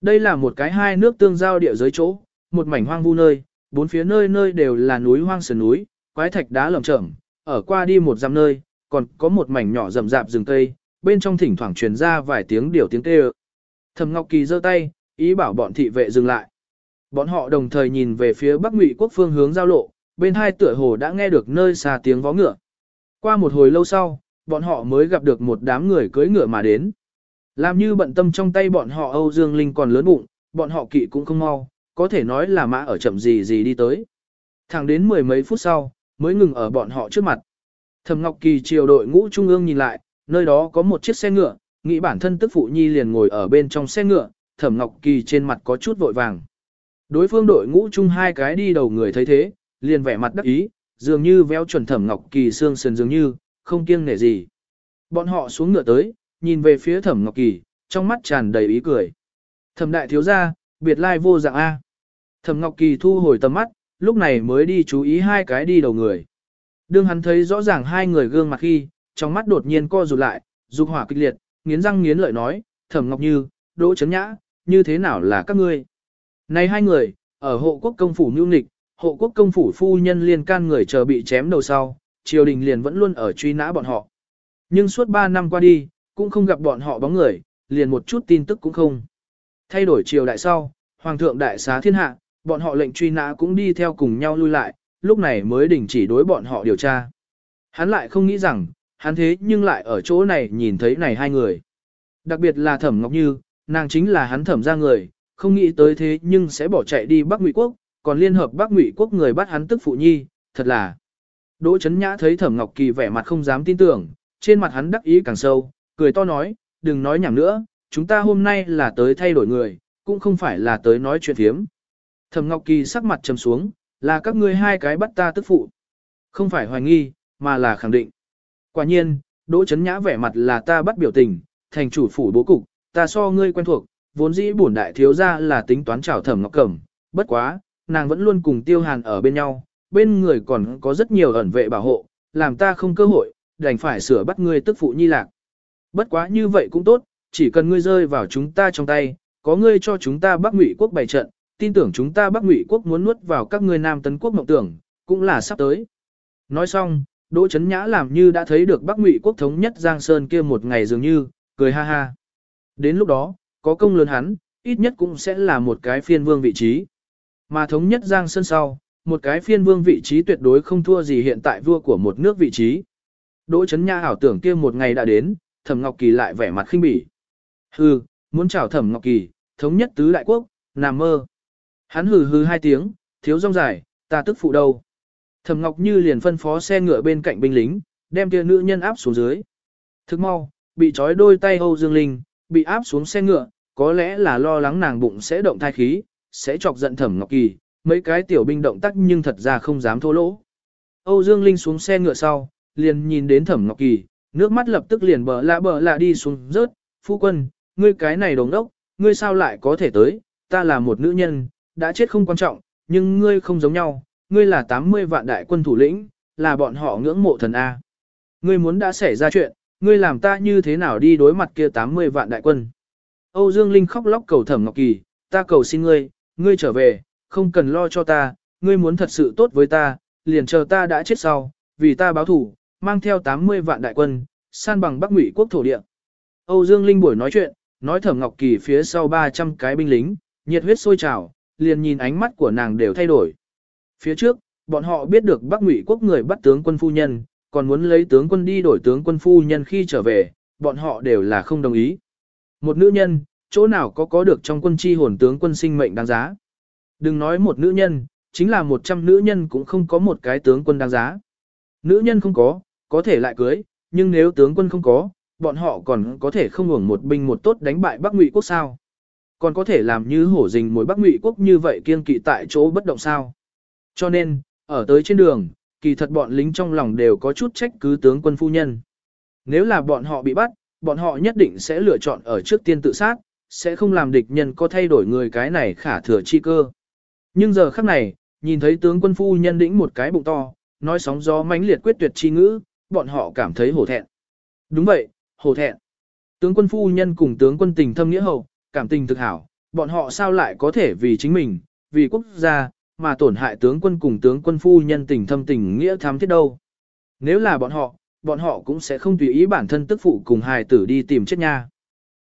Đây là một cái hai nước tương giao địa giới chỗ, một mảnh hoang vu nơi, bốn phía nơi nơi đều là núi hoang sườn núi, quái thạch đá lởm chởm, ở qua đi một dặm nơi, còn có một mảnh nhỏ rậm rạp rừng cây, bên trong thỉnh thoảng truyền ra vài tiếng điều tiếng kêu. Thẩm Ngọc Kỳ giơ tay, ý bảo bọn thị vệ dừng lại. Bọn họ đồng thời nhìn về phía Bắc Ngụy quốc phương hướng giao lộ, bên hai tựa hồ đã nghe được nơi xa tiếng vó ngựa. Qua một hồi lâu sau, bọn họ mới gặp được một đám người cưỡi ngựa mà đến. Làm như bận tâm trong tay bọn họ Âu Dương Linh còn lớn bụng, bọn họ kỵ cũng không mau, có thể nói là mã ở chậm gì gì đi tới. Thẳng đến mười mấy phút sau, mới ngừng ở bọn họ trước mặt. Thẩm Ngọc Kỳ chiều đội ngũ trung ương nhìn lại, nơi đó có một chiếc xe ngựa, nghĩ bản thân tức phụ nhi liền ngồi ở bên trong xe ngựa, Thẩm Ngọc Kỳ trên mặt có chút vội vàng. Đối phương đội ngũ chung hai cái đi đầu người thấy thế, liền vẻ mặt đắc ý, dường như véo chuẩn Thẩm Ngọc Kỳ xương sườn dường như, không kiêng nể gì. Bọn họ xuống ngựa tới, nhìn về phía Thẩm Ngọc Kỳ, trong mắt tràn đầy ý cười. Thẩm đại thiếu gia, biệt lai vô dạng A. Thẩm Ngọc Kỳ thu hồi tầm mắt, lúc này mới đi chú ý hai cái đi đầu người. Đương hắn thấy rõ ràng hai người gương mặt khi, trong mắt đột nhiên co rụt lại, dục hỏa kịch liệt, nghiến răng nghiến lợi nói, Thẩm Ngọc Như, Đỗ Chấn Nhã, như thế nào là các ngươi? Này hai người, ở hộ quốc công phủ nưu nịch, hộ quốc công phủ phu nhân liên can người chờ bị chém đầu sau, triều đình liền vẫn luôn ở truy nã bọn họ. Nhưng suốt 3 năm qua đi, cũng không gặp bọn họ bóng người, liền một chút tin tức cũng không. Thay đổi triều đại sau, Hoàng thượng đại xá thiên hạ, bọn họ lệnh truy nã cũng đi theo cùng nhau lui lại, lúc này mới đình chỉ đối bọn họ điều tra. Hắn lại không nghĩ rằng, hắn thế nhưng lại ở chỗ này nhìn thấy này hai người. Đặc biệt là Thẩm Ngọc Như, nàng chính là hắn thẩm ra người, không nghĩ tới thế nhưng sẽ bỏ chạy đi Bắc Ngụy Quốc, còn liên hợp Bắc Ngụy Quốc người bắt hắn tức phụ nhi, thật là. Đỗ Chấn Nhã thấy Thẩm Ngọc Kỳ vẻ mặt không dám tin tưởng, trên mặt hắn đắc ý càng sâu, cười to nói, đừng nói nhảm nữa, chúng ta hôm nay là tới thay đổi người, cũng không phải là tới nói chuyện thiếm. Thẩm Ngọc Kỳ sắc mặt trầm xuống, là các ngươi hai cái bắt ta tức phụ. Không phải hoài nghi, mà là khẳng định. Quả nhiên, Đỗ Chấn Nhã vẻ mặt là ta bắt biểu tình, thành chủ phủ bố cục, ta so ngươi quen thuộc, vốn dĩ bổn đại thiếu gia là tính toán chảo Thẩm Ngọc Cẩm, bất quá, nàng vẫn luôn cùng Tiêu Hàn ở bên nhau, bên người còn có rất nhiều ẩn vệ bảo hộ, làm ta không cơ hội, đành phải sửa bắt ngươi tức phụ nhi lạc. Bất quá như vậy cũng tốt, chỉ cần ngươi rơi vào chúng ta trong tay, có ngươi cho chúng ta Bắc Ngụy quốc bày trận, tin tưởng chúng ta Bắc Ngụy quốc muốn nuốt vào các ngươi Nam Tấn quốc mộng tưởng, cũng là sắp tới. Nói xong, Đỗ Chấn Nhã làm như đã thấy được Bắc Ngụy quốc thống nhất Giang Sơn kia một ngày dường như, cười ha ha. Đến lúc đó, có công lớn hắn, ít nhất cũng sẽ là một cái phiên vương vị trí. Mà thống nhất Giang Sơn sau, một cái phiên vương vị trí tuyệt đối không thua gì hiện tại vua của một nước vị trí. Đỗ Chấn Nha ảo tưởng kia một ngày đã đến, Thẩm Ngọc Kỳ lại vẻ mặt khinh bỉ. Hừ, muốn chào Thẩm Ngọc Kỳ, thống nhất tứ đại quốc, nằm mơ. Hắn hừ hừ hai tiếng, thiếu rong dài, ta tức phụ đâu. Thẩm Ngọc Như liền phân phó xe ngựa bên cạnh binh lính, đem kia nữ nhân áp xuống dưới. Thức mau, bị trói đôi tay Âu Dương Linh, bị áp xuống xe ngựa, có lẽ là lo lắng nàng bụng sẽ động thai khí, sẽ chọc giận Thẩm Ngọc Kỳ, mấy cái tiểu binh động tác nhưng thật ra không dám thô lỗ. Âu Dương Linh xuống xe ngựa sau, liền nhìn đến Thẩm Ngọc Kỳ, nước mắt lập tức liền bờ lạ bờ lạ đi xuống rớt, phu quân, ngươi cái này đồng đốc, ngươi sao lại có thể tới, ta là một nữ nhân, đã chết không quan trọng, nhưng ngươi không giống nhau, ngươi là 80 vạn đại quân thủ lĩnh, là bọn họ ngưỡng mộ thần A. Ngươi muốn đã xảy ra chuyện, ngươi làm ta như thế nào đi đối mặt kia 80 vạn đại quân. Âu Dương Linh khóc lóc cầu Thẩm Ngọc Kỳ, ta cầu xin ngươi, ngươi trở về, không cần lo cho ta, ngươi muốn thật sự tốt với ta, liền chờ ta đã chết sau, vì ta báo thủ, mang theo 80 vạn đại quân, san bằng Bắc Ngụy quốc thổ địa. Âu Dương Linh buổi nói chuyện, nói Thẩm Ngọc Kỳ phía sau 300 cái binh lính, nhiệt huyết sôi trào, liền nhìn ánh mắt của nàng đều thay đổi. Phía trước, bọn họ biết được Bắc Ngụy quốc người bắt tướng quân phu nhân, còn muốn lấy tướng quân đi đổi tướng quân phu nhân khi trở về, bọn họ đều là không đồng ý. Một nữ nhân, chỗ nào có có được trong quân chi hồn tướng quân sinh mệnh đáng giá. Đừng nói một nữ nhân, chính là một trăm nữ nhân cũng không có một cái tướng quân đáng giá. Nữ nhân không có, có thể lại cưới, nhưng nếu tướng quân không có, bọn họ còn có thể không hưởng một binh một tốt đánh bại Bắc Ngụy quốc sao? Còn có thể làm như hổ rình mối Bắc Ngụy quốc như vậy kiên kỵ tại chỗ bất động sao? Cho nên, ở tới trên đường, kỳ thật bọn lính trong lòng đều có chút trách cứ tướng quân phu nhân. Nếu là bọn họ bị bắt, bọn họ nhất định sẽ lựa chọn ở trước tiên tự sát, sẽ không làm địch nhân có thay đổi người cái này khả thừa chi cơ. Nhưng giờ khắc này, nhìn thấy tướng quân phu nhân đĩnh một cái bụng to, nói sóng gió mãnh liệt quyết tuyệt chi ngữ, bọn họ cảm thấy hổ thẹn. Đúng vậy, hổ thẹn. Tướng quân phu nhân cùng tướng quân tình thâm nghĩa hậu, cảm tình thực hảo, bọn họ sao lại có thể vì chính mình, vì quốc gia, mà tổn hại tướng quân cùng tướng quân phu nhân tình thâm tình nghĩa thám thiết đâu. Nếu là bọn họ, bọn họ cũng sẽ không tùy ý bản thân tức phụ cùng hài tử đi tìm chết nha.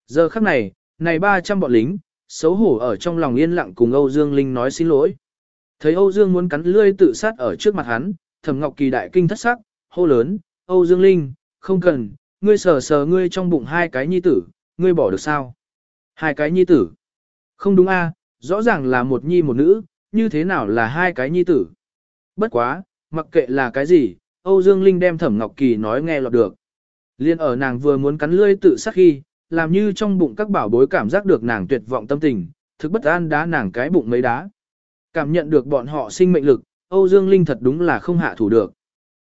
Giờ khắc này, này 300 bọn lính, xấu hổ ở trong lòng yên lặng cùng Âu Dương Linh nói xin lỗi. Thấy Âu Dương muốn cắn lươi tự sát ở trước mặt hắn, Thẩm Ngọc Kỳ đại kinh thất sắc, hô lớn, "Âu Dương Linh, không cần, ngươi sờ sờ ngươi trong bụng hai cái nhi tử, ngươi bỏ được sao?" Hai cái nhi tử? Không đúng a, rõ ràng là một nhi một nữ, như thế nào là hai cái nhi tử? Bất quá, mặc kệ là cái gì, Âu Dương Linh đem Thẩm Ngọc Kỳ nói nghe lọt được. Liên ở nàng vừa muốn cắn lươi tự sát khi, làm như trong bụng các bảo bối cảm giác được nàng tuyệt vọng tâm tình, thực bất an đá nàng cái bụng mấy đá. Cảm nhận được bọn họ sinh mệnh lực, Âu Dương Linh thật đúng là không hạ thủ được.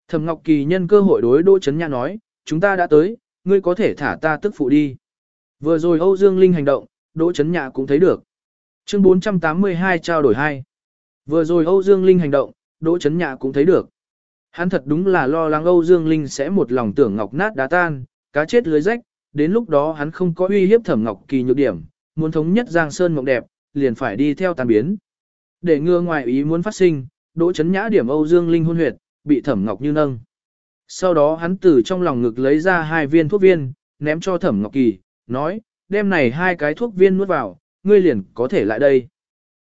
Thẩm Ngọc Kỳ nhân cơ hội đối Đỗ Chấn Nha nói, chúng ta đã tới, ngươi có thể thả ta tức phụ đi. Vừa rồi Âu Dương Linh hành động, Đỗ Chấn Nhạ cũng thấy được. Chương 482 trao đổi 2. Vừa rồi Âu Dương Linh hành động, Đỗ Chấn Nhạ cũng thấy được. Hắn thật đúng là lo lắng Âu Dương Linh sẽ một lòng tưởng ngọc nát đá tan, cá chết lưới rách, đến lúc đó hắn không có uy hiếp Thẩm Ngọc Kỳ nhược điểm, muốn thống nhất Giang Sơn mộng đẹp, liền phải đi theo tàn biến. Để ngừa ngoài ý muốn phát sinh, Đỗ Chấn Nhã điểm Âu Dương Linh hôn huyệt, bị Thẩm Ngọc Như nâng. Sau đó hắn từ trong lòng ngực lấy ra hai viên thuốc viên, ném cho Thẩm Ngọc Kỳ, nói, đem này hai cái thuốc viên nuốt vào, ngươi liền có thể lại đây.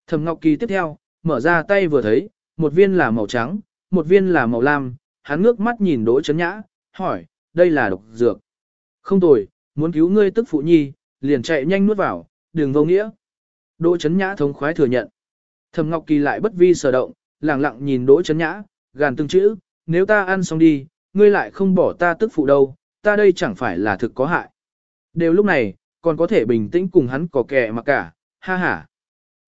Thẩm Ngọc Kỳ tiếp theo, mở ra tay vừa thấy, một viên là màu trắng, một viên là màu lam, hắn ngước mắt nhìn Đỗ Chấn Nhã, hỏi, đây là độc dược. Không tồi, muốn cứu ngươi tức phụ nhi, liền chạy nhanh nuốt vào, đừng vô nghĩa. Đỗ Chấn Nhã thống khoái thừa nhận. Thẩm Ngọc Kỳ lại bất vi sở động, lặng lặng nhìn Đỗ Chấn Nhã, gàn từng chữ, nếu ta ăn xong đi, ngươi lại không bỏ ta tức phụ đâu, ta đây chẳng phải là thực có hại. Đều lúc này, còn có thể bình tĩnh cùng hắn có kẻ mà cả, ha ha.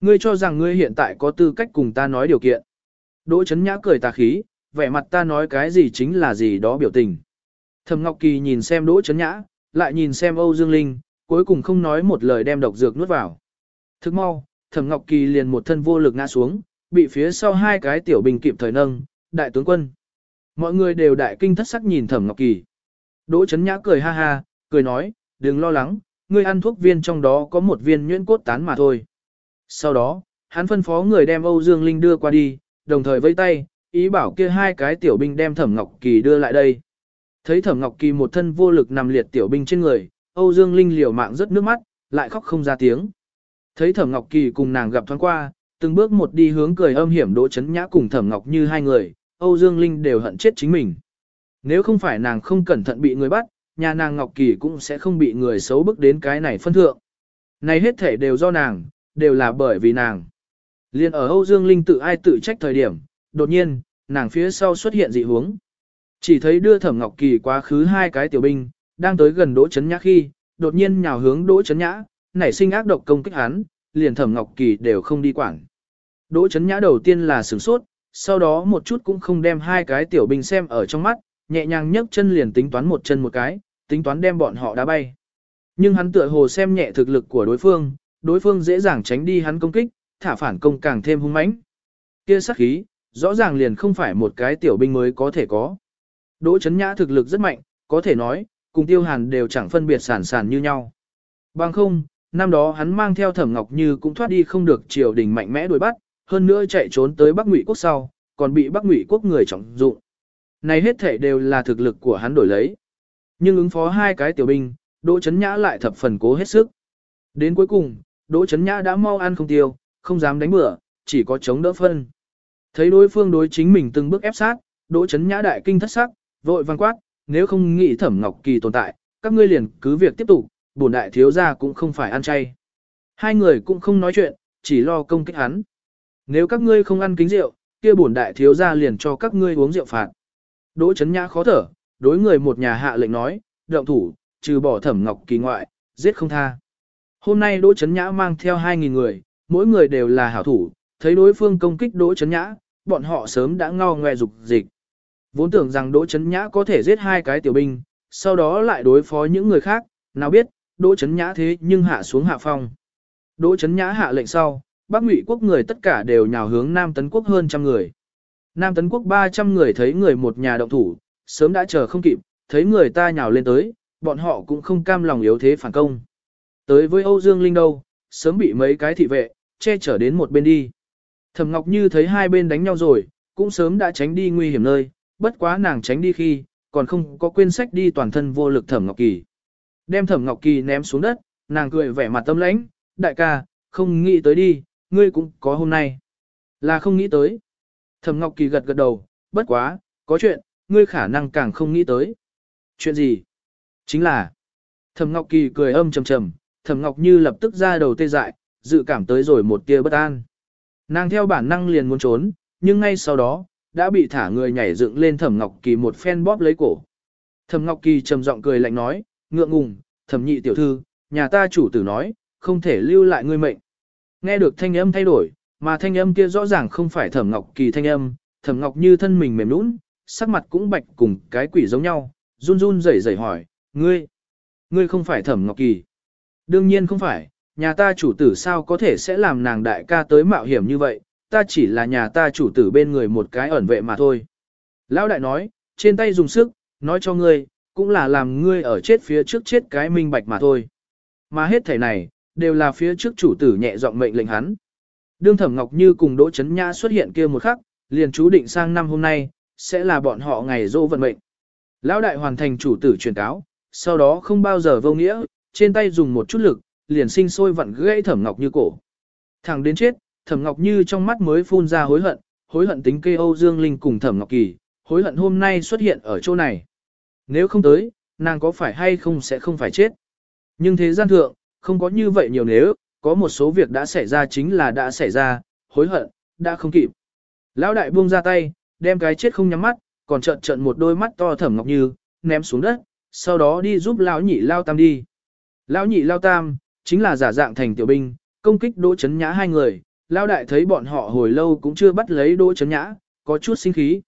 Ngươi cho rằng ngươi hiện tại có tư cách cùng ta nói điều kiện. Đỗ Chấn Nhã cười tà khí, vẻ mặt ta nói cái gì chính là gì đó biểu tình. Thẩm Ngọc Kỳ nhìn xem Đỗ Chấn Nhã, lại nhìn xem Âu Dương Linh, cuối cùng không nói một lời đem độc dược nuốt vào. Thức mau, Thẩm Ngọc Kỳ liền một thân vô lực ngã xuống, bị phía sau hai cái tiểu bình kịp thời nâng, đại tướng quân. Mọi người đều đại kinh thất sắc nhìn Thẩm Ngọc Kỳ. Đỗ Chấn Nhã cười ha ha, cười nói, đừng lo lắng, ngươi ăn thuốc viên trong đó có một viên nhuyễn cốt tán mà thôi. Sau đó, hắn phân phó người đem Âu Dương Linh đưa qua đi, đồng thời vẫy tay, ý bảo kia hai cái tiểu binh đem Thẩm Ngọc Kỳ đưa lại đây. Thấy Thẩm Ngọc Kỳ một thân vô lực nằm liệt tiểu binh trên người, Âu Dương Linh liều mạng rất nước mắt, lại khóc không ra tiếng. Thấy Thẩm Ngọc Kỳ cùng nàng gặp thoáng qua, từng bước một đi hướng cười âm hiểm Đỗ Chấn Nhã cùng Thẩm Ngọc Như hai người, Âu Dương Linh đều hận chết chính mình. Nếu không phải nàng không cẩn thận bị người bắt, nhà nàng Ngọc Kỳ cũng sẽ không bị người xấu bước đến cái này phân thượng. Này hết thể đều do nàng, đều là bởi vì nàng. liền ở Âu Dương Linh tự ai tự trách thời điểm, đột nhiên, nàng phía sau xuất hiện dị hướng. Chỉ thấy đưa Thẩm Ngọc Kỳ quá khứ hai cái tiểu binh, đang tới gần Đỗ Chấn Nhã khi, đột nhiên nhào hướng Đỗ Chấn Nhã, nảy sinh ác độc công kích hắn, liền Thẩm Ngọc Kỳ đều không đi quản. Đỗ Chấn Nhã đầu tiên là sửng sốt, sau đó một chút cũng không đem hai cái tiểu binh xem ở trong mắt, nhẹ nhàng nhấc chân liền tính toán một chân một cái, tính toán đem bọn họ đá bay. Nhưng hắn tựa hồ xem nhẹ thực lực của đối phương, đối phương dễ dàng tránh đi hắn công kích, thả phản công càng thêm hung mãnh. Kia sát khí, rõ ràng liền không phải một cái tiểu binh mới có thể có. Đỗ Chấn Nhã thực lực rất mạnh, có thể nói, cùng Tiêu Hàn đều chẳng phân biệt sản sản như nhau. Bằng không, năm đó hắn mang theo Thẩm Ngọc Như cũng thoát đi không được triều đình mạnh mẽ đuổi bắt, hơn nữa chạy trốn tới Bắc Ngụy quốc sau, còn bị Bắc Ngụy quốc người trọng dụng. Này hết thể đều là thực lực của hắn đổi lấy. Nhưng ứng phó hai cái tiểu binh, Đỗ Chấn Nhã lại thập phần cố hết sức. Đến cuối cùng, Đỗ Chấn Nhã đã mau ăn không tiêu, không dám đánh bữa, chỉ có chống đỡ phân. Thấy đối phương đối chính mình từng bước ép sát, Đỗ Chấn Nhã đại kinh thất sắc, vội văn quát, nếu không nghĩ thẩm ngọc kỳ tồn tại, các ngươi liền cứ việc tiếp tục, bổn đại thiếu gia cũng không phải ăn chay. Hai người cũng không nói chuyện, chỉ lo công kích hắn. Nếu các ngươi không ăn kính rượu, kia bổn đại thiếu gia liền cho các ngươi uống rượu phạt. Đỗ chấn nhã khó thở, đối người một nhà hạ lệnh nói, động thủ, trừ bỏ thẩm ngọc kỳ ngoại, giết không tha. Hôm nay Đỗ Chấn Nhã mang theo 2.000 người, mỗi người đều là hảo thủ, thấy đối phương công kích Đỗ Chấn Nhã, bọn họ sớm đã ngao ngoe dục dịch. Vốn tưởng rằng Đỗ Chấn Nhã có thể giết hai cái tiểu binh, sau đó lại đối phó những người khác, nào biết, Đỗ Chấn Nhã thế nhưng hạ xuống hạ phong. Đỗ Chấn Nhã hạ lệnh sau, Bắc Ngụy quốc người tất cả đều nhào hướng Nam Tấn quốc hơn trăm người. Nam Tấn quốc 300 người thấy người một nhà động thủ, sớm đã chờ không kịp, thấy người ta nhào lên tới, bọn họ cũng không cam lòng yếu thế phản công. Tới với Âu Dương Linh đâu, sớm bị mấy cái thị vệ, che chở đến một bên đi. Thẩm Ngọc Như thấy hai bên đánh nhau rồi, cũng sớm đã tránh đi nguy hiểm nơi, bất quá nàng tránh đi khi, còn không có quên sách đi toàn thân vô lực Thẩm Ngọc Kỳ. Đem Thẩm Ngọc Kỳ ném xuống đất, nàng cười vẻ mặt tâm lãnh, đại ca, không nghĩ tới đi, ngươi cũng có hôm nay. Là không nghĩ tới. Thẩm Ngọc Kỳ gật gật đầu, bất quá, có chuyện, ngươi khả năng càng không nghĩ tới. Chuyện gì? Chính là. Thẩm Ngọc Kỳ cười âm trầm trầm, Thẩm Ngọc Như lập tức ra đầu tê dại, dự cảm tới rồi một tia bất an. Nàng theo bản năng liền muốn trốn, nhưng ngay sau đó, đã bị thả người nhảy dựng lên Thẩm Ngọc Kỳ một phen bóp lấy cổ. Thẩm Ngọc Kỳ trầm giọng cười lạnh nói, ngượng ngùng, Thẩm nhị tiểu thư, nhà ta chủ tử nói, không thể lưu lại ngươi mệnh. Nghe được thanh âm thay đổi, mà thanh âm kia rõ ràng không phải Thẩm Ngọc Kỳ thanh âm, Thẩm Ngọc như thân mình mềm nhũn, sắc mặt cũng bạch cùng cái quỷ giống nhau, run run rẩy rẩy hỏi, ngươi, ngươi không phải Thẩm Ngọc Kỳ. Đương nhiên không phải, nhà ta chủ tử sao có thể sẽ làm nàng đại ca tới mạo hiểm như vậy, ta chỉ là nhà ta chủ tử bên người một cái ẩn vệ mà thôi. Lão đại nói, trên tay dùng sức, nói cho ngươi, cũng là làm ngươi ở chết phía trước chết cái minh bạch mà thôi. Mà hết thể này, đều là phía trước chủ tử nhẹ giọng mệnh lệnh hắn. Đương Thẩm Ngọc Như cùng Đỗ Chấn Nha xuất hiện kia một khắc, liền chú định sang năm hôm nay, sẽ là bọn họ ngày dỗ vận mệnh. Lão đại hoàn thành chủ tử truyền cáo, sau đó không bao giờ vô nghĩa, trên tay dùng một chút lực, liền sinh sôi vặn gãy Thẩm Ngọc Như cổ. Thằng đến chết, Thẩm Ngọc Như trong mắt mới phun ra hối hận, hối hận tính kê Âu Dương Linh cùng Thẩm Ngọc Kỳ, hối hận hôm nay xuất hiện ở chỗ này. Nếu không tới, nàng có phải hay không sẽ không phải chết. Nhưng thế gian thượng, không có như vậy nhiều nếu, có một số việc đã xảy ra chính là đã xảy ra, hối hận, đã không kịp. Lão đại buông ra tay, đem cái chết không nhắm mắt, còn trợn trợn một đôi mắt to Thẩm Ngọc Như, ném xuống đất, sau đó đi giúp lão nhị lao tam đi. Lão nhị lao tam, chính là giả dạng thành tiểu binh, công kích đỗ chấn nhã hai người, lao đại thấy bọn họ hồi lâu cũng chưa bắt lấy đỗ chấn nhã, có chút sinh khí.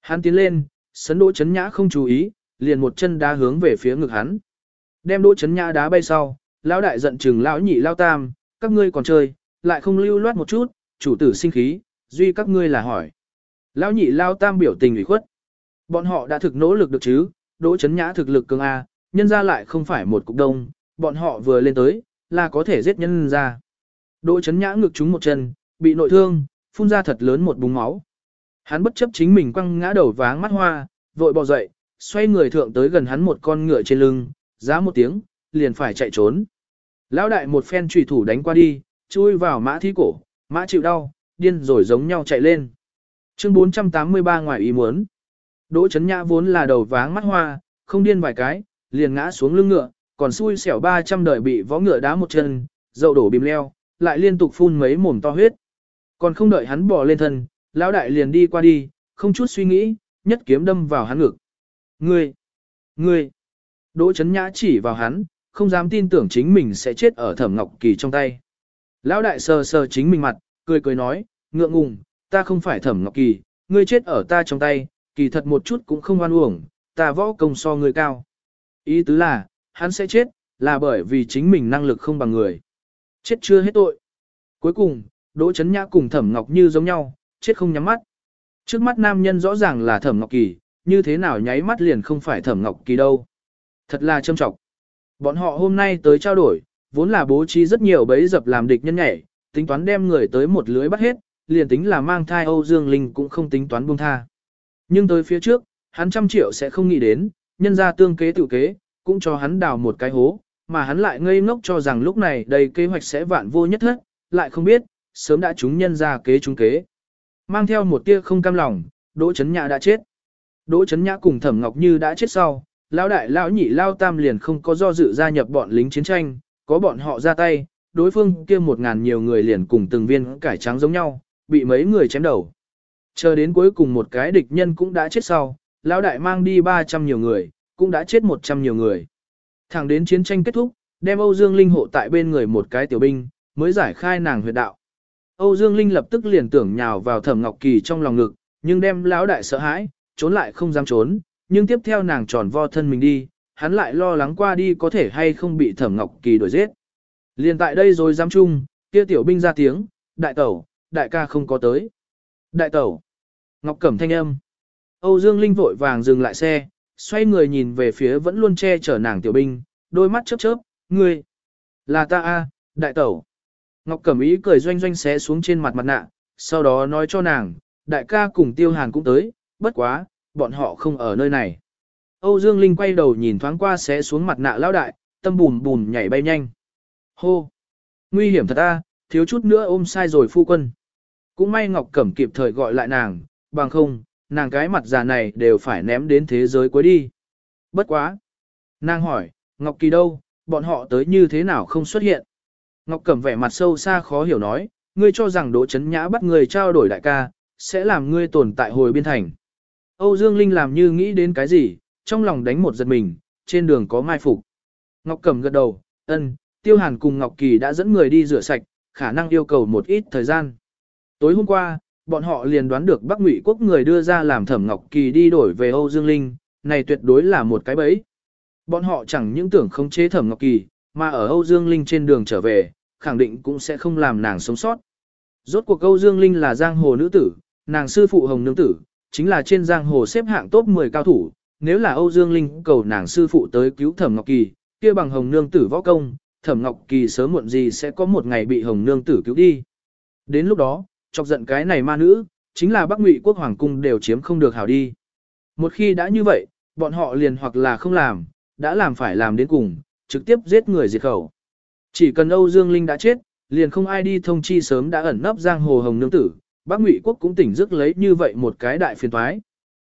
Hắn tiến lên, sấn đỗ chấn nhã không chú ý, liền một chân đá hướng về phía ngực hắn. Đem đỗ chấn nhã đá bay sau, lao đại giận chừng lão nhị lao tam, các ngươi còn chơi, lại không lưu loát một chút, chủ tử sinh khí, duy các ngươi là hỏi. Lão nhị lao tam biểu tình ủy khuất. Bọn họ đã thực nỗ lực được chứ, đỗ chấn nhã thực lực cường A, nhân ra lại không phải một cục đông, bọn họ vừa lên tới, là có thể giết nhân ra. Đỗ chấn nhã ngực trúng một chân, bị nội thương, phun ra thật lớn một búng máu. Hắn bất chấp chính mình quăng ngã đầu váng mắt hoa, vội bò dậy, xoay người thượng tới gần hắn một con ngựa trên lưng, giá một tiếng, liền phải chạy trốn. Lão đại một phen trùy thủ đánh qua đi, chui vào mã thí cổ, mã chịu đau, điên rồi giống nhau chạy lên. Chương 483 ngoài ý muốn. Đỗ chấn nhã vốn là đầu váng mắt hoa, không điên vài cái, liền ngã xuống lưng ngựa, còn xui xẻo 300 đời bị võ ngựa đá một chân, dậu đổ bìm leo, lại liên tục phun mấy mồm to huyết. Còn không đợi hắn bò lên thân, lão đại liền đi qua đi, không chút suy nghĩ, nhất kiếm đâm vào hắn ngực. Ngươi! Ngươi! Đỗ chấn nhã chỉ vào hắn, không dám tin tưởng chính mình sẽ chết ở thẩm ngọc kỳ trong tay. Lão đại sờ sờ chính mình mặt, cười cười nói, ngượng ngùng, ta không phải thẩm ngọc kỳ, ngươi chết ở ta trong tay, kỳ thật một chút cũng không oan uổng, ta võ công so ngươi cao. Ý tứ là, hắn sẽ chết, là bởi vì chính mình năng lực không bằng người. Chết chưa hết tội. Cuối cùng, Đỗ Chấn Nhã cùng Thẩm Ngọc Như giống nhau, chết không nhắm mắt. Trước mắt nam nhân rõ ràng là Thẩm Ngọc Kỳ, như thế nào nháy mắt liền không phải Thẩm Ngọc Kỳ đâu. Thật là châm trọng. Bọn họ hôm nay tới trao đổi, vốn là bố trí rất nhiều bẫy dập làm địch nhân nhảy, tính toán đem người tới một lưới bắt hết, liền tính là mang thai Âu Dương Linh cũng không tính toán buông tha. Nhưng tới phía trước, hắn trăm triệu sẽ không nghĩ đến, nhân ra tương kế tự kế, cũng cho hắn đào một cái hố, mà hắn lại ngây ngốc cho rằng lúc này đầy kế hoạch sẽ vạn vô nhất hết, lại không biết, sớm đã chúng nhân ra kế chúng kế. Mang theo một tia không cam lòng, Đỗ Chấn Nhã đã chết. Đỗ Chấn Nhã cùng Thẩm Ngọc Như đã chết sau, lão đại lão nhị lao tam liền không có do dự gia nhập bọn lính chiến tranh, có bọn họ ra tay, đối phương kia một ngàn nhiều người liền cùng từng viên cải trắng giống nhau, bị mấy người chém đầu. Chờ đến cuối cùng một cái địch nhân cũng đã chết sau, lão đại mang đi 300 nhiều người, cũng đã chết 100 nhiều người. Thẳng đến chiến tranh kết thúc, đem Âu Dương Linh hộ tại bên người một cái tiểu binh, mới giải khai nàng huyệt đạo. Âu Dương Linh lập tức liền tưởng nhào vào Thẩm Ngọc Kỳ trong lòng ngực, nhưng đem lão đại sợ hãi, trốn lại không dám trốn, nhưng tiếp theo nàng tròn vo thân mình đi, hắn lại lo lắng qua đi có thể hay không bị Thẩm Ngọc Kỳ đuổi giết. Liền tại đây rồi dám chung, kia tiểu binh ra tiếng, đại tẩu, đại ca không có tới. Đại tẩu, Ngọc Cẩm thanh âm. Âu Dương Linh vội vàng dừng lại xe, xoay người nhìn về phía vẫn luôn che chở nàng tiểu binh, đôi mắt chớp chớp, ngươi, là ta a, đại tẩu. Ngọc Cẩm Ý cười doanh doanh xé xuống trên mặt mặt nạ, sau đó nói cho nàng, đại ca cùng tiêu hàn cũng tới, bất quá, bọn họ không ở nơi này. Âu Dương Linh quay đầu nhìn thoáng qua xé xuống mặt nạ lão đại, tâm bùn bùn nhảy bay nhanh. Hô! Nguy hiểm thật ta thiếu chút nữa ôm sai rồi phu quân. Cũng may Ngọc Cẩm kịp thời gọi lại nàng, bằng không, nàng cái mặt già này đều phải ném đến thế giới cuối đi. Bất quá. Nàng hỏi, Ngọc Kỳ đâu, bọn họ tới như thế nào không xuất hiện? Ngọc Cẩm vẻ mặt sâu xa khó hiểu nói, ngươi cho rằng Đỗ Chấn Nhã bắt người trao đổi đại ca, sẽ làm ngươi tồn tại hồi biên thành. Âu Dương Linh làm như nghĩ đến cái gì, trong lòng đánh một giật mình, trên đường có mai phục. Ngọc Cẩm gật đầu, ân, Tiêu Hàn cùng Ngọc Kỳ đã dẫn người đi rửa sạch, khả năng yêu cầu một ít thời gian. Tối hôm qua, bọn họ liền đoán được Bắc Ngụy quốc người đưa ra làm Thẩm Ngọc Kỳ đi đổi về Âu Dương Linh, này tuyệt đối là một cái bẫy. Bọn họ chẳng những tưởng không chế Thẩm Ngọc Kỳ, mà ở Âu Dương Linh trên đường trở về, khẳng định cũng sẽ không làm nàng sống sót. Rốt cuộc Âu Dương Linh là giang hồ nữ tử, nàng sư phụ Hồng Nương Tử, chính là trên giang hồ xếp hạng top 10 cao thủ, nếu là Âu Dương Linh cầu nàng sư phụ tới cứu Thẩm Ngọc Kỳ, kia bằng Hồng Nương Tử võ công, Thẩm Ngọc Kỳ sớm muộn gì sẽ có một ngày bị Hồng Nương Tử cứu đi. Đến lúc đó, chọc giận cái này ma nữ, chính là Bắc Ngụy quốc hoàng cung đều chiếm không được hảo đi. Một khi đã như vậy, bọn họ liền hoặc là không làm, đã làm phải làm đến cùng, trực tiếp giết người diệt khẩu. Chỉ cần Âu Dương Linh đã chết, liền không ai đi thông chi sớm đã ẩn nấp giang hồ hồng nương tử, Bắc Ngụy quốc cũng tỉnh giấc lấy như vậy một cái đại phiền toái.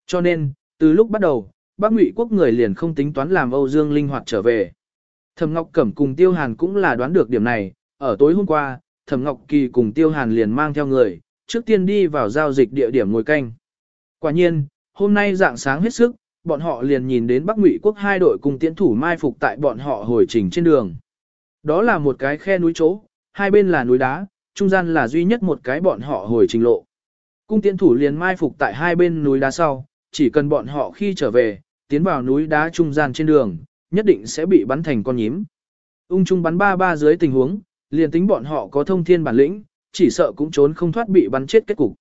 Cho nên, từ lúc bắt đầu, Bắc Ngụy quốc người liền không tính toán làm Âu Dương Linh hoạt trở về. Thẩm Ngọc Cẩm cùng Tiêu Hàn cũng là đoán được điểm này, ở tối hôm qua, Thẩm Ngọc Kỳ cùng Tiêu Hàn liền mang theo người, trước tiên đi vào giao dịch địa điểm ngồi canh. Quả nhiên, hôm nay dạng sáng hết sức, bọn họ liền nhìn đến Bắc Ngụy quốc hai đội cùng tiến thủ mai phục tại bọn họ hồi trình trên đường. Đó là một cái khe núi chỗ, hai bên là núi đá, trung gian là duy nhất một cái bọn họ hồi trình lộ. Cung tiến thủ liền mai phục tại hai bên núi đá sau, chỉ cần bọn họ khi trở về, tiến vào núi đá trung gian trên đường, nhất định sẽ bị bắn thành con nhím. Ung trung bắn ba ba dưới tình huống, liền tính bọn họ có thông thiên bản lĩnh, chỉ sợ cũng trốn không thoát bị bắn chết kết cục.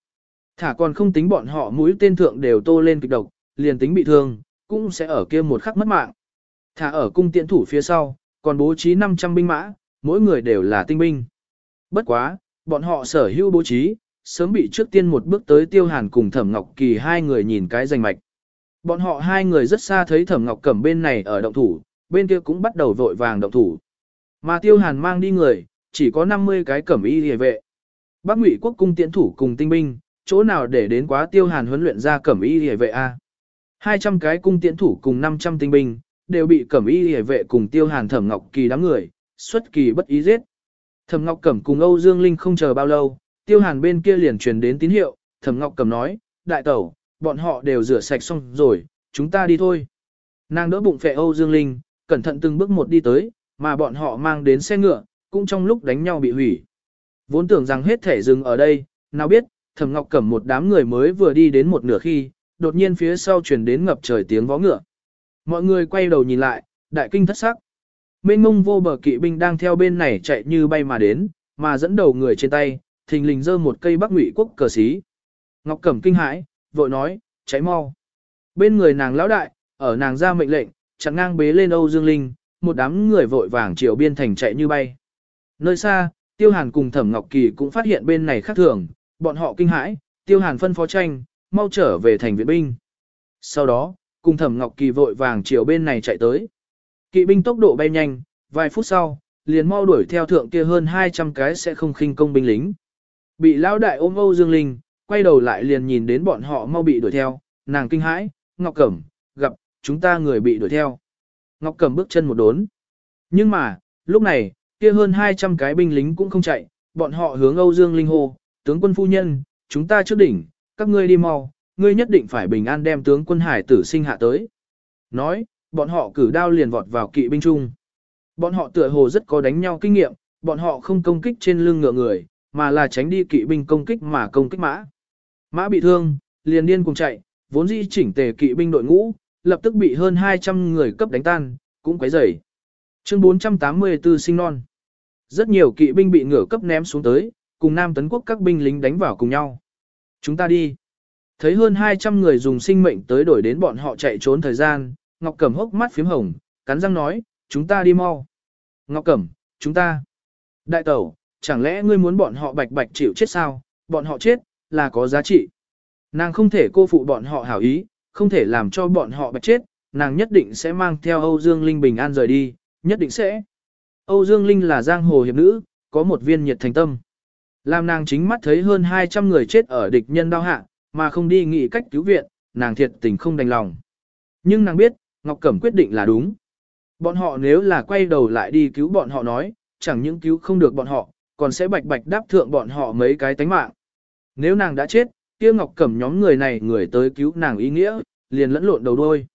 Thả còn không tính bọn họ mũi tên thượng đều tô lên kịch độc, liền tính bị thương, cũng sẽ ở kia một khắc mất mạng. Thả ở cung tiện thủ phía sau, còn bố trí 500 binh mã, mỗi người đều là tinh binh. Bất quá, bọn họ sở hữu bố trí, sớm bị trước tiên một bước tới tiêu hàn cùng thẩm ngọc kỳ hai người nhìn cái danh mạch. Bọn họ hai người rất xa thấy thẩm ngọc cẩm bên này ở động thủ, bên kia cũng bắt đầu vội vàng động thủ. Mà tiêu hàn mang đi người, chỉ có 50 cái cẩm y hề vệ. Bác Ngụy quốc cung tiễn thủ cùng tinh binh, chỗ nào để đến quá tiêu hàn huấn luyện ra cẩm y hề vệ A. À? 200 cái cung tiễn thủ cùng 500 tinh binh, đều bị cẩm y hề vệ cùng tiêu hàn thẩm ngọc kỳ đám người, xuất kỳ bất ý giết. Thẩm ngọc cẩm cùng Âu Dương Linh không chờ bao lâu, tiêu hàn bên kia liền truyền đến tín hiệu, thẩm ngọc cẩm nói, đại tẩu, bọn họ đều rửa sạch xong rồi, chúng ta đi thôi. Nàng đỡ bụng phệ Âu Dương Linh, cẩn thận từng bước một đi tới, mà bọn họ mang đến xe ngựa, cũng trong lúc đánh nhau bị hủy. Vốn tưởng rằng hết thể dừng ở đây, nào biết, Thẩm Ngọc Cẩm một đám người mới vừa đi đến một nửa khi, đột nhiên phía sau truyền đến ngập trời tiếng vó ngựa. Mọi người quay đầu nhìn lại, đại kinh thất sắc. Mênh ngông vô bờ kỵ binh đang theo bên này chạy như bay mà đến, mà dẫn đầu người trên tay, thình lình giơ một cây Bắc Ngụy quốc cờ xí. Ngọc Cẩm kinh hãi, vội nói, "Cháy mau." Bên người nàng lão đại, ở nàng ra mệnh lệnh, chẳng ngang bế lên Âu Dương Linh, một đám người vội vàng chiều biên thành chạy như bay. Nơi xa, Tiêu Hàn cùng Thẩm Ngọc Kỳ cũng phát hiện bên này khác thường, bọn họ kinh hãi, Tiêu Hàn phân phó tranh, mau trở về thành viện binh. Sau đó, cùng Thẩm Ngọc Kỳ vội vàng chiều bên này chạy tới. Kỵ binh tốc độ bay nhanh, vài phút sau, liền mau đuổi theo thượng kia hơn 200 cái sẽ không khinh công binh lính. Bị lao đại ôm Âu Dương Linh, quay đầu lại liền nhìn đến bọn họ mau bị đuổi theo, nàng kinh hãi, Ngọc Cẩm, gặp, chúng ta người bị đuổi theo. Ngọc Cẩm bước chân một đốn. Nhưng mà, lúc này, kia hơn 200 cái binh lính cũng không chạy, bọn họ hướng Âu Dương Linh Hồ, tướng quân phu nhân, chúng ta trước đỉnh, các ngươi đi mau, ngươi nhất định phải bình an đem tướng quân hải tử sinh hạ tới. Nói, bọn họ cử đao liền vọt vào kỵ binh trung. Bọn họ tựa hồ rất có đánh nhau kinh nghiệm, bọn họ không công kích trên lưng ngựa người, mà là tránh đi kỵ binh công kích mà công kích mã. Mã bị thương, liền điên cùng chạy, vốn dĩ chỉnh tề kỵ binh đội ngũ, lập tức bị hơn 200 người cấp đánh tan, cũng quấy rầy. Chương 484 sinh non. Rất nhiều kỵ binh bị ngựa cấp ném xuống tới, cùng Nam Tấn Quốc các binh lính đánh vào cùng nhau. Chúng ta đi. Thấy hơn 200 người dùng sinh mệnh tới đổi đến bọn họ chạy trốn thời gian, Ngọc Cẩm hốc mắt phím hồng, cắn răng nói, chúng ta đi mau. Ngọc Cẩm, chúng ta. Đại tẩu, chẳng lẽ ngươi muốn bọn họ bạch bạch chịu chết sao, bọn họ chết, là có giá trị. Nàng không thể cô phụ bọn họ hảo ý, không thể làm cho bọn họ bạch chết, nàng nhất định sẽ mang theo Âu Dương Linh Bình An rời đi. Nhất định sẽ. Âu Dương Linh là giang hồ hiệp nữ, có một viên nhiệt thành tâm. Làm nàng chính mắt thấy hơn 200 người chết ở địch nhân đau hạ, mà không đi nghị cách cứu viện, nàng thiệt tình không đành lòng. Nhưng nàng biết, Ngọc Cẩm quyết định là đúng. Bọn họ nếu là quay đầu lại đi cứu bọn họ nói, chẳng những cứu không được bọn họ, còn sẽ bạch bạch đáp thượng bọn họ mấy cái tánh mạng. Nếu nàng đã chết, kia Ngọc Cẩm nhóm người này người tới cứu nàng ý nghĩa, liền lẫn lộn đầu đôi.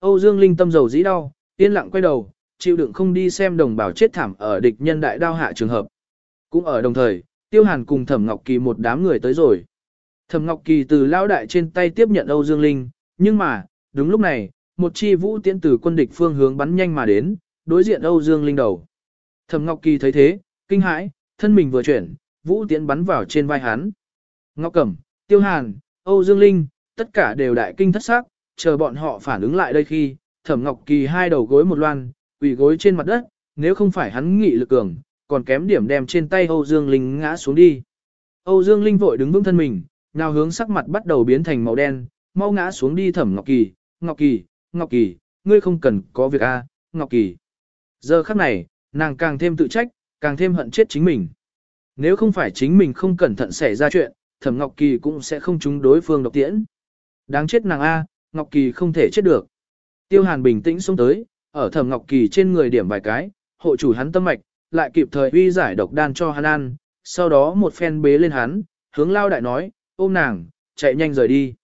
Âu Dương Linh tâm dầu dĩ đau, yên lặng quay đầu, chịu đựng không đi xem đồng bào chết thảm ở địch nhân đại đao hạ trường hợp. Cũng ở đồng thời, Tiêu Hàn cùng Thẩm Ngọc Kỳ một đám người tới rồi. Thẩm Ngọc Kỳ từ lao đại trên tay tiếp nhận Âu Dương Linh, nhưng mà, đúng lúc này, một chi vũ tiễn từ quân địch phương hướng bắn nhanh mà đến, đối diện Âu Dương Linh đầu. Thẩm Ngọc Kỳ thấy thế, kinh hãi, thân mình vừa chuyển, vũ tiễn bắn vào trên vai hắn. Ngọc Cẩm, Tiêu Hàn, Âu Dương Linh, tất cả đều đại kinh thất sắc, chờ bọn họ phản ứng lại đây khi, Thẩm Ngọc Kỳ hai đầu gối một loan, quỳ gối trên mặt đất, nếu không phải hắn nghị lực cường, còn kém điểm đem trên tay Âu Dương Linh ngã xuống đi. Âu Dương Linh vội đứng vững thân mình, nào hướng sắc mặt bắt đầu biến thành màu đen, mau ngã xuống đi Thẩm Ngọc Kỳ, Ngọc Kỳ, Ngọc Kỳ, ngươi không cần có việc a, Ngọc Kỳ. Giờ khắc này, nàng càng thêm tự trách, càng thêm hận chết chính mình. Nếu không phải chính mình không cẩn thận xảy ra chuyện, Thẩm Ngọc Kỳ cũng sẽ không trúng đối phương độc tiễn. Đáng chết nàng a, Ngọc Kỳ không thể chết được. Tiêu Hàn bình tĩnh xuống tới, ở Thẩm Ngọc Kỳ trên người điểm vài cái, hộ chủ hắn tâm mạch, lại kịp thời uy giải độc đan cho hắn ăn, sau đó một phen bế lên hắn, hướng lao đại nói, ôm nàng, chạy nhanh rời đi.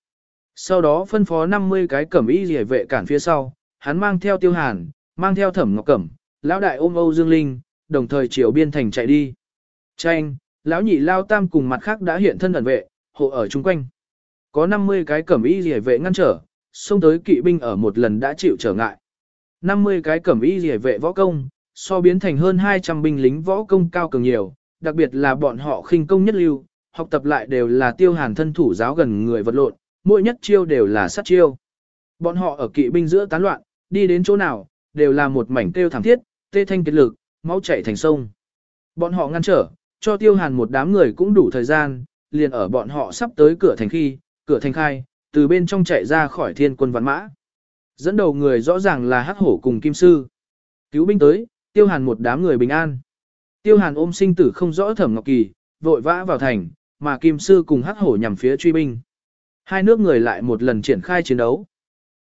Sau đó phân phó 50 cái cẩm y rỉa vệ cản phía sau, hắn mang theo tiêu hàn, mang theo thẩm ngọc cẩm, lão đại ôm Âu Dương Linh, đồng thời chiều biên thành chạy đi. Tranh, lão nhị lao tam cùng mặt khác đã hiện thân ẩn vệ, hộ ở chung quanh. Có 50 cái cẩm y rỉa vệ ngăn trở, xông tới kỵ binh ở một lần đã chịu trở ngại. 50 cái cẩm y rỉa vệ võ công, so biến thành hơn 200 binh lính võ công cao cường nhiều, đặc biệt là bọn họ khinh công nhất lưu, học tập lại đều là tiêu hàn thân thủ giáo gần người vật lộn, mỗi nhất chiêu đều là sát chiêu. Bọn họ ở kỵ binh giữa tán loạn, đi đến chỗ nào, đều là một mảnh tiêu thẳng thiết, tê thanh kết lực, máu chảy thành sông. Bọn họ ngăn trở, cho tiêu hàn một đám người cũng đủ thời gian, liền ở bọn họ sắp tới cửa thành khi, cửa thành khai, từ bên trong chạy ra khỏi thiên quân văn mã. Dẫn đầu người rõ ràng là hắc hổ cùng kim sư. Cứu binh tới, tiêu hàn một đám người bình an. Tiêu hàn ôm sinh tử không rõ thẩm ngọc kỳ, vội vã vào thành, mà kim sư cùng hắc hổ nhằm phía truy binh. Hai nước người lại một lần triển khai chiến đấu.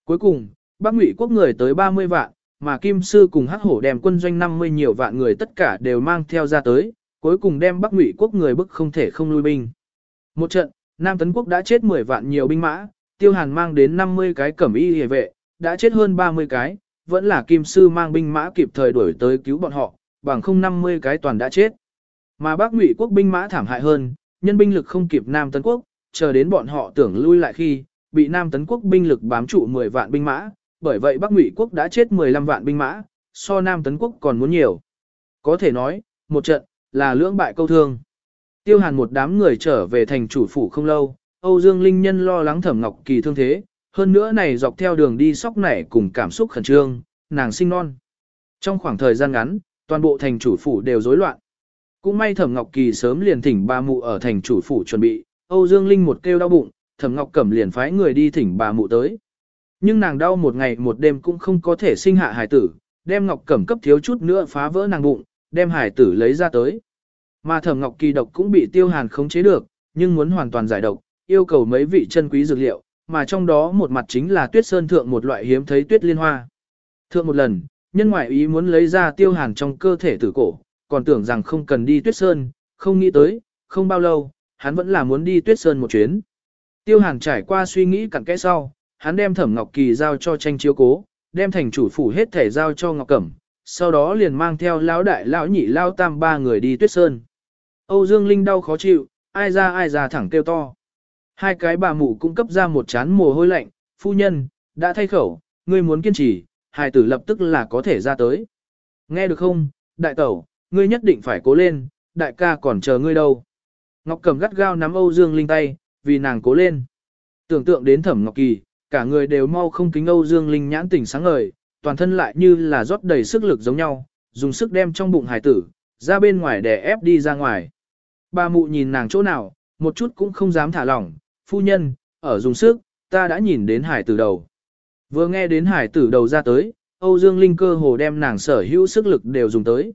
Cuối cùng, Bắc Ngụy quốc người tới 30 vạn, mà Kim Sư cùng Hắc Hổ đem quân doanh 50 nhiều vạn người tất cả đều mang theo ra tới, cuối cùng đem Bắc Ngụy quốc người bức không thể không lui binh. Một trận, Nam Tấn quốc đã chết 10 vạn nhiều binh mã, Tiêu Hàn mang đến 50 cái cẩm y hề vệ, đã chết hơn 30 cái, vẫn là kim sư mang binh mã kịp thời đuổi tới cứu bọn họ, bằng không 50 cái toàn đã chết. Mà bác ngụy quốc binh mã thảm hại hơn, nhân binh lực không kịp Nam Tấn Quốc, chờ đến bọn họ tưởng lui lại khi, bị Nam Tấn Quốc binh lực bám trụ 10 vạn binh mã, bởi vậy Bắc Ngụy Quốc đã chết 15 vạn binh mã, so Nam Tấn Quốc còn muốn nhiều. Có thể nói, một trận, là lưỡng bại câu thương. Tiêu hàn một đám người trở về thành chủ phủ không lâu, Âu Dương Linh Nhân lo lắng thẩm ngọc kỳ thương thế, hơn nữa này dọc theo đường đi sóc nảy cùng cảm xúc khẩn trương, nàng sinh non. Trong khoảng thời gian ngắn, toàn bộ thành chủ phủ đều rối loạn. Cũng may Thẩm Ngọc Kỳ sớm liền thỉnh bà mụ ở thành chủ phủ chuẩn bị, Âu Dương Linh một kêu đau bụng, Thẩm Ngọc Cẩm liền phái người đi thỉnh bà mụ tới. Nhưng nàng đau một ngày một đêm cũng không có thể sinh hạ hài tử, đem Ngọc Cẩm cấp thiếu chút nữa phá vỡ nàng bụng, đem hài tử lấy ra tới. Mà Thẩm Ngọc Kỳ độc cũng bị Tiêu Hàn khống chế được, nhưng muốn hoàn toàn giải độc, yêu cầu mấy vị chân quý dược liệu, mà trong đó một mặt chính là tuyết sơn thượng một loại hiếm thấy tuyết liên hoa. Thượng một lần, nhân ngoại ý muốn lấy ra tiêu hàn trong cơ thể tử cổ, còn tưởng rằng không cần đi tuyết sơn, không nghĩ tới, không bao lâu, hắn vẫn là muốn đi tuyết sơn một chuyến. Tiêu hàn trải qua suy nghĩ cặn kẽ sau, hắn đem thẩm ngọc kỳ giao cho tranh chiếu cố, đem thành chủ phủ hết thể giao cho ngọc cẩm, sau đó liền mang theo lão đại lão nhị lão tam ba người đi tuyết sơn. Âu Dương Linh đau khó chịu, ai ra ai ra thẳng kêu to. Hai cái bà mụ cung cấp ra một chán mồ hôi lạnh, phu nhân, đã thay khẩu, ngươi muốn kiên trì, hài tử lập tức là có thể ra tới. Nghe được không, đại tẩu, ngươi nhất định phải cố lên, đại ca còn chờ ngươi đâu. Ngọc cầm gắt gao nắm Âu Dương Linh tay, vì nàng cố lên. Tưởng tượng đến thẩm Ngọc Kỳ, cả người đều mau không kính Âu Dương Linh nhãn tỉnh sáng ngời, toàn thân lại như là rót đầy sức lực giống nhau, dùng sức đem trong bụng hài tử, ra bên ngoài để ép đi ra ngoài. Bà mụ nhìn nàng chỗ nào, một chút cũng không dám thả lỏng, phu nhân, ở dùng sức, ta đã nhìn đến hải tử đầu. Vừa nghe đến hải tử đầu ra tới, Âu Dương Linh cơ hồ đem nàng sở hữu sức lực đều dùng tới.